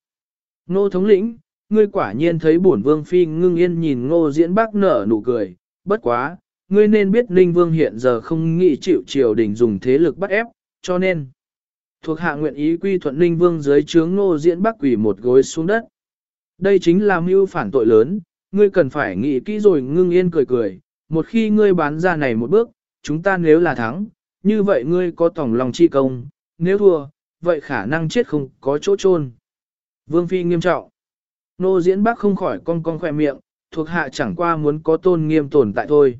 Nô thống lĩnh, ngươi quả nhiên thấy bổn vương phi ngưng yên nhìn ngô diễn bác nở nụ cười, bất quá, ngươi nên biết Ninh Vương hiện giờ không nghĩ chịu triều đình dùng thế lực bắt ép, cho nên, thuộc hạ nguyện ý quy thuận Ninh Vương dưới trướng ngô diễn bác quỷ một gối xuống đất. Đây chính là mưu phản tội lớn, ngươi cần phải nghĩ kỹ rồi ngưng yên cười cười, một khi ngươi bán ra này một bước, chúng ta nếu là thắng, như vậy ngươi có tổng lòng chi công, nếu thua, vậy khả năng chết không có chỗ chôn. Vương Phi nghiêm trọng. Nô diễn bác không khỏi cong cong khỏe miệng, thuộc hạ chẳng qua muốn có tôn nghiêm tồn tại thôi.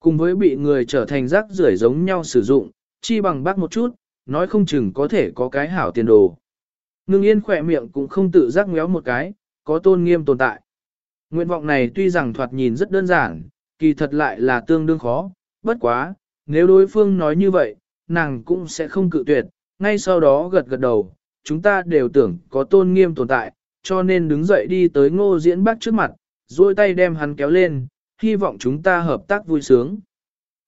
Cùng với bị người trở thành rác rưởi giống nhau sử dụng, chi bằng bác một chút, nói không chừng có thể có cái hảo tiền đồ. Ngưng yên khỏe miệng cũng không tự giác méo một cái, có tôn nghiêm tồn tại. Nguyện vọng này tuy rằng thoạt nhìn rất đơn giản, kỳ thật lại là tương đương khó, bất quá, nếu đối phương nói như vậy, nàng cũng sẽ không cự tuyệt, ngay sau đó gật gật đầu, chúng ta đều tưởng có tôn nghiêm tồn tại, cho nên đứng dậy đi tới ngô diễn bác trước mặt, duỗi tay đem hắn kéo lên, hy vọng chúng ta hợp tác vui sướng.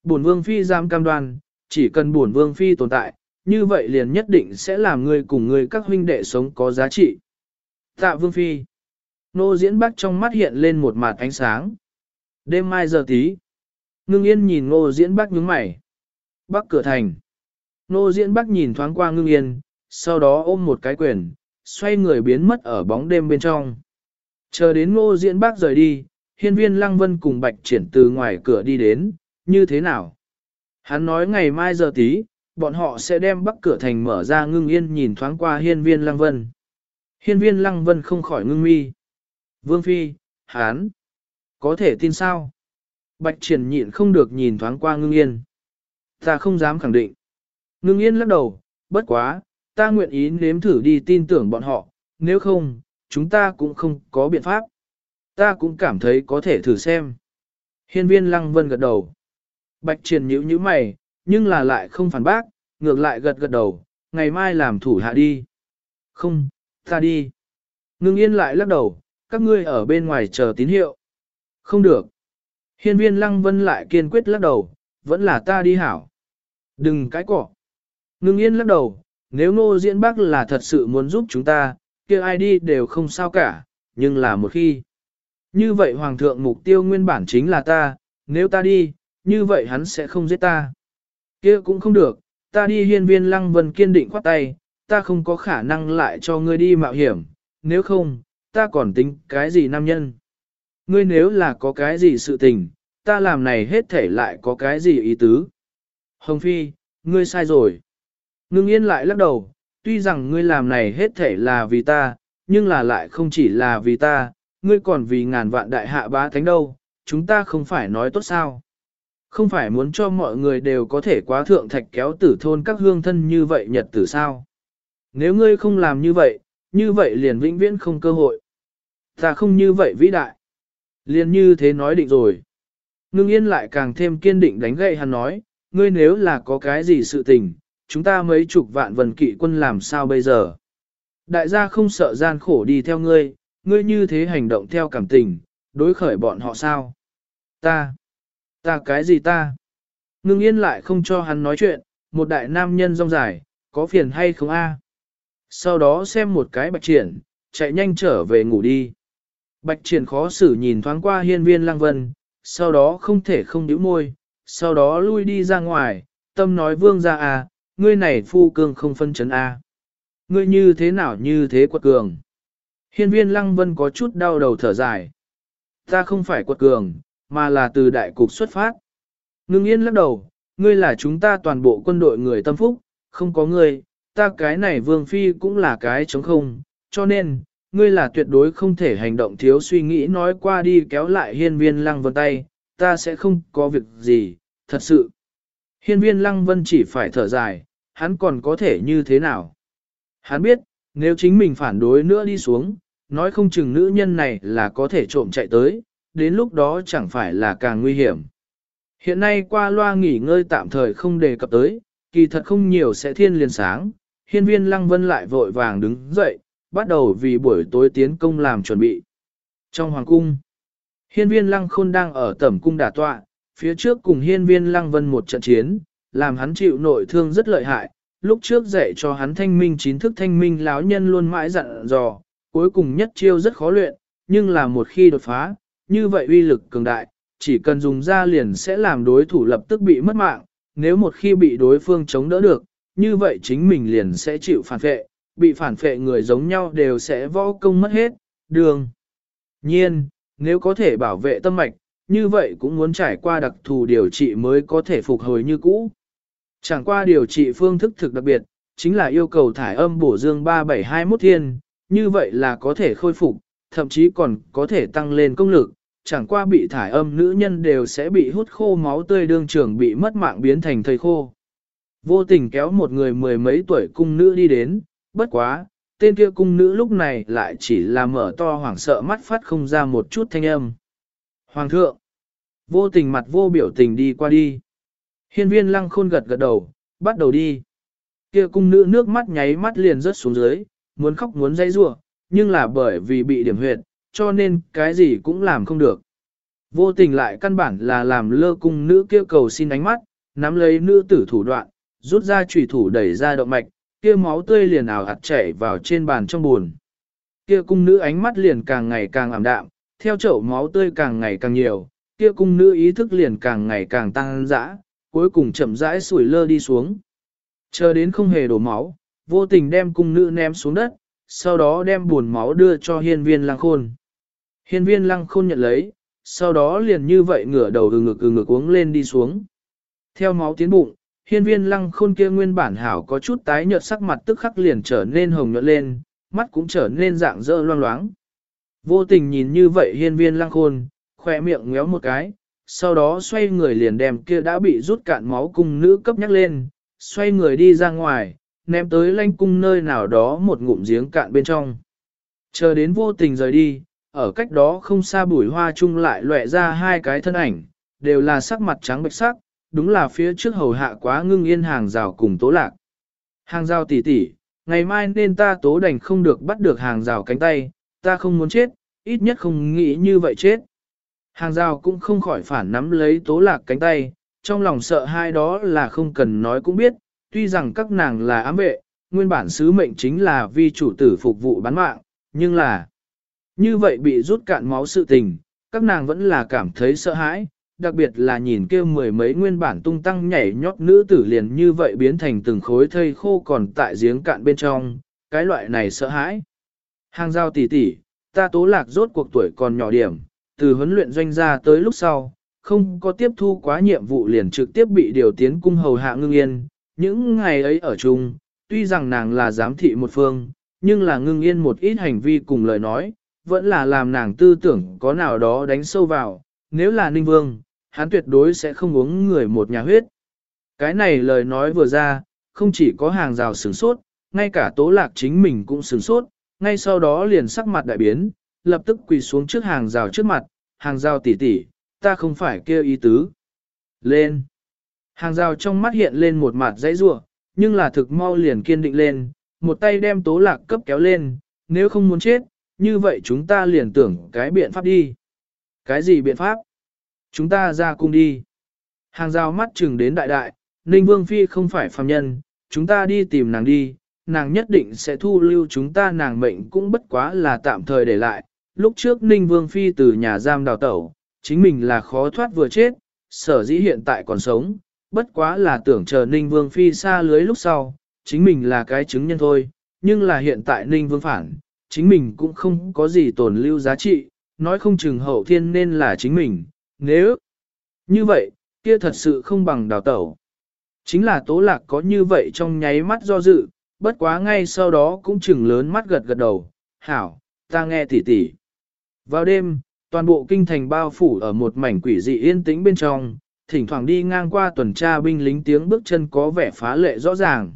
Bổn vương phi giam cam đoan, chỉ cần bổn vương phi tồn tại, như vậy liền nhất định sẽ làm người cùng người các huynh đệ sống có giá trị. Tạ vương phi. Nô diễn bác trong mắt hiện lên một mặt ánh sáng. Đêm mai giờ tí. Ngưng yên nhìn ngô diễn bác nhướng mày. Bắc cửa thành. Nô diễn bác nhìn thoáng qua ngưng yên, sau đó ôm một cái quyền, xoay người biến mất ở bóng đêm bên trong. Chờ đến ngô diễn bác rời đi, hiên viên lăng vân cùng bạch triển từ ngoài cửa đi đến, như thế nào? Hắn nói ngày mai giờ tí, bọn họ sẽ đem bắc cửa thành mở ra ngưng yên nhìn thoáng qua hiên viên lăng vân. Hiên viên lăng vân không khỏi ngưng mi. Vương Phi, hán, có thể tin sao? Bạch triển nhịn không được nhìn thoáng qua ngưng yên. Ta không dám khẳng định. Ngưng yên lắc đầu, bất quá, ta nguyện ý nếm thử đi tin tưởng bọn họ, nếu không, chúng ta cũng không có biện pháp. Ta cũng cảm thấy có thể thử xem. Hiên viên lăng vân gật đầu. Bạch triển nhíu nhíu mày, nhưng là lại không phản bác, ngược lại gật gật đầu, ngày mai làm thủ hạ đi. Không, ta đi. Ngưng yên lại lắc đầu, các ngươi ở bên ngoài chờ tín hiệu. Không được. Hiên viên lăng vân lại kiên quyết lắc đầu, vẫn là ta đi hảo. Đừng cái cỏ. Ngưng yên lắc đầu, nếu ngô diễn bác là thật sự muốn giúp chúng ta, kia ai đi đều không sao cả, nhưng là một khi. Như vậy hoàng thượng mục tiêu nguyên bản chính là ta, nếu ta đi, như vậy hắn sẽ không giết ta. Kia cũng không được, ta đi hiên viên lăng vân kiên định khoát tay, ta không có khả năng lại cho ngươi đi mạo hiểm, nếu không, ta còn tính cái gì nam nhân. Ngươi nếu là có cái gì sự tình, ta làm này hết thể lại có cái gì ý tứ. Hồng Phi, ngươi sai rồi. Ngưng yên lại lắc đầu, tuy rằng ngươi làm này hết thể là vì ta, nhưng là lại không chỉ là vì ta, ngươi còn vì ngàn vạn đại hạ bá thánh đâu, chúng ta không phải nói tốt sao. Không phải muốn cho mọi người đều có thể quá thượng thạch kéo tử thôn các hương thân như vậy nhật tử sao. Nếu ngươi không làm như vậy, như vậy liền vĩnh viễn không cơ hội. Ta không như vậy vĩ đại. Liền như thế nói định rồi. Ngưng yên lại càng thêm kiên định đánh gậy hắn nói, ngươi nếu là có cái gì sự tình, chúng ta mấy chục vạn vần kỵ quân làm sao bây giờ? Đại gia không sợ gian khổ đi theo ngươi, ngươi như thế hành động theo cảm tình, đối khởi bọn họ sao? Ta, ta cái gì ta? Ngưng yên lại không cho hắn nói chuyện, một đại nam nhân rong dài, có phiền hay không a? Sau đó xem một cái bạch triển, chạy nhanh trở về ngủ đi. Bạch triển khó xử nhìn thoáng qua hiên viên Lang vân, sau đó không thể không nhíu môi, sau đó lui đi ra ngoài, tâm nói vương ra à, ngươi này phu cương không phân chấn a, Ngươi như thế nào như thế quật cường. Hiên viên lăng vân có chút đau đầu thở dài. Ta không phải quật cường, mà là từ đại cục xuất phát. Ngưng yên lắc đầu, ngươi là chúng ta toàn bộ quân đội người tâm phúc, không có ngươi, ta cái này vương phi cũng là cái chống không, cho nên, ngươi là tuyệt đối không thể hành động thiếu suy nghĩ nói qua đi kéo lại hiên viên lăng vân tay, ta sẽ không có việc gì, thật sự. Hiên viên lăng vân chỉ phải thở dài, hắn còn có thể như thế nào? Hắn biết, nếu chính mình phản đối nữa đi xuống, nói không chừng nữ nhân này là có thể trộm chạy tới, đến lúc đó chẳng phải là càng nguy hiểm. Hiện nay qua loa nghỉ ngơi tạm thời không đề cập tới, kỳ thật không nhiều sẽ thiên liền sáng, hiên viên lăng vân lại vội vàng đứng dậy, bắt đầu vì buổi tối tiến công làm chuẩn bị. Trong hoàng cung, hiên viên lăng khôn đang ở tẩm cung đả tọa, phía trước cùng hiên viên lăng vân một trận chiến, làm hắn chịu nội thương rất lợi hại. Lúc trước dạy cho hắn thanh minh chín thức thanh minh lão nhân luôn mãi dặn dò, cuối cùng nhất chiêu rất khó luyện, nhưng là một khi đột phá, như vậy uy lực cường đại, chỉ cần dùng ra liền sẽ làm đối thủ lập tức bị mất mạng, nếu một khi bị đối phương chống đỡ được, như vậy chính mình liền sẽ chịu phản phệ, bị phản phệ người giống nhau đều sẽ võ công mất hết, đường. Nhiên, nếu có thể bảo vệ tâm mạch, như vậy cũng muốn trải qua đặc thù điều trị mới có thể phục hồi như cũ. Chẳng qua điều trị phương thức thực đặc biệt, chính là yêu cầu thải âm bổ dương 3721 thiên, như vậy là có thể khôi phục, thậm chí còn có thể tăng lên công lực, chẳng qua bị thải âm nữ nhân đều sẽ bị hút khô máu tươi đương trường bị mất mạng biến thành thầy khô. Vô tình kéo một người mười mấy tuổi cung nữ đi đến, bất quá, tên kia cung nữ lúc này lại chỉ là mở to hoảng sợ mắt phát không ra một chút thanh âm. Hoàng thượng, vô tình mặt vô biểu tình đi qua đi. Hiên viên lăng khôn gật gật đầu, bắt đầu đi. Kia cung nữ nước mắt nháy mắt liền rớt xuống dưới, muốn khóc muốn dây rủa, nhưng là bởi vì bị điểm huyệt, cho nên cái gì cũng làm không được. Vô tình lại căn bản là làm lơ cung nữ kia cầu xin ánh mắt, nắm lấy nữ tử thủ đoạn, rút ra chủy thủ đẩy ra động mạch, kia máu tươi liền ảo hạt chảy vào trên bàn trong buồn. Kia cung nữ ánh mắt liền càng ngày càng ảm đạm, theo chậu máu tươi càng ngày càng nhiều, kia cung nữ ý thức liền càng ngày càng tăng dã, cuối cùng chậm rãi sủi lơ đi xuống. Chờ đến không hề đổ máu, vô tình đem cung nữ ném xuống đất, sau đó đem buồn máu đưa cho hiên viên lang khôn. Hiên viên lăng khôn nhận lấy, sau đó liền như vậy ngửa đầu ừ ngực ừ ngực uống lên đi xuống. Theo máu tiến bụng, hiên viên lăng khôn kia nguyên bản hảo có chút tái nhợt sắc mặt tức khắc liền trở nên hồng nhuận lên, mắt cũng trở nên dạng dỡ loang loáng. Vô tình nhìn như vậy hiên viên lăng khôn, khỏe miệng ngéo một cái, sau đó xoay người liền đem kia đã bị rút cạn máu cung nữ cấp nhắc lên, xoay người đi ra ngoài, ném tới lanh cung nơi nào đó một ngụm giếng cạn bên trong. Chờ đến vô tình rời đi, ở cách đó không xa bùi hoa chung lại lệ ra hai cái thân ảnh, đều là sắc mặt trắng bệch sắc, đúng là phía trước hầu hạ quá ngưng yên hàng rào cùng tố lạc. Hàng rào tỉ tỉ, ngày mai nên ta tố đành không được bắt được hàng rào cánh tay, ta không muốn chết, ít nhất không nghĩ như vậy chết. Hàng rào cũng không khỏi phản nắm lấy tố lạc cánh tay, trong lòng sợ hai đó là không cần nói cũng biết, tuy rằng các nàng là ám vệ, nguyên bản sứ mệnh chính là vì chủ tử phục vụ bán mạng, nhưng là như vậy bị rút cạn máu sự tình, các nàng vẫn là cảm thấy sợ hãi, đặc biệt là nhìn kia mười mấy nguyên bản tung tăng nhảy nhót nữ tử liền như vậy biến thành từng khối thây khô còn tại giếng cạn bên trong, cái loại này sợ hãi. Hàng giao tỷ tỷ, ta tố lạc rốt cuộc tuổi còn nhỏ điểm, từ huấn luyện doanh ra tới lúc sau, không có tiếp thu quá nhiệm vụ liền trực tiếp bị điều tiến cung hầu hạ ngưng yên. Những ngày ấy ở chung, tuy rằng nàng là giám thị một phương, nhưng là ngưng yên một ít hành vi cùng lời nói, vẫn là làm nàng tư tưởng có nào đó đánh sâu vào, nếu là ninh vương, hắn tuyệt đối sẽ không uống người một nhà huyết. Cái này lời nói vừa ra, không chỉ có hàng rào sửng sốt, ngay cả tố lạc chính mình cũng sửng sốt, ngay sau đó liền sắc mặt đại biến, lập tức quỳ xuống trước hàng rào trước mặt, hàng rào tỉ tỉ, ta không phải kêu ý tứ. Lên! Hàng rào trong mắt hiện lên một mặt dãy rua, nhưng là thực mau liền kiên định lên, một tay đem tố lạc cấp kéo lên, nếu không muốn chết, như vậy chúng ta liền tưởng cái biện pháp đi. Cái gì biện pháp? Chúng ta ra cung đi. Hàng rào mắt chừng đến đại đại, Ninh Vương Phi không phải phàm nhân, chúng ta đi tìm nàng đi, nàng nhất định sẽ thu lưu chúng ta nàng mệnh cũng bất quá là tạm thời để lại. Lúc trước Ninh Vương Phi từ nhà giam đào tẩu, chính mình là khó thoát vừa chết, sở dĩ hiện tại còn sống, bất quá là tưởng chờ Ninh Vương Phi xa lưới lúc sau, chính mình là cái chứng nhân thôi, nhưng là hiện tại Ninh Vương phản, chính mình cũng không có gì tồn lưu giá trị, nói không chừng hậu thiên nên là chính mình, nếu như vậy, kia thật sự không bằng đào tẩu. Chính là tố lạc có như vậy trong nháy mắt do dự, bất quá ngay sau đó cũng chừng lớn mắt gật gật đầu, hảo, ta nghe tỉ tỉ. Vào đêm, toàn bộ kinh thành bao phủ ở một mảnh quỷ dị yên tĩnh bên trong, thỉnh thoảng đi ngang qua tuần tra binh lính tiếng bước chân có vẻ phá lệ rõ ràng.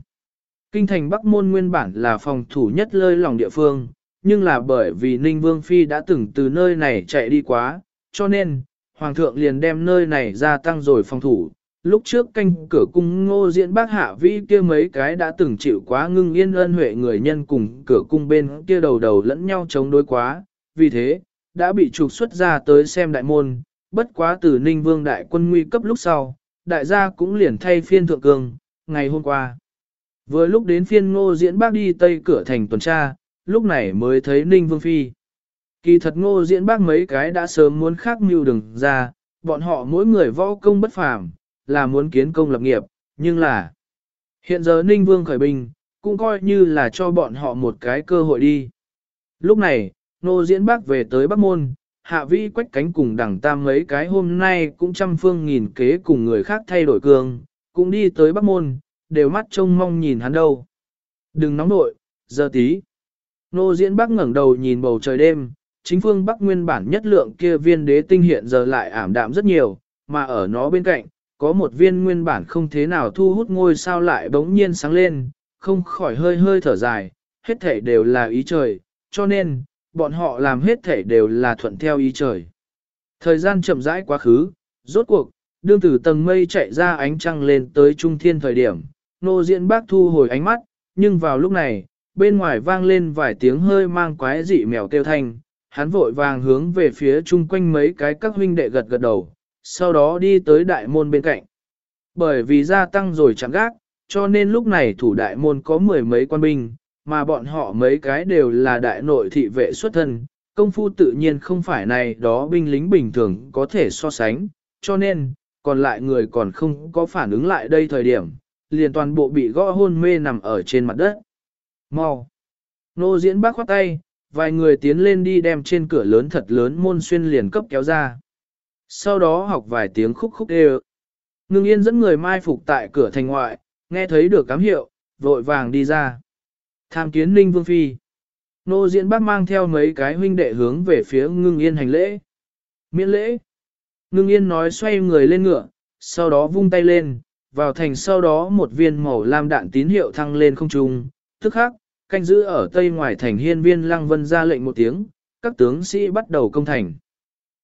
Kinh thành Bắc Môn nguyên bản là phòng thủ nhất lơi lòng địa phương, nhưng là bởi vì Ninh Vương Phi đã từng từ nơi này chạy đi quá, cho nên, Hoàng thượng liền đem nơi này gia tăng rồi phòng thủ. Lúc trước canh cửa cung ngô diễn bác hạ vĩ kia mấy cái đã từng chịu quá ngưng yên ân huệ người nhân cùng cửa cung bên kia đầu đầu lẫn nhau chống đối quá, vì thế, đã bị trục xuất ra tới xem đại môn, bất quá từ Ninh Vương đại quân nguy cấp lúc sau, đại gia cũng liền thay phiên thượng cường, ngày hôm qua. Vừa lúc đến phiên ngô diễn bác đi tây cửa thành tuần tra, lúc này mới thấy Ninh Vương Phi. Kỳ thật ngô diễn bác mấy cái đã sớm muốn khác mưu đừng ra, bọn họ mỗi người võ công bất phàm, là muốn kiến công lập nghiệp, nhưng là hiện giờ Ninh Vương khởi binh, cũng coi như là cho bọn họ một cái cơ hội đi. Lúc này, ngô diễn bác về tới Bắc Môn, hạ vi quách cánh cùng đẳng tam mấy cái hôm nay cũng trăm phương nghìn kế cùng người khác thay đổi cường, cũng đi tới Bắc Môn, đều mắt trông mong nhìn hắn đâu. Đừng nóng nội, giờ tí. Nô diễn bắc ngẩng đầu nhìn bầu trời đêm, chính phương bắc nguyên bản nhất lượng kia viên đế tinh hiện giờ lại ảm đạm rất nhiều, mà ở nó bên cạnh, có một viên nguyên bản không thế nào thu hút ngôi sao lại bỗng nhiên sáng lên, không khỏi hơi hơi thở dài, hết thể đều là ý trời, cho nên, bọn họ làm hết thể đều là thuận theo ý trời. Thời gian chậm rãi quá khứ, rốt cuộc, đương từ tầng mây chạy ra ánh trăng lên tới trung thiên thời điểm, nô diễn bác thu hồi ánh mắt, nhưng vào lúc này, bên ngoài vang lên vài tiếng hơi mang quái dị mèo kêu thanh, hắn vội vàng hướng về phía chung quanh mấy cái các huynh đệ gật gật đầu, sau đó đi tới đại môn bên cạnh. Bởi vì gia tăng rồi chẳng gác, cho nên lúc này thủ đại môn có mười mấy quan binh, mà bọn họ mấy cái đều là đại nội thị vệ xuất thân, công phu tự nhiên không phải này đó binh lính bình thường có thể so sánh, cho nên, còn lại người còn không có phản ứng lại đây thời điểm, liền toàn bộ bị gõ hôn mê nằm ở trên mặt đất. Mau! Nô diễn bác khoát tay, vài người tiến lên đi đem trên cửa lớn thật lớn môn xuyên liền cấp kéo ra. Sau đó học vài tiếng khúc khúc đều. Ngưng yên dẫn người mai phục tại cửa thành ngoại, nghe thấy được cám hiệu, vội vàng đi ra. Tham kiến Ninh Vương Phi. Nô diễn bác mang theo mấy cái huynh đệ hướng về phía ngưng yên hành lễ. Miễn lễ. Ngưng yên nói xoay người lên ngựa, sau đó vung tay lên, vào thành sau đó một viên màu lam đạn tín hiệu thăng lên không trung, tức khắc, canh giữ ở tây ngoài thành hiên viên lăng vân ra lệnh một tiếng, các tướng sĩ bắt đầu công thành.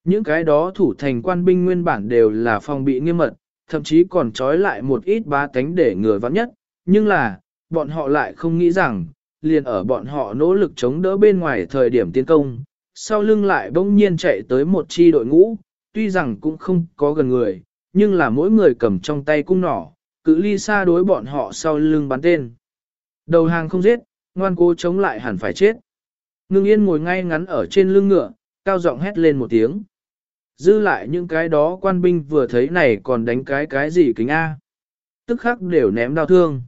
Những cái đó thủ thành quan binh nguyên bản đều là phòng bị nghiêm mật, thậm chí còn trói lại một ít bá tánh để ngừa vắng nhất, nhưng là, bọn họ lại không nghĩ rằng, liền ở bọn họ nỗ lực chống đỡ bên ngoài thời điểm tiến công, sau lưng lại bỗng nhiên chạy tới một chi đội ngũ, tuy rằng cũng không có gần người, nhưng là mỗi người cầm trong tay cung nỏ, cự ly xa đối bọn họ sau lưng bắn tên. Đầu hàng không giết, ngoan cố chống lại hẳn phải chết. Ngưng yên ngồi ngay ngắn ở trên lưng ngựa, cao giọng hét lên một tiếng. Dư lại những cái đó quan binh vừa thấy này còn đánh cái cái gì kính A. Tức khắc đều ném đau thương.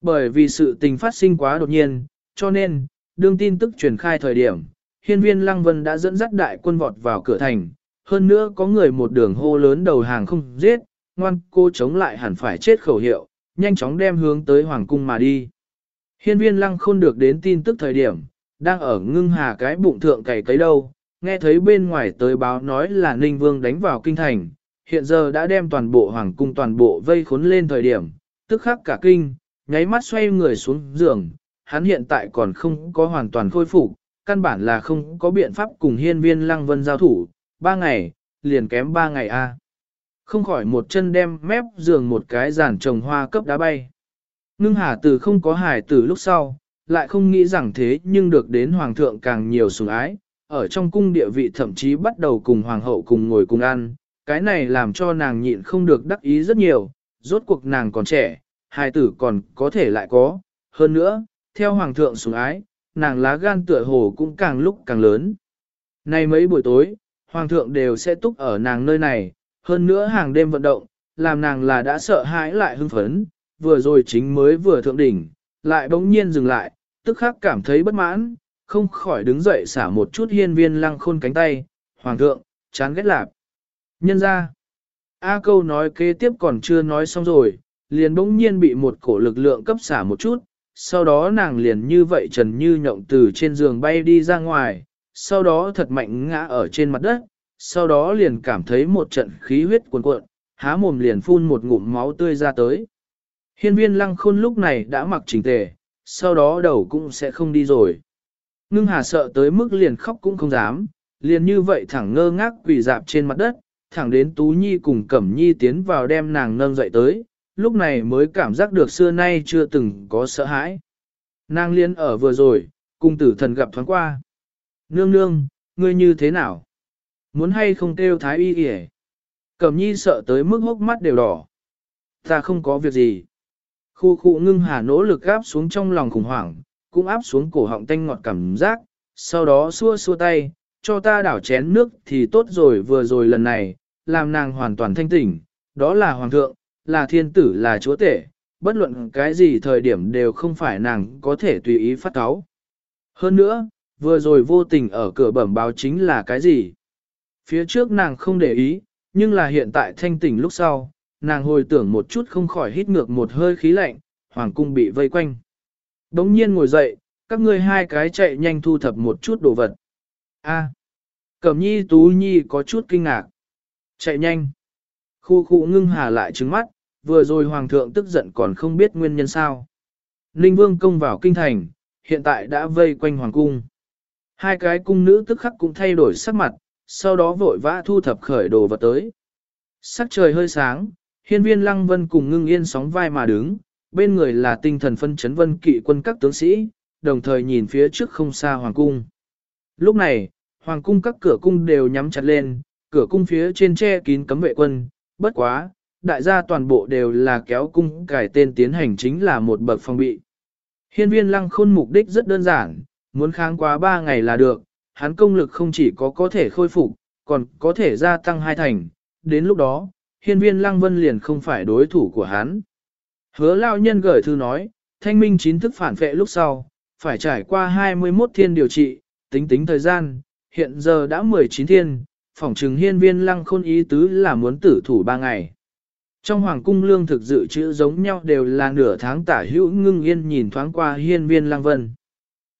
Bởi vì sự tình phát sinh quá đột nhiên, cho nên, đương tin tức truyền khai thời điểm, hiên viên Lăng Vân đã dẫn dắt đại quân vọt vào cửa thành, hơn nữa có người một đường hô lớn đầu hàng không giết, ngoan cô chống lại hẳn phải chết khẩu hiệu, nhanh chóng đem hướng tới Hoàng cung mà đi. Hiên viên Lăng Khôn được đến tin tức thời điểm, đang ở ngưng hà cái bụng thượng cày cấy đâu, nghe thấy bên ngoài tới báo nói là Ninh Vương đánh vào kinh thành, hiện giờ đã đem toàn bộ Hoàng cung toàn bộ vây khốn lên thời điểm, tức khắc cả kinh, nháy mắt xoay người xuống giường, hắn hiện tại còn không có hoàn toàn khôi phục, căn bản là không có biện pháp cùng hiên viên lăng vân giao thủ, ba ngày, liền kém ba ngày a. Không khỏi một chân đem mép giường một cái giản trồng hoa cấp đá bay. Ngưng hà từ không có hài từ lúc sau, lại không nghĩ rằng thế nhưng được đến hoàng thượng càng nhiều sủng ái, ở trong cung địa vị thậm chí bắt đầu cùng hoàng hậu cùng ngồi cùng ăn, cái này làm cho nàng nhịn không được đắc ý rất nhiều, rốt cuộc nàng còn trẻ, hài tử còn có thể lại có, hơn nữa, theo hoàng thượng sủng ái, nàng lá gan tựa hồ cũng càng lúc càng lớn. Nay mấy buổi tối, hoàng thượng đều sẽ túc ở nàng nơi này, hơn nữa hàng đêm vận động, làm nàng là đã sợ hãi lại hưng phấn, vừa rồi chính mới vừa thượng đỉnh, lại bỗng nhiên dừng lại, tức khắc cảm thấy bất mãn, không khỏi đứng dậy xả một chút hiên viên lăng khôn cánh tay, hoàng thượng, chán ghét lạp. Nhân ra, A câu nói kế tiếp còn chưa nói xong rồi, liền bỗng nhiên bị một cổ lực lượng cấp xả một chút, sau đó nàng liền như vậy trần như nhộng từ trên giường bay đi ra ngoài, sau đó thật mạnh ngã ở trên mặt đất, sau đó liền cảm thấy một trận khí huyết cuồn cuộn, há mồm liền phun một ngụm máu tươi ra tới. Hiên viên lăng khôn lúc này đã mặc chỉnh tề, sau đó đầu cũng sẽ không đi rồi. Ngưng hà sợ tới mức liền khóc cũng không dám, liền như vậy thẳng ngơ ngác quỳ dạp trên mặt đất, thẳng đến Tú Nhi cùng Cẩm Nhi tiến vào đem nàng nâng dậy tới, lúc này mới cảm giác được xưa nay chưa từng có sợ hãi. Nàng liên ở vừa rồi, cung tử thần gặp thoáng qua. Nương nương, ngươi như thế nào? Muốn hay không kêu thái y kìa? Cẩm nhi sợ tới mức hốc mắt đều đỏ. Ta không có việc gì. Khu khu ngưng hà nỗ lực áp xuống trong lòng khủng hoảng, cũng áp xuống cổ họng tanh ngọt cảm giác, sau đó xua xua tay, cho ta đảo chén nước thì tốt rồi vừa rồi lần này, làm nàng hoàn toàn thanh tỉnh, đó là hoàng thượng, là thiên tử là chúa tể, bất luận cái gì thời điểm đều không phải nàng có thể tùy ý phát cáo. Hơn nữa, vừa rồi vô tình ở cửa bẩm báo chính là cái gì? Phía trước nàng không để ý, nhưng là hiện tại thanh tỉnh lúc sau, nàng hồi tưởng một chút không khỏi hít ngược một hơi khí lạnh, hoàng cung bị vây quanh. Đống nhiên ngồi dậy, các ngươi hai cái chạy nhanh thu thập một chút đồ vật. A. Cẩm nhi tú nhi có chút kinh ngạc. Chạy nhanh. Khu khu ngưng hà lại trứng mắt, vừa rồi hoàng thượng tức giận còn không biết nguyên nhân sao. Ninh vương công vào kinh thành, hiện tại đã vây quanh hoàng cung. Hai cái cung nữ tức khắc cũng thay đổi sắc mặt, sau đó vội vã thu thập khởi đồ vật tới. Sắc trời hơi sáng, hiên viên lăng vân cùng ngưng yên sóng vai mà đứng, bên người là tinh thần phân chấn vân kỵ quân các tướng sĩ, đồng thời nhìn phía trước không xa hoàng cung. Lúc này, hoàng cung các cửa cung đều nhắm chặt lên, cửa cung phía trên che kín cấm vệ quân, bất quá, đại gia toàn bộ đều là kéo cung cải tên tiến hành chính là một bậc phòng bị. Hiên viên lăng khôn mục đích rất đơn giản, muốn kháng quá 3 ngày là được, hắn công lực không chỉ có có thể khôi phục, còn có thể gia tăng hai thành, đến lúc đó, hiên viên lăng vân liền không phải đối thủ của hắn. Hứa lao nhân gửi thư nói, thanh minh chính thức phản vệ lúc sau, phải trải qua 21 thiên điều trị, tính tính thời gian, hiện giờ đã 19 thiên, phỏng trừng hiên viên lăng khôn ý tứ là muốn tử thủ 3 ngày. Trong hoàng cung lương thực dự trữ giống nhau đều là nửa tháng tả hữu ngưng yên nhìn thoáng qua hiên viên lăng vân.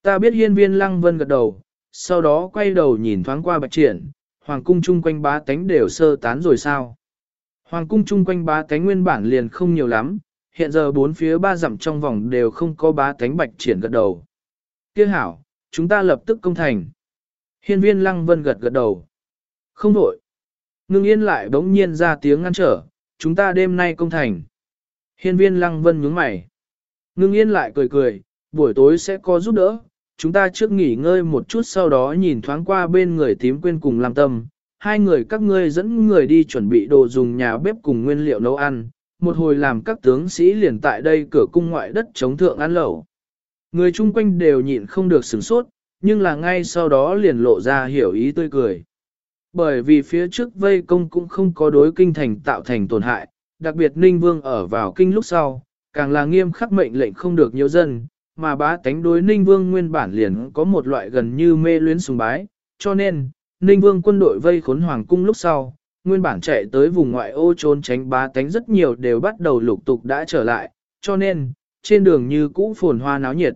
Ta biết hiên viên lăng vân gật đầu, sau đó quay đầu nhìn thoáng qua bạch triển, hoàng cung chung quanh bá tánh đều sơ tán rồi sao. Hoàng cung chung quanh bá tánh nguyên bản liền không nhiều lắm, hiện giờ bốn phía ba dặm trong vòng đều không có bá tánh bạch triển gật đầu. Kia hảo, chúng ta lập tức công thành. Hiên viên lăng vân gật gật đầu. Không đổi. Ngưng yên lại bỗng nhiên ra tiếng ngăn trở, chúng ta đêm nay công thành. Hiên viên lăng vân nhướng mày. Ngưng yên lại cười cười, buổi tối sẽ có giúp đỡ, chúng ta trước nghỉ ngơi một chút sau đó nhìn thoáng qua bên người tím quên cùng làm tâm. Hai người các ngươi dẫn người đi chuẩn bị đồ dùng nhà bếp cùng nguyên liệu nấu ăn, một hồi làm các tướng sĩ liền tại đây cửa cung ngoại đất chống thượng ăn lẩu. Người chung quanh đều nhịn không được sửng sốt, nhưng là ngay sau đó liền lộ ra hiểu ý tươi cười. Bởi vì phía trước vây công cũng không có đối kinh thành tạo thành tổn hại, đặc biệt Ninh Vương ở vào kinh lúc sau, càng là nghiêm khắc mệnh lệnh không được nhiều dân, mà bá tánh đối Ninh Vương nguyên bản liền có một loại gần như mê luyến sùng bái, cho nên, Ninh Vương quân đội vây khốn hoàng cung lúc sau, nguyên bản chạy tới vùng ngoại ô trốn tránh bá tánh rất nhiều đều bắt đầu lục tục đã trở lại, cho nên, trên đường như cũ phồn hoa náo nhiệt.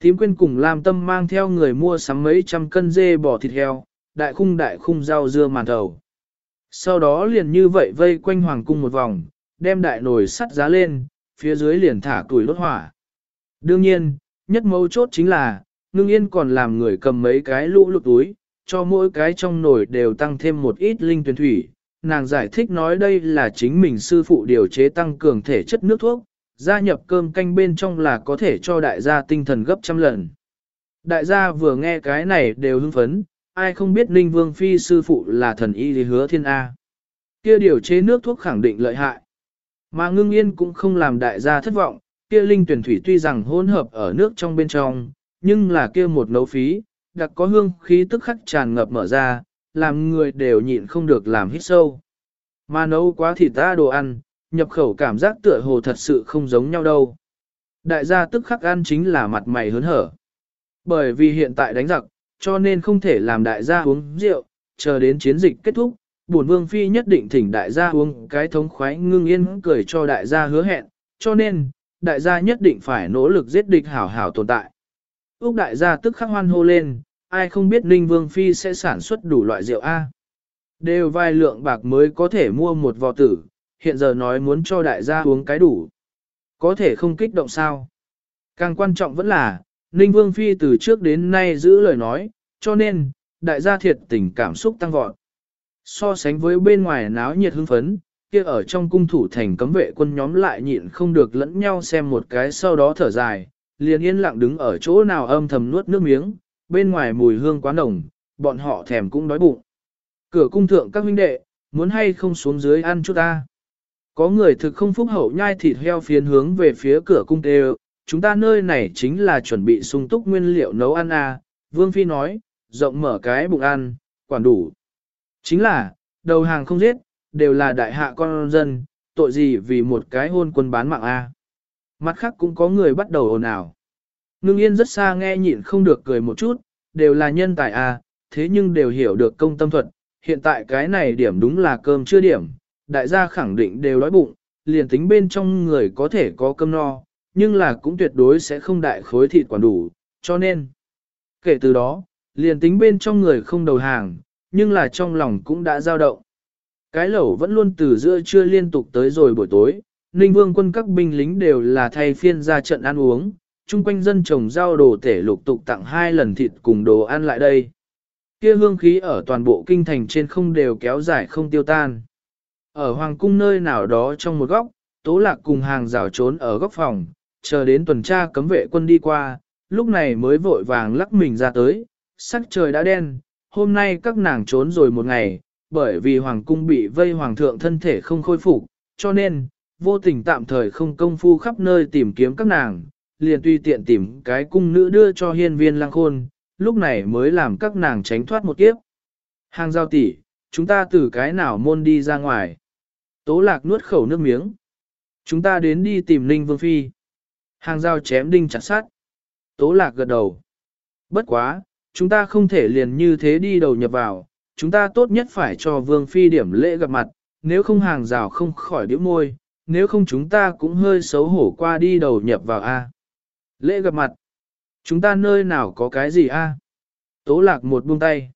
Tím quyên cùng Lam Tâm mang theo người mua sắm mấy trăm cân dê bò thịt heo, đại khung đại khung rau dưa màn thầu. Sau đó liền như vậy vây quanh hoàng cung một vòng, đem đại nồi sắt giá lên, phía dưới liền thả tuổi đốt hỏa. Đương nhiên, nhất mấu chốt chính là, ngưng yên còn làm người cầm mấy cái lũ lụt túi, cho mỗi cái trong nồi đều tăng thêm một ít linh tuyển thủy. Nàng giải thích nói đây là chính mình sư phụ điều chế tăng cường thể chất nước thuốc, gia nhập cơm canh bên trong là có thể cho đại gia tinh thần gấp trăm lần. Đại gia vừa nghe cái này đều hưng phấn, ai không biết Ninh Vương Phi sư phụ là thần y thì hứa thiên A. Kia điều chế nước thuốc khẳng định lợi hại. Mà ngưng yên cũng không làm đại gia thất vọng, kia linh tuyển thủy tuy rằng hỗn hợp ở nước trong bên trong, nhưng là kia một nấu phí, đặc có hương khí tức khắc tràn ngập mở ra, làm người đều nhịn không được làm hít sâu. Mà nấu quá thịt ta đồ ăn, nhập khẩu cảm giác tựa hồ thật sự không giống nhau đâu. Đại gia tức khắc ăn chính là mặt mày hớn hở. Bởi vì hiện tại đánh giặc, cho nên không thể làm đại gia uống rượu, chờ đến chiến dịch kết thúc, bổn vương phi nhất định thỉnh đại gia uống cái thống khoái ngưng yên cười cho đại gia hứa hẹn, cho nên, đại gia nhất định phải nỗ lực giết địch hảo hảo tồn tại. Úc đại gia tức khắc hoan hô lên, ai không biết Ninh Vương Phi sẽ sản xuất đủ loại rượu A. Đều vài lượng bạc mới có thể mua một vò tử, hiện giờ nói muốn cho đại gia uống cái đủ. Có thể không kích động sao. Càng quan trọng vẫn là, Ninh Vương Phi từ trước đến nay giữ lời nói, cho nên, đại gia thiệt tình cảm xúc tăng vọt. So sánh với bên ngoài náo nhiệt hưng phấn, kia ở trong cung thủ thành cấm vệ quân nhóm lại nhịn không được lẫn nhau xem một cái sau đó thở dài, liền yên lặng đứng ở chỗ nào âm thầm nuốt nước miếng, bên ngoài mùi hương quá nồng, bọn họ thèm cũng đói bụng. Cửa cung thượng các huynh đệ, muốn hay không xuống dưới ăn chút ta. Có người thực không phúc hậu nhai thịt heo phiến hướng về phía cửa cung tê chúng ta nơi này chính là chuẩn bị sung túc nguyên liệu nấu ăn à, Vương Phi nói, rộng mở cái bụng ăn, quản đủ. Chính là, đầu hàng không giết, đều là đại hạ con dân, tội gì vì một cái hôn quân bán mạng a à. Mặt khác cũng có người bắt đầu ồn ào. Ngưng yên rất xa nghe nhịn không được cười một chút, đều là nhân tài à, thế nhưng đều hiểu được công tâm thuật, hiện tại cái này điểm đúng là cơm chưa điểm, đại gia khẳng định đều đói bụng, liền tính bên trong người có thể có cơm no, nhưng là cũng tuyệt đối sẽ không đại khối thịt quản đủ, cho nên, kể từ đó, liền tính bên trong người không đầu hàng, nhưng là trong lòng cũng đã dao động. Cái lẩu vẫn luôn từ giữa trưa liên tục tới rồi buổi tối, Ninh Vương quân các binh lính đều là thay phiên ra trận ăn uống, chung quanh dân trồng rau đồ tể lục tục tặng hai lần thịt cùng đồ ăn lại đây. Kia hương khí ở toàn bộ kinh thành trên không đều kéo dài không tiêu tan. Ở hoàng cung nơi nào đó trong một góc, tố lạc cùng hàng rào trốn ở góc phòng, chờ đến tuần tra cấm vệ quân đi qua, lúc này mới vội vàng lắc mình ra tới, sắc trời đã đen, hôm nay các nàng trốn rồi một ngày, bởi vì hoàng cung bị vây hoàng thượng thân thể không khôi phục, cho nên, vô tình tạm thời không công phu khắp nơi tìm kiếm các nàng, liền tùy tiện tìm cái cung nữ đưa cho hiên viên lang khôn, lúc này mới làm các nàng tránh thoát một kiếp. Hàng giao tỷ, chúng ta từ cái nào môn đi ra ngoài. Tố lạc nuốt khẩu nước miếng. Chúng ta đến đi tìm Ninh Vương Phi. Hàng giao chém đinh chặt sát. Tố lạc gật đầu. Bất quá, chúng ta không thể liền như thế đi đầu nhập vào, chúng ta tốt nhất phải cho Vương Phi điểm lễ gặp mặt, nếu không hàng rào không khỏi điếu môi, nếu không chúng ta cũng hơi xấu hổ qua đi đầu nhập vào A. Lễ gặp mặt. Chúng ta nơi nào có cái gì A? Tố lạc một buông tay.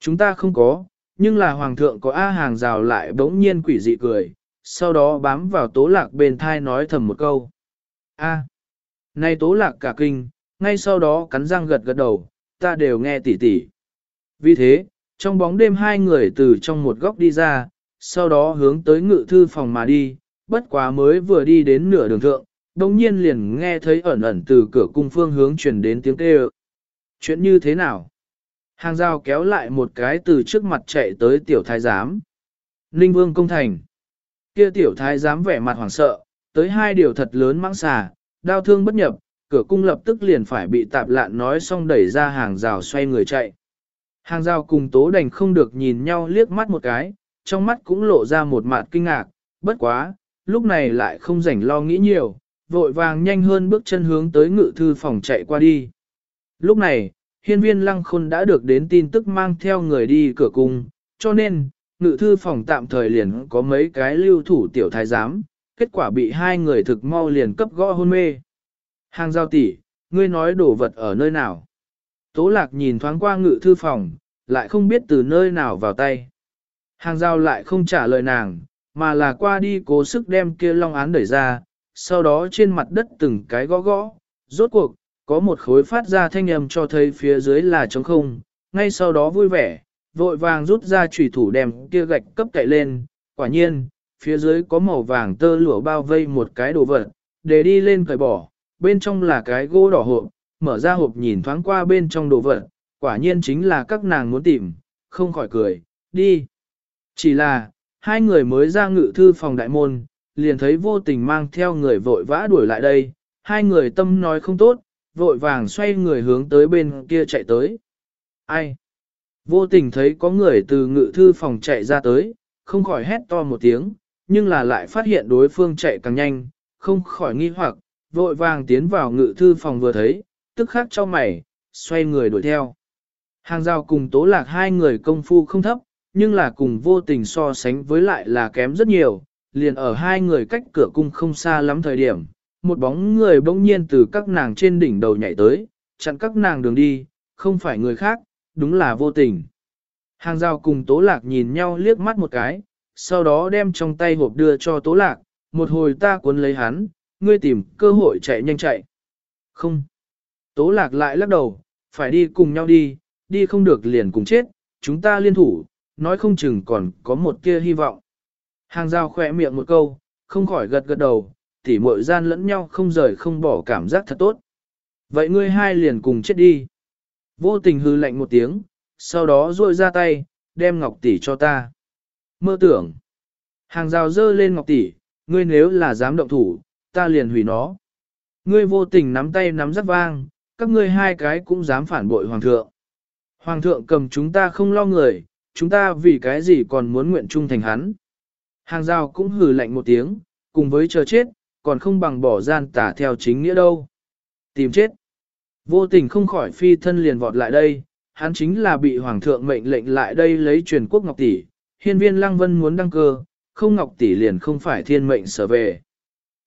Chúng ta không có, Nhưng là hoàng thượng có A hàng rào lại bỗng nhiên quỷ dị cười, sau đó bám vào tố lạc bên thai nói thầm một câu. A. Này tố lạc cả kinh, ngay sau đó cắn răng gật gật đầu, ta đều nghe tỉ tỉ. Vì thế, trong bóng đêm hai người từ trong một góc đi ra, sau đó hướng tới ngự thư phòng mà đi, bất quá mới vừa đi đến nửa đường thượng, đồng nhiên liền nghe thấy ẩn ẩn từ cửa cung phương hướng truyền đến tiếng kêu. Chuyện như thế nào? Hàng rào kéo lại một cái từ trước mặt chạy tới tiểu thái giám. Ninh vương công thành. Kia tiểu thái giám vẻ mặt hoảng sợ, tới hai điều thật lớn mãng xà, đau thương bất nhập, cửa cung lập tức liền phải bị tạp lạn nói xong đẩy ra hàng rào xoay người chạy. Hàng rào cùng tố đành không được nhìn nhau liếc mắt một cái, trong mắt cũng lộ ra một mặt kinh ngạc, bất quá, lúc này lại không rảnh lo nghĩ nhiều, vội vàng nhanh hơn bước chân hướng tới ngự thư phòng chạy qua đi. Lúc này, hiên viên lăng khôn đã được đến tin tức mang theo người đi cửa cung, cho nên, ngự thư phòng tạm thời liền có mấy cái lưu thủ tiểu thái giám, kết quả bị hai người thực mau liền cấp gõ hôn mê. Hàng giao tỷ, ngươi nói đồ vật ở nơi nào? Tố lạc nhìn thoáng qua ngự thư phòng, lại không biết từ nơi nào vào tay. Hàng giao lại không trả lời nàng, mà là qua đi cố sức đem kia long án đẩy ra, sau đó trên mặt đất từng cái gõ gõ, rốt cuộc, có một khối phát ra thanh âm cho thấy phía dưới là trống không, ngay sau đó vui vẻ, vội vàng rút ra chủy thủ đem kia gạch cấp cậy lên, quả nhiên, phía dưới có màu vàng tơ lụa bao vây một cái đồ vật, để đi lên cởi bỏ, bên trong là cái gỗ đỏ hộp, mở ra hộp nhìn thoáng qua bên trong đồ vật, quả nhiên chính là các nàng muốn tìm, không khỏi cười, đi. Chỉ là, hai người mới ra ngự thư phòng đại môn, liền thấy vô tình mang theo người vội vã đuổi lại đây, hai người tâm nói không tốt, vội vàng xoay người hướng tới bên kia chạy tới. Ai? Vô tình thấy có người từ ngự thư phòng chạy ra tới, không khỏi hét to một tiếng, nhưng là lại phát hiện đối phương chạy càng nhanh, không khỏi nghi hoặc, vội vàng tiến vào ngự thư phòng vừa thấy, tức khắc cho mày, xoay người đuổi theo. Hàng rào cùng tố lạc hai người công phu không thấp, nhưng là cùng vô tình so sánh với lại là kém rất nhiều, liền ở hai người cách cửa cung không xa lắm thời điểm, một bóng người bỗng nhiên từ các nàng trên đỉnh đầu nhảy tới, chặn các nàng đường đi, không phải người khác, đúng là vô tình. Hàng rào cùng tố lạc nhìn nhau liếc mắt một cái, sau đó đem trong tay hộp đưa cho tố lạc, một hồi ta cuốn lấy hắn, ngươi tìm cơ hội chạy nhanh chạy. Không. Tố lạc lại lắc đầu, phải đi cùng nhau đi, đi không được liền cùng chết, chúng ta liên thủ, nói không chừng còn có một tia hy vọng. Hàng rào khỏe miệng một câu, không khỏi gật gật đầu, tỉ muội gian lẫn nhau không rời không bỏ cảm giác thật tốt. Vậy ngươi hai liền cùng chết đi. Vô tình hư lạnh một tiếng, sau đó duỗi ra tay, đem ngọc tỷ cho ta. Mơ tưởng. Hàng rào dơ lên ngọc tỷ, ngươi nếu là dám động thủ, ta liền hủy nó. Ngươi vô tình nắm tay nắm rất vang, các ngươi hai cái cũng dám phản bội hoàng thượng. Hoàng thượng cầm chúng ta không lo người, chúng ta vì cái gì còn muốn nguyện trung thành hắn. Hàng rào cũng hừ lạnh một tiếng, cùng với chờ chết, còn không bằng bỏ gian tả theo chính nghĩa đâu. Tìm chết. Vô tình không khỏi phi thân liền vọt lại đây, hắn chính là bị hoàng thượng mệnh lệnh lại đây lấy truyền quốc ngọc tỷ. Hiên viên lăng vân muốn đăng cơ, không ngọc tỷ liền không phải thiên mệnh sở về.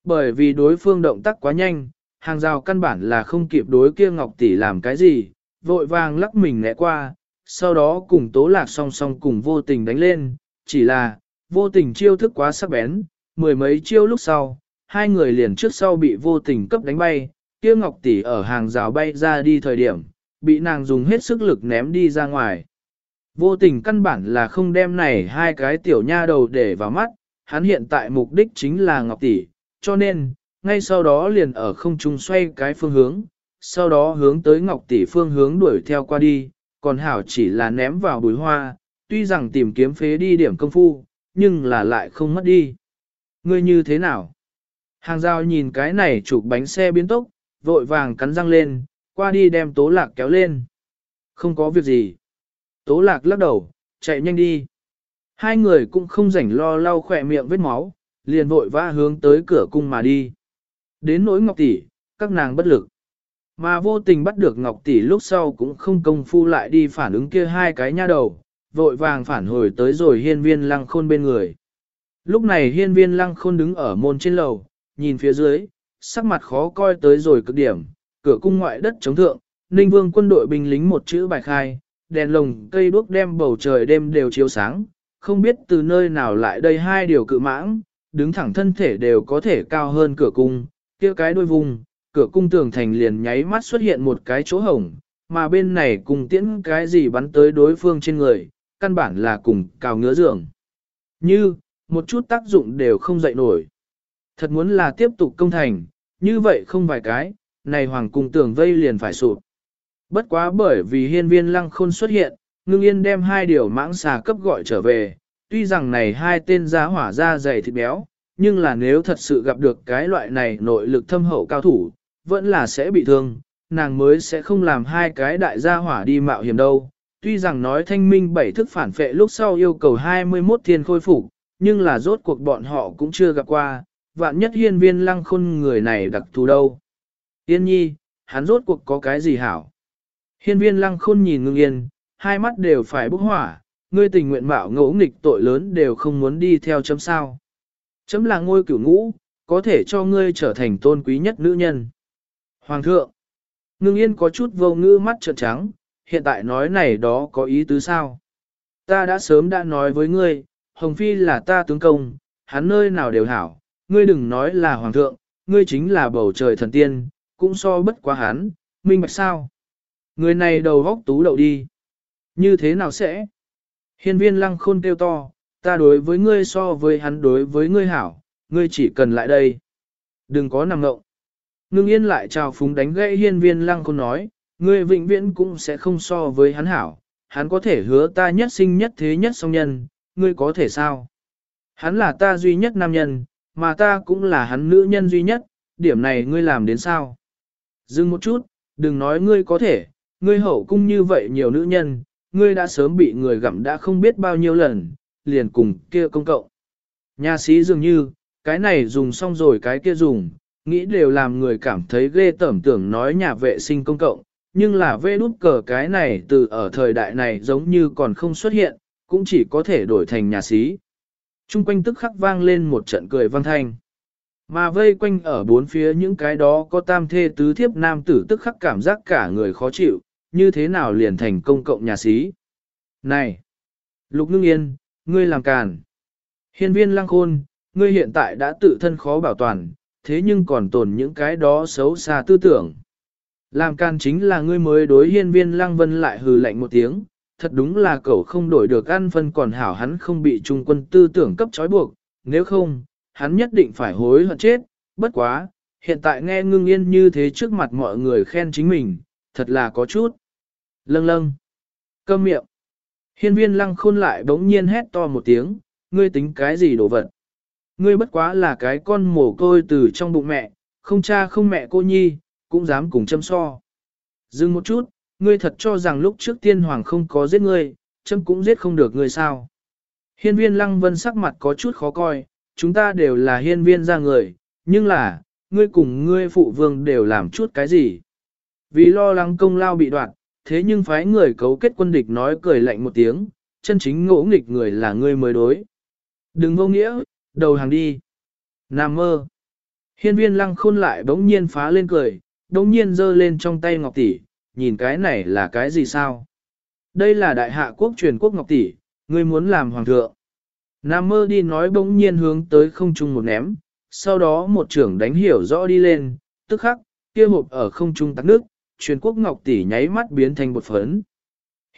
Bởi vì đối phương động tác quá nhanh, hàng rào căn bản là không kịp đối kia ngọc tỷ làm cái gì, vội vàng lắc mình né qua, sau đó cùng tố lạc song song cùng vô tình đánh lên, chỉ là, vô tình chiêu thức quá sắc bén, mười mấy chiêu lúc sau, hai người liền trước sau bị vô tình cấp đánh bay, kia ngọc tỷ ở hàng rào bay ra đi thời điểm, bị nàng dùng hết sức lực ném đi ra ngoài. Vô tình căn bản là không đem này hai cái tiểu nha đầu để vào mắt, hắn hiện tại mục đích chính là ngọc tỷ, cho nên, ngay sau đó liền ở không trung xoay cái phương hướng, sau đó hướng tới ngọc tỷ phương hướng đuổi theo qua đi, còn hảo chỉ là ném vào bùi hoa, tuy rằng tìm kiếm phế đi điểm công phu, nhưng là lại không mất đi. Ngươi như thế nào? Hàng rào nhìn cái này chụp bánh xe biến tốc, vội vàng cắn răng lên, qua đi đem tố lạc kéo lên. Không có việc gì. Tố lạc lắc đầu, chạy nhanh đi. Hai người cũng không rảnh lo lau khỏe miệng vết máu, liền vội vã hướng tới cửa cung mà đi. Đến nỗi ngọc tỷ, các nàng bất lực. Mà vô tình bắt được ngọc tỷ lúc sau cũng không công phu lại đi phản ứng kia hai cái nha đầu, vội vàng phản hồi tới rồi hiên viên lăng khôn bên người. Lúc này hiên viên lăng khôn đứng ở môn trên lầu, nhìn phía dưới, sắc mặt khó coi tới rồi cực điểm, cửa cung ngoại đất chống thượng, ninh vương quân đội binh lính một chữ bài khai, đèn lồng cây đuốc đem bầu trời đêm đều chiếu sáng, không biết từ nơi nào lại đây hai điều cự mãng, đứng thẳng thân thể đều có thể cao hơn cửa cung, kia cái đôi vùng, cửa cung tường thành liền nháy mắt xuất hiện một cái chỗ hổng, mà bên này cùng tiễn cái gì bắn tới đối phương trên người, căn bản là cùng cào ngứa giường. Như, một chút tác dụng đều không dậy nổi. Thật muốn là tiếp tục công thành, như vậy không vài cái, này hoàng cung tường vây liền phải sụp. Bất quá bởi vì hiên viên lăng khôn xuất hiện, ngưng yên đem hai điều mãng xà cấp gọi trở về, tuy rằng này hai tên giá hỏa ra dày thịt béo, nhưng là nếu thật sự gặp được cái loại này nội lực thâm hậu cao thủ, vẫn là sẽ bị thương, nàng mới sẽ không làm hai cái đại gia hỏa đi mạo hiểm đâu. Tuy rằng nói thanh minh bảy thức phản phệ lúc sau yêu cầu 21 thiên khôi phục, nhưng là rốt cuộc bọn họ cũng chưa gặp qua, vạn nhất hiên viên lăng khôn người này đặc thù đâu. Yên nhi, hắn rốt cuộc có cái gì hảo? Hiên viên lăng khôn nhìn ngưng yên, hai mắt đều phải bốc hỏa, ngươi tình nguyện mạo ngỗ nghịch tội lớn đều không muốn đi theo chấm sao. Chấm là ngôi cửu ngũ, có thể cho ngươi trở thành tôn quý nhất nữ nhân. Hoàng thượng, ngưng yên có chút vô ngữ mắt trợn trắng, hiện tại nói này đó có ý tứ sao? Ta đã sớm đã nói với ngươi, Hồng Phi là ta tướng công, hắn nơi nào đều hảo, ngươi đừng nói là hoàng thượng, ngươi chính là bầu trời thần tiên, cũng so bất quá hắn, minh bạch sao? Người này đầu góc tú đậu đi. Như thế nào sẽ? Hiên viên lăng khôn kêu to, ta đối với ngươi so với hắn đối với ngươi hảo, ngươi chỉ cần lại đây. Đừng có nằm ngộng. Ngưng yên lại chào phúng đánh gãy hiên viên lăng khôn nói, ngươi vĩnh viễn cũng sẽ không so với hắn hảo, hắn có thể hứa ta nhất sinh nhất thế nhất song nhân, ngươi có thể sao? Hắn là ta duy nhất nam nhân, mà ta cũng là hắn nữ nhân duy nhất, điểm này ngươi làm đến sao? Dừng một chút, đừng nói ngươi có thể, ngươi hậu cung như vậy nhiều nữ nhân, ngươi đã sớm bị người gặm đã không biết bao nhiêu lần, liền cùng kia công cộng. Nhà sĩ dường như, cái này dùng xong rồi cái kia dùng, nghĩ đều làm người cảm thấy ghê tởm tưởng nói nhà vệ sinh công cộng, nhưng là vê đút cờ cái này từ ở thời đại này giống như còn không xuất hiện, cũng chỉ có thể đổi thành nhà sĩ. Trung quanh tức khắc vang lên một trận cười vang thanh. Mà vây quanh ở bốn phía những cái đó có tam thê tứ thiếp nam tử tức khắc cảm giác cả người khó chịu, như thế nào liền thành công cộng nhà sĩ. Này! Lục ngưng yên, ngươi làm càn. Hiên viên lăng khôn, ngươi hiện tại đã tự thân khó bảo toàn, thế nhưng còn tồn những cái đó xấu xa tư tưởng. Làm Can chính là ngươi mới đối hiên viên lăng vân lại hừ lạnh một tiếng, thật đúng là cậu không đổi được ăn phân còn hảo hắn không bị trung quân tư tưởng cấp trói buộc, nếu không, hắn nhất định phải hối hận chết, bất quá, hiện tại nghe ngưng yên như thế trước mặt mọi người khen chính mình, thật là có chút. Lâng lâng. Câm miệng. Hiên viên lăng khôn lại bỗng nhiên hét to một tiếng, ngươi tính cái gì đồ vật. Ngươi bất quá là cái con mồ côi từ trong bụng mẹ, không cha không mẹ cô nhi, cũng dám cùng châm so. Dừng một chút, ngươi thật cho rằng lúc trước tiên hoàng không có giết ngươi, châm cũng giết không được ngươi sao. Hiên viên lăng vân sắc mặt có chút khó coi, chúng ta đều là hiên viên ra người, nhưng là, ngươi cùng ngươi phụ vương đều làm chút cái gì. Vì lo lắng công lao bị đoạt thế nhưng phái người cấu kết quân địch nói cười lạnh một tiếng, chân chính ngỗ nghịch người là ngươi mới đối. Đừng vô nghĩa, đầu hàng đi. Nam mơ. Hiên viên lăng khôn lại bỗng nhiên phá lên cười, đông nhiên giơ lên trong tay ngọc tỷ, nhìn cái này là cái gì sao? Đây là đại hạ quốc truyền quốc ngọc tỷ, ngươi muốn làm hoàng thượng. Nam mơ đi nói bỗng nhiên hướng tới không trung một ném, sau đó một trưởng đánh hiểu rõ đi lên, tức khắc, kia hộp ở không trung tắc nước, truyền quốc ngọc tỷ nháy mắt biến thành bột phấn.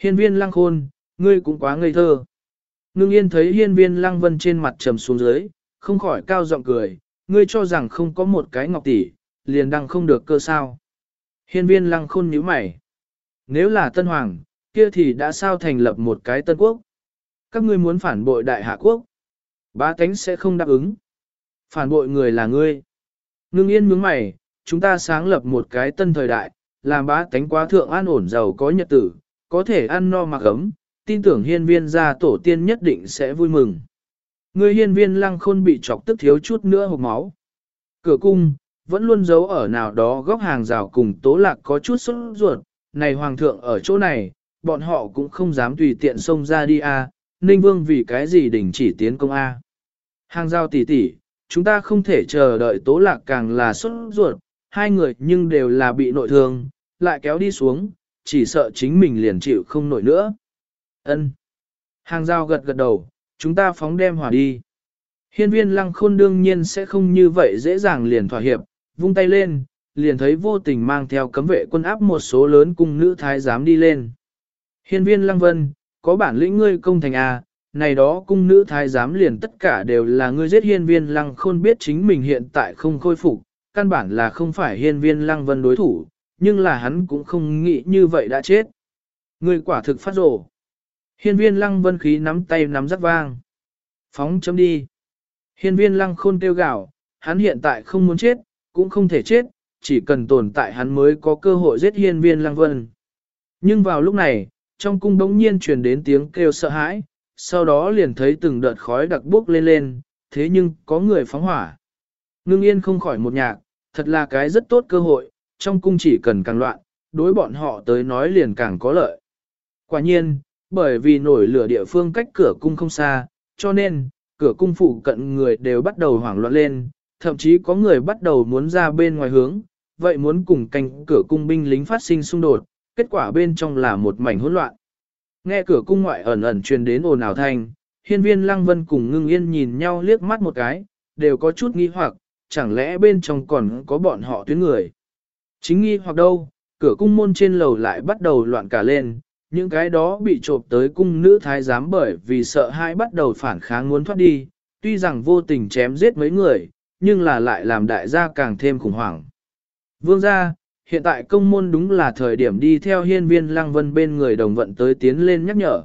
Hiên viên lăng khôn, ngươi cũng quá ngây thơ. Ngưng yên thấy hiên viên lăng vân trên mặt trầm xuống dưới, không khỏi cao giọng cười, ngươi cho rằng không có một cái ngọc tỷ, liền đăng không được cơ sao. Hiên viên lăng khôn nhíu mày. Nếu là tân hoàng, kia thì đã sao thành lập một cái tân quốc. Các ngươi muốn phản bội đại hạ quốc. Bá tánh sẽ không đáp ứng. Phản bội người là ngươi. Ngưng yên mướng mày, chúng ta sáng lập một cái tân thời đại, làm bá tánh quá thượng an ổn giàu có nhật tử, có thể ăn no mặc ấm, tin tưởng hiên viên gia tổ tiên nhất định sẽ vui mừng. Người hiên viên lăng khôn bị chọc tức thiếu chút nữa hộp máu. Cửa cung, vẫn luôn giấu ở nào đó góc hàng rào cùng tố lạc có chút sốt ruột, này hoàng thượng ở chỗ này, bọn họ cũng không dám tùy tiện xông ra đi a. Ninh Vương vì cái gì đình chỉ tiến công a? Hàng rào tỷ tỷ, chúng ta không thể chờ đợi tố lạc càng là sốt ruột, hai người nhưng đều là bị nội thương, lại kéo đi xuống, chỉ sợ chính mình liền chịu không nổi nữa. Ân. Hàng rào gật gật đầu, chúng ta phóng đem hỏa đi. Hiên viên lăng khôn đương nhiên sẽ không như vậy dễ dàng liền thỏa hiệp, vung tay lên, liền thấy vô tình mang theo cấm vệ quân áp một số lớn cung nữ thái giám đi lên. Hiên viên lăng vân, có bản lĩnh ngươi công thành A, này đó cung nữ thái giám liền tất cả đều là ngươi giết hiên viên lăng khôn biết chính mình hiện tại không khôi phục, căn bản là không phải hiên viên lăng vân đối thủ, nhưng là hắn cũng không nghĩ như vậy đã chết. Ngươi quả thực phát rổ. Hiên viên lăng vân khí nắm tay nắm rất vang. Phóng chấm đi. Hiên viên lăng khôn tiêu gạo, hắn hiện tại không muốn chết, cũng không thể chết, chỉ cần tồn tại hắn mới có cơ hội giết hiên viên lăng vân. Nhưng vào lúc này, trong cung đống nhiên truyền đến tiếng kêu sợ hãi, sau đó liền thấy từng đợt khói đặc bốc lên lên, thế nhưng có người phóng hỏa. Ngưng yên không khỏi một nhạc, thật là cái rất tốt cơ hội, trong cung chỉ cần càng loạn, đối bọn họ tới nói liền càng có lợi. Quả nhiên, bởi vì nổi lửa địa phương cách cửa cung không xa, cho nên, cửa cung phụ cận người đều bắt đầu hoảng loạn lên, thậm chí có người bắt đầu muốn ra bên ngoài hướng, vậy muốn cùng canh cửa cung binh lính phát sinh xung đột, kết quả bên trong là một mảnh hỗn loạn. Nghe cửa cung ngoại ẩn ẩn truyền đến ồn ào thanh, hiên viên lăng vân cùng ngưng yên nhìn nhau liếc mắt một cái, đều có chút nghi hoặc, chẳng lẽ bên trong còn có bọn họ tuyến người. Chính nghi hoặc đâu, cửa cung môn trên lầu lại bắt đầu loạn cả lên, những cái đó bị trộm tới cung nữ thái giám bởi vì sợ hãi bắt đầu phản kháng muốn thoát đi, tuy rằng vô tình chém giết mấy người, nhưng là lại làm đại gia càng thêm khủng hoảng. Vương gia, hiện tại công môn đúng là thời điểm đi theo hiên viên lăng vân bên người đồng vận tới tiến lên nhắc nhở.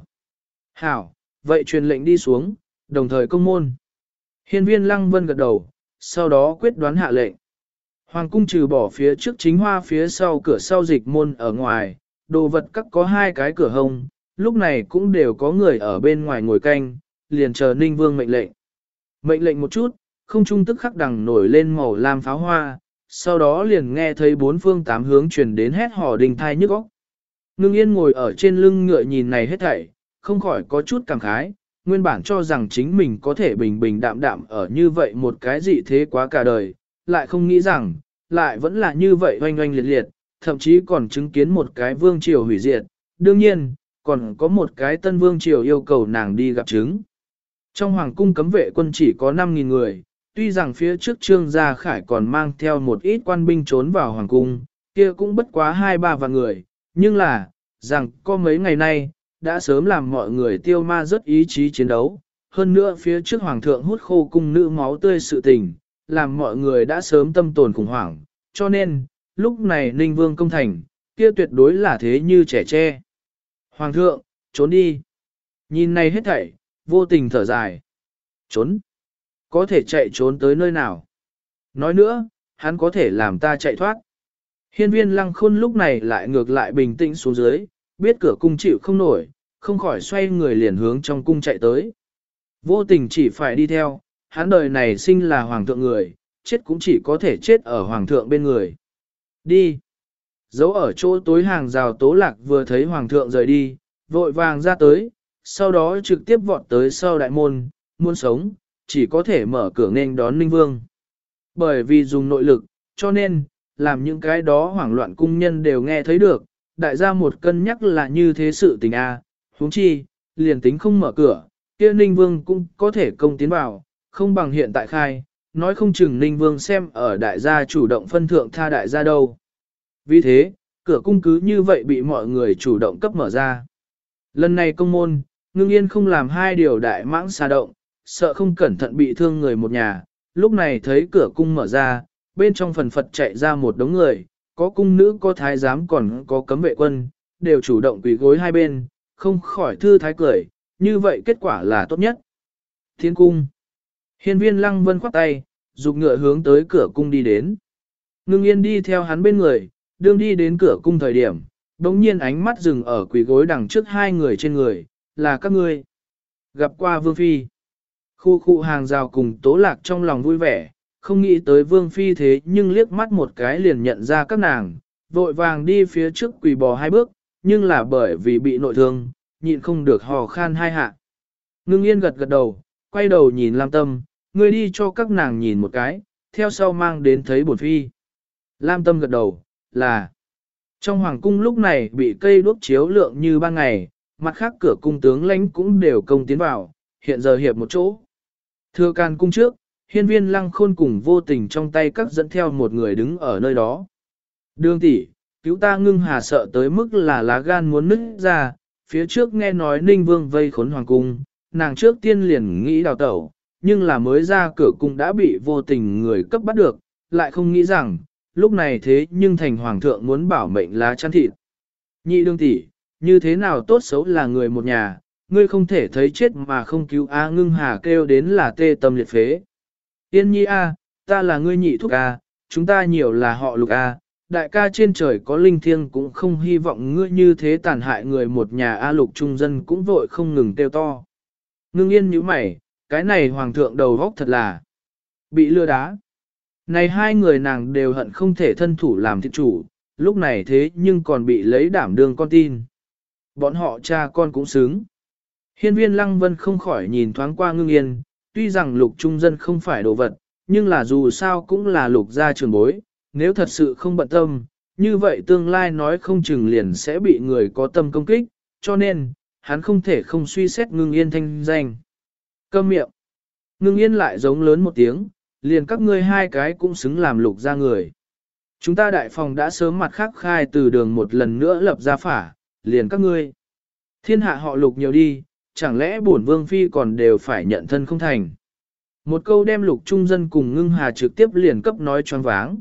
Hảo, vậy truyền lệnh đi xuống, đồng thời công môn. Hiên viên lăng vân gật đầu, sau đó quyết đoán hạ lệnh. Hoàng cung trừ bỏ phía trước chính hoa phía sau cửa sau dịch môn ở ngoài, đồ vật các có hai cái cửa hông, lúc này cũng đều có người ở bên ngoài ngồi canh, liền chờ Ninh Vương mệnh lệnh. Mệnh lệnh một chút, không trung tức khắc đằng nổi lên màu lam pháo hoa, sau đó liền nghe thấy bốn phương tám hướng truyền đến hét hò đình thai nhức óc. Ngưng yên ngồi ở trên lưng ngựa nhìn này hết thảy, không khỏi có chút cảm khái, nguyên bản cho rằng chính mình có thể bình bình đạm đạm ở như vậy một cái gì thế quá cả đời, lại không nghĩ rằng, lại vẫn là như vậy oanh oanh liệt liệt, thậm chí còn chứng kiến một cái vương triều hủy diệt, đương nhiên, còn có một cái tân vương triều yêu cầu nàng đi gặp chứng. Trong hoàng cung cấm vệ quân chỉ có 5.000 người, tuy rằng phía trước trương gia khải còn mang theo một ít quan binh trốn vào hoàng cung, kia cũng bất quá hai ba vạn người, nhưng là, rằng có mấy ngày nay, đã sớm làm mọi người tiêu ma rất ý chí chiến đấu, hơn nữa phía trước hoàng thượng hút khô cung nữ máu tươi sự tình, làm mọi người đã sớm tâm tồn khủng hoảng, cho nên, lúc này Ninh Vương công thành, kia tuyệt đối là thế như trẻ tre. Hoàng thượng, trốn đi. Nhìn này hết thảy, vô tình thở dài. Trốn. Có thể chạy trốn tới nơi nào? Nói nữa, hắn có thể làm ta chạy thoát. Hiên viên lăng khôn lúc này lại ngược lại bình tĩnh xuống dưới, biết cửa cung chịu không nổi, không khỏi xoay người liền hướng trong cung chạy tới. Vô tình chỉ phải đi theo, hắn đời này sinh là hoàng thượng người, chết cũng chỉ có thể chết ở hoàng thượng bên người. Đi. Giấu ở chỗ tối hàng rào tố lạc vừa thấy hoàng thượng rời đi, vội vàng ra tới, sau đó trực tiếp vọt tới sau đại môn, muốn sống, chỉ có thể mở cửa nên đón Ninh Vương. Bởi vì dùng nội lực, cho nên, làm những cái đó hoảng loạn cung nhân đều nghe thấy được, đại gia một cân nhắc là như thế sự tình a, à. huống chi, liền tính không mở cửa, kia Ninh Vương cũng có thể công tiến vào, không bằng hiện tại khai, nói không chừng Ninh Vương xem ở đại gia chủ động phân thượng tha đại gia đâu. Vì thế, cửa cung cứ như vậy bị mọi người chủ động cấp mở ra. Lần này công môn, ngưng yên không làm hai điều đại mãng xa động, sợ không cẩn thận bị thương người một nhà, lúc này thấy cửa cung mở ra, bên trong phần phật chạy ra một đống người, có cung nữ có thái giám còn có cấm vệ quân, đều chủ động quỳ gối hai bên, không khỏi thư thái cười, như vậy kết quả là tốt nhất. Thiên cung Hiên viên lăng vân khoát tay, dục ngựa hướng tới cửa cung đi đến. Ngưng yên đi theo hắn bên người, đương đi đến cửa cung thời điểm, đống nhiên ánh mắt dừng ở quỳ gối đằng trước hai người trên người, là các ngươi. Gặp qua Vương Phi. Khu khu hàng rào cùng tố lạc trong lòng vui vẻ, không nghĩ tới Vương Phi thế nhưng liếc mắt một cái liền nhận ra các nàng, vội vàng đi phía trước quỳ bò hai bước, nhưng là bởi vì bị nội thương, nhịn không được hò khan hai hạ. Ngưng yên gật gật đầu, quay đầu nhìn Lam Tâm, ngươi đi cho các nàng nhìn một cái, theo sau mang đến thấy bổn phi. Lam Tâm gật đầu, là Trong hoàng cung lúc này bị cây đuốc chiếu lượng như ban ngày, mặt khác cửa cung tướng lãnh cũng đều công tiến vào, hiện giờ hiệp một chỗ. Thưa can cung trước, hiên viên lăng khôn cùng vô tình trong tay các dẫn theo một người đứng ở nơi đó. Đường tỷ, cứu ta ngưng hà sợ tới mức là lá gan muốn nứt ra, phía trước nghe nói ninh vương vây khốn hoàng cung, nàng trước tiên liền nghĩ đào tẩu, nhưng là mới ra cửa cung đã bị vô tình người cấp bắt được, lại không nghĩ rằng, lúc này thế nhưng thành hoàng thượng muốn bảo mệnh lá chăn thịt. Nhị đương tỷ, như thế nào tốt xấu là người một nhà, ngươi không thể thấy chết mà không cứu A ngưng hà kêu đến là tê tâm liệt phế. Yên nhi A, ta là ngươi nhị thúc A, chúng ta nhiều là họ lục A, đại ca trên trời có linh thiêng cũng không hy vọng ngươi như thế tàn hại người một nhà A lục trung dân cũng vội không ngừng kêu to. Ngưng yên như mày, cái này hoàng thượng đầu góc thật là bị lừa đá. Này hai người nàng đều hận không thể thân thủ làm thiệt chủ, lúc này thế nhưng còn bị lấy đảm đương con tin. Bọn họ cha con cũng xứng. Hiên viên lăng vân không khỏi nhìn thoáng qua ngưng yên, tuy rằng lục trung dân không phải đồ vật, nhưng là dù sao cũng là lục gia trường bối, nếu thật sự không bận tâm, như vậy tương lai nói không chừng liền sẽ bị người có tâm công kích, cho nên, hắn không thể không suy xét ngưng yên thanh danh. Câm miệng. Ngưng yên lại giống lớn một tiếng, liền các ngươi hai cái cũng xứng làm lục ra người. Chúng ta đại phòng đã sớm mặt khắc khai từ đường một lần nữa lập ra phả, liền các ngươi. Thiên hạ họ lục nhiều đi, chẳng lẽ bổn vương phi còn đều phải nhận thân không thành. Một câu đem lục trung dân cùng ngưng hà trực tiếp liền cấp nói choáng váng.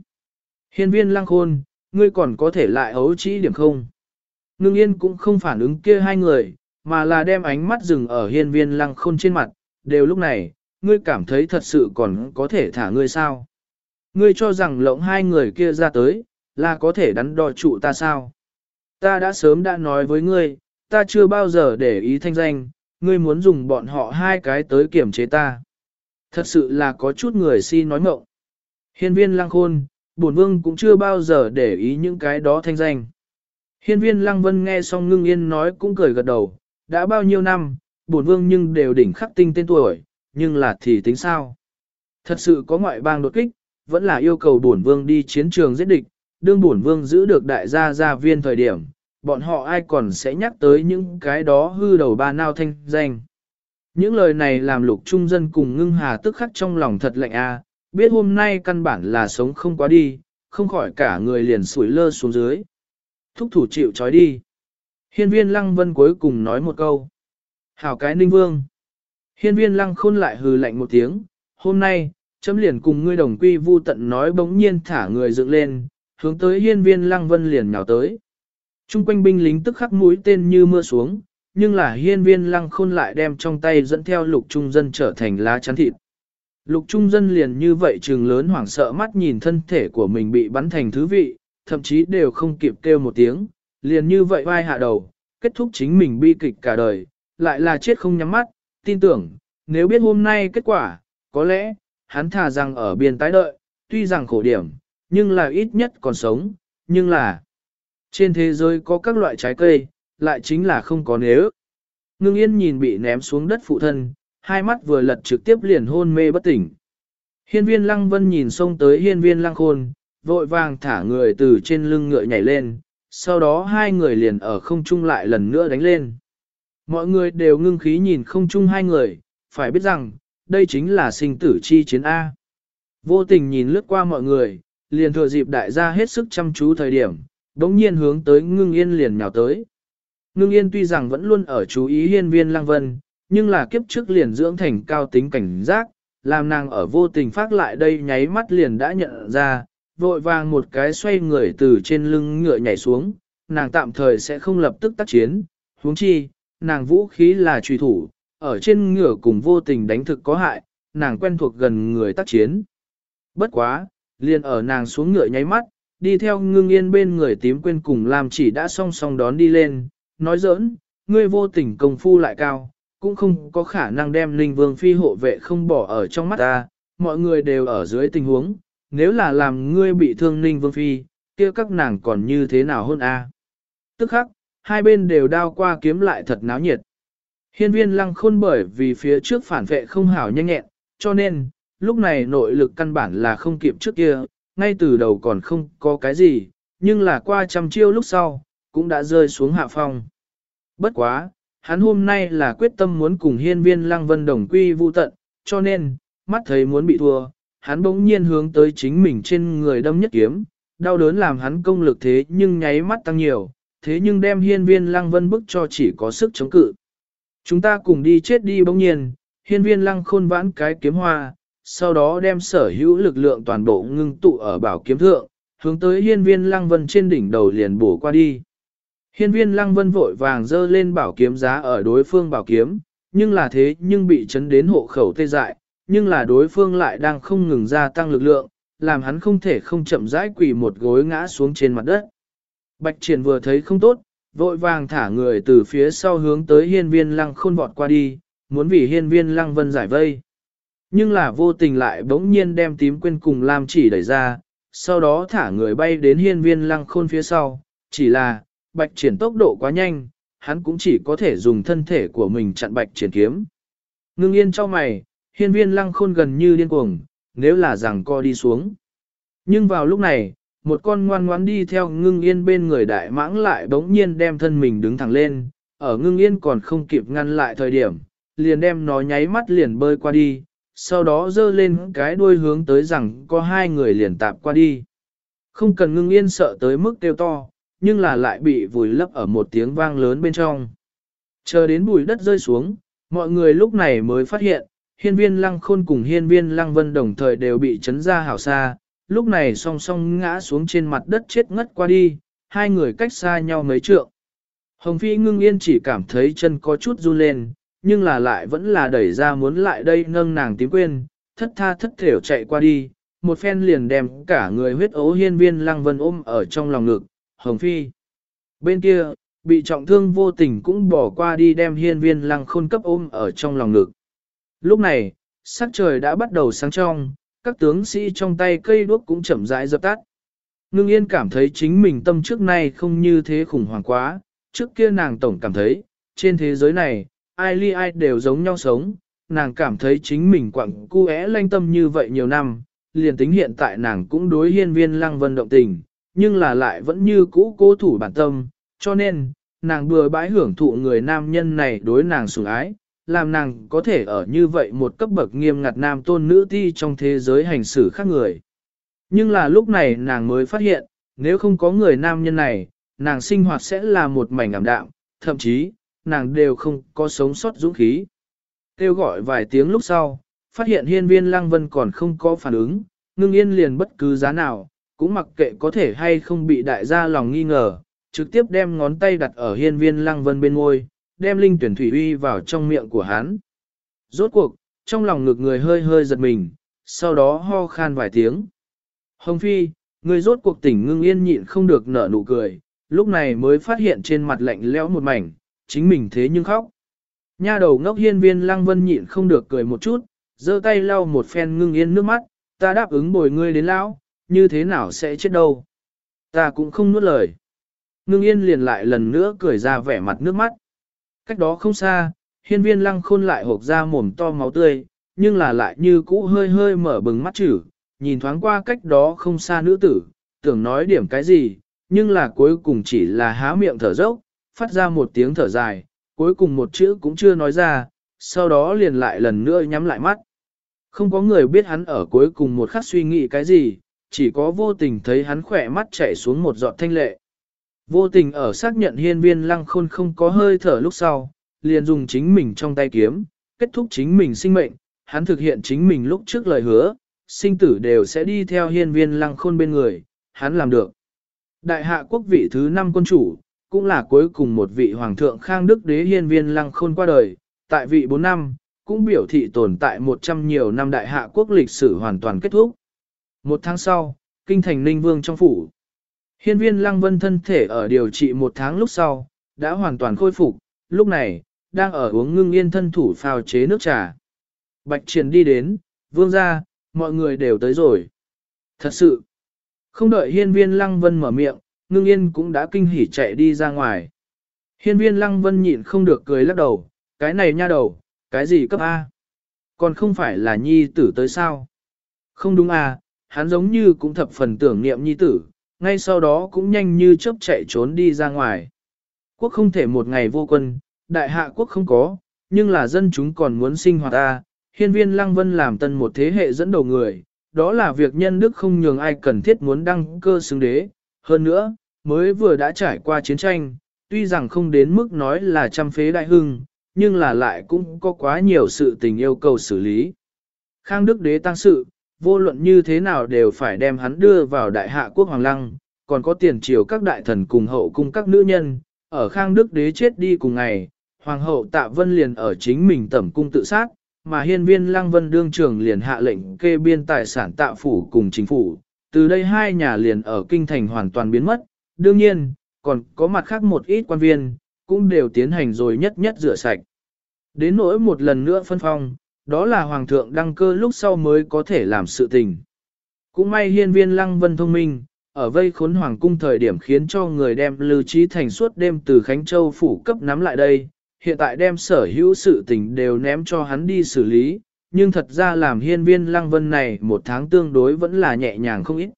Hiên viên lăng khôn, ngươi còn có thể lại ấu trĩ điểm không? Ngưng yên cũng không phản ứng kia hai người, mà là đem ánh mắt dừng ở hiên viên lăng khôn trên mặt, đều lúc này, ngươi cảm thấy thật sự còn có thể thả ngươi sao? Ngươi cho rằng lộng hai người kia ra tới, là có thể đắn đo trụ ta sao? Ta đã sớm đã nói với ngươi, ta chưa bao giờ để ý thanh danh, ngươi muốn dùng bọn họ hai cái tới kiểm chế ta. Thật sự là có chút người si nói mộng. Hiên viên lăng khôn, bổn vương cũng chưa bao giờ để ý những cái đó thanh danh. Hiên viên lăng vân nghe xong ngưng yên nói cũng cười gật đầu, đã bao nhiêu năm, bổn vương nhưng đều đỉnh khắc tinh tên tuổi, nhưng là thì tính sao? Thật sự có ngoại bang đột kích, vẫn là yêu cầu bổn vương đi chiến trường giết địch, đương bổn vương giữ được đại gia gia viên thời điểm, bọn họ ai còn sẽ nhắc tới những cái đó hư đầu ba nao thanh danh. Những lời này làm lục trung dân cùng ngưng hà tức khắc trong lòng thật lạnh a, biết hôm nay căn bản là sống không quá đi, không khỏi cả người liền sủi lơ xuống dưới. Thúc thủ chịu trói đi. Hiên viên lăng vân cuối cùng nói một câu. Hảo cái ninh vương. Hiên viên lăng khôn lại hừ lạnh một tiếng, hôm nay, chấm liền cùng ngươi đồng quy vu tận nói bỗng nhiên thả người dựng lên, hướng tới hiên viên lăng vân liền nhào tới. Trung quanh binh lính tức khắc mũi tên như mưa xuống, nhưng là hiên viên lăng khôn lại đem trong tay dẫn theo lục trung dân trở thành lá chắn thịt. Lục trung dân liền như vậy trừng lớn hoảng sợ mắt nhìn thân thể của mình bị bắn thành thứ vị, thậm chí đều không kịp kêu một tiếng, liền như vậy vai hạ đầu, kết thúc chính mình bi kịch cả đời, lại là chết không nhắm mắt, tin tưởng, nếu biết hôm nay kết quả, có lẽ, hắn thà rằng ở biên tái đợi, tuy rằng khổ điểm, nhưng là ít nhất còn sống, nhưng là trên thế giới có các loại trái cây, lại chính là không có nếu. Ngưng yên nhìn bị ném xuống đất phụ thân, hai mắt vừa lật trực tiếp liền hôn mê bất tỉnh. Hiên viên lăng vân nhìn xông tới hiên viên lăng khôn, vội vàng thả người từ trên lưng ngựa nhảy lên, sau đó hai người liền ở không trung lại lần nữa đánh lên. Mọi người đều ngưng khí nhìn không chung hai người, phải biết rằng, đây chính là sinh tử chi chiến A. Vô tình nhìn lướt qua mọi người, liền thừa dịp đại gia hết sức chăm chú thời điểm, đống nhiên hướng tới ngưng yên liền nhào tới. Ngưng yên tuy rằng vẫn luôn ở chú ý hiên viên Lang vân, nhưng là kiếp trước liền dưỡng thành cao tính cảnh giác, làm nàng ở vô tình phát lại đây nháy mắt liền đã nhận ra, vội vàng một cái xoay người từ trên lưng ngựa nhảy xuống, nàng tạm thời sẽ không lập tức tác chiến, huống chi, nàng vũ khí là truy thủ, ở trên ngựa cùng vô tình đánh thực có hại, nàng quen thuộc gần người tác chiến. Bất quá, liền ở nàng xuống ngựa nháy mắt, đi theo ngưng yên bên người tím quên cùng làm chỉ đã song song đón đi lên, nói giỡn, ngươi vô tình công phu lại cao, cũng không có khả năng đem linh vương phi hộ vệ không bỏ ở trong mắt ta, mọi người đều ở dưới tình huống, nếu là làm ngươi bị thương ninh vương phi, kia các nàng còn như thế nào hơn a? Tức khắc, hai bên đều đao qua kiếm lại thật náo nhiệt. Hiên viên lăng khôn bởi vì phía trước phản vệ không hảo nhanh nhẹn, cho nên, lúc này nội lực căn bản là không kịp trước kia, ngay từ đầu còn không có cái gì, nhưng là qua trăm chiêu lúc sau, cũng đã rơi xuống hạ phong. Bất quá, hắn hôm nay là quyết tâm muốn cùng hiên viên lăng vân đồng quy vu tận, cho nên, mắt thấy muốn bị thua, hắn bỗng nhiên hướng tới chính mình trên người đâm nhất kiếm, đau đớn làm hắn công lực thế nhưng nháy mắt tăng nhiều, thế nhưng đem hiên viên lăng vân bức cho chỉ có sức chống cự. Chúng ta cùng đi chết đi bỗng nhiên, hiên viên lăng khôn vãn cái kiếm hoa, sau đó đem sở hữu lực lượng toàn bộ ngưng tụ ở bảo kiếm thượng, hướng tới hiên viên lăng vân trên đỉnh đầu liền bổ qua đi. Hiên viên lăng vân vội vàng dơ lên bảo kiếm giá ở đối phương bảo kiếm, nhưng là thế nhưng bị chấn đến hộ khẩu tê dại, nhưng là đối phương lại đang không ngừng gia tăng lực lượng, làm hắn không thể không chậm rãi quỳ một gối ngã xuống trên mặt đất. Bạch triển vừa thấy không tốt, vội vàng thả người từ phía sau hướng tới hiên viên lăng khôn vọt qua đi, muốn vì hiên viên lăng vân giải vây. Nhưng là vô tình lại bỗng nhiên đem tím quên cùng Lam chỉ đẩy ra, sau đó thả người bay đến hiên viên lăng khôn phía sau, chỉ là, bạch triển tốc độ quá nhanh, hắn cũng chỉ có thể dùng thân thể của mình chặn bạch triển kiếm. Ngưng yên cho mày, hiên viên lăng khôn gần như điên cuồng, nếu là rằng co đi xuống. Nhưng vào lúc này, một con ngoan ngoãn đi theo ngưng yên bên người đại mãng lại bỗng nhiên đem thân mình đứng thẳng lên, ở ngưng yên còn không kịp ngăn lại thời điểm, liền đem nó nháy mắt liền bơi qua đi, sau đó dơ lên cái đuôi hướng tới rằng có hai người liền tạp qua đi. Không cần ngưng yên sợ tới mức kêu to, nhưng là lại bị vùi lấp ở một tiếng vang lớn bên trong. Chờ đến bùi đất rơi xuống, mọi người lúc này mới phát hiện, hiên viên lăng khôn cùng hiên viên lăng vân đồng thời đều bị chấn ra hảo xa, lúc này song song ngã xuống trên mặt đất chết ngất qua đi, hai người cách xa nhau mấy trượng. Hồng Phi ngưng yên chỉ cảm thấy chân có chút run lên, nhưng là lại vẫn là đẩy ra muốn lại đây nâng nàng tím quên, thất tha thất thểu chạy qua đi, một phen liền đem cả người huyết ấu hiên viên lăng vân ôm ở trong lòng ngực, Hồng Phi. Bên kia, bị trọng thương vô tình cũng bỏ qua đi đem hiên viên lăng khôn cấp ôm ở trong lòng ngực. Lúc này, sắc trời đã bắt đầu sáng trong, các tướng sĩ trong tay cây đuốc cũng chậm rãi dập tắt. Ngưng yên cảm thấy chính mình tâm trước nay không như thế khủng hoảng quá, trước kia nàng tổng cảm thấy, trên thế giới này, ai ly ai đều giống nhau sống, nàng cảm thấy chính mình quặng cu é lanh tâm như vậy nhiều năm, liền tính hiện tại nàng cũng đối hiên viên lăng vân động tình, nhưng là lại vẫn như cũ cố thủ bản tâm, cho nên, nàng bừa bãi hưởng thụ người nam nhân này đối nàng sủng ái, làm nàng có thể ở như vậy một cấp bậc nghiêm ngặt nam tôn nữ ti trong thế giới hành xử khác người. Nhưng là lúc này nàng mới phát hiện, nếu không có người nam nhân này, nàng sinh hoạt sẽ là một mảnh ảm đạm, thậm chí, nàng đều không có sống sót dũng khí. Kêu gọi vài tiếng lúc sau, phát hiện hiên viên lăng vân còn không có phản ứng, ngưng yên liền bất cứ giá nào, cũng mặc kệ có thể hay không bị đại gia lòng nghi ngờ, trực tiếp đem ngón tay đặt ở hiên viên lăng vân bên ngôi, đem linh tuyển thủy uy vào trong miệng của hắn. Rốt cuộc, trong lòng ngực người hơi hơi giật mình, sau đó ho khan vài tiếng. Hồng Phi, người rốt cuộc tỉnh ngưng yên nhịn không được nở nụ cười, lúc này mới phát hiện trên mặt lạnh lẽo một mảnh, chính mình thế nhưng khóc. Nha đầu ngốc hiên viên lăng vân nhịn không được cười một chút, giơ tay lau một phen ngưng yên nước mắt, ta đáp ứng bồi ngươi đến lão, như thế nào sẽ chết đâu. Ta cũng không nuốt lời. Ngưng yên liền lại lần nữa cười ra vẻ mặt nước mắt. Cách đó không xa, hiên viên lăng khôn lại hộp ra mồm to máu tươi, nhưng là lại như cũ hơi hơi mở bừng mắt chữ, nhìn thoáng qua cách đó không xa nữ tử, tưởng nói điểm cái gì, nhưng là cuối cùng chỉ là há miệng thở dốc, phát ra một tiếng thở dài, cuối cùng một chữ cũng chưa nói ra, sau đó liền lại lần nữa nhắm lại mắt. Không có người biết hắn ở cuối cùng một khắc suy nghĩ cái gì, chỉ có vô tình thấy hắn khỏe mắt chảy xuống một giọt thanh lệ. Vô tình ở xác nhận hiên viên lăng khôn không có hơi thở lúc sau, liền dùng chính mình trong tay kiếm, kết thúc chính mình sinh mệnh, hắn thực hiện chính mình lúc trước lời hứa, sinh tử đều sẽ đi theo hiên viên lăng khôn bên người, hắn làm được. Đại hạ quốc vị thứ năm quân chủ, cũng là cuối cùng một vị hoàng thượng khang đức đế hiên viên lăng khôn qua đời, tại vị 4 năm, cũng biểu thị tồn tại 100 nhiều năm đại hạ quốc lịch sử hoàn toàn kết thúc. Một tháng sau, kinh thành Ninh Vương trong phủ. Hiên viên lăng vân thân thể ở điều trị một tháng lúc sau, đã hoàn toàn khôi phục, lúc này, đang ở uống ngưng yên thân thủ phào chế nước trà. Bạch triển đi đến, vương ra, mọi người đều tới rồi. Thật sự, không đợi hiên viên lăng vân mở miệng, ngưng yên cũng đã kinh hỉ chạy đi ra ngoài. Hiên viên lăng vân nhịn không được cười lắc đầu, cái này nha đầu, cái gì cấp A? Còn không phải là nhi tử tới sao? Không đúng à, hắn giống như cũng thập phần tưởng niệm nhi tử, ngay sau đó cũng nhanh như chớp chạy trốn đi ra ngoài. Quốc không thể một ngày vô quân, đại hạ quốc không có, nhưng là dân chúng còn muốn sinh hoạt ta, hiên viên lăng vân làm tân một thế hệ dẫn đầu người, đó là việc nhân đức không nhường ai cần thiết muốn đăng cơ xứng đế. Hơn nữa, mới vừa đã trải qua chiến tranh, tuy rằng không đến mức nói là trăm phế đại hưng, nhưng là lại cũng có quá nhiều sự tình yêu cầu xử lý. Khang Đức Đế tăng sự, vô luận như thế nào đều phải đem hắn đưa vào đại hạ quốc hoàng lăng, còn có tiền triều các đại thần cùng hậu cung các nữ nhân, ở Khang Đức Đế chết đi cùng ngày, hoàng hậu tạ vân liền ở chính mình tẩm cung tự sát, mà hiên viên lăng vân đương trưởng liền hạ lệnh kê biên tài sản tạ phủ cùng chính phủ, từ đây hai nhà liền ở kinh thành hoàn toàn biến mất, đương nhiên, còn có mặt khác một ít quan viên, cũng đều tiến hành rồi nhất nhất rửa sạch. Đến nỗi một lần nữa phân phong, đó là hoàng thượng đăng cơ lúc sau mới có thể làm sự tình. Cũng may hiên viên lăng vân thông minh, ở vây khốn hoàng cung thời điểm khiến cho người đem lưu trí thành suốt đêm từ Khánh Châu phủ cấp nắm lại đây, hiện tại đem sở hữu sự tình đều ném cho hắn đi xử lý, nhưng thật ra làm hiên viên lăng vân này một tháng tương đối vẫn là nhẹ nhàng không ít.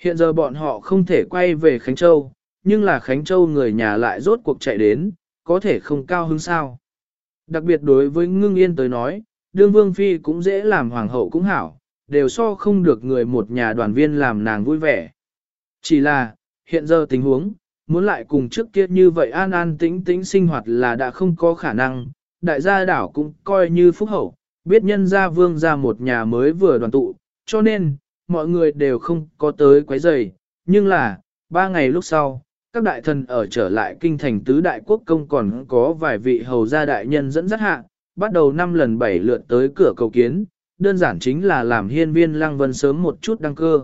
Hiện giờ bọn họ không thể quay về Khánh Châu, nhưng là Khánh Châu người nhà lại rốt cuộc chạy đến, có thể không cao hứng sao. Đặc biệt đối với ngưng yên tới nói, đương vương phi cũng dễ làm hoàng hậu cũng hảo, đều so không được người một nhà đoàn viên làm nàng vui vẻ. Chỉ là, hiện giờ tình huống, muốn lại cùng trước kia như vậy an an tĩnh tĩnh sinh hoạt là đã không có khả năng, đại gia đảo cũng coi như phúc hậu, biết nhân gia vương gia một nhà mới vừa đoàn tụ, cho nên, mọi người đều không có tới quấy rầy, nhưng là, ba ngày lúc sau, các đại thần ở trở lại kinh thành tứ đại quốc công còn có vài vị hầu gia đại nhân dẫn dắt hạ, bắt đầu năm lần bảy lượt tới cửa cầu kiến, đơn giản chính là làm hiên viên lăng vân sớm một chút đăng cơ.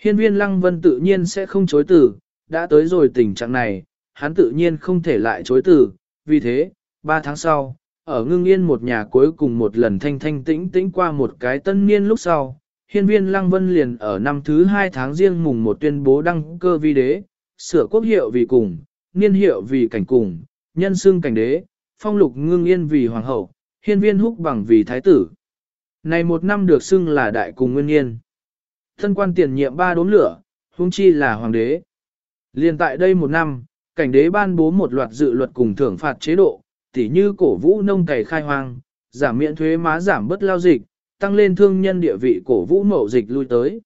Hiên viên lăng vân tự nhiên sẽ không chối từ, đã tới rồi tình trạng này, hắn tự nhiên không thể lại chối từ, vì thế, ba tháng sau, ở ngưng yên một nhà cuối cùng một lần thanh thanh tĩnh tĩnh qua một cái tân niên lúc sau, hiên viên lăng vân liền ở năm thứ hai tháng riêng mùng một tuyên bố đăng cơ vi đế, sửa quốc hiệu vì cùng, niên hiệu vì cảnh cùng, nhân xương cảnh đế, phong lục ngưng yên vì hoàng hậu, hiên viên húc bằng vì thái tử. Này một năm được xưng là đại cùng nguyên yên, Thân quan tiền nhiệm ba đốm lửa, huống chi là hoàng đế. Liên tại đây một năm, cảnh đế ban bố một loạt dự luật cùng thưởng phạt chế độ, tỉ như cổ vũ nông cày khai hoang, giảm miễn thuế má giảm bất lao dịch, tăng lên thương nhân địa vị cổ vũ mậu dịch lui tới.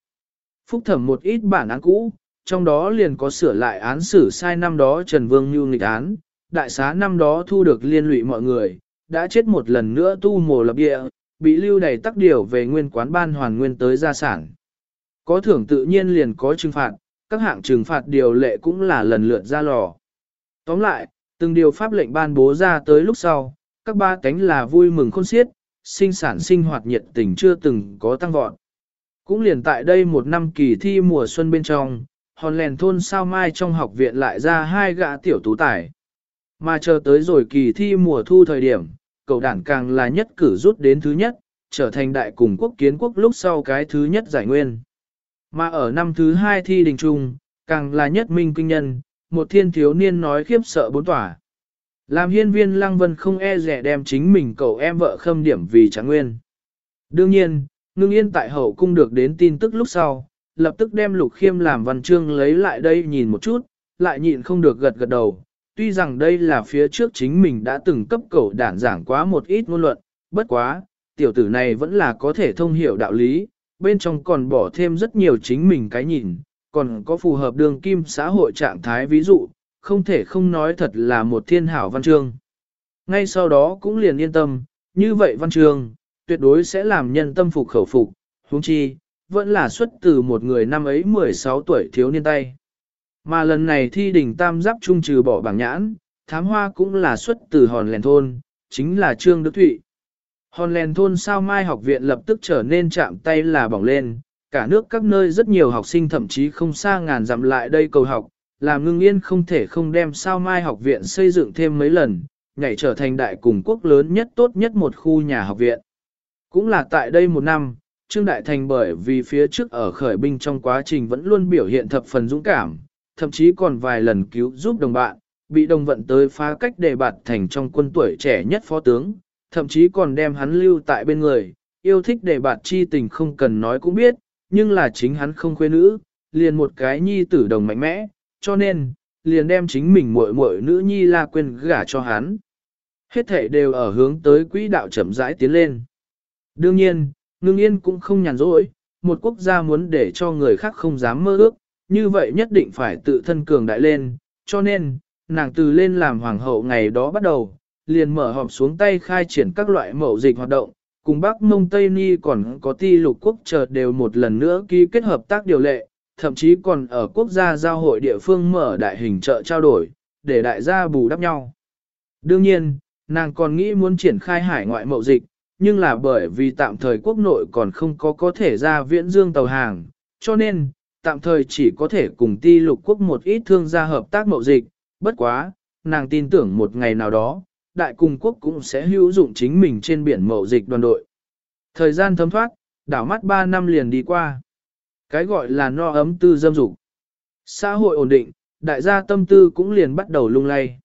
Phúc thẩm một ít bản án cũ, trong đó liền có sửa lại án xử sai năm đó Trần Vương Nhu nghịch án, đại xá năm đó thu được liên lụy mọi người, đã chết một lần nữa tu mồ lập địa, bị lưu đầy tắc điều về nguyên quán ban hoàn nguyên tới gia sản. Có thưởng tự nhiên liền có trừng phạt, các hạng trừng phạt điều lệ cũng là lần lượt ra lò. Tóm lại, từng điều pháp lệnh ban bố ra tới lúc sau, các ba cánh là vui mừng khôn xiết, sinh sản sinh hoạt nhiệt tình chưa từng có tăng vọt. Cũng liền tại đây một năm kỳ thi mùa xuân bên trong, hòn lèn thôn sao mai trong học viện lại ra hai gã tiểu tú tài. Mà chờ tới rồi kỳ thi mùa thu thời điểm, cầu đảng càng là nhất cử rút đến thứ nhất, trở thành đại cùng quốc kiến quốc lúc sau cái thứ nhất giải nguyên. Mà ở năm thứ hai thi đình trung, càng là nhất minh kinh nhân, một thiên thiếu niên nói khiếp sợ bốn tỏa. Làm hiên viên lăng vân không e rẻ đem chính mình cậu em vợ khâm điểm vì tráng nguyên. Đương nhiên, ngưng yên tại hậu cung được đến tin tức lúc sau, lập tức đem lục khiêm làm văn chương lấy lại đây nhìn một chút, lại nhịn không được gật gật đầu. Tuy rằng đây là phía trước chính mình đã từng cấp cầu đản giảng quá một ít ngôn luận, bất quá, tiểu tử này vẫn là có thể thông hiểu đạo lý, bên trong còn bỏ thêm rất nhiều chính mình cái nhìn, còn có phù hợp đường kim xã hội trạng thái ví dụ, không thể không nói thật là một thiên hảo văn chương. Ngay sau đó cũng liền yên tâm, như vậy văn chương, tuyệt đối sẽ làm nhân tâm phục khẩu phục, huống chi, vẫn là xuất từ một người năm ấy 16 tuổi thiếu niên tay. Mà lần này thi đỉnh tam giáp trung trừ bỏ bảng nhãn, thám hoa cũng là xuất từ hòn lèn thôn, chính là Trương Đức Thụy. Hòn lèn thôn sao mai học viện lập tức trở nên chạm tay là bỏng lên, cả nước các nơi rất nhiều học sinh thậm chí không xa ngàn dặm lại đây cầu học, làm ngưng yên không thể không đem sao mai học viện xây dựng thêm mấy lần, nhảy trở thành đại cùng quốc lớn nhất tốt nhất một khu nhà học viện. Cũng là tại đây một năm, Trương Đại Thành bởi vì phía trước ở khởi binh trong quá trình vẫn luôn biểu hiện thập phần dũng cảm, thậm chí còn vài lần cứu giúp đồng bạn, bị đồng vận tới phá cách đề bạt thành trong quân tuổi trẻ nhất phó tướng, thậm chí còn đem hắn lưu tại bên người, yêu thích đề bạt chi tình không cần nói cũng biết, nhưng là chính hắn không khuê nữ, liền một cái nhi tử đồng mạnh mẽ, cho nên, liền đem chính mình muội muội nữ nhi La Quyên gả cho hắn. Hết thể đều ở hướng tới quỹ đạo chậm rãi tiến lên. Đương nhiên, ngưng yên cũng không nhàn rỗi, một quốc gia muốn để cho người khác không dám mơ ước, như vậy nhất định phải tự thân cường đại lên, cho nên, nàng từ lên làm hoàng hậu ngày đó bắt đầu, liền mở họp xuống tay khai triển các loại mậu dịch hoạt động, cùng Bắc Mông Tây Ni còn có ti lục quốc chờ đều một lần nữa ký kết hợp tác điều lệ, thậm chí còn ở quốc gia giao hội địa phương mở đại hình chợ trao đổi, để đại gia bù đắp nhau. Đương nhiên, nàng còn nghĩ muốn triển khai hải ngoại mậu dịch, nhưng là bởi vì tạm thời quốc nội còn không có có thể ra viễn dương tàu hàng, cho nên, tạm thời chỉ có thể cùng ti lục quốc một ít thương gia hợp tác mậu dịch, bất quá, nàng tin tưởng một ngày nào đó, đại cùng quốc cũng sẽ hữu dụng chính mình trên biển mậu dịch đoàn đội. Thời gian thấm thoát, đảo mắt 3 năm liền đi qua. Cái gọi là no ấm tư dâm dục. Xã hội ổn định, đại gia tâm tư cũng liền bắt đầu lung lay.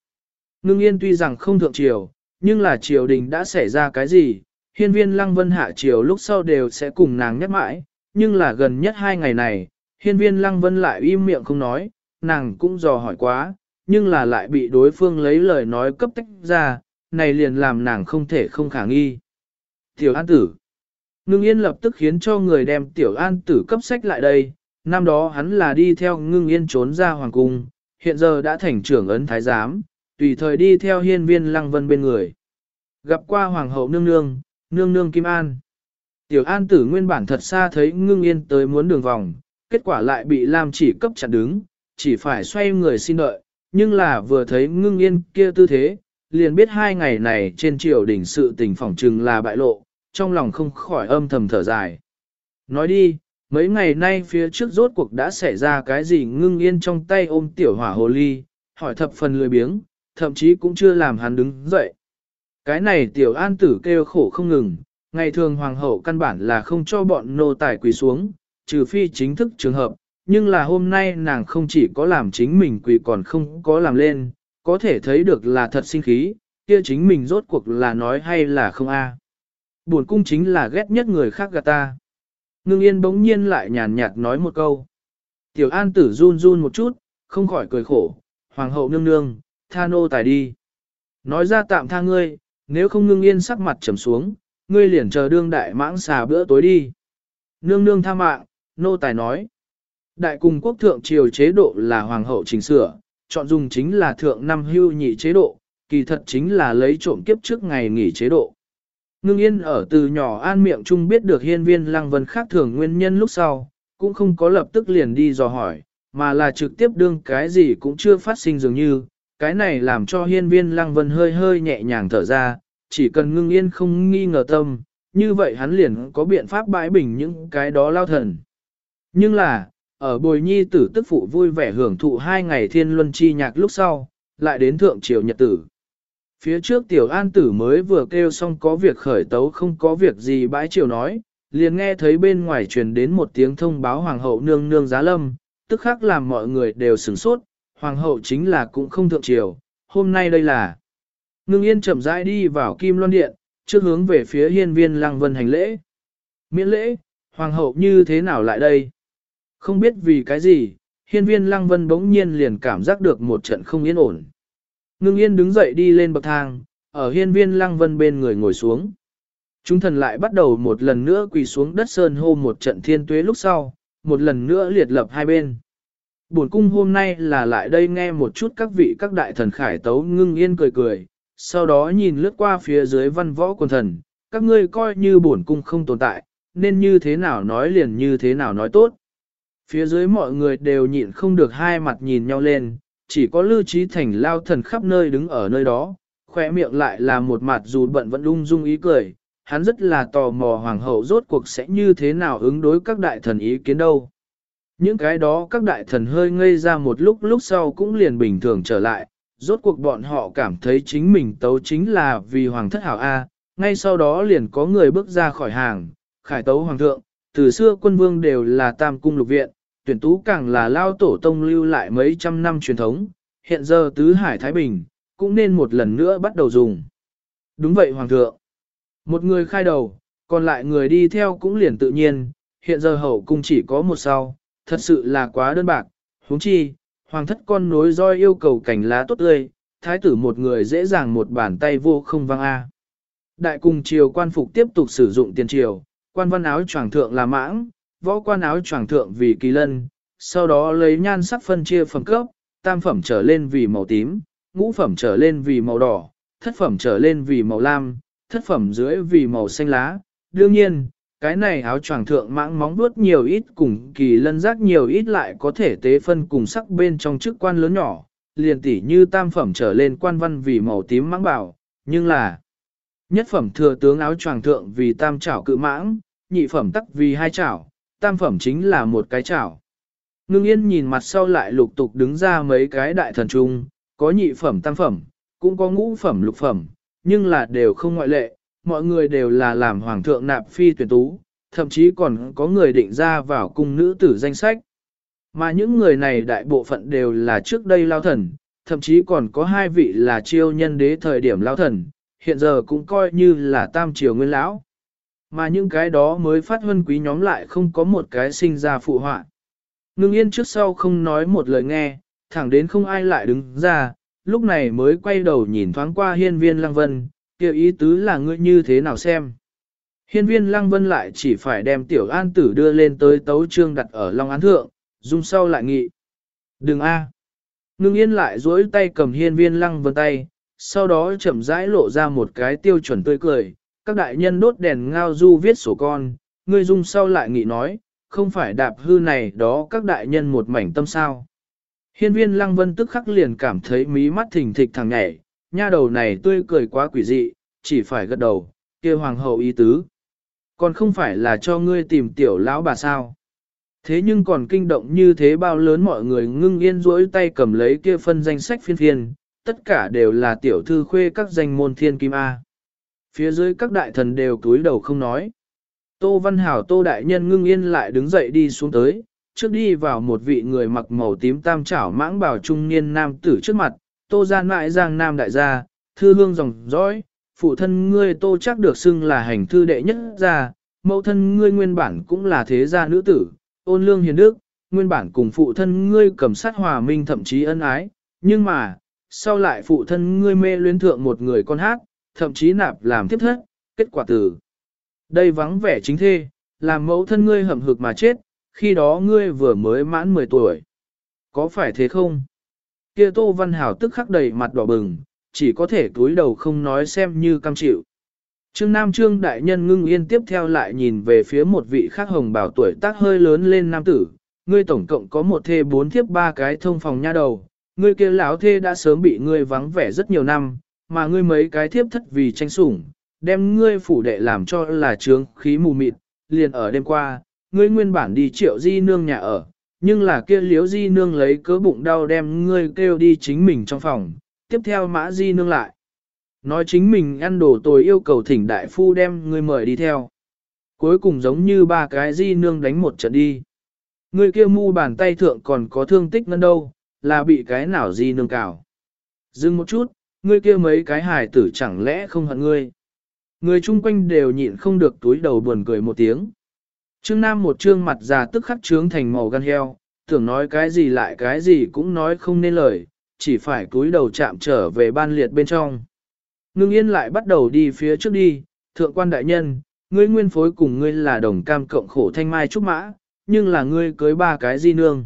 Ngưng yên tuy rằng không thượng triều, nhưng là triều đình đã xảy ra cái gì, hiên viên lăng vân hạ triều lúc sau đều sẽ cùng nàng nhắc mãi, nhưng là gần nhất hai ngày này, hiên viên lăng vân lại im miệng không nói, nàng cũng dò hỏi quá, nhưng là lại bị đối phương lấy lời nói cấp tách ra, này liền làm nàng không thể không khả nghi. Tiểu An Tử Ngưng Yên lập tức khiến cho người đem Tiểu An Tử cấp sách lại đây, năm đó hắn là đi theo Ngưng Yên trốn ra hoàng cung, hiện giờ đã thành trưởng ấn thái giám, tùy thời đi theo hiên viên lăng vân bên người. Gặp qua hoàng hậu nương nương, nương nương Kim An. Tiểu An Tử nguyên bản thật xa thấy Ngưng Yên tới muốn đường vòng, kết quả lại bị Lam chỉ cấp chặn đứng, chỉ phải xoay người xin đợi, nhưng là vừa thấy ngưng yên kia tư thế, liền biết hai ngày này trên triều đỉnh sự tình phỏng trừng là bại lộ, trong lòng không khỏi âm thầm thở dài. Nói đi, mấy ngày nay phía trước rốt cuộc đã xảy ra cái gì ngưng yên trong tay ôm tiểu hỏa hồ ly, hỏi thập phần lười biếng, thậm chí cũng chưa làm hắn đứng dậy. Cái này tiểu an tử kêu khổ không ngừng, ngày thường hoàng hậu căn bản là không cho bọn nô tài quỳ xuống, trừ phi chính thức trường hợp, nhưng là hôm nay nàng không chỉ có làm chính mình quỳ còn không có làm lên, có thể thấy được là thật sinh khí, kia chính mình rốt cuộc là nói hay là không a. Buồn cung chính là ghét nhất người khác gạt ta. Ngưng yên bỗng nhiên lại nhàn nhạt nói một câu. Tiểu an tử run run một chút, không khỏi cười khổ, hoàng hậu nương nương, tha nô tài đi. Nói ra tạm tha ngươi, nếu không ngưng yên sắc mặt trầm xuống, ngươi liền chờ đương đại mãng xà bữa tối đi. Nương nương tha mạng, nô tài nói. Đại cùng quốc thượng triều chế độ là hoàng hậu chỉnh sửa, chọn dùng chính là thượng năm hưu nhị chế độ, kỳ thật chính là lấy trộm kiếp trước ngày nghỉ chế độ. Ngưng yên ở từ nhỏ an miệng chung biết được hiên viên lăng vân khác thường nguyên nhân lúc sau, cũng không có lập tức liền đi dò hỏi, mà là trực tiếp đương cái gì cũng chưa phát sinh dường như, cái này làm cho hiên viên lăng vân hơi hơi nhẹ nhàng thở ra, chỉ cần ngưng yên không nghi ngờ tâm, như vậy hắn liền có biện pháp bãi bình những cái đó lao thần. Nhưng là, ở bồi nhi tử tức phụ vui vẻ hưởng thụ hai ngày thiên luân chi nhạc lúc sau, lại đến thượng triều nhật tử. Phía trước tiểu an tử mới vừa kêu xong có việc khởi tấu không có việc gì bãi triều nói, liền nghe thấy bên ngoài truyền đến một tiếng thông báo hoàng hậu nương nương giá lâm, tức khắc làm mọi người đều sửng sốt, hoàng hậu chính là cũng không thượng triều, hôm nay đây là. Ngưng yên chậm rãi đi vào kim loan điện, trước hướng về phía hiên viên lăng vân hành lễ. Miễn lễ, hoàng hậu như thế nào lại đây? Không biết vì cái gì, hiên viên lăng vân bỗng nhiên liền cảm giác được một trận không yên ổn. Ngưng yên đứng dậy đi lên bậc thang, ở hiên viên lăng vân bên người ngồi xuống. Chúng thần lại bắt đầu một lần nữa quỳ xuống đất sơn hô một trận thiên tuế lúc sau, một lần nữa liệt lập hai bên. Buồn cung hôm nay là lại đây nghe một chút các vị các đại thần khải tấu ngưng yên cười cười, sau đó nhìn lướt qua phía dưới văn võ quần thần, các ngươi coi như buồn cung không tồn tại, nên như thế nào nói liền như thế nào nói tốt. Phía dưới mọi người đều nhịn không được hai mặt nhìn nhau lên, chỉ có Lưu Trí Thành lao thần khắp nơi đứng ở nơi đó, khỏe miệng lại là một mặt dù bận vẫn ung dung ý cười, hắn rất là tò mò hoàng hậu rốt cuộc sẽ như thế nào ứng đối các đại thần ý kiến đâu. Những cái đó các đại thần hơi ngây ra một lúc lúc sau cũng liền bình thường trở lại, rốt cuộc bọn họ cảm thấy chính mình tấu chính là vì hoàng thất hảo A, ngay sau đó liền có người bước ra khỏi hàng, khải tấu hoàng thượng, từ xưa quân vương đều là tam cung lục viện, tuyển tú càng là lao tổ tông lưu lại mấy trăm năm truyền thống, hiện giờ tứ hải Thái Bình, cũng nên một lần nữa bắt đầu dùng. Đúng vậy Hoàng thượng. Một người khai đầu, còn lại người đi theo cũng liền tự nhiên, hiện giờ hậu cung chỉ có một sau, thật sự là quá đơn bạc, huống chi, hoàng thất con nối roi yêu cầu cảnh lá tốt tươi, thái tử một người dễ dàng một bàn tay vô không vang a. Đại cùng triều quan phục tiếp tục sử dụng tiền triều, quan văn áo choàng thượng là mãng, võ quan áo choàng thượng vì kỳ lân, sau đó lấy nhan sắc phân chia phẩm cấp, tam phẩm trở lên vì màu tím, ngũ phẩm trở lên vì màu đỏ, thất phẩm trở lên vì màu lam, thất phẩm dưới vì màu xanh lá. Đương nhiên, cái này áo choàng thượng mãng móng đuốt nhiều ít cùng kỳ lân giác nhiều ít lại có thể tế phân cùng sắc bên trong chức quan lớn nhỏ, liền tỉ như tam phẩm trở lên quan văn vì màu tím mãng bảo, nhưng là nhất phẩm thừa tướng áo choàng thượng vì tam chảo cự mãng, nhị phẩm tắc vì hai chảo, tam phẩm chính là một cái chảo. Ngưng yên nhìn mặt sau lại lục tục đứng ra mấy cái đại thần trung, có nhị phẩm tam phẩm, cũng có ngũ phẩm lục phẩm, nhưng là đều không ngoại lệ, mọi người đều là làm hoàng thượng nạp phi tuyển tú, thậm chí còn có người định ra vào cung nữ tử danh sách. Mà những người này đại bộ phận đều là trước đây lao thần, thậm chí còn có hai vị là chiêu nhân đế thời điểm lao thần, hiện giờ cũng coi như là tam triều nguyên lão. Mà những cái đó mới phát huân quý nhóm lại không có một cái sinh ra phụ họa. Ngưng yên trước sau không nói một lời nghe, thẳng đến không ai lại đứng ra, lúc này mới quay đầu nhìn thoáng qua hiên viên lăng vân, kêu ý tứ là ngươi như thế nào xem. Hiên viên lăng vân lại chỉ phải đem tiểu an tử đưa lên tới tấu trương đặt ở Long Án Thượng, dung sau lại nghị. Đừng a. Ngưng yên lại duỗi tay cầm hiên viên lăng vân tay, sau đó chậm rãi lộ ra một cái tiêu chuẩn tươi cười. Các đại nhân đốt đèn ngao du viết sổ con, ngươi dung sau lại nghị nói, không phải đạp hư này đó các đại nhân một mảnh tâm sao. Hiên viên lăng vân tức khắc liền cảm thấy mí mắt thình thịch thằng nhảy, nha đầu này tươi cười quá quỷ dị, chỉ phải gật đầu, kia hoàng hậu ý tứ. Còn không phải là cho ngươi tìm tiểu lão bà sao. Thế nhưng còn kinh động như thế bao lớn mọi người ngưng yên rỗi tay cầm lấy kia phân danh sách phiên phiên, tất cả đều là tiểu thư khuê các danh môn thiên kim A. Phía dưới các đại thần đều cúi đầu không nói. Tô Văn Hảo Tô Đại Nhân ngưng yên lại đứng dậy đi xuống tới, trước đi vào một vị người mặc màu tím tam trảo mãng bảo trung niên nam tử trước mặt, Tô Gian mại giang nam đại gia, thư hương dòng dõi, phụ thân ngươi Tô chắc được xưng là hành thư đệ nhất gia, mẫu thân ngươi nguyên bản cũng là thế gia nữ tử, ôn lương hiền đức, nguyên bản cùng phụ thân ngươi cầm sát hòa minh thậm chí ân ái, nhưng mà, sau lại phụ thân ngươi mê luyến thượng một người con hát, thậm chí nạp làm tiếp thất, kết quả từ. Đây vắng vẻ chính thê, làm mẫu thân ngươi hậm hực mà chết, khi đó ngươi vừa mới mãn 10 tuổi. Có phải thế không? Kia Tô Văn Hảo tức khắc đầy mặt đỏ bừng, chỉ có thể túi đầu không nói xem như cam chịu. Trương Nam Trương Đại Nhân ngưng yên tiếp theo lại nhìn về phía một vị khác hồng bảo tuổi tác hơi lớn lên nam tử, ngươi tổng cộng có một thê bốn thiếp ba cái thông phòng nha đầu, ngươi kia lão thê đã sớm bị ngươi vắng vẻ rất nhiều năm, mà ngươi mấy cái thiếp thất vì tranh sủng, đem ngươi phủ đệ làm cho là trướng khí mù mịt, liền ở đêm qua, ngươi nguyên bản đi triệu di nương nhà ở, nhưng là kia liếu di nương lấy cớ bụng đau đem ngươi kêu đi chính mình trong phòng, tiếp theo mã di nương lại. Nói chính mình ăn đồ tồi yêu cầu thỉnh đại phu đem ngươi mời đi theo. Cuối cùng giống như ba cái di nương đánh một trận đi. Ngươi kia mu bàn tay thượng còn có thương tích ngân đâu, là bị cái nào di nương cào. Dừng một chút, ngươi kia mấy cái hài tử chẳng lẽ không hận ngươi. Người chung quanh đều nhịn không được túi đầu buồn cười một tiếng. Trương Nam một trương mặt già tức khắc trướng thành màu gan heo, tưởng nói cái gì lại cái gì cũng nói không nên lời, chỉ phải cúi đầu chạm trở về ban liệt bên trong. Ngưng yên lại bắt đầu đi phía trước đi, thượng quan đại nhân, ngươi nguyên phối cùng ngươi là đồng cam cộng khổ thanh mai trúc mã, nhưng là ngươi cưới ba cái di nương.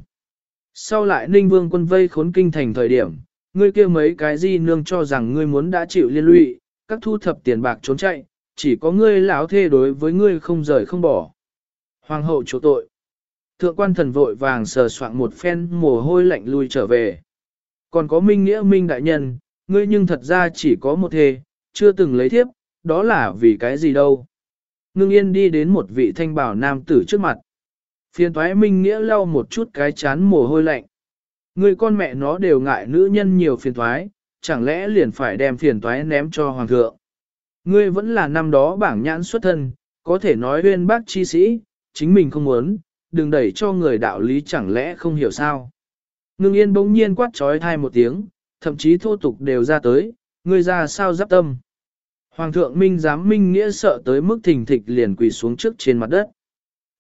Sau lại ninh vương quân vây khốn kinh thành thời điểm, ngươi kia mấy cái gì nương cho rằng ngươi muốn đã chịu liên lụy, các thu thập tiền bạc trốn chạy, chỉ có ngươi lão thê đối với ngươi không rời không bỏ. Hoàng hậu chỗ tội. Thượng quan thần vội vàng sờ soạn một phen mồ hôi lạnh lui trở về. Còn có minh nghĩa minh đại nhân, ngươi nhưng thật ra chỉ có một thê, chưa từng lấy thiếp, đó là vì cái gì đâu. Ngưng yên đi đến một vị thanh bảo nam tử trước mặt. Phiền thoái minh nghĩa lau một chút cái chán mồ hôi lạnh. Người con mẹ nó đều ngại nữ nhân nhiều phiền thoái, chẳng lẽ liền phải đem phiền toái ném cho hoàng thượng. Ngươi vẫn là năm đó bảng nhãn xuất thân, có thể nói huyên bác chi sĩ, chính mình không muốn, đừng đẩy cho người đạo lý chẳng lẽ không hiểu sao. Ngưng yên bỗng nhiên quát trói thai một tiếng, thậm chí thô tục đều ra tới, ngươi ra sao giáp tâm. Hoàng thượng minh giám minh nghĩa sợ tới mức thình thịch liền quỳ xuống trước trên mặt đất.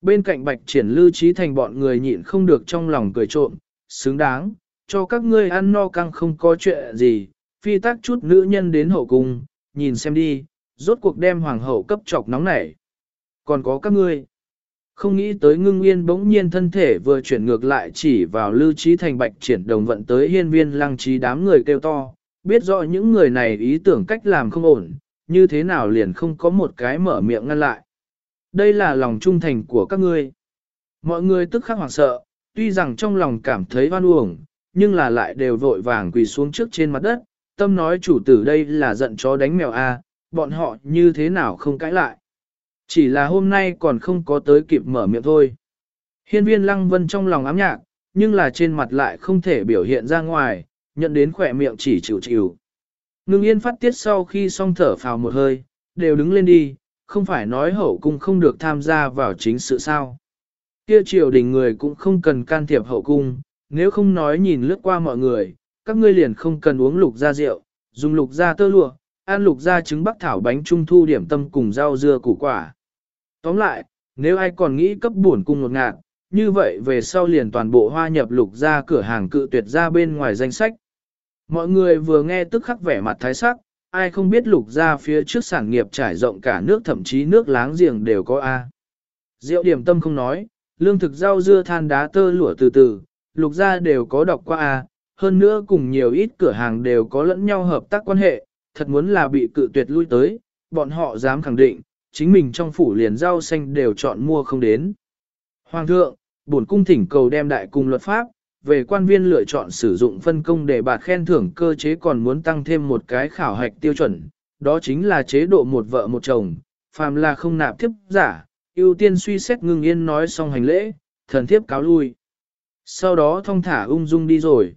Bên cạnh bạch triển lưu trí thành bọn người nhịn không được trong lòng cười trộm, xứng đáng, cho các ngươi ăn no căng không có chuyện gì, phi tác chút nữ nhân đến hậu cung, nhìn xem đi, rốt cuộc đem hoàng hậu cấp chọc nóng nảy. Còn có các ngươi. Không nghĩ tới ngưng yên bỗng nhiên thân thể vừa chuyển ngược lại chỉ vào lưu trí thành bạch triển đồng vận tới hiên viên lăng trí đám người kêu to, biết rõ những người này ý tưởng cách làm không ổn, như thế nào liền không có một cái mở miệng ngăn lại. Đây là lòng trung thành của các ngươi. Mọi người tức khắc hoảng sợ, tuy rằng trong lòng cảm thấy hoan uổng, nhưng là lại đều vội vàng quỳ xuống trước trên mặt đất, tâm nói chủ tử đây là giận chó đánh mèo a, bọn họ như thế nào không cãi lại. Chỉ là hôm nay còn không có tới kịp mở miệng thôi. Hiên viên lăng vân trong lòng ám nhạc, nhưng là trên mặt lại không thể biểu hiện ra ngoài, nhận đến khỏe miệng chỉ chịu chịu. Ngưng yên phát tiết sau khi xong thở phào một hơi, đều đứng lên đi, không phải nói hậu cung không được tham gia vào chính sự sao. Kia triều đình người cũng không cần can thiệp hậu cung, nếu không nói nhìn lướt qua mọi người, các ngươi liền không cần uống lục gia rượu, dùng lục gia tơ lụa, ăn lục gia trứng bắc thảo bánh trung thu điểm tâm cùng rau dưa củ quả. Tóm lại, nếu ai còn nghĩ cấp buồn cung một ngạt, như vậy về sau liền toàn bộ hoa nhập lục gia cửa hàng cự tuyệt ra bên ngoài danh sách. Mọi người vừa nghe tức khắc vẻ mặt thái sắc, ai không biết lục gia phía trước sản nghiệp trải rộng cả nước thậm chí nước láng giềng đều có A. Rượu điểm tâm không nói, lương thực rau dưa than đá tơ lụa từ từ, lục gia đều có đọc qua à hơn nữa cùng nhiều ít cửa hàng đều có lẫn nhau hợp tác quan hệ, thật muốn là bị cự tuyệt lui tới, bọn họ dám khẳng định, chính mình trong phủ liền rau xanh đều chọn mua không đến. Hoàng thượng, bổn cung thỉnh cầu đem đại cung luật pháp, về quan viên lựa chọn sử dụng phân công để bạt khen thưởng cơ chế còn muốn tăng thêm một cái khảo hạch tiêu chuẩn, đó chính là chế độ một vợ một chồng, phàm là không nạp thiếp giả, ưu tiên suy xét ngưng yên nói xong hành lễ, thần thiếp cáo lui. Sau đó thông thả ung dung đi rồi.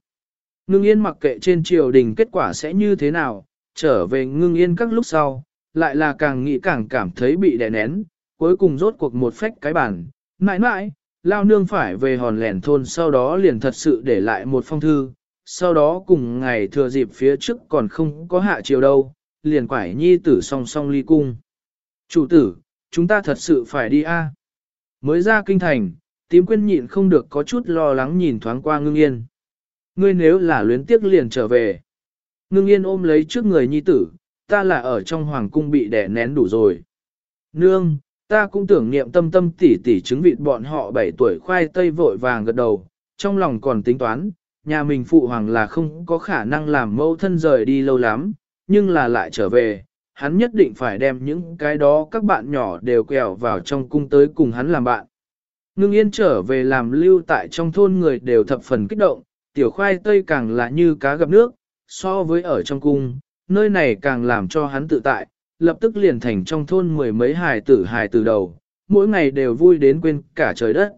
Ngưng yên mặc kệ trên triều đình kết quả sẽ như thế nào, trở về ngưng yên các lúc sau, lại là càng nghĩ càng cảm thấy bị đè nén, cuối cùng rốt cuộc một phách cái bản, mãi mãi, lao nương phải về hòn lẻn thôn sau đó liền thật sự để lại một phong thư, sau đó cùng ngày thừa dịp phía trước còn không có hạ chiều đâu, liền quải nhi tử song song ly cung. Chủ tử, chúng ta thật sự phải đi a Mới ra kinh thành, tím quyên nhịn không được có chút lo lắng nhìn thoáng qua ngưng yên. Ngươi nếu là luyến tiếc liền trở về. Ngưng yên ôm lấy trước người nhi tử, ta là ở trong hoàng cung bị đẻ nén đủ rồi. Nương, ta cũng tưởng niệm tâm tâm tỉ tỉ chứng vịt bọn họ 7 tuổi khoai tây vội vàng gật đầu, trong lòng còn tính toán, nhà mình phụ hoàng là không có khả năng làm mâu thân rời đi lâu lắm, nhưng là lại trở về, hắn nhất định phải đem những cái đó các bạn nhỏ đều quẹo vào trong cung tới cùng hắn làm bạn. Ngưng yên trở về làm lưu tại trong thôn người đều thập phần kích động, tiểu khoai tây càng là như cá gặp nước, so với ở trong cung, nơi này càng làm cho hắn tự tại, lập tức liền thành trong thôn mười mấy hài tử hài tử đầu, mỗi ngày đều vui đến quên cả trời đất.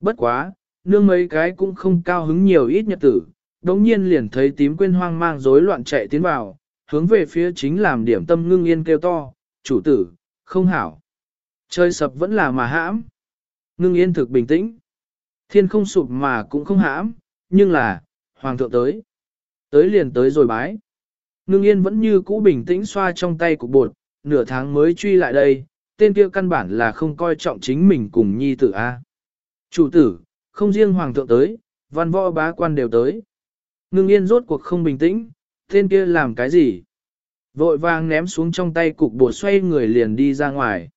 Bất quá, nương mấy cái cũng không cao hứng nhiều ít nhật tử, đống nhiên liền thấy tím quên hoang mang rối loạn chạy tiến vào, hướng về phía chính làm điểm tâm ngưng yên kêu to, chủ tử, không hảo. Chơi sập vẫn là mà hãm. Ngưng yên thực bình tĩnh. Thiên không sụp mà cũng không hãm, nhưng là, hoàng thượng tới. Tới liền tới rồi bái. Ngưng yên vẫn như cũ bình tĩnh xoa trong tay cục bột, nửa tháng mới truy lại đây, tên kia căn bản là không coi trọng chính mình cùng nhi tử A. Chủ tử, không riêng hoàng thượng tới, văn võ bá quan đều tới. Ngưng yên rốt cuộc không bình tĩnh, tên kia làm cái gì? Vội vàng ném xuống trong tay cục bột xoay người liền đi ra ngoài.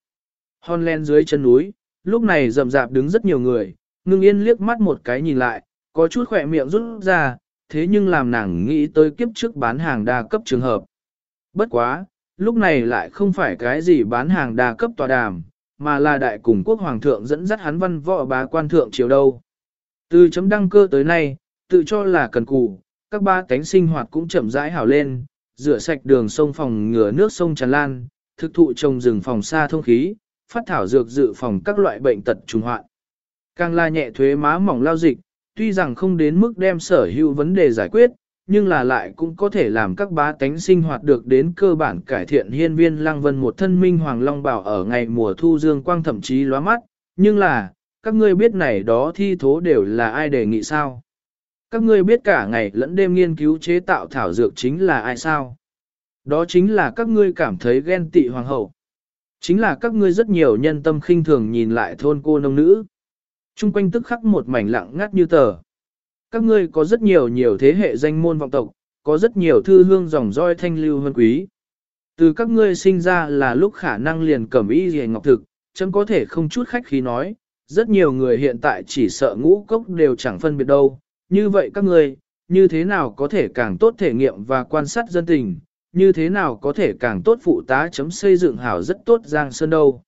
Hon len dưới chân núi, lúc này rầm rạp đứng rất nhiều người, ngưng yên liếc mắt một cái nhìn lại, có chút khỏe miệng rút ra, thế nhưng làm nàng nghĩ tới kiếp trước bán hàng đa cấp trường hợp. Bất quá, lúc này lại không phải cái gì bán hàng đa cấp tòa đàm, mà là đại cùng quốc hoàng thượng dẫn dắt hắn văn võ bá quan thượng triều đâu. Từ chấm đăng cơ tới nay, tự cho là cần cù, các ba cánh sinh hoạt cũng chậm rãi hảo lên, rửa sạch đường sông phòng ngừa nước sông tràn lan, thực thụ trồng rừng phòng xa thông khí, phát thảo dược dự phòng các loại bệnh tật trùng hoạn. Càng là nhẹ thuế má mỏng lao dịch, tuy rằng không đến mức đem sở hữu vấn đề giải quyết, nhưng là lại cũng có thể làm các bá tánh sinh hoạt được đến cơ bản cải thiện hiên viên lăng vân một thân minh hoàng long bảo ở ngày mùa thu dương quang thậm chí lóa mắt, nhưng là, các ngươi biết này đó thi thố đều là ai đề nghị sao? Các ngươi biết cả ngày lẫn đêm nghiên cứu chế tạo thảo dược chính là ai sao? Đó chính là các ngươi cảm thấy ghen tị hoàng hậu. Chính là các ngươi rất nhiều nhân tâm khinh thường nhìn lại thôn cô nông nữ. Trung quanh tức khắc một mảnh lặng ngắt như tờ. Các ngươi có rất nhiều nhiều thế hệ danh môn vọng tộc, có rất nhiều thư hương dòng roi thanh lưu hơn quý. Từ các ngươi sinh ra là lúc khả năng liền cẩm y gì ngọc thực, chấm có thể không chút khách khí nói, rất nhiều người hiện tại chỉ sợ ngũ cốc đều chẳng phân biệt đâu. Như vậy các ngươi, như thế nào có thể càng tốt thể nghiệm và quan sát dân tình, như thế nào có thể càng tốt phụ tá chấm xây dựng hảo rất tốt giang sơn đâu.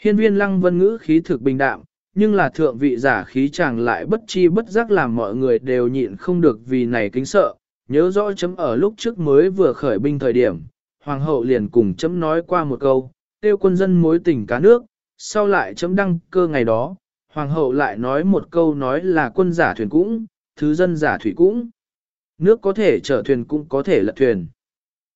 Hiên viên lăng vân ngữ khí thực bình đạm, nhưng là thượng vị giả khí chàng lại bất chi bất giác làm mọi người đều nhịn không được vì này kính sợ, nhớ rõ chấm ở lúc trước mới vừa khởi binh thời điểm, hoàng hậu liền cùng chấm nói qua một câu, tiêu quân dân mối tình cá nước, sau lại chấm đăng cơ ngày đó, hoàng hậu lại nói một câu nói là quân giả thuyền cũng, thứ dân giả thủy cũng. Nước có thể chở thuyền cũng có thể lật thuyền.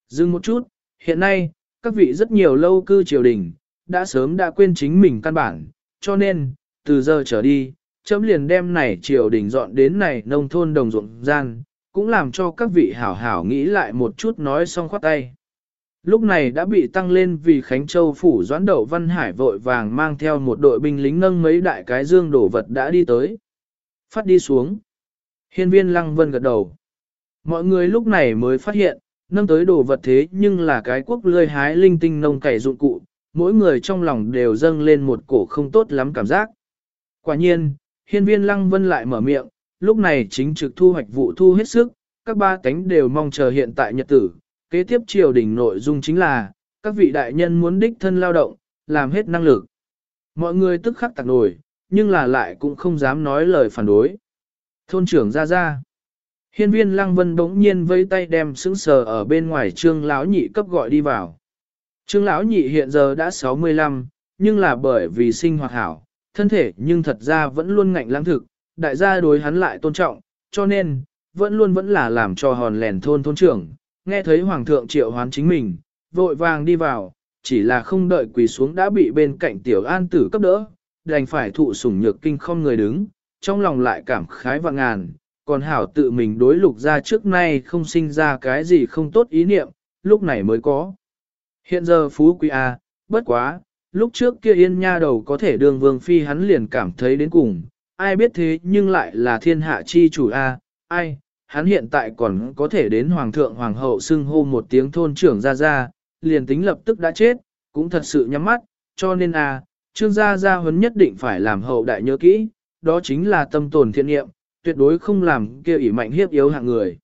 Dừng một chút, hiện nay, các vị rất nhiều lâu cư triều đình, đã sớm đã quên chính mình căn bản, cho nên, từ giờ trở đi, chấm liền đem này triều đình dọn đến này nông thôn đồng ruộng gian, cũng làm cho các vị hảo hảo nghĩ lại một chút nói xong khoát tay. Lúc này đã bị tăng lên vì Khánh Châu phủ doãn đậu Văn Hải vội vàng mang theo một đội binh lính nâng mấy đại cái dương đổ vật đã đi tới. Phát đi xuống. Hiên viên lăng vân gật đầu. Mọi người lúc này mới phát hiện, nâng tới đồ vật thế nhưng là cái quốc lươi hái linh tinh nông cày dụng cụ, mỗi người trong lòng đều dâng lên một cổ không tốt lắm cảm giác. Quả nhiên, hiên viên lăng vân lại mở miệng, lúc này chính trực thu hoạch vụ thu hết sức, các ba cánh đều mong chờ hiện tại nhật tử. Kế tiếp triều đình nội dung chính là, các vị đại nhân muốn đích thân lao động, làm hết năng lực. Mọi người tức khắc tạc nổi, nhưng là lại cũng không dám nói lời phản đối. Thôn trưởng ra ra. Hiên viên lăng vân bỗng nhiên vây tay đem sững sờ ở bên ngoài trương lão nhị cấp gọi đi vào. Trương lão nhị hiện giờ đã 65, nhưng là bởi vì sinh hoạt hảo, thân thể nhưng thật ra vẫn luôn ngạnh lãng thực, đại gia đối hắn lại tôn trọng, cho nên, vẫn luôn vẫn là làm cho hòn lèn thôn thôn trưởng, nghe thấy hoàng thượng triệu hoán chính mình, vội vàng đi vào, chỉ là không đợi quỳ xuống đã bị bên cạnh tiểu an tử cấp đỡ, đành phải thụ sủng nhược kinh không người đứng, trong lòng lại cảm khái và ngàn, còn hảo tự mình đối lục ra trước nay không sinh ra cái gì không tốt ý niệm, lúc này mới có. Hiện giờ phú quý A, bất quá, lúc trước kia yên nha đầu có thể đường vương phi hắn liền cảm thấy đến cùng, ai biết thế nhưng lại là thiên hạ chi chủ A, ai, hắn hiện tại còn có thể đến hoàng thượng hoàng hậu xưng hô một tiếng thôn trưởng ra ra, liền tính lập tức đã chết, cũng thật sự nhắm mắt, cho nên A, trương gia gia huấn nhất định phải làm hậu đại nhớ kỹ, đó chính là tâm tồn thiện nghiệm, tuyệt đối không làm kia ỷ mạnh hiếp yếu hạng người.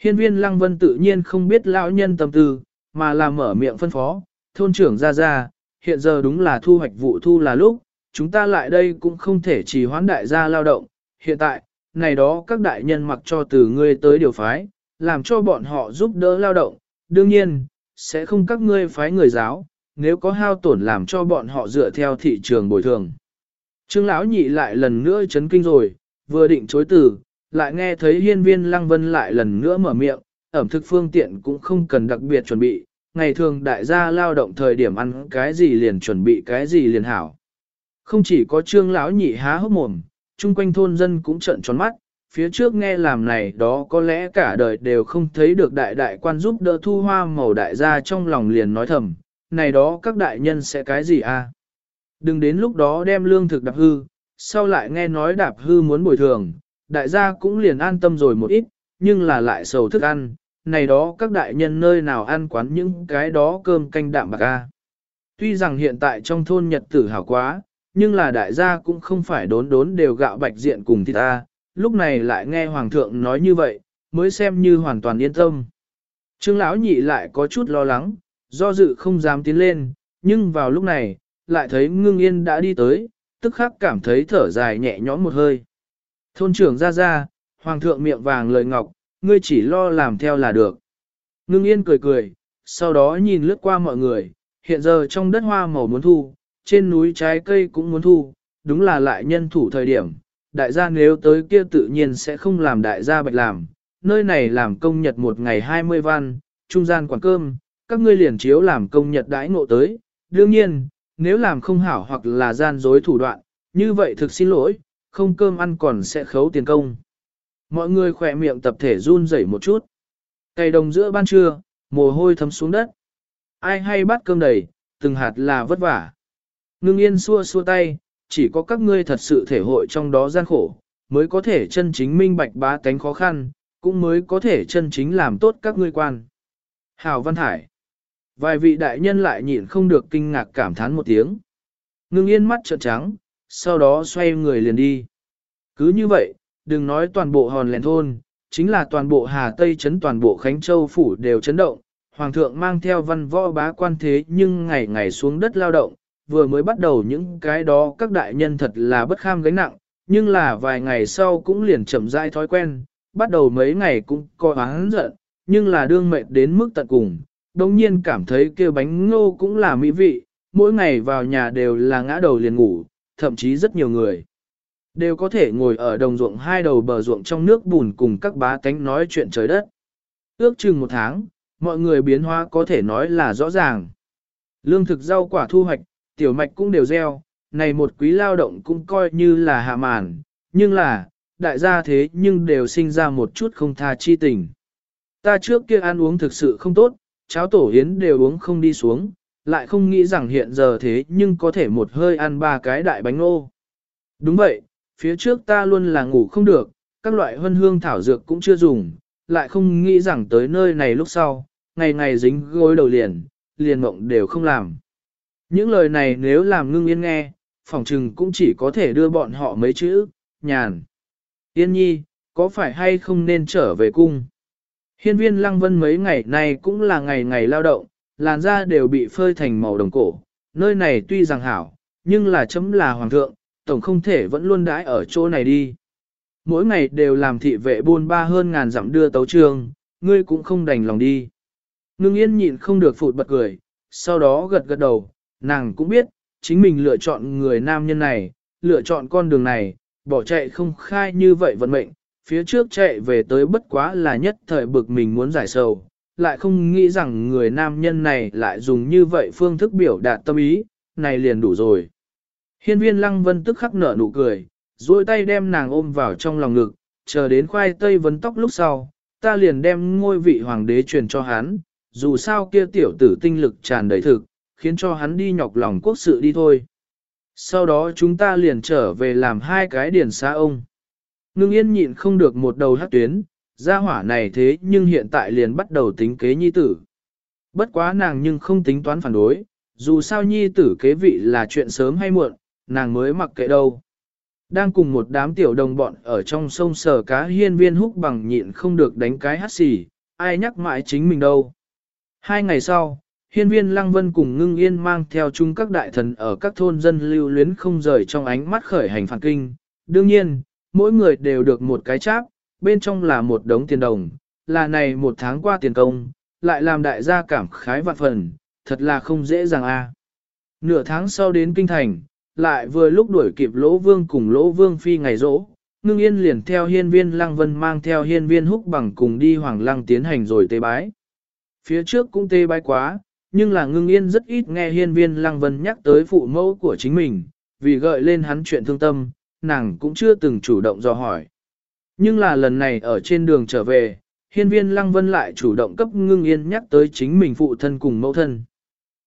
Hiên viên lăng vân tự nhiên không biết lão nhân tâm tư, mà là mở miệng phân phó, thôn trưởng ra ra, hiện giờ đúng là thu hoạch vụ thu là lúc, chúng ta lại đây cũng không thể chỉ hoán đại gia lao động, hiện tại, này đó các đại nhân mặc cho từ ngươi tới điều phái, làm cho bọn họ giúp đỡ lao động, đương nhiên, sẽ không các ngươi phái người giáo, nếu có hao tổn làm cho bọn họ dựa theo thị trường bồi thường. Trương lão nhị lại lần nữa chấn kinh rồi, vừa định chối từ, lại nghe thấy hiên viên lăng vân lại lần nữa mở miệng, ẩm thực phương tiện cũng không cần đặc biệt chuẩn bị, ngày thường đại gia lao động thời điểm ăn cái gì liền chuẩn bị cái gì liền hảo. Không chỉ có trương lão nhị há hốc mồm, chung quanh thôn dân cũng trợn tròn mắt, phía trước nghe làm này đó có lẽ cả đời đều không thấy được đại đại quan giúp đỡ thu hoa màu đại gia trong lòng liền nói thầm, này đó các đại nhân sẽ cái gì a? À? Đừng đến lúc đó đem lương thực đạp hư, sau lại nghe nói đạp hư muốn bồi thường, đại gia cũng liền an tâm rồi một ít, nhưng là lại sầu thức ăn, này đó các đại nhân nơi nào ăn quán những cái đó cơm canh đạm bạc a. Tuy rằng hiện tại trong thôn nhật tử hảo quá, nhưng là đại gia cũng không phải đốn đốn đều gạo bạch diện cùng thịt ta, lúc này lại nghe hoàng thượng nói như vậy, mới xem như hoàn toàn yên tâm. Trương lão nhị lại có chút lo lắng, do dự không dám tiến lên, nhưng vào lúc này, lại thấy ngưng yên đã đi tới, tức khắc cảm thấy thở dài nhẹ nhõm một hơi. Thôn trưởng ra ra, hoàng thượng miệng vàng lời ngọc, ngươi chỉ lo làm theo là được. Ngưng yên cười cười, sau đó nhìn lướt qua mọi người, hiện giờ trong đất hoa màu muốn thu, trên núi trái cây cũng muốn thu, đúng là lại nhân thủ thời điểm. Đại gia nếu tới kia tự nhiên sẽ không làm đại gia bạch làm, nơi này làm công nhật một ngày 20 văn, trung gian quản cơm, các ngươi liền chiếu làm công nhật đãi ngộ tới. Đương nhiên, nếu làm không hảo hoặc là gian dối thủ đoạn, như vậy thực xin lỗi, không cơm ăn còn sẽ khấu tiền công. Mọi người khỏe miệng tập thể run rẩy một chút. Cây đồng giữa ban trưa, mồ hôi thấm xuống đất. Ai hay bắt cơm đầy, từng hạt là vất vả. Ngưng yên xua xua tay, chỉ có các ngươi thật sự thể hội trong đó gian khổ, mới có thể chân chính minh bạch bá tánh khó khăn, cũng mới có thể chân chính làm tốt các ngươi quan. Hào Văn Hải Vài vị đại nhân lại nhịn không được kinh ngạc cảm thán một tiếng. Ngưng yên mắt trợn trắng, sau đó xoay người liền đi. Cứ như vậy, đừng nói toàn bộ hòn lẹn thôn, chính là toàn bộ Hà Tây chấn toàn bộ Khánh Châu Phủ đều chấn động. Hoàng thượng mang theo văn võ bá quan thế nhưng ngày ngày xuống đất lao động, vừa mới bắt đầu những cái đó các đại nhân thật là bất kham gánh nặng, nhưng là vài ngày sau cũng liền chậm rãi thói quen, bắt đầu mấy ngày cũng coi oán giận, nhưng là đương mệt đến mức tận cùng, đồng nhiên cảm thấy kia bánh ngô cũng là mỹ vị, mỗi ngày vào nhà đều là ngã đầu liền ngủ, thậm chí rất nhiều người đều có thể ngồi ở đồng ruộng hai đầu bờ ruộng trong nước bùn cùng các bá tánh nói chuyện trời đất. Ước chừng một tháng, mọi người biến hóa có thể nói là rõ ràng. Lương thực rau quả thu hoạch, tiểu mạch cũng đều gieo, này một quý lao động cũng coi như là hạ màn, nhưng là, đại gia thế nhưng đều sinh ra một chút không tha chi tình. Ta trước kia ăn uống thực sự không tốt, cháo tổ hiến đều uống không đi xuống, lại không nghĩ rằng hiện giờ thế nhưng có thể một hơi ăn ba cái đại bánh ngô. Đúng vậy, phía trước ta luôn là ngủ không được, các loại hân hương thảo dược cũng chưa dùng, lại không nghĩ rằng tới nơi này lúc sau, ngày ngày dính gối đầu liền, liền mộng đều không làm. Những lời này nếu làm ngưng yên nghe, phỏng trừng cũng chỉ có thể đưa bọn họ mấy chữ, nhàn. Yên nhi, có phải hay không nên trở về cung? Hiên viên lăng vân mấy ngày nay cũng là ngày ngày lao động, làn da đều bị phơi thành màu đồng cổ. Nơi này tuy rằng hảo, nhưng là chấm là hoàng thượng, tổng không thể vẫn luôn đãi ở chỗ này đi. Mỗi ngày đều làm thị vệ buôn ba hơn ngàn dặm đưa tấu trường, ngươi cũng không đành lòng đi. Ngưng yên nhịn không được phụt bật cười, sau đó gật gật đầu, nàng cũng biết, chính mình lựa chọn người nam nhân này, lựa chọn con đường này, bỏ chạy không khai như vậy vận mệnh, phía trước chạy về tới bất quá là nhất thời bực mình muốn giải sầu, lại không nghĩ rằng người nam nhân này lại dùng như vậy phương thức biểu đạt tâm ý, này liền đủ rồi. Hiên viên lăng vân tức khắc nở nụ cười, duỗi tay đem nàng ôm vào trong lòng ngực, chờ đến khoai tây vấn tóc lúc sau, ta liền đem ngôi vị hoàng đế truyền cho hắn, dù sao kia tiểu tử tinh lực tràn đầy thực, khiến cho hắn đi nhọc lòng quốc sự đi thôi. Sau đó chúng ta liền trở về làm hai cái điển xa ông. Ngưng yên nhịn không được một đầu hát tuyến, gia hỏa này thế nhưng hiện tại liền bắt đầu tính kế nhi tử. Bất quá nàng nhưng không tính toán phản đối, dù sao nhi tử kế vị là chuyện sớm hay muộn, nàng mới mặc kệ đâu. Đang cùng một đám tiểu đồng bọn ở trong sông sờ cá hiên viên húc bằng nhịn không được đánh cái hát xì, ai nhắc mãi chính mình đâu. Hai ngày sau, hiên viên lăng vân cùng ngưng yên mang theo chung các đại thần ở các thôn dân lưu luyến không rời trong ánh mắt khởi hành phản kinh. Đương nhiên, mỗi người đều được một cái cháp, bên trong là một đống tiền đồng, là này một tháng qua tiền công, lại làm đại gia cảm khái vạn phần, thật là không dễ dàng a. Nửa tháng sau đến kinh thành, lại vừa lúc đuổi kịp lỗ vương cùng lỗ vương phi ngày rỗ, ngưng yên liền theo hiên viên lăng vân mang theo hiên viên húc bằng cùng đi hoàng lăng tiến hành rồi tế bái. Phía trước cũng tế bái quá, nhưng là ngưng yên rất ít nghe hiên viên lăng vân nhắc tới phụ mẫu của chính mình, vì gợi lên hắn chuyện thương tâm, nàng cũng chưa từng chủ động dò hỏi. Nhưng là lần này ở trên đường trở về, hiên viên lăng vân lại chủ động cấp ngưng yên nhắc tới chính mình phụ thân cùng mẫu thân.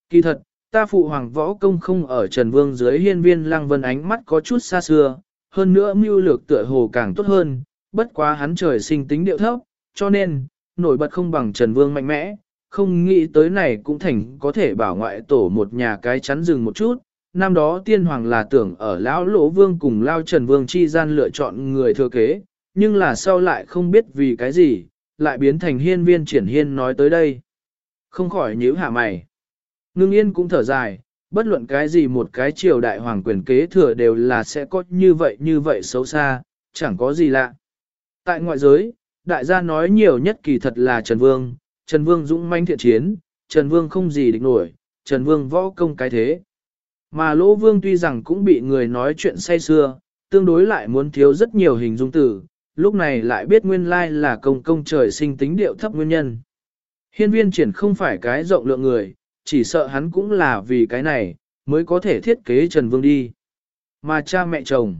Kỳ thật, ta phụ hoàng võ công không ở Trần Vương dưới hiên viên lăng vân ánh mắt có chút xa xưa, hơn nữa mưu lược tựa hồ càng tốt hơn, bất quá hắn trời sinh tính điệu thấp, cho nên, nổi bật không bằng Trần Vương mạnh mẽ, không nghĩ tới này cũng thành có thể bảo ngoại tổ một nhà cái chắn rừng một chút. Năm đó tiên hoàng là tưởng ở lão lỗ vương cùng lao Trần Vương chi gian lựa chọn người thừa kế, nhưng là sau lại không biết vì cái gì, lại biến thành hiên viên triển hiên nói tới đây. Không khỏi nhíu hạ mày. Ngưng yên cũng thở dài, bất luận cái gì một cái triều đại hoàng quyền kế thừa đều là sẽ có như vậy như vậy xấu xa, chẳng có gì lạ. Tại ngoại giới, đại gia nói nhiều nhất kỳ thật là Trần Vương, Trần Vương dũng manh thiện chiến, Trần Vương không gì địch nổi, Trần Vương võ công cái thế. Mà Lỗ Vương tuy rằng cũng bị người nói chuyện say xưa, tương đối lại muốn thiếu rất nhiều hình dung từ, lúc này lại biết nguyên lai là công công trời sinh tính điệu thấp nguyên nhân. Hiên viên triển không phải cái rộng lượng người, chỉ sợ hắn cũng là vì cái này, mới có thể thiết kế Trần Vương đi. Mà cha mẹ chồng,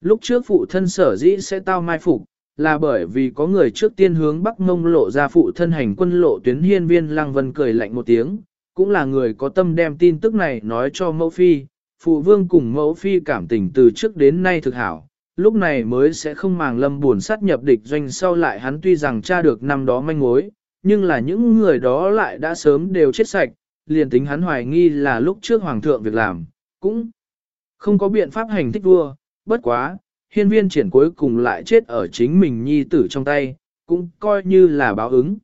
lúc trước phụ thân sở dĩ sẽ tao mai phục, là bởi vì có người trước tiên hướng Bắc Mông lộ ra phụ thân hành quân lộ tuyến hiên viên Lăng Vân cười lạnh một tiếng, cũng là người có tâm đem tin tức này nói cho mẫu phi, phụ vương cùng mẫu phi cảm tình từ trước đến nay thực hảo, lúc này mới sẽ không màng lâm buồn sát nhập địch doanh sau lại hắn tuy rằng tra được năm đó manh mối, nhưng là những người đó lại đã sớm đều chết sạch, liền tính hắn hoài nghi là lúc trước hoàng thượng việc làm, cũng không có biện pháp hành thích vua, bất quá, hiên viên triển cuối cùng lại chết ở chính mình nhi tử trong tay, cũng coi như là báo ứng.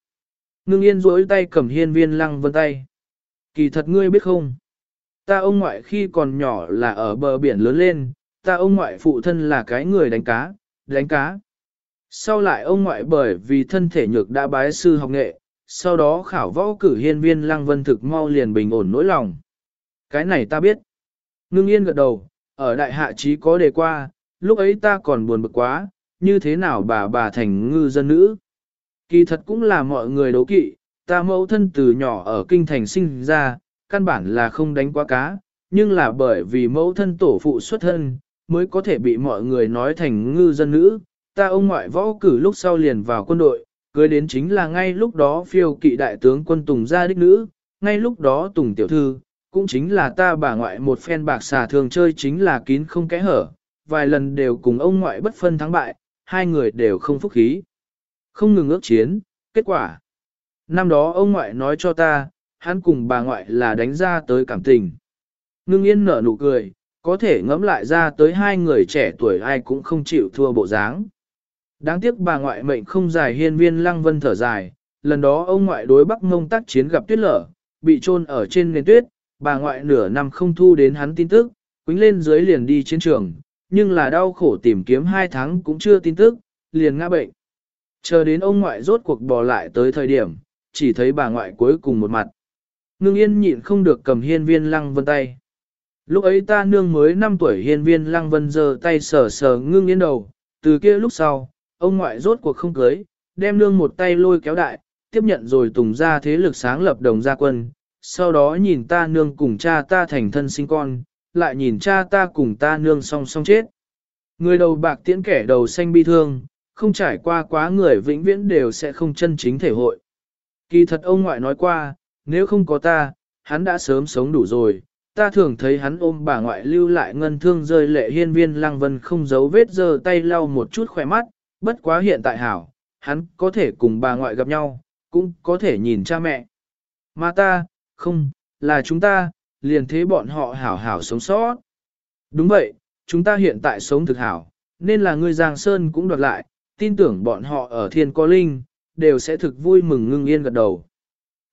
Ngưng yên rỗi tay cầm hiên viên lăng vân tay. Kỳ thật ngươi biết không? Ta ông ngoại khi còn nhỏ là ở bờ biển lớn lên, ta ông ngoại phụ thân là cái người đánh cá, đánh cá. Sau lại ông ngoại bởi vì thân thể nhược đã bái sư học nghệ, sau đó khảo võ cử hiên viên lăng vân thực mau liền bình ổn nỗi lòng. Cái này ta biết. Ngưng yên gật đầu, ở đại hạ trí có đề qua, lúc ấy ta còn buồn bực quá, như thế nào bà bà thành ngư dân nữ. Kỳ thật cũng là mọi người đấu kỵ, ta mẫu thân từ nhỏ ở kinh thành sinh ra, căn bản là không đánh quá cá, nhưng là bởi vì mẫu thân tổ phụ xuất thân, mới có thể bị mọi người nói thành ngư dân nữ. Ta ông ngoại võ cử lúc sau liền vào quân đội, cưới đến chính là ngay lúc đó phiêu kỵ đại tướng quân Tùng gia đích nữ, ngay lúc đó Tùng tiểu thư, cũng chính là ta bà ngoại một phen bạc xà thường chơi chính là kín không kẽ hở, vài lần đều cùng ông ngoại bất phân thắng bại, hai người đều không phúc khí. Không ngừng ước chiến, kết quả. Năm đó ông ngoại nói cho ta, hắn cùng bà ngoại là đánh ra tới cảm tình. Ngưng yên nở nụ cười, có thể ngẫm lại ra tới hai người trẻ tuổi ai cũng không chịu thua bộ dáng. Đáng tiếc bà ngoại mệnh không dài hiên viên lăng vân thở dài, lần đó ông ngoại đối bắc mông tác chiến gặp tuyết lở, bị trôn ở trên nền tuyết, bà ngoại nửa năm không thu đến hắn tin tức, quýnh lên dưới liền đi chiến trường, nhưng là đau khổ tìm kiếm hai tháng cũng chưa tin tức, liền ngã bệnh. Chờ đến ông ngoại rốt cuộc bò lại tới thời điểm, chỉ thấy bà ngoại cuối cùng một mặt. Ngưng yên nhịn không được cầm hiên viên lăng vân tay. Lúc ấy ta nương mới 5 tuổi hiên viên lăng vân giơ tay sờ sờ ngưng yên đầu, từ kia lúc sau, ông ngoại rốt cuộc không cưới, đem nương một tay lôi kéo đại, tiếp nhận rồi tùng ra thế lực sáng lập đồng gia quân, sau đó nhìn ta nương cùng cha ta thành thân sinh con, lại nhìn cha ta cùng ta nương song song chết. Người đầu bạc tiễn kẻ đầu xanh bi thương, không trải qua quá người vĩnh viễn đều sẽ không chân chính thể hội. Kỳ thật ông ngoại nói qua, nếu không có ta, hắn đã sớm sống đủ rồi. Ta thường thấy hắn ôm bà ngoại lưu lại ngân thương rơi lệ hiên viên lăng vân không giấu vết giơ tay lau một chút khỏe mắt, bất quá hiện tại hảo, hắn có thể cùng bà ngoại gặp nhau, cũng có thể nhìn cha mẹ. Mà ta, không, là chúng ta, liền thế bọn họ hảo hảo sống sót. Đúng vậy, chúng ta hiện tại sống thực hảo, nên là người Giang Sơn cũng đoạt lại, tin tưởng bọn họ ở thiên có linh, đều sẽ thực vui mừng ngưng yên gật đầu.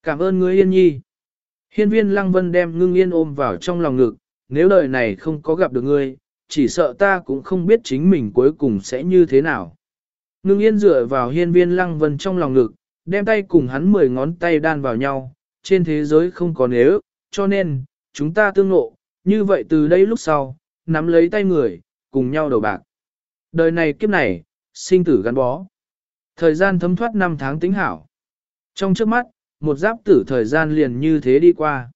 Cảm ơn ngươi yên nhi. Hiên viên lăng vân đem ngưng yên ôm vào trong lòng ngực, nếu đời này không có gặp được ngươi, chỉ sợ ta cũng không biết chính mình cuối cùng sẽ như thế nào. Ngưng yên dựa vào hiên viên lăng vân trong lòng ngực, đem tay cùng hắn mười ngón tay đan vào nhau, trên thế giới không có nếu, cho nên, chúng ta tương ngộ, như vậy từ đây lúc sau, nắm lấy tay người, cùng nhau đầu bạc. Đời này kiếp này, sinh tử gắn bó. Thời gian thấm thoát năm tháng tính hảo. Trong trước mắt, một giáp tử thời gian liền như thế đi qua.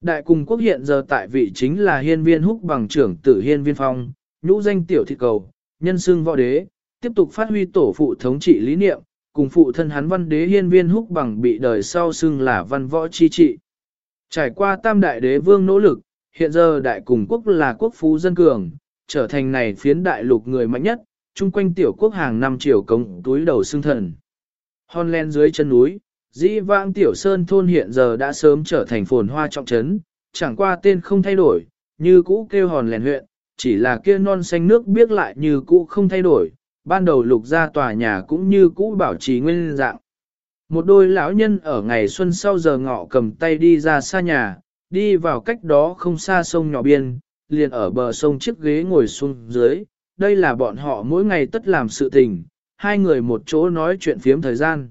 Đại cùng quốc hiện giờ tại vị chính là hiên viên húc bằng trưởng tử hiên viên phong, nhũ danh tiểu thị cầu, nhân xương võ đế, tiếp tục phát huy tổ phụ thống trị lý niệm, cùng phụ thân hắn văn đế hiên viên húc bằng bị đời sau xưng là văn võ chi trị. Trải qua tam đại đế vương nỗ lực, hiện giờ đại cùng quốc là quốc phú dân cường, trở thành này phiến đại lục người mạnh nhất, chung quanh tiểu quốc hàng năm triều cống túi đầu xương thần. hòn len dưới chân núi, dĩ vãng tiểu sơn thôn hiện giờ đã sớm trở thành phồn hoa trọng trấn, chẳng qua tên không thay đổi, như cũ kêu hòn lèn huyện, chỉ là kia non xanh nước biết lại như cũ không thay đổi, ban đầu lục ra tòa nhà cũng như cũ bảo trì nguyên dạng. Một đôi lão nhân ở ngày xuân sau giờ ngọ cầm tay đi ra xa nhà, đi vào cách đó không xa sông nhỏ biên, liền ở bờ sông chiếc ghế ngồi xuống dưới, đây là bọn họ mỗi ngày tất làm sự tình, hai người một chỗ nói chuyện phiếm thời gian.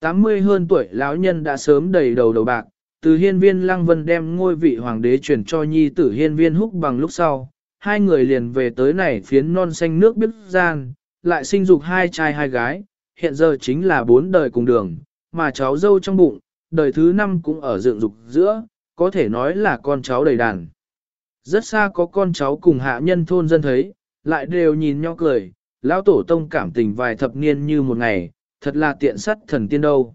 80 hơn tuổi lão nhân đã sớm đầy đầu đầu bạc, từ hiên viên lăng vân đem ngôi vị hoàng đế truyền cho nhi tử hiên viên húc bằng lúc sau, hai người liền về tới này phiến non xanh nước biết gian, lại sinh dục hai trai hai gái, hiện giờ chính là bốn đời cùng đường, mà cháu dâu trong bụng, đời thứ năm cũng ở dựng dục giữa, có thể nói là con cháu đầy đàn. Rất xa có con cháu cùng hạ nhân thôn dân thấy, lại đều nhìn nhau cười, lão tổ tông cảm tình vài thập niên như một ngày, thật là tiện sắt thần tiên đâu.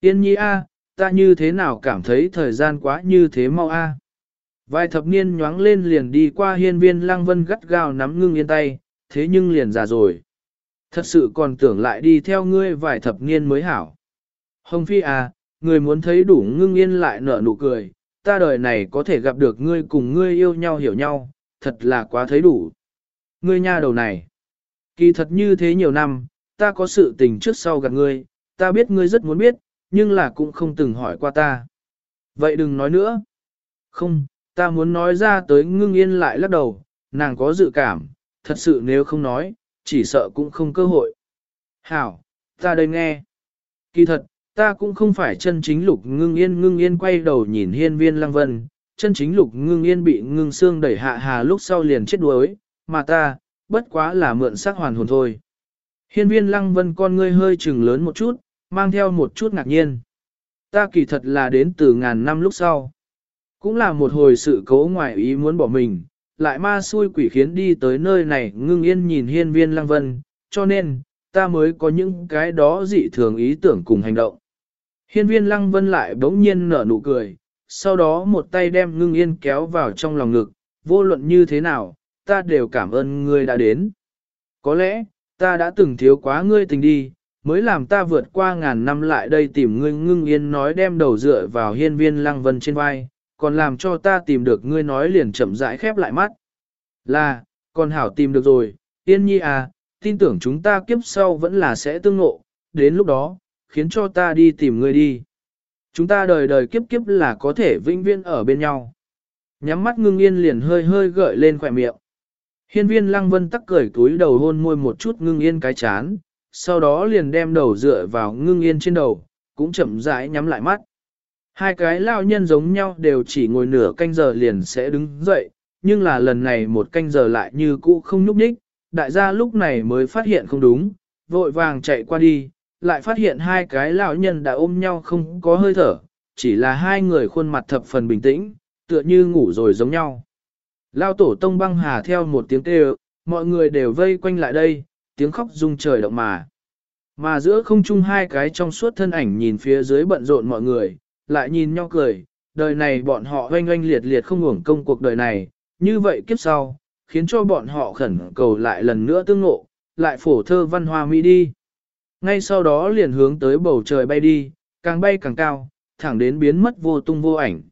Tiên nhi A, ta như thế nào cảm thấy thời gian quá như thế mau a. Vài thập niên nhoáng lên liền đi qua hiên viên lăng vân gắt gao nắm ngưng yên tay, thế nhưng liền già rồi. Thật sự còn tưởng lại đi theo ngươi vài thập niên mới hảo. Hồng Phi à, người muốn thấy đủ ngưng yên lại nở nụ cười, ta đời này có thể gặp được ngươi cùng ngươi yêu nhau hiểu nhau, thật là quá thấy đủ. Ngươi nha đầu này, kỳ thật như thế nhiều năm, ta có sự tình trước sau gặp ngươi, ta biết ngươi rất muốn biết, nhưng là cũng không từng hỏi qua ta. Vậy đừng nói nữa. Không, ta muốn nói ra tới ngưng yên lại lắc đầu, nàng có dự cảm, thật sự nếu không nói, chỉ sợ cũng không cơ hội. Hảo, ta đây nghe. Kỳ thật, ta cũng không phải chân chính lục ngưng yên ngưng yên quay đầu nhìn hiên viên lăng vân, chân chính lục ngưng yên bị ngưng xương đẩy hạ hà lúc sau liền chết đuối, mà ta, bất quá là mượn sắc hoàn hồn thôi. Hiên viên lăng vân con ngươi hơi trừng lớn một chút, mang theo một chút ngạc nhiên. Ta kỳ thật là đến từ ngàn năm lúc sau. Cũng là một hồi sự cố ngoại ý muốn bỏ mình, lại ma xui quỷ khiến đi tới nơi này ngưng yên nhìn hiên viên lăng vân, cho nên, ta mới có những cái đó dị thường ý tưởng cùng hành động. Hiên viên lăng vân lại bỗng nhiên nở nụ cười, sau đó một tay đem ngưng yên kéo vào trong lòng ngực, vô luận như thế nào, ta đều cảm ơn ngươi đã đến. Có lẽ, ta đã từng thiếu quá ngươi tình đi, mới làm ta vượt qua ngàn năm lại đây tìm ngươi ngưng yên nói đem đầu dựa vào hiên viên lăng vân trên vai, còn làm cho ta tìm được ngươi nói liền chậm rãi khép lại mắt. Là, con hảo tìm được rồi, yên nhi à, tin tưởng chúng ta kiếp sau vẫn là sẽ tương ngộ, đến lúc đó, khiến cho ta đi tìm ngươi đi. Chúng ta đời đời kiếp kiếp là có thể vĩnh viễn ở bên nhau. Nhắm mắt ngưng yên liền hơi hơi gợi lên khỏe miệng. Hiên viên lăng vân tắc cởi túi đầu hôn môi một chút ngưng yên cái chán, sau đó liền đem đầu dựa vào ngưng yên trên đầu, cũng chậm rãi nhắm lại mắt. Hai cái lao nhân giống nhau đều chỉ ngồi nửa canh giờ liền sẽ đứng dậy, nhưng là lần này một canh giờ lại như cũ không nhúc nhích, đại gia lúc này mới phát hiện không đúng, vội vàng chạy qua đi, lại phát hiện hai cái lão nhân đã ôm nhau không có hơi thở, chỉ là hai người khuôn mặt thập phần bình tĩnh, tựa như ngủ rồi giống nhau. Lao tổ tông băng hà theo một tiếng kêu, mọi người đều vây quanh lại đây, tiếng khóc rung trời động mà. Mà giữa không chung hai cái trong suốt thân ảnh nhìn phía dưới bận rộn mọi người, lại nhìn nhau cười, đời này bọn họ oanh oanh liệt liệt không hưởng công cuộc đời này, như vậy kiếp sau, khiến cho bọn họ khẩn cầu lại lần nữa tương ngộ, lại phổ thơ văn hoa mỹ đi. Ngay sau đó liền hướng tới bầu trời bay đi, càng bay càng cao, thẳng đến biến mất vô tung vô ảnh.